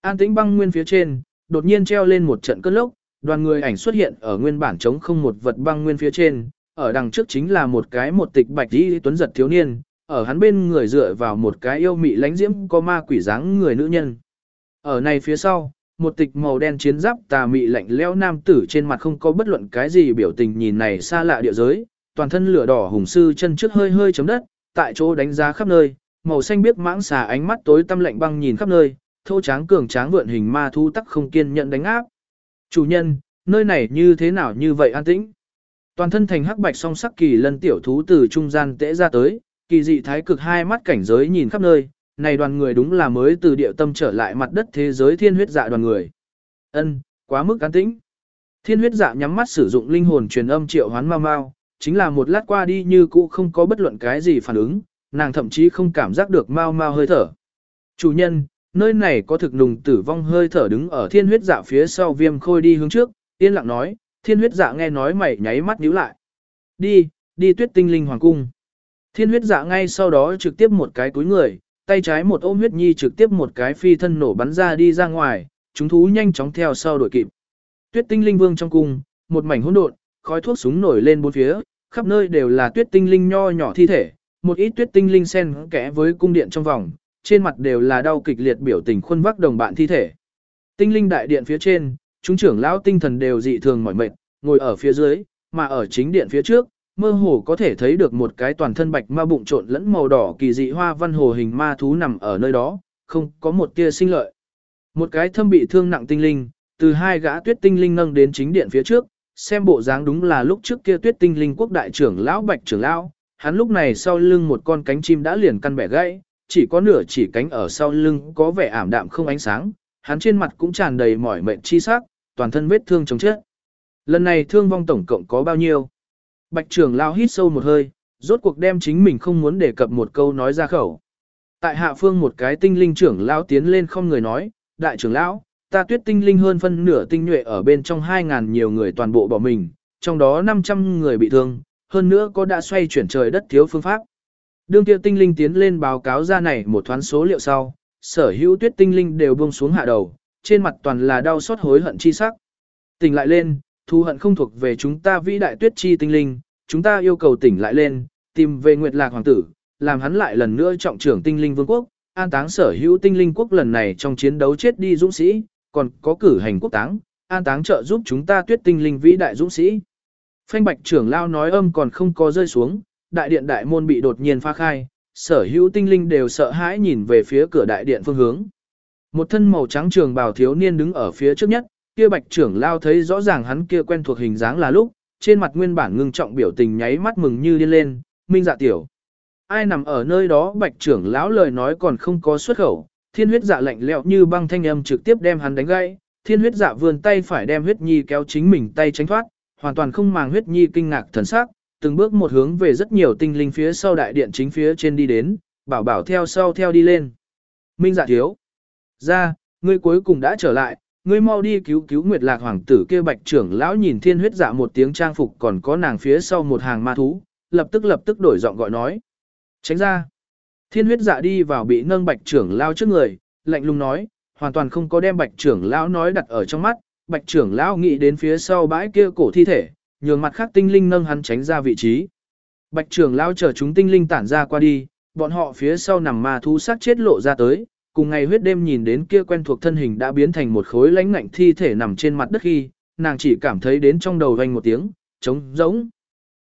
Speaker 1: An tĩnh băng nguyên phía trên, đột nhiên treo lên một trận cơn lốc, đoàn người ảnh xuất hiện ở nguyên bản trống không một vật băng nguyên phía trên, ở đằng trước chính là một cái một tịch bạch y tuấn giật thiếu niên, ở hắn bên người dựa vào một cái yêu mị lánh diễm có ma quỷ dáng người nữ nhân. Ở này phía sau, một tịch màu đen chiến giáp tà mị lạnh lẽo nam tử trên mặt không có bất luận cái gì biểu tình nhìn này xa lạ địa giới, toàn thân lửa đỏ hùng sư chân trước hơi hơi chấm đất, tại chỗ đánh giá khắp nơi, màu xanh biết mãng xà ánh mắt tối tăm lạnh băng nhìn khắp nơi, thô tráng cường tráng vượn hình ma thu tắc không kiên nhận đánh áp. Chủ nhân, nơi này như thế nào như vậy an tĩnh? Toàn thân thành hắc bạch song sắc kỳ lân tiểu thú từ trung gian tễ ra tới, kỳ dị thái cực hai mắt cảnh giới nhìn khắp nơi, này đoàn người đúng là mới từ địa tâm trở lại mặt đất thế giới thiên huyết dạ đoàn người. Ân, quá mức an tĩnh. Thiên huyết dạ nhắm mắt sử dụng linh hồn truyền âm triệu hoán mau mau, chính là một lát qua đi như cũ không có bất luận cái gì phản ứng, nàng thậm chí không cảm giác được mau mau hơi thở. Chủ nhân, nơi này có thực nùng tử vong hơi thở đứng ở thiên huyết dạ phía sau viêm khôi đi hướng trước, yên lặng nói, thiên huyết dạ nghe nói mày nháy mắt nhíu lại. Đi, đi tuyết tinh linh hoàng cung. Thiên huyết dạ ngay sau đó trực tiếp một cái túi người, tay trái một ôm huyết nhi trực tiếp một cái phi thân nổ bắn ra đi ra ngoài, chúng thú nhanh chóng theo sau đuổi kịp. Tuyết tinh linh vương trong cung, một mảnh hỗn độn, khói thuốc súng nổi lên bốn phía, khắp nơi đều là tuyết tinh linh nho nhỏ thi thể, một ít tuyết tinh linh xen kẽ với cung điện trong vòng, trên mặt đều là đau kịch liệt biểu tình khuôn vác đồng bạn thi thể. Tinh linh đại điện phía trên, chúng trưởng lão tinh thần đều dị thường mỏi mệt, ngồi ở phía dưới, mà ở chính điện phía trước, mơ hồ có thể thấy được một cái toàn thân bạch ma bụng trộn lẫn màu đỏ kỳ dị hoa văn hồ hình ma thú nằm ở nơi đó, không có một tia sinh lợi. Một cái thâm bị thương nặng tinh linh, từ hai gã tuyết tinh linh nâng đến chính điện phía trước, xem bộ dáng đúng là lúc trước kia tuyết tinh linh quốc đại trưởng lão bạch trưởng lão, hắn lúc này sau lưng một con cánh chim đã liền căn bẻ gãy, chỉ có nửa chỉ cánh ở sau lưng có vẻ ảm đạm không ánh sáng, hắn trên mặt cũng tràn đầy mỏi mệt chi sắc, toàn thân vết thương chống chết. Lần này thương vong tổng cộng có bao nhiêu? Bạch trưởng lão hít sâu một hơi, rốt cuộc đem chính mình không muốn đề cập một câu nói ra khẩu. Tại hạ phương một cái tinh linh trưởng lão tiến lên không người nói, đại trưởng lão, ta tuyết tinh linh hơn phân nửa tinh nhuệ ở bên trong 2.000 nhiều người toàn bộ bỏ mình, trong đó 500 người bị thương, hơn nữa có đã xoay chuyển trời đất thiếu phương pháp, Đương kia tinh linh tiến lên báo cáo ra này một thoáng số liệu sau, sở hữu tuyết tinh linh đều buông xuống hạ đầu, trên mặt toàn là đau xót hối hận chi sắc. Tỉnh lại lên, thù hận không thuộc về chúng ta vĩ đại tuyết chi tinh linh, chúng ta yêu cầu tỉnh lại lên, tìm về Nguyệt Lạc Hoàng tử, làm hắn lại lần nữa trọng trưởng tinh linh vương quốc, an táng sở hữu tinh linh quốc lần này trong chiến đấu chết đi dũng sĩ, còn có cử hành quốc táng, an táng trợ giúp chúng ta tuyết tinh linh vĩ đại dũng sĩ. Phanh bạch trưởng lao nói âm còn không có rơi xuống, đại điện đại môn bị đột nhiên phá khai, sở hữu tinh linh đều sợ hãi nhìn về phía cửa đại điện phương hướng. Một thân màu trắng trường bào thiếu niên đứng ở phía trước nhất, kia bạch trưởng lao thấy rõ ràng hắn kia quen thuộc hình dáng là lúc, trên mặt nguyên bản ngưng trọng biểu tình nháy mắt mừng như điên lên, minh dạ tiểu. Ai nằm ở nơi đó bạch trưởng lão lời nói còn không có xuất khẩu, thiên huyết dạ lạnh lẽo như băng thanh âm trực tiếp đem hắn đánh gãy, thiên huyết dạ vươn tay phải đem huyết nhi kéo chính mình tay tránh thoát, hoàn toàn không màng huyết nhi kinh ngạc thần sắc, từng bước một hướng về rất nhiều tinh linh phía sau đại điện chính phía trên đi đến, bảo bảo theo sau theo đi lên. Minh dạ thiếu. Ra, ngươi cuối cùng đã trở lại, ngươi mau đi cứu cứu Nguyệt Lạc hoàng tử kia bạch trưởng lão nhìn thiên huyết dạ một tiếng trang phục còn có nàng phía sau một hàng ma thú, lập tức lập tức đổi giọng gọi nói. Tránh ra. Thiên huyết dạ đi vào bị nâng bạch trưởng lão trước người, lạnh lùng nói, hoàn toàn không có đem bạch trưởng lão nói đặt ở trong mắt, bạch trưởng lão nghĩ đến phía sau bãi kia cổ thi thể, nhường mặt khác tinh linh nâng hắn tránh ra vị trí. Bạch trưởng lão chờ chúng tinh linh tản ra qua đi, bọn họ phía sau nằm ma thú sát chết lộ ra tới, cùng ngày huyết đêm nhìn đến kia quen thuộc thân hình đã biến thành một khối lãnh ngạnh thi thể nằm trên mặt đất khi, nàng chỉ cảm thấy đến trong đầu vang một tiếng, trống rỗng.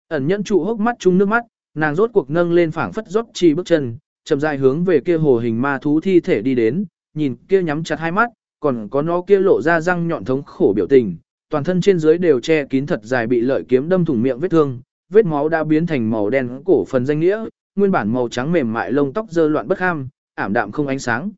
Speaker 1: Ẩn nhẫn trụ hốc mắt chung nước mắt, nàng rốt cuộc nâng lên phảng phất rót chi bước chân, chậm rãi hướng về kia hồ hình ma thú thi thể đi đến, nhìn kia nhắm chặt hai mắt, còn có nó kia lộ ra răng nhọn thống khổ biểu tình, toàn thân trên dưới đều che kín thật dài bị lợi kiếm đâm thủng miệng vết thương, vết máu đã biến thành màu đen cổ phần danh nghĩa, nguyên bản màu trắng mềm mại lông tóc dơ loạn bất ham, ảm đạm không ánh sáng.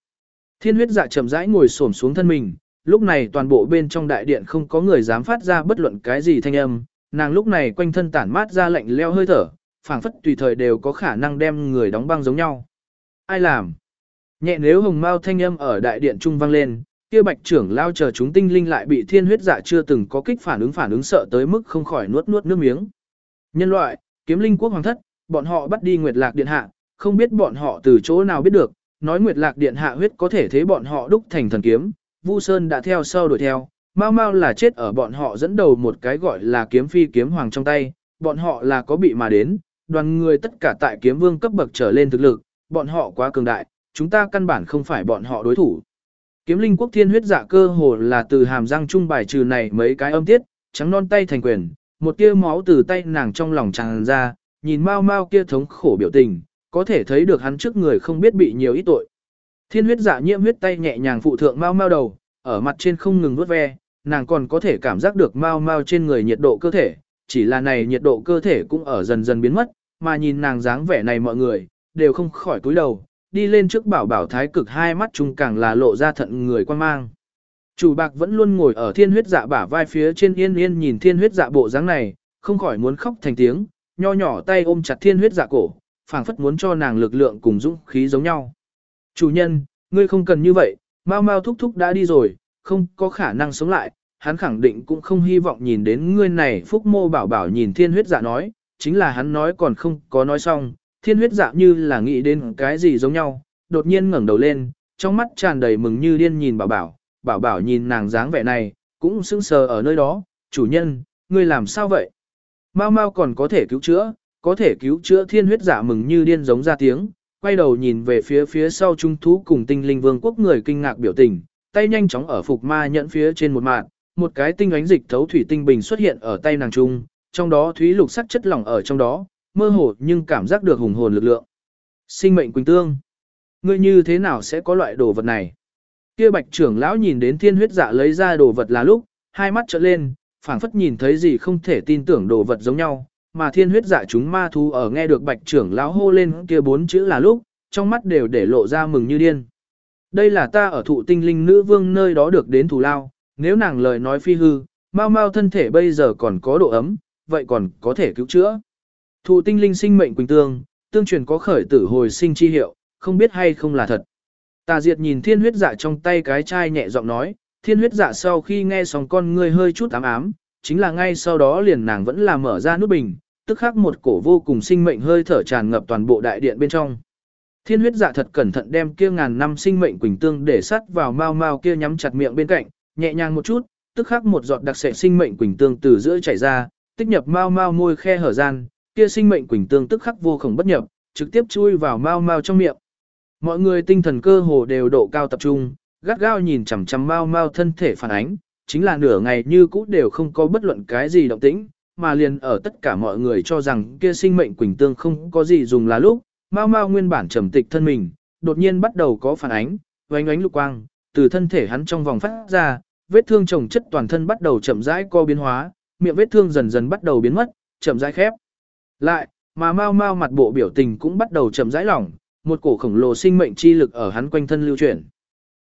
Speaker 1: Thiên huyết dạ chậm rãi ngồi xổm xuống thân mình, lúc này toàn bộ bên trong đại điện không có người dám phát ra bất luận cái gì thanh âm, nàng lúc này quanh thân tản mát ra lạnh leo hơi thở, phảng phất tùy thời đều có khả năng đem người đóng băng giống nhau. Ai làm? Nhẹ nếu hồng mao thanh âm ở đại điện trung vang lên, kia bạch trưởng lao chờ chúng tinh linh lại bị thiên huyết dạ chưa từng có kích phản ứng phản ứng sợ tới mức không khỏi nuốt nuốt nước miếng. Nhân loại, kiếm linh quốc hoàng thất, bọn họ bắt đi nguyệt lạc điện hạ, không biết bọn họ từ chỗ nào biết được, nói Nguyệt Lạc Điện hạ huyết có thể thế bọn họ đúc thành thần kiếm, Vu Sơn đã theo sau đuổi theo, mau mau là chết ở bọn họ dẫn đầu một cái gọi là kiếm phi kiếm hoàng trong tay, bọn họ là có bị mà đến, đoàn người tất cả tại kiếm vương cấp bậc trở lên thực lực, bọn họ quá cường đại, chúng ta căn bản không phải bọn họ đối thủ. Kiếm linh quốc thiên huyết dạ cơ hồ là từ hàm răng trung bài trừ này mấy cái âm tiết, trắng non tay thành quyền, một tia máu từ tay nàng trong lòng tràn ra, nhìn mau mau kia thống khổ biểu tình, có thể thấy được hắn trước người không biết bị nhiều ít tội. Thiên huyết dạ nhiễm huyết tay nhẹ nhàng phụ thượng mau mau đầu, ở mặt trên không ngừng vuốt ve, nàng còn có thể cảm giác được mau mau trên người nhiệt độ cơ thể, chỉ là này nhiệt độ cơ thể cũng ở dần dần biến mất, mà nhìn nàng dáng vẻ này mọi người, đều không khỏi cúi đầu, đi lên trước bảo bảo thái cực hai mắt chung càng là lộ ra thận người quan mang. Chủ bạc vẫn luôn ngồi ở thiên huyết dạ bả vai phía trên yên yên nhìn thiên huyết dạ bộ dáng này, không khỏi muốn khóc thành tiếng, nho nhỏ tay ôm chặt thiên huyết dạ cổ, phảng phất muốn cho nàng lực lượng cùng dũng khí giống nhau. Chủ nhân, ngươi không cần như vậy, mau mau thúc thúc đã đi rồi, không có khả năng sống lại, hắn khẳng định cũng không hy vọng nhìn đến ngươi này phúc mô bảo bảo nhìn thiên huyết dạ nói, chính là hắn nói còn không có nói xong, thiên huyết dạ như là nghĩ đến cái gì giống nhau, đột nhiên ngẩng đầu lên, trong mắt tràn đầy mừng như điên nhìn bảo bảo, bảo bảo nhìn nàng dáng vẻ này, cũng sững sờ ở nơi đó, chủ nhân, ngươi làm sao vậy? Mau mau còn có thể cứu chữa, có thể cứu chữa thiên huyết giả mừng như điên giống ra tiếng, quay đầu nhìn về phía phía sau trung thú cùng tinh linh vương quốc người kinh ngạc biểu tình, tay nhanh chóng ở phục ma nhẫn phía trên một mạng, một cái tinh ánh dịch thấu thủy tinh bình xuất hiện ở tay nàng trung, trong đó thúy lục sắc chất lỏng ở trong đó, mơ hồ nhưng cảm giác được hùng hồn lực lượng. Sinh mệnh quỳnh tương. Ngươi như thế nào sẽ có loại đồ vật này? Kia bạch trưởng lão nhìn đến thiên huyết dạ lấy ra đồ vật là lúc, hai mắt trợn lên, phảng phất nhìn thấy gì không thể tin tưởng đồ vật giống nhau, mà thiên huyết dạ chúng ma thú ở nghe được bạch trưởng lão hô lên kia bốn chữ là lúc, trong mắt đều để lộ ra mừng như điên. Đây là ta ở thụ tinh linh nữ vương nơi đó được đến thù lao, nếu nàng lời nói phi hư, mau mau thân thể bây giờ còn có độ ấm, vậy còn có thể cứu chữa. Thụ tinh linh sinh mệnh quỳnh tương, tương truyền có khởi tử hồi sinh chi hiệu, không biết hay không là thật. Tà diệt nhìn thiên huyết dạ trong tay cái chai nhẹ giọng nói, thiên huyết dạ sau khi nghe xong con ngươi hơi chút ám ám, chính là ngay sau đó liền nàng vẫn là mở ra nút bình, tức khắc một cổ vô cùng sinh mệnh hơi thở tràn ngập toàn bộ đại điện bên trong. Thiên huyết dạ thật cẩn thận đem kia ngàn năm sinh mệnh quỳnh tương để sắt vào mau mau kia nhắm chặt miệng bên cạnh, nhẹ nhàng một chút, tức khắc một giọt đặc sệ sinh mệnh quỳnh tương từ giữa chảy ra, tích nhập mau mau môi khe hở gian, kia sinh mệnh quỳnh tương tức khắc vô khổng bất nhập, trực tiếp chui vào mau mau trong miệng. Mọi người tinh thần cơ hồ đều độ cao tập trung, gắt gao nhìn chằm chằm mau mau thân thể phản ánh, chính là nửa ngày như cũ đều không có bất luận cái gì động tĩnh, mà liền ở tất cả mọi người cho rằng kia sinh mệnh quỳnh tương không có gì dùng là lúc, mau mau nguyên bản trầm tịch thân mình, đột nhiên bắt đầu có phản ánh, vánh ánh lục quang, từ thân thể hắn trong vòng phát ra, vết thương chồng chất toàn thân bắt đầu chậm rãi co biến hóa, miệng vết thương dần dần bắt đầu biến mất, chậm rãi khép. Lại, mà mau mau mặt bộ biểu tình cũng bắt đầu chậm rãi lỏng, một cổ khổng lồ sinh mệnh chi lực ở hắn quanh thân lưu chuyển.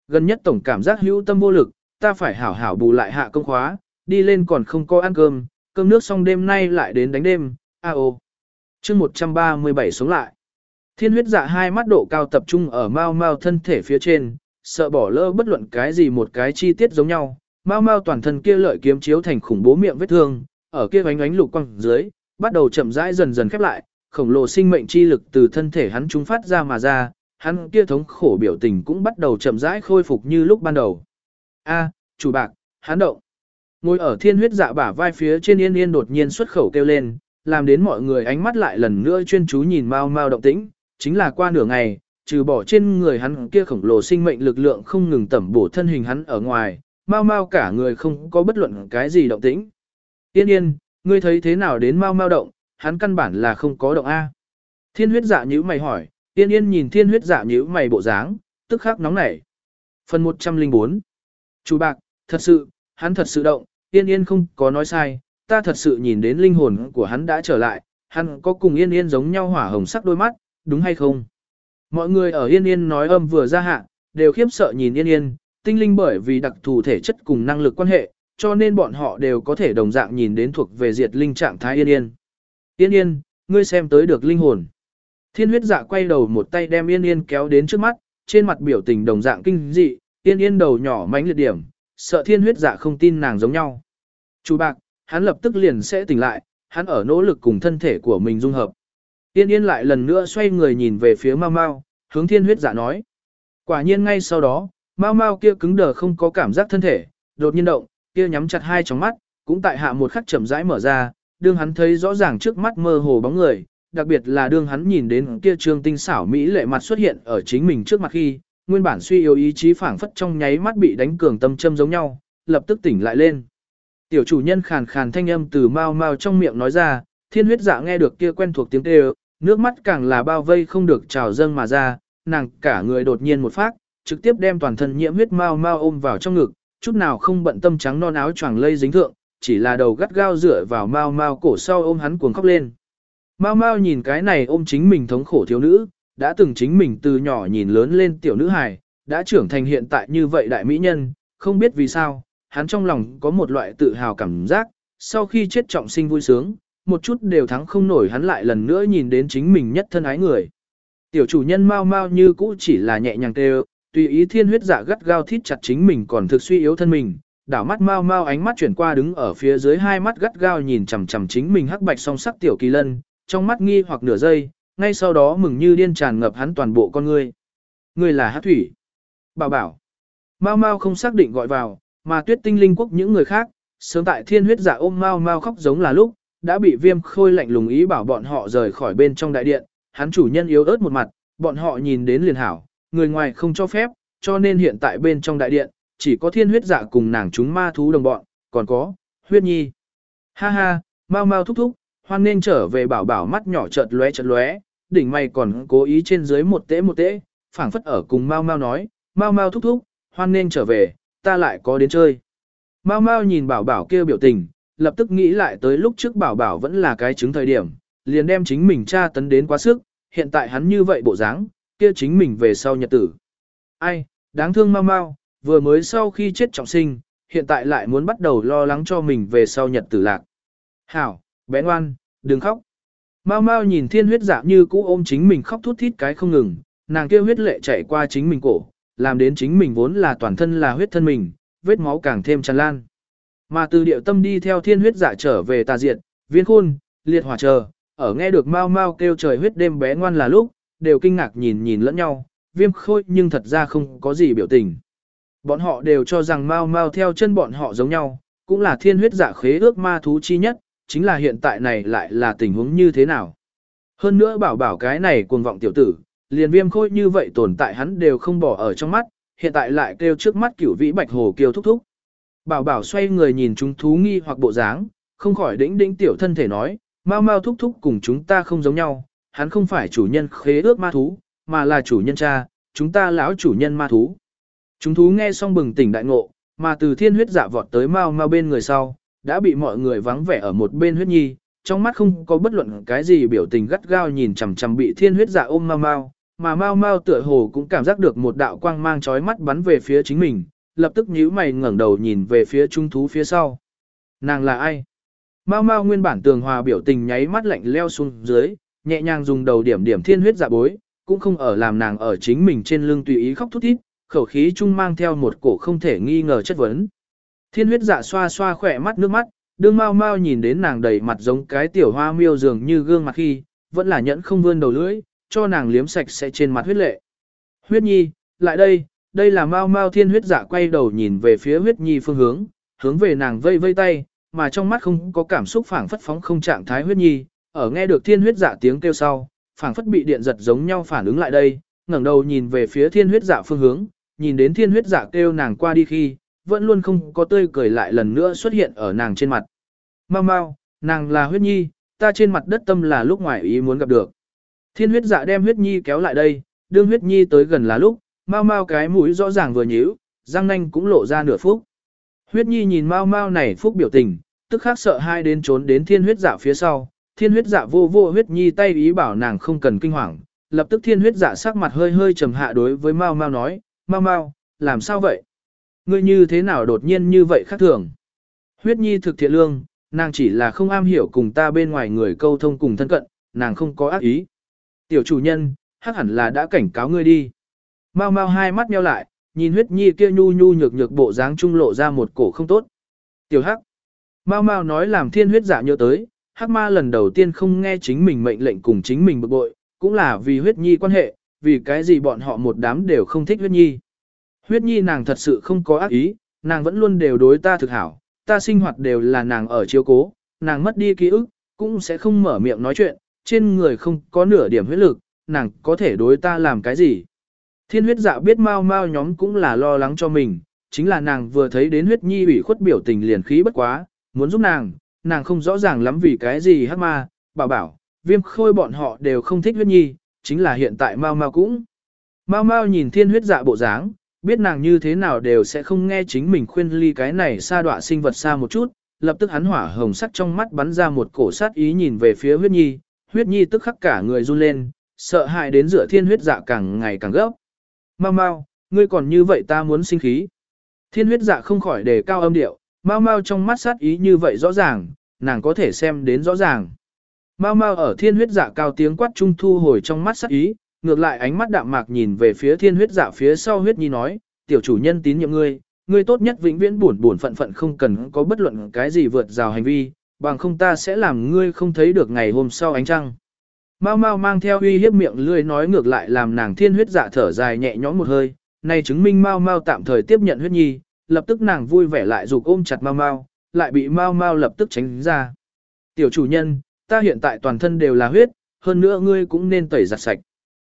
Speaker 1: Gần nhất tổng cảm giác hữu tâm vô lực, ta phải hảo hảo bù lại hạ công khóa, đi lên còn không có ăn cơm, cơm nước xong đêm nay lại đến đánh đêm, a ô. chương 137 sống lại. Thiên huyết dạ hai mắt độ cao tập trung ở mau mau thân thể phía trên, sợ bỏ lỡ bất luận cái gì một cái chi tiết giống nhau. Mau mau toàn thân kia lợi kiếm chiếu thành khủng bố miệng vết thương, ở kia ánh ánh lục quang dưới, bắt đầu chậm rãi dần dần khép lại, khổng lồ sinh mệnh chi lực từ thân thể hắn trúng phát ra mà ra, hắn kia thống khổ biểu tình cũng bắt đầu chậm rãi khôi phục như lúc ban đầu. A, chủ bạc, hắn động. Ngồi ở thiên huyết dạ bả vai phía trên yên yên đột nhiên xuất khẩu kêu lên, làm đến mọi người ánh mắt lại lần nữa chuyên chú nhìn mau mau động tĩnh, chính là qua nửa ngày, trừ bỏ trên người hắn kia khổng lồ sinh mệnh lực lượng không ngừng tẩm bổ thân hình hắn ở ngoài, mau mau cả người không có bất luận cái gì động tĩnh. Yên yên, ngươi thấy thế nào đến mau mau động, hắn căn bản là không có động A. Thiên huyết dạ nhữ mày hỏi, yên yên nhìn thiên huyết dạ nhữ mày bộ dáng, tức khắc nóng nảy. Phần 104 Chú bạc, thật sự, hắn thật sự động, yên yên không có nói sai, ta thật sự nhìn đến linh hồn của hắn đã trở lại, hắn có cùng yên yên giống nhau hỏa hồng sắc đôi mắt, đúng hay không? Mọi người ở yên yên nói âm vừa ra hạ, đều khiếp sợ nhìn yên yên, tinh linh bởi vì đặc thù thể chất cùng năng lực quan hệ, cho nên bọn họ đều có thể đồng dạng nhìn đến thuộc về diệt linh trạng thái yên yên. Yên yên, ngươi xem tới được linh hồn. Thiên huyết dạ quay đầu một tay đem yên yên kéo đến trước mắt, trên mặt biểu tình đồng dạng kinh dị, yên yên đầu nhỏ mánh liệt điểm, sợ thiên huyết dạ không tin nàng giống nhau. Chú bạc, hắn lập tức liền sẽ tỉnh lại, hắn ở nỗ lực cùng thân thể của mình dung hợp. Yên yên lại lần nữa xoay người nhìn về phía mau mau, hướng thiên huyết dạ nói. Quả nhiên ngay sau đó, mau mau kia cứng đờ không có cảm giác thân thể, đột nhiên động, kia nhắm chặt hai tròng mắt, cũng tại hạ một khắc chậm rãi mở ra, đương hắn thấy rõ ràng trước mắt mơ hồ bóng người, đặc biệt là đương hắn nhìn đến kia trương tinh xảo mỹ lệ mặt xuất hiện ở chính mình trước mặt khi, nguyên bản suy yếu ý chí phảng phất trong nháy mắt bị đánh cường tâm châm giống nhau, lập tức tỉnh lại lên. Tiểu chủ nhân khàn khàn thanh âm từ mau mau trong miệng nói ra, thiên huyết dạ nghe được kia quen thuộc tiếng kêu, nước mắt càng là bao vây không được trào dâng mà ra, nàng cả người đột nhiên một phát, trực tiếp đem toàn thân nhiễm huyết mau mau ôm vào trong ngực, chút nào không bận tâm trắng non áo choàng lây dính thượng, chỉ là đầu gắt gao dựa vào mau mau cổ sau ôm hắn cuồng khóc lên. Mau mau nhìn cái này ôm chính mình thống khổ thiếu nữ, đã từng chính mình từ nhỏ nhìn lớn lên tiểu nữ hài, đã trưởng thành hiện tại như vậy đại mỹ nhân, không biết vì sao, hắn trong lòng có một loại tự hào cảm giác, sau khi chết trọng sinh vui sướng, một chút đều thắng không nổi hắn lại lần nữa nhìn đến chính mình nhất thân ái người. Tiểu chủ nhân mau mau như cũ chỉ là nhẹ nhàng kêu, tùy ý thiên huyết dạ gắt gao thít chặt chính mình còn thực suy yếu thân mình, đảo mắt mau mau ánh mắt chuyển qua đứng ở phía dưới hai mắt gắt gao nhìn chằm chằm chính mình hắc bạch song sắc tiểu kỳ lân, trong mắt nghi hoặc nửa giây, ngay sau đó mừng như điên tràn ngập hắn toàn bộ con ngươi. Ngươi là hát thủy. Bảo bảo. Mau mau không xác định gọi vào, mà tuyết tinh linh quốc những người khác, sớm tại thiên huyết giả ôm mau mau khóc giống là lúc, đã bị viêm khôi lạnh lùng ý bảo bọn họ rời khỏi bên trong đại điện, hắn chủ nhân yếu ớt một mặt, bọn họ nhìn đến liền hảo, người ngoài không cho phép, cho nên hiện tại bên trong đại điện, chỉ có thiên huyết dạ cùng nàng chúng ma thú đồng bọn, còn có, huyết nhi. Ha ha, mau mau thúc thúc, hoan nên trở về bảo bảo mắt nhỏ chợt lóe chợt lóe, đỉnh mày còn cố ý trên dưới một tễ một tễ, phảng phất ở cùng mau mau nói, mau mau thúc thúc, hoan nên trở về, ta lại có đến chơi. Mau mau nhìn bảo bảo kia biểu tình, lập tức nghĩ lại tới lúc trước bảo bảo vẫn là cái chứng thời điểm, liền đem chính mình tra tấn đến quá sức, hiện tại hắn như vậy bộ dáng, kia chính mình về sau nhật tử. Ai, đáng thương mau mau, vừa mới sau khi chết trọng sinh, hiện tại lại muốn bắt đầu lo lắng cho mình về sau nhật tử lạc. Hảo, bé ngoan, đừng khóc. Mau mau nhìn thiên huyết dạ như cũ ôm chính mình khóc thút thít cái không ngừng, nàng kêu huyết lệ chạy qua chính mình cổ, làm đến chính mình vốn là toàn thân là huyết thân mình, vết máu càng thêm tràn lan. Mà từ điệu tâm đi theo thiên huyết dạ trở về tà diệt, viên khôn, liệt hỏa chờ, ở nghe được mau mau kêu trời huyết đêm bé ngoan là lúc, đều kinh ngạc nhìn nhìn lẫn nhau, viêm khôi nhưng thật ra không có gì biểu tình. Bọn họ đều cho rằng mau mau theo chân bọn họ giống nhau, cũng là thiên huyết giả khế ước ma thú chi nhất, chính là hiện tại này lại là tình huống như thế nào. Hơn nữa bảo bảo cái này cuồng vọng tiểu tử, liền viêm khôi như vậy tồn tại hắn đều không bỏ ở trong mắt, hiện tại lại kêu trước mắt cửu vĩ bạch hồ kêu thúc thúc. Bảo bảo xoay người nhìn chúng thú nghi hoặc bộ dáng, không khỏi đĩnh đĩnh tiểu thân thể nói, mau mau thúc thúc cùng chúng ta không giống nhau, hắn không phải chủ nhân khế ước ma thú, mà là chủ nhân cha, chúng ta lão chủ nhân ma thú. Chúng thú nghe xong bừng tỉnh đại ngộ, mà từ thiên huyết dạ vọt tới mau mau bên người sau, đã bị mọi người vắng vẻ ở một bên huyết nhi, trong mắt không có bất luận cái gì biểu tình gắt gao nhìn chằm chằm bị thiên huyết dạ ôm mau mau, mà mau mau tựa hồ cũng cảm giác được một đạo quang mang chói mắt bắn về phía chính mình, lập tức nhíu mày ngẩng đầu nhìn về phía trung thú phía sau. Nàng là ai? Mau mau nguyên bản tường hòa biểu tình nháy mắt lạnh leo xuống dưới, nhẹ nhàng dùng đầu điểm điểm thiên huyết dạ bối, cũng không ở làm nàng ở chính mình trên lưng tùy ý khóc thút thít, khẩu khí chung mang theo một cổ không thể nghi ngờ chất vấn. Thiên huyết dạ xoa xoa khỏe mắt nước mắt, đương mau mau nhìn đến nàng đầy mặt giống cái tiểu hoa miêu dường như gương mặt khi, vẫn là nhẫn không vươn đầu lưỡi, cho nàng liếm sạch sẽ trên mặt huyết lệ. Huyết nhi, lại đây, đây là mau mau thiên huyết dạ quay đầu nhìn về phía huyết nhi phương hướng, hướng về nàng vây vây tay, mà trong mắt không có cảm xúc phảng phất phóng không trạng thái huyết nhi, ở nghe được thiên huyết dạ tiếng kêu sau, phảng phất bị điện giật giống nhau phản ứng lại đây, ngẩng đầu nhìn về phía thiên huyết dạ phương hướng, nhìn đến thiên huyết dạ kêu nàng qua đi khi, vẫn luôn không có tươi cười lại lần nữa xuất hiện ở nàng trên mặt. Mau mau, nàng là huyết nhi, ta trên mặt đất tâm là lúc ngoài ý muốn gặp được. Thiên huyết dạ đem huyết nhi kéo lại đây, đương huyết nhi tới gần là lúc, mau mau cái mũi rõ ràng vừa nhíu, răng nanh cũng lộ ra nửa phút. Huyết nhi nhìn mau mau này phúc biểu tình, tức khắc sợ hai đến trốn đến thiên huyết dạ phía sau, thiên huyết dạ vô vô huyết nhi tay ý bảo nàng không cần kinh hoàng, lập tức thiên huyết dạ sắc mặt hơi hơi trầm hạ đối với Mao Mao nói, Mao Mao, làm sao vậy? Ngươi như thế nào đột nhiên như vậy khác thường? Huyết nhi thực thiện lương, nàng chỉ là không am hiểu cùng ta bên ngoài người câu thông cùng thân cận, nàng không có ác ý. Tiểu chủ nhân, hắc hẳn là đã cảnh cáo ngươi đi. Mao Mao hai mắt nheo lại, nhìn huyết nhi kia nhu nhu nhược nhược bộ dáng trung lộ ra một cổ không tốt. Tiểu hắc. Mao Mao nói làm thiên huyết dạ nhớ tới, hắc ma lần đầu tiên không nghe chính mình mệnh lệnh cùng chính mình bực bội, cũng là vì huyết nhi quan hệ, vì cái gì bọn họ một đám đều không thích huyết nhi. Huyết nhi nàng thật sự không có ác ý, nàng vẫn luôn đều đối ta thực hảo, ta sinh hoạt đều là nàng ở chiếu cố, nàng mất đi ký ức, cũng sẽ không mở miệng nói chuyện, trên người không có nửa điểm huyết lực, nàng có thể đối ta làm cái gì. Thiên huyết dạ biết mau mau nhóm cũng là lo lắng cho mình, chính là nàng vừa thấy đến huyết nhi ủy khuất biểu tình liền khí bất quá, muốn giúp nàng, nàng không rõ ràng lắm vì cái gì hát ma, bảo bảo, viêm khôi bọn họ đều không thích huyết nhi, chính là hiện tại mau mau cũng. Mau mau nhìn thiên huyết dạ bộ dáng, biết nàng như thế nào đều sẽ không nghe chính mình khuyên ly cái này xa đọa sinh vật xa một chút, lập tức hắn hỏa hồng sắc trong mắt bắn ra một cổ sát ý nhìn về phía huyết nhi, huyết nhi tức khắc cả người run lên, sợ hãi đến giữa thiên huyết dạ càng ngày càng gấp. Mau mau, ngươi còn như vậy ta muốn sinh khí. Thiên huyết dạ không khỏi đề cao âm điệu, mau mau trong mắt sát ý như vậy rõ ràng, nàng có thể xem đến rõ ràng. Mau mau ở thiên huyết dạ cao tiếng quát trung thu hồi trong mắt sát ý, ngược lại ánh mắt đạm mạc nhìn về phía thiên huyết dạ phía sau huyết nhi nói, tiểu chủ nhân tín nhiệm ngươi, ngươi tốt nhất vĩnh viễn buồn buồn phận phận không cần có bất luận cái gì vượt rào hành vi, bằng không ta sẽ làm ngươi không thấy được ngày hôm sau ánh trăng. Mau mau mang theo uy hiếp miệng lươi nói ngược lại làm nàng thiên huyết dạ thở dài nhẹ nhõm một hơi, này chứng minh mau mau tạm thời tiếp nhận huyết nhi, lập tức nàng vui vẻ lại dục ôm chặt mau mau, lại bị mau mau lập tức tránh ra. Tiểu chủ nhân, ta hiện tại toàn thân đều là huyết, hơn nữa ngươi cũng nên tẩy giặt sạch.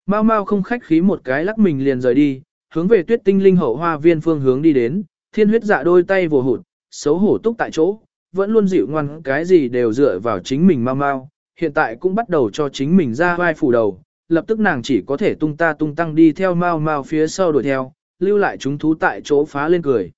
Speaker 1: Mau mau không khách khí một cái lắc mình liền rời đi, hướng về tuyết tinh linh hậu hoa viên phương hướng đi đến, thiên huyết dạ đôi tay vồ hụt, xấu hổ túc tại chỗ, vẫn luôn dịu ngoan cái gì đều dựa vào chính mình mau mau, hiện tại cũng bắt đầu cho chính mình ra vai phủ đầu, lập tức nàng chỉ có thể tung ta tung tăng đi theo mau mau phía sau đuổi theo, lưu lại chúng thú tại chỗ phá lên cười.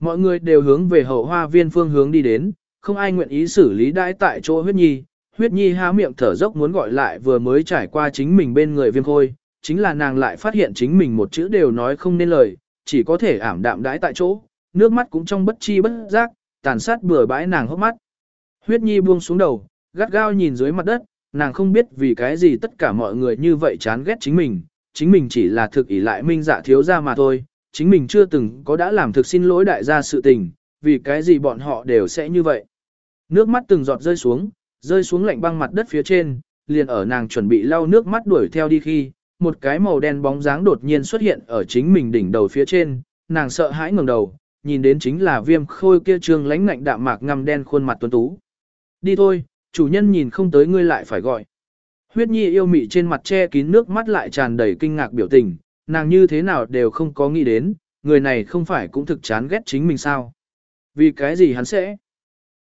Speaker 1: Mọi người đều hướng về hậu hoa viên phương hướng đi đến, không ai nguyện ý xử lý đãi tại chỗ huyết nhi, huyết nhi há miệng thở dốc muốn gọi lại vừa mới trải qua chính mình bên người viêm khôi, chính là nàng lại phát hiện chính mình một chữ đều nói không nên lời, chỉ có thể ảm đạm đãi tại chỗ, nước mắt cũng trong bất chi bất giác, tàn sát bừa bãi nàng hốc mắt. Huyết nhi buông xuống đầu, gắt gao nhìn dưới mặt đất, nàng không biết vì cái gì tất cả mọi người như vậy chán ghét chính mình, chính mình chỉ là thực ỷ lại minh dạ thiếu ra mà thôi, chính mình chưa từng có đã làm thực xin lỗi đại gia sự tình, vì cái gì bọn họ đều sẽ như vậy. Nước mắt từng giọt rơi xuống, rơi xuống lạnh băng mặt đất phía trên, liền ở nàng chuẩn bị lau nước mắt đuổi theo đi khi, một cái màu đen bóng dáng đột nhiên xuất hiện ở chính mình đỉnh đầu phía trên, nàng sợ hãi ngẩng đầu, nhìn đến chính là viêm khôi kia trương lãnh ngạnh đạm mạc ngăm đen khuôn mặt tuấn tú. Đi thôi, chủ nhân nhìn không tới ngươi lại phải gọi. Huyết nhi yêu mị trên mặt che kín nước mắt lại tràn đầy kinh ngạc biểu tình, nàng như thế nào đều không có nghĩ đến, người này không phải cũng thực chán ghét chính mình sao. Vì cái gì hắn sẽ?